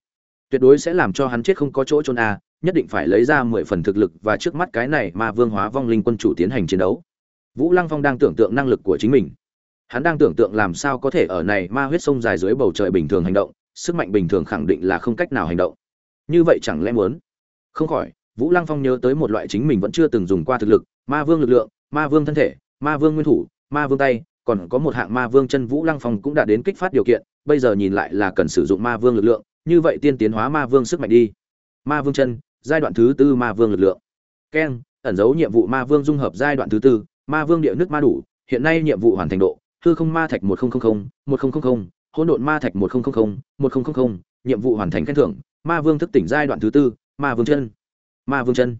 Tuyệt đối sẽ làm cho hắn chết không có chỗ trốn a, nhất định phải lấy ra mười phần thực lực và trước mắt cái này mà vương hóa vong linh quân chủ tiến hành chiến đấu. Vũ lăng phong đang tưởng tượng năng lực của chính mình. Hắn đang tưởng tượng làm sao có thể ở này ma huyết sông dài dưới bầu trời bình thường hành động, sức mạnh bình thường khẳng định là không cách nào hành động. Như vậy chẳng lẽ muốn? Không khỏi, vũ lăng phong nhớ tới một loại chính mình vẫn chưa từng dùng qua thực lực, ma vương lực lượng ma vương thân thể ma vương nguyên thủ ma vương tay còn có một hạng ma vương chân vũ lăng phong cũng đã đến kích phát điều kiện bây giờ nhìn lại là cần sử dụng ma vương lực lượng như vậy tiên tiến hóa ma vương sức mạnh đi ma vương chân giai đoạn thứ tư ma vương lực lượng keng ẩn dấu nhiệm vụ ma vương dung hợp giai đoạn thứ tư ma vương địa nước ma đủ hiện nay nhiệm vụ hoàn thành độ hư không ma thạch một nghìn một nghìn hỗn độn ma thạch một nghìn một nghìn nhiệm vụ hoàn thành khen thưởng ma vương thức tỉnh giai đoạn thứ tư ma vương chân ma vương chân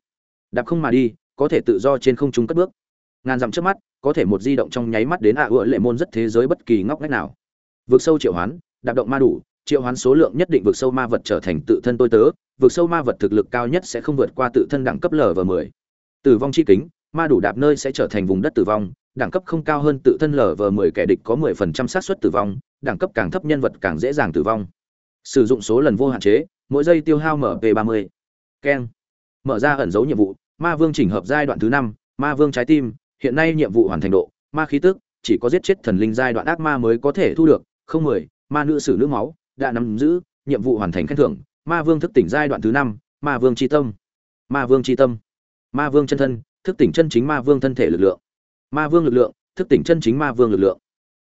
đạp không mà đi có thể tự do trên không trung cất bước ngàn dặm trước mắt, có thể một di động trong nháy mắt đến ạ à lệ môn rất thế giới bất kỳ ngóc ngách nào. Vượt sâu triệu hoán, đạp động ma đủ, triệu hoán số lượng nhất định vượt sâu ma vật trở thành tự thân tôi tớ Vượt sâu ma vật thực lực cao nhất sẽ không vượt qua tự thân đẳng cấp lv 10 tử vong chi kính, ma đủ đạp nơi sẽ trở thành vùng đất tử vong, đẳng cấp không cao hơn tự thân lv 10 kẻ địch có 10% xác suất tử vong, đẳng cấp càng thấp nhân vật càng dễ dàng tử vong. Sử dụng số lần vô hạn chế, mỗi giây tiêu hao mp 30 keng. Mở ra ẩn dấu nhiệm vụ, ma vương chỉnh hợp giai đoạn thứ năm, ma vương trái tim hiện nay nhiệm vụ hoàn thành độ, ma khí tức, chỉ có giết chết thần linh giai đoạn ác ma mới có thể thu được, không mười, ma nữ sử nữ máu, đã nắm giữ, nhiệm vụ hoàn thành khen thưởng, ma vương thức tỉnh giai đoạn thứ năm, ma vương tri tâm. Ma vương tri tâm. Ma vương chân thân, thức tỉnh chân chính ma vương thân thể lực lượng. Ma vương lực lượng, thức tỉnh chân chính ma vương lực lượng.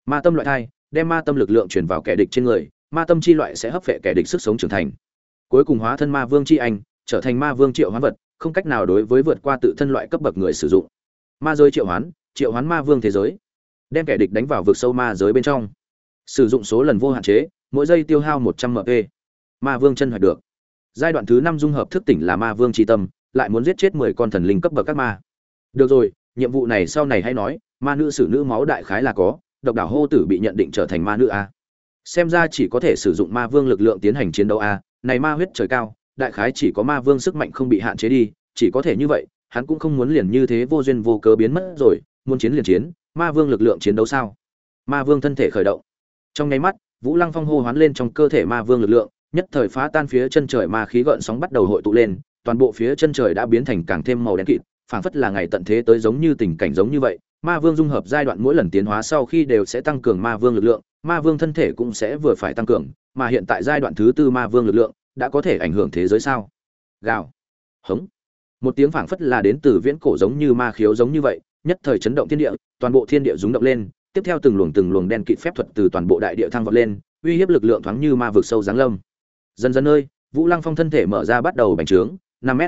Ma tâm loại thai, đem ma tâm lực lượng chuyển vào kẻ địch trên người, ma tâm chi loại sẽ hấp vệ kẻ địch sức sống trưởng thành. Cuối cùng hóa thân ma vương chi anh, trở thành ma vương triệu hoán vật, không cách nào đối với vượt qua tự thân loại cấp bậc người sử dụng ma giới triệu hoán triệu hoán ma vương thế giới. Đem kẻ địch đánh vào vực sâu ma giới bên trong. Sử dụng số lần vô hạn chế, mỗi giây tiêu hao một trăm mp ma vương chân hoạch được. Giai đoạn thứ năm dung hợp thức tỉnh là ma vương tri tâm, lại muốn giết chết mười con thần linh cấp bậc các ma. Được rồi, nhiệm vụ này sau này hay nói, ma nữ sử nữ máu đại khái là có, độc đảo hô tử bị nhận định trở thành ma nữ a. Xem ra chỉ có thể sử dụng ma vương lực lượng tiến hành chiến đấu a, này ma huyết trời cao, đại khái chỉ có ma vương sức mạnh không bị hạn chế đi, chỉ có thể như vậy hắn cũng không muốn liền như thế vô duyên vô cớ biến mất rồi, muốn chiến liền chiến, ma vương lực lượng chiến đấu sao? Ma vương thân thể khởi động. Trong nháy mắt, vũ lăng phong hô hoán lên trong cơ thể ma vương lực lượng, nhất thời phá tan phía chân trời ma khí gợn sóng bắt đầu hội tụ lên, toàn bộ phía chân trời đã biến thành càng thêm màu đen kịt, phảng phất là ngày tận thế tới giống như tình cảnh giống như vậy. Ma vương dung hợp giai đoạn mỗi lần tiến hóa sau khi đều sẽ tăng cường ma vương lực lượng, ma vương thân thể cũng sẽ vừa phải tăng cường, mà hiện tại giai đoạn thứ tư ma vương lực lượng đã có thể ảnh hưởng thế giới sao? Gào. Hống một tiếng phảng phất là đến từ viễn cổ giống như ma khiếu giống như vậy, nhất thời chấn động thiên địa, toàn bộ thiên địa rúng động lên, tiếp theo từng luồng từng luồng đen kịt phép thuật từ toàn bộ đại địa thăng vọt lên, uy hiếp lực lượng thoáng như ma vực sâu giáng lâm. Dần dần ơi vũ lăng phong thân thể mở ra bắt đầu bành trướng, năm m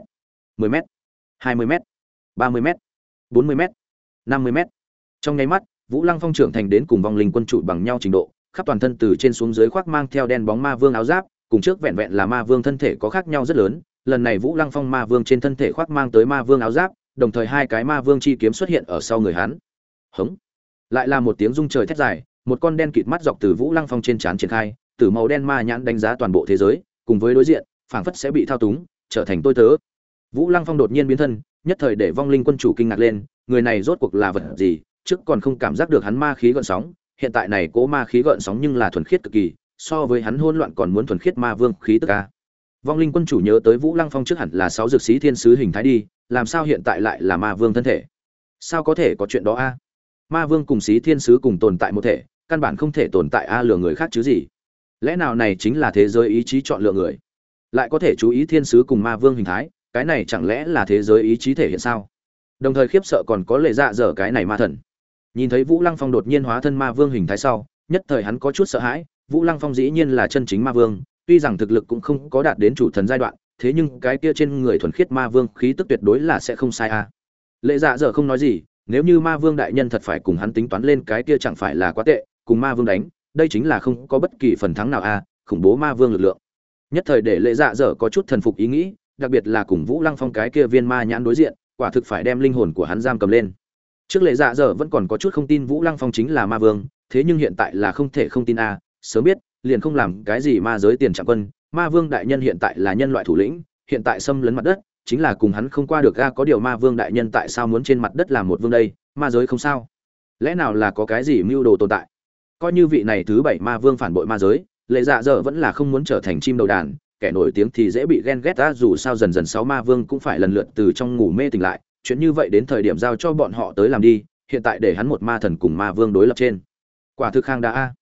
mười m hai mươi m ba mươi m bốn mươi m năm mươi m trong nháy mắt, vũ lăng phong trưởng thành đến cùng vong linh quân trụ bằng nhau trình độ, khắp toàn thân từ trên xuống dưới khoác mang theo đen bóng ma vương áo giáp, cùng trước vẹn vẹn là ma vương thân thể có khác nhau rất lớn lần này vũ lăng phong ma vương trên thân thể khoác mang tới ma vương áo giáp, đồng thời hai cái ma vương chi kiếm xuất hiện ở sau người hắn. Hống. Lại là một tiếng rung trời thét dài, một con đen kịt mắt dọc từ vũ lăng phong trên trán triển khai, từ màu đen ma nhãn đánh giá toàn bộ thế giới, cùng với đối diện, phảng phất sẽ bị thao túng, trở thành tôi tớ. Vũ lăng phong đột nhiên biến thân, nhất thời để vong linh quân chủ kinh ngạc lên, người này rốt cuộc là vật gì, trước còn không cảm giác được hắn ma khí gợn sóng, hiện tại này cố ma khí gợn sóng nhưng là thuần khiết cực kỳ, so với hắn hỗn loạn còn muốn thuần khiết ma vương khí tức a vong linh quân chủ nhớ tới vũ lăng phong trước hẳn là sáu dược sĩ thiên sứ hình thái đi, làm sao hiện tại lại là ma vương thân thể? Sao có thể có chuyện đó a? Ma vương cùng sĩ thiên sứ cùng tồn tại một thể, căn bản không thể tồn tại a lừa người khác chứ gì. Lẽ nào này chính là thế giới ý chí chọn lựa người? Lại có thể chú ý thiên sứ cùng ma vương hình thái, cái này chẳng lẽ là thế giới ý chí thể hiện sao? Đồng thời khiếp sợ còn có lệ dạ dở cái này ma thần. Nhìn thấy vũ lăng phong đột nhiên hóa thân ma vương hình thái sau, nhất thời hắn có chút sợ hãi, vũ lăng phong dĩ nhiên là chân chính ma vương tuy rằng thực lực cũng không có đạt đến chủ thần giai đoạn, thế nhưng cái kia trên người thuần khiết ma vương khí tức tuyệt đối là sẽ không sai a. Lệ dạ dở không nói gì, nếu như ma vương đại nhân thật phải cùng hắn tính toán lên cái kia chẳng phải là quá tệ, cùng ma vương đánh, đây chính là không có bất kỳ phần thắng nào a, khủng bố ma vương lực lượng. Nhất thời để lệ dạ dở có chút thần phục ý nghĩ, đặc biệt là cùng vũ lăng phong cái kia viên ma nhãn đối diện, quả thực phải đem linh hồn của hắn giam cầm lên. Trước lệ dạ dở vẫn còn có chút không tin vũ lăng phong chính là ma vương, thế nhưng hiện tại là không thể không tin a, sớm biết liền không làm cái gì ma giới tiền trạng quân, ma vương đại nhân hiện tại là nhân loại thủ lĩnh, hiện tại xâm lấn mặt đất, chính là cùng hắn không qua được ga có điều ma vương đại nhân tại sao muốn trên mặt đất làm một vương đây, ma giới không sao. Lẽ nào là có cái gì mưu đồ tồn tại? Coi như vị này thứ bảy ma vương phản bội ma giới, lệ dạ dở vẫn là không muốn trở thành chim đầu đàn, kẻ nổi tiếng thì dễ bị ghen ghét ta dù sao dần dần sáu ma vương cũng phải lần lượt từ trong ngủ mê tỉnh lại, chuyện như vậy đến thời điểm giao cho bọn họ tới làm đi, hiện tại để hắn một ma thần cùng ma vương đối lập trên. Quả thực khang đã a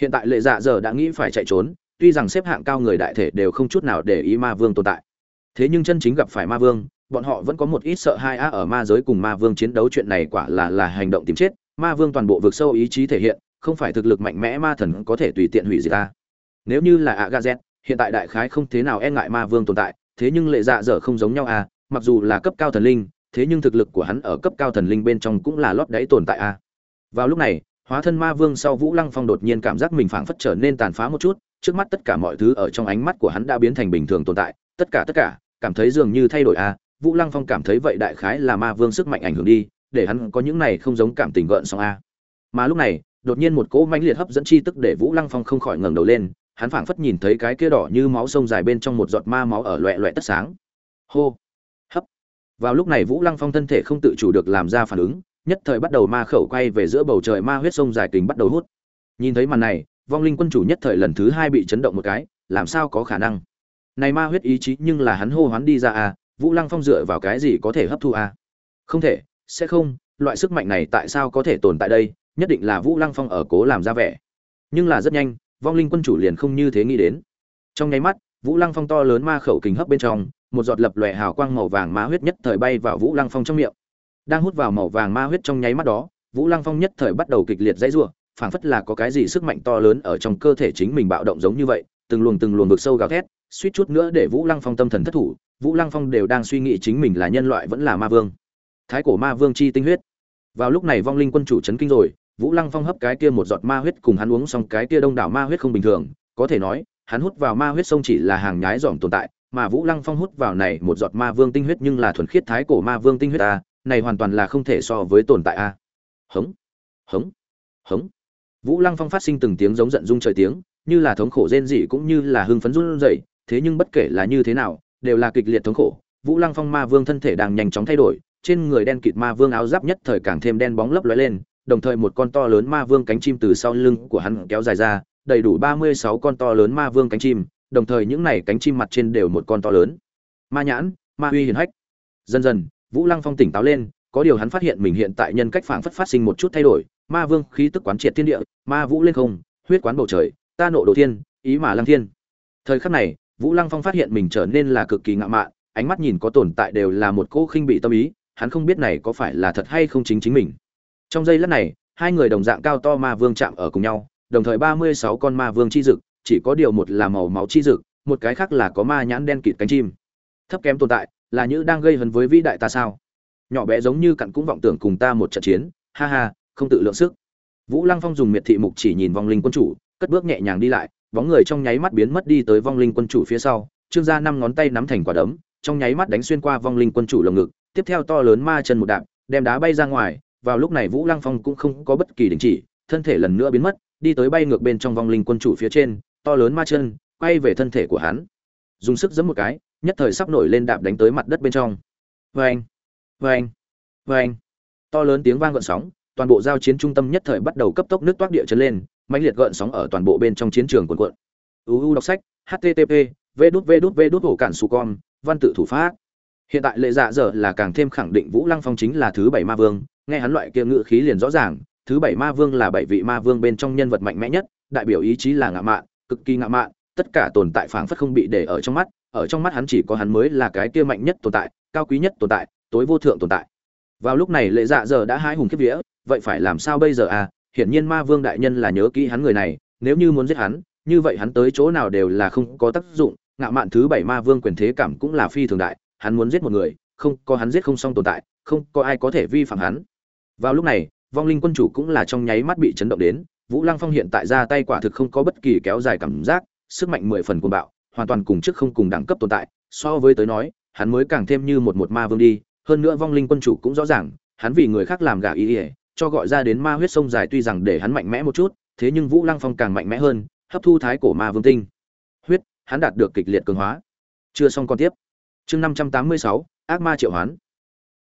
hiện tại lệ dạ dở đã nghĩ phải chạy trốn tuy rằng xếp hạng cao người đại thể đều không chút nào để ý ma vương tồn tại. Thế nhưng chân chính gặp phải ma vương bọn họ vẫn có một ít sợ hai a ở ma giới cùng ma vương chiến đấu chuyện này quả là là hành động tìm chết ma vương toàn bộ vực sâu ý chí thể hiện không phải thực lực mạnh mẽ ma thần có thể tùy tiện hủy diệt ta. Nếu như là agazet hiện tại đại khái không thế nào e ngại ma vương tồn tại thế nhưng lệ dạ dở không giống nhau à, mặc dù là cấp cao thần linh thế nhưng thực lực của hắn ở cấp cao thần linh bên trong cũng là lót đáy tồn tại a vào lúc này hóa thân ma vương sau vũ lăng phong đột nhiên cảm giác mình phảng phất trở nên tàn phá một chút, trước mắt tất cả mọi thứ ở trong ánh mắt của hắn đã biến thành bình thường tồn tại, tất cả tất cả, cảm thấy dường như thay đổi a vũ lăng phong cảm thấy vậy đại khái là ma vương sức mạnh ảnh hưởng đi, để hắn có những này không giống cảm tình gợn xong a à. mà lúc này, đột nhiên một cỗ mãnh liệt hấp dẫn chi tức để vũ lăng phong không khỏi ngẩng đầu lên, hắn phảng phất nhìn thấy cái kia đỏ như máu sông dài bên trong một giọt ma máu ở loẹ loẹ tất sáng. Hô. Hấp. Vào lúc này vũ lăng phong thân thể không tự chủ được làm ra phản ứng nhất thời bắt đầu ma khẩu quay về giữa bầu trời ma huyết sông dài kình bắt đầu hút. Nhìn thấy màn này, vong linh quân chủ nhất thời lần thứ hai bị chấn động một cái, làm sao có khả năng? Này ma huyết ý chí nhưng là hắn hô hoán đi ra à vũ lăng phong dựa vào cái gì có thể hấp thu à? Không thể, sẽ không, loại sức mạnh này tại sao có thể tồn tại đây? Nhất định là vũ lăng phong ở cố làm ra vẻ. Nhưng là rất nhanh, vong linh quân chủ liền không như thế nghĩ đến. Trong nháy mắt, vũ lăng phong to lớn ma khẩu kính hấp bên trong, một giọt lập lòe hào quang màu vàng ma huyết nhất thời bay vào vũ lăng phong trong miệng đang hút vào màu vàng ma huyết trong nháy mắt đó, vũ lăng phong nhất thời bắt đầu kịch liệt dãy rủa, phảng phất là có cái gì sức mạnh to lớn ở trong cơ thể chính mình bạo động giống như vậy, từng luồng từng luồng vực sâu gào thét, suýt chút nữa để vũ lăng phong tâm thần thất thủ, vũ lăng phong đều đang suy nghĩ chính mình là nhân loại vẫn là ma vương thái cổ ma vương chi tinh huyết vào lúc này vong linh quân chủ chấn kinh rồi, vũ lăng phong hấp cái kia một giọt ma huyết cùng hắn uống xong cái kia đông đảo ma huyết không bình thường, có thể nói, hắn hút vào ma huyết sông chỉ là hàng nhái dòm tồn tại, mà vũ lăng phong hút vào này một giọt ma vương tinh huyết nhưng là thuần khiết thái cổ ma vương tinh huyết ta này hoàn toàn là không thể so với tồn tại a. Hống hống hống. Vũ lăng phong phát sinh từng tiếng giống giận dung trời tiếng, như là thống khổ rên rỉ cũng như là hưng phấn run rẩy, thế nhưng bất kể là như thế nào, đều là kịch liệt thống khổ. Vũ lăng phong ma vương thân thể đang nhanh chóng thay đổi, trên người đen kịt ma vương áo giáp nhất thời càng thêm đen bóng lấp lóe lên, đồng thời một con to lớn ma vương cánh chim từ sau lưng của hắn kéo dài ra, đầy đủ ba mươi sáu con to lớn ma vương cánh chim, đồng thời những này cánh chim mặt trên đều một con to lớn. Ma nhãn, ma uy hiển hách. Dần dần vũ lăng phong tỉnh táo lên, có điều hắn phát hiện mình hiện tại nhân cách phảng phất phát sinh một chút thay đổi, ma vương khí tức quán triệt thiên địa, ma vũ lên không, huyết quán bầu trời, ta nộ đồ thiên, ý mà lăng thiên. Thời khắc này, vũ lăng phong phát hiện mình trở nên là cực kỳ ngạo mạn, ánh mắt nhìn có tồn tại đều là một cỗ khinh bị tâm ý, hắn không biết này có phải là thật hay không chính chính mình. Trong giây lát này, hai người đồng dạng cao to ma vương chạm ở cùng nhau, đồng thời ba mươi sáu con ma vương chi dực, chỉ có điều một là màu máu chi dực, một cái khác là có ma nhãn đen kịt cánh chim. Thấp kém tồn tại là như đang gây hấn với vĩ đại ta sao? Nhỏ bé giống như cặn cũng vọng tưởng cùng ta một trận chiến. Ha ha, không tự lượng sức. Vũ lăng phong dùng miệt thị mục chỉ nhìn vong linh quân chủ, cất bước nhẹ nhàng đi lại, bóng người trong nháy mắt biến mất đi tới vong linh quân chủ phía sau. Trương gia năm ngón tay nắm thành quả đấm, trong nháy mắt đánh xuyên qua vong linh quân chủ lồng ngực, tiếp theo to lớn ma chân một đạp, đem đá bay ra ngoài. Vào lúc này vũ lăng phong cũng không có bất kỳ đình chỉ, thân thể lần nữa biến mất, đi tới bay ngược bên trong vong linh quân chủ phía trên, to lớn ma chân, quay về thân thể của hắn. Dùng sức giẫm một cái nhất thời sắp nổi lên đạp đánh tới mặt đất bên trong. Vê anh vê to lớn tiếng vang gợn sóng, toàn bộ giao chiến trung tâm nhất thời bắt đầu cấp tốc nước toát địa chấn lên, mãnh liệt gợn sóng ở toàn bộ bên trong chiến trường cuộn. Cuộn uu đọc sách http v đút v đút v đút hổ cản su con, văn tự thủ pháp. Hiện tại lệ dạ dở là càng thêm khẳng định vũ lăng phong chính là thứ bảy ma vương, nghe hắn loại kia ngữ khí liền rõ ràng, thứ bảy ma vương là bảy vị ma vương bên trong nhân vật mạnh mẽ nhất, đại biểu ý chí là ngạo mạn, cực kỳ ngạo mạn, tất cả tồn tại phảng phất không bị để ở trong mắt ở trong mắt hắn chỉ có hắn mới là cái kia mạnh nhất tồn tại, cao quý nhất tồn tại, tối vô thượng tồn tại. Vào lúc này lệ dạ giờ đã hái hùng kiếp vía, vậy phải làm sao bây giờ à? Hiển nhiên ma vương đại nhân là nhớ kỹ hắn người này, nếu như muốn giết hắn, như vậy hắn tới chỗ nào đều là không có tác dụng. Ngạo mạn thứ bảy ma vương quyền thế cảm cũng là phi thường đại, hắn muốn giết một người, không, có hắn giết không xong tồn tại, không, có ai có thể vi phạm hắn. Vào lúc này, vong linh quân chủ cũng là trong nháy mắt bị chấn động đến, vũ lăng phong hiện tại ra tay quả thực không có bất kỳ kéo dài cảm giác, sức mạnh mười phần cuồng bạo hoàn toàn cùng trước không cùng đẳng cấp tồn tại, so với tới nói, hắn mới càng thêm như một một ma vương đi, hơn nữa vong linh quân chủ cũng rõ ràng, hắn vì người khác làm gà ý ỉa cho gọi ra đến ma huyết sông dài tuy rằng để hắn mạnh mẽ một chút, thế nhưng vũ lăng phong càng mạnh mẽ hơn, hấp thu thái cổ ma vương tinh. Huyết, hắn đạt được kịch liệt cường hóa. Chưa xong còn tiếp. Chương năm trăm tám mươi sáu, ác ma triệu hoán.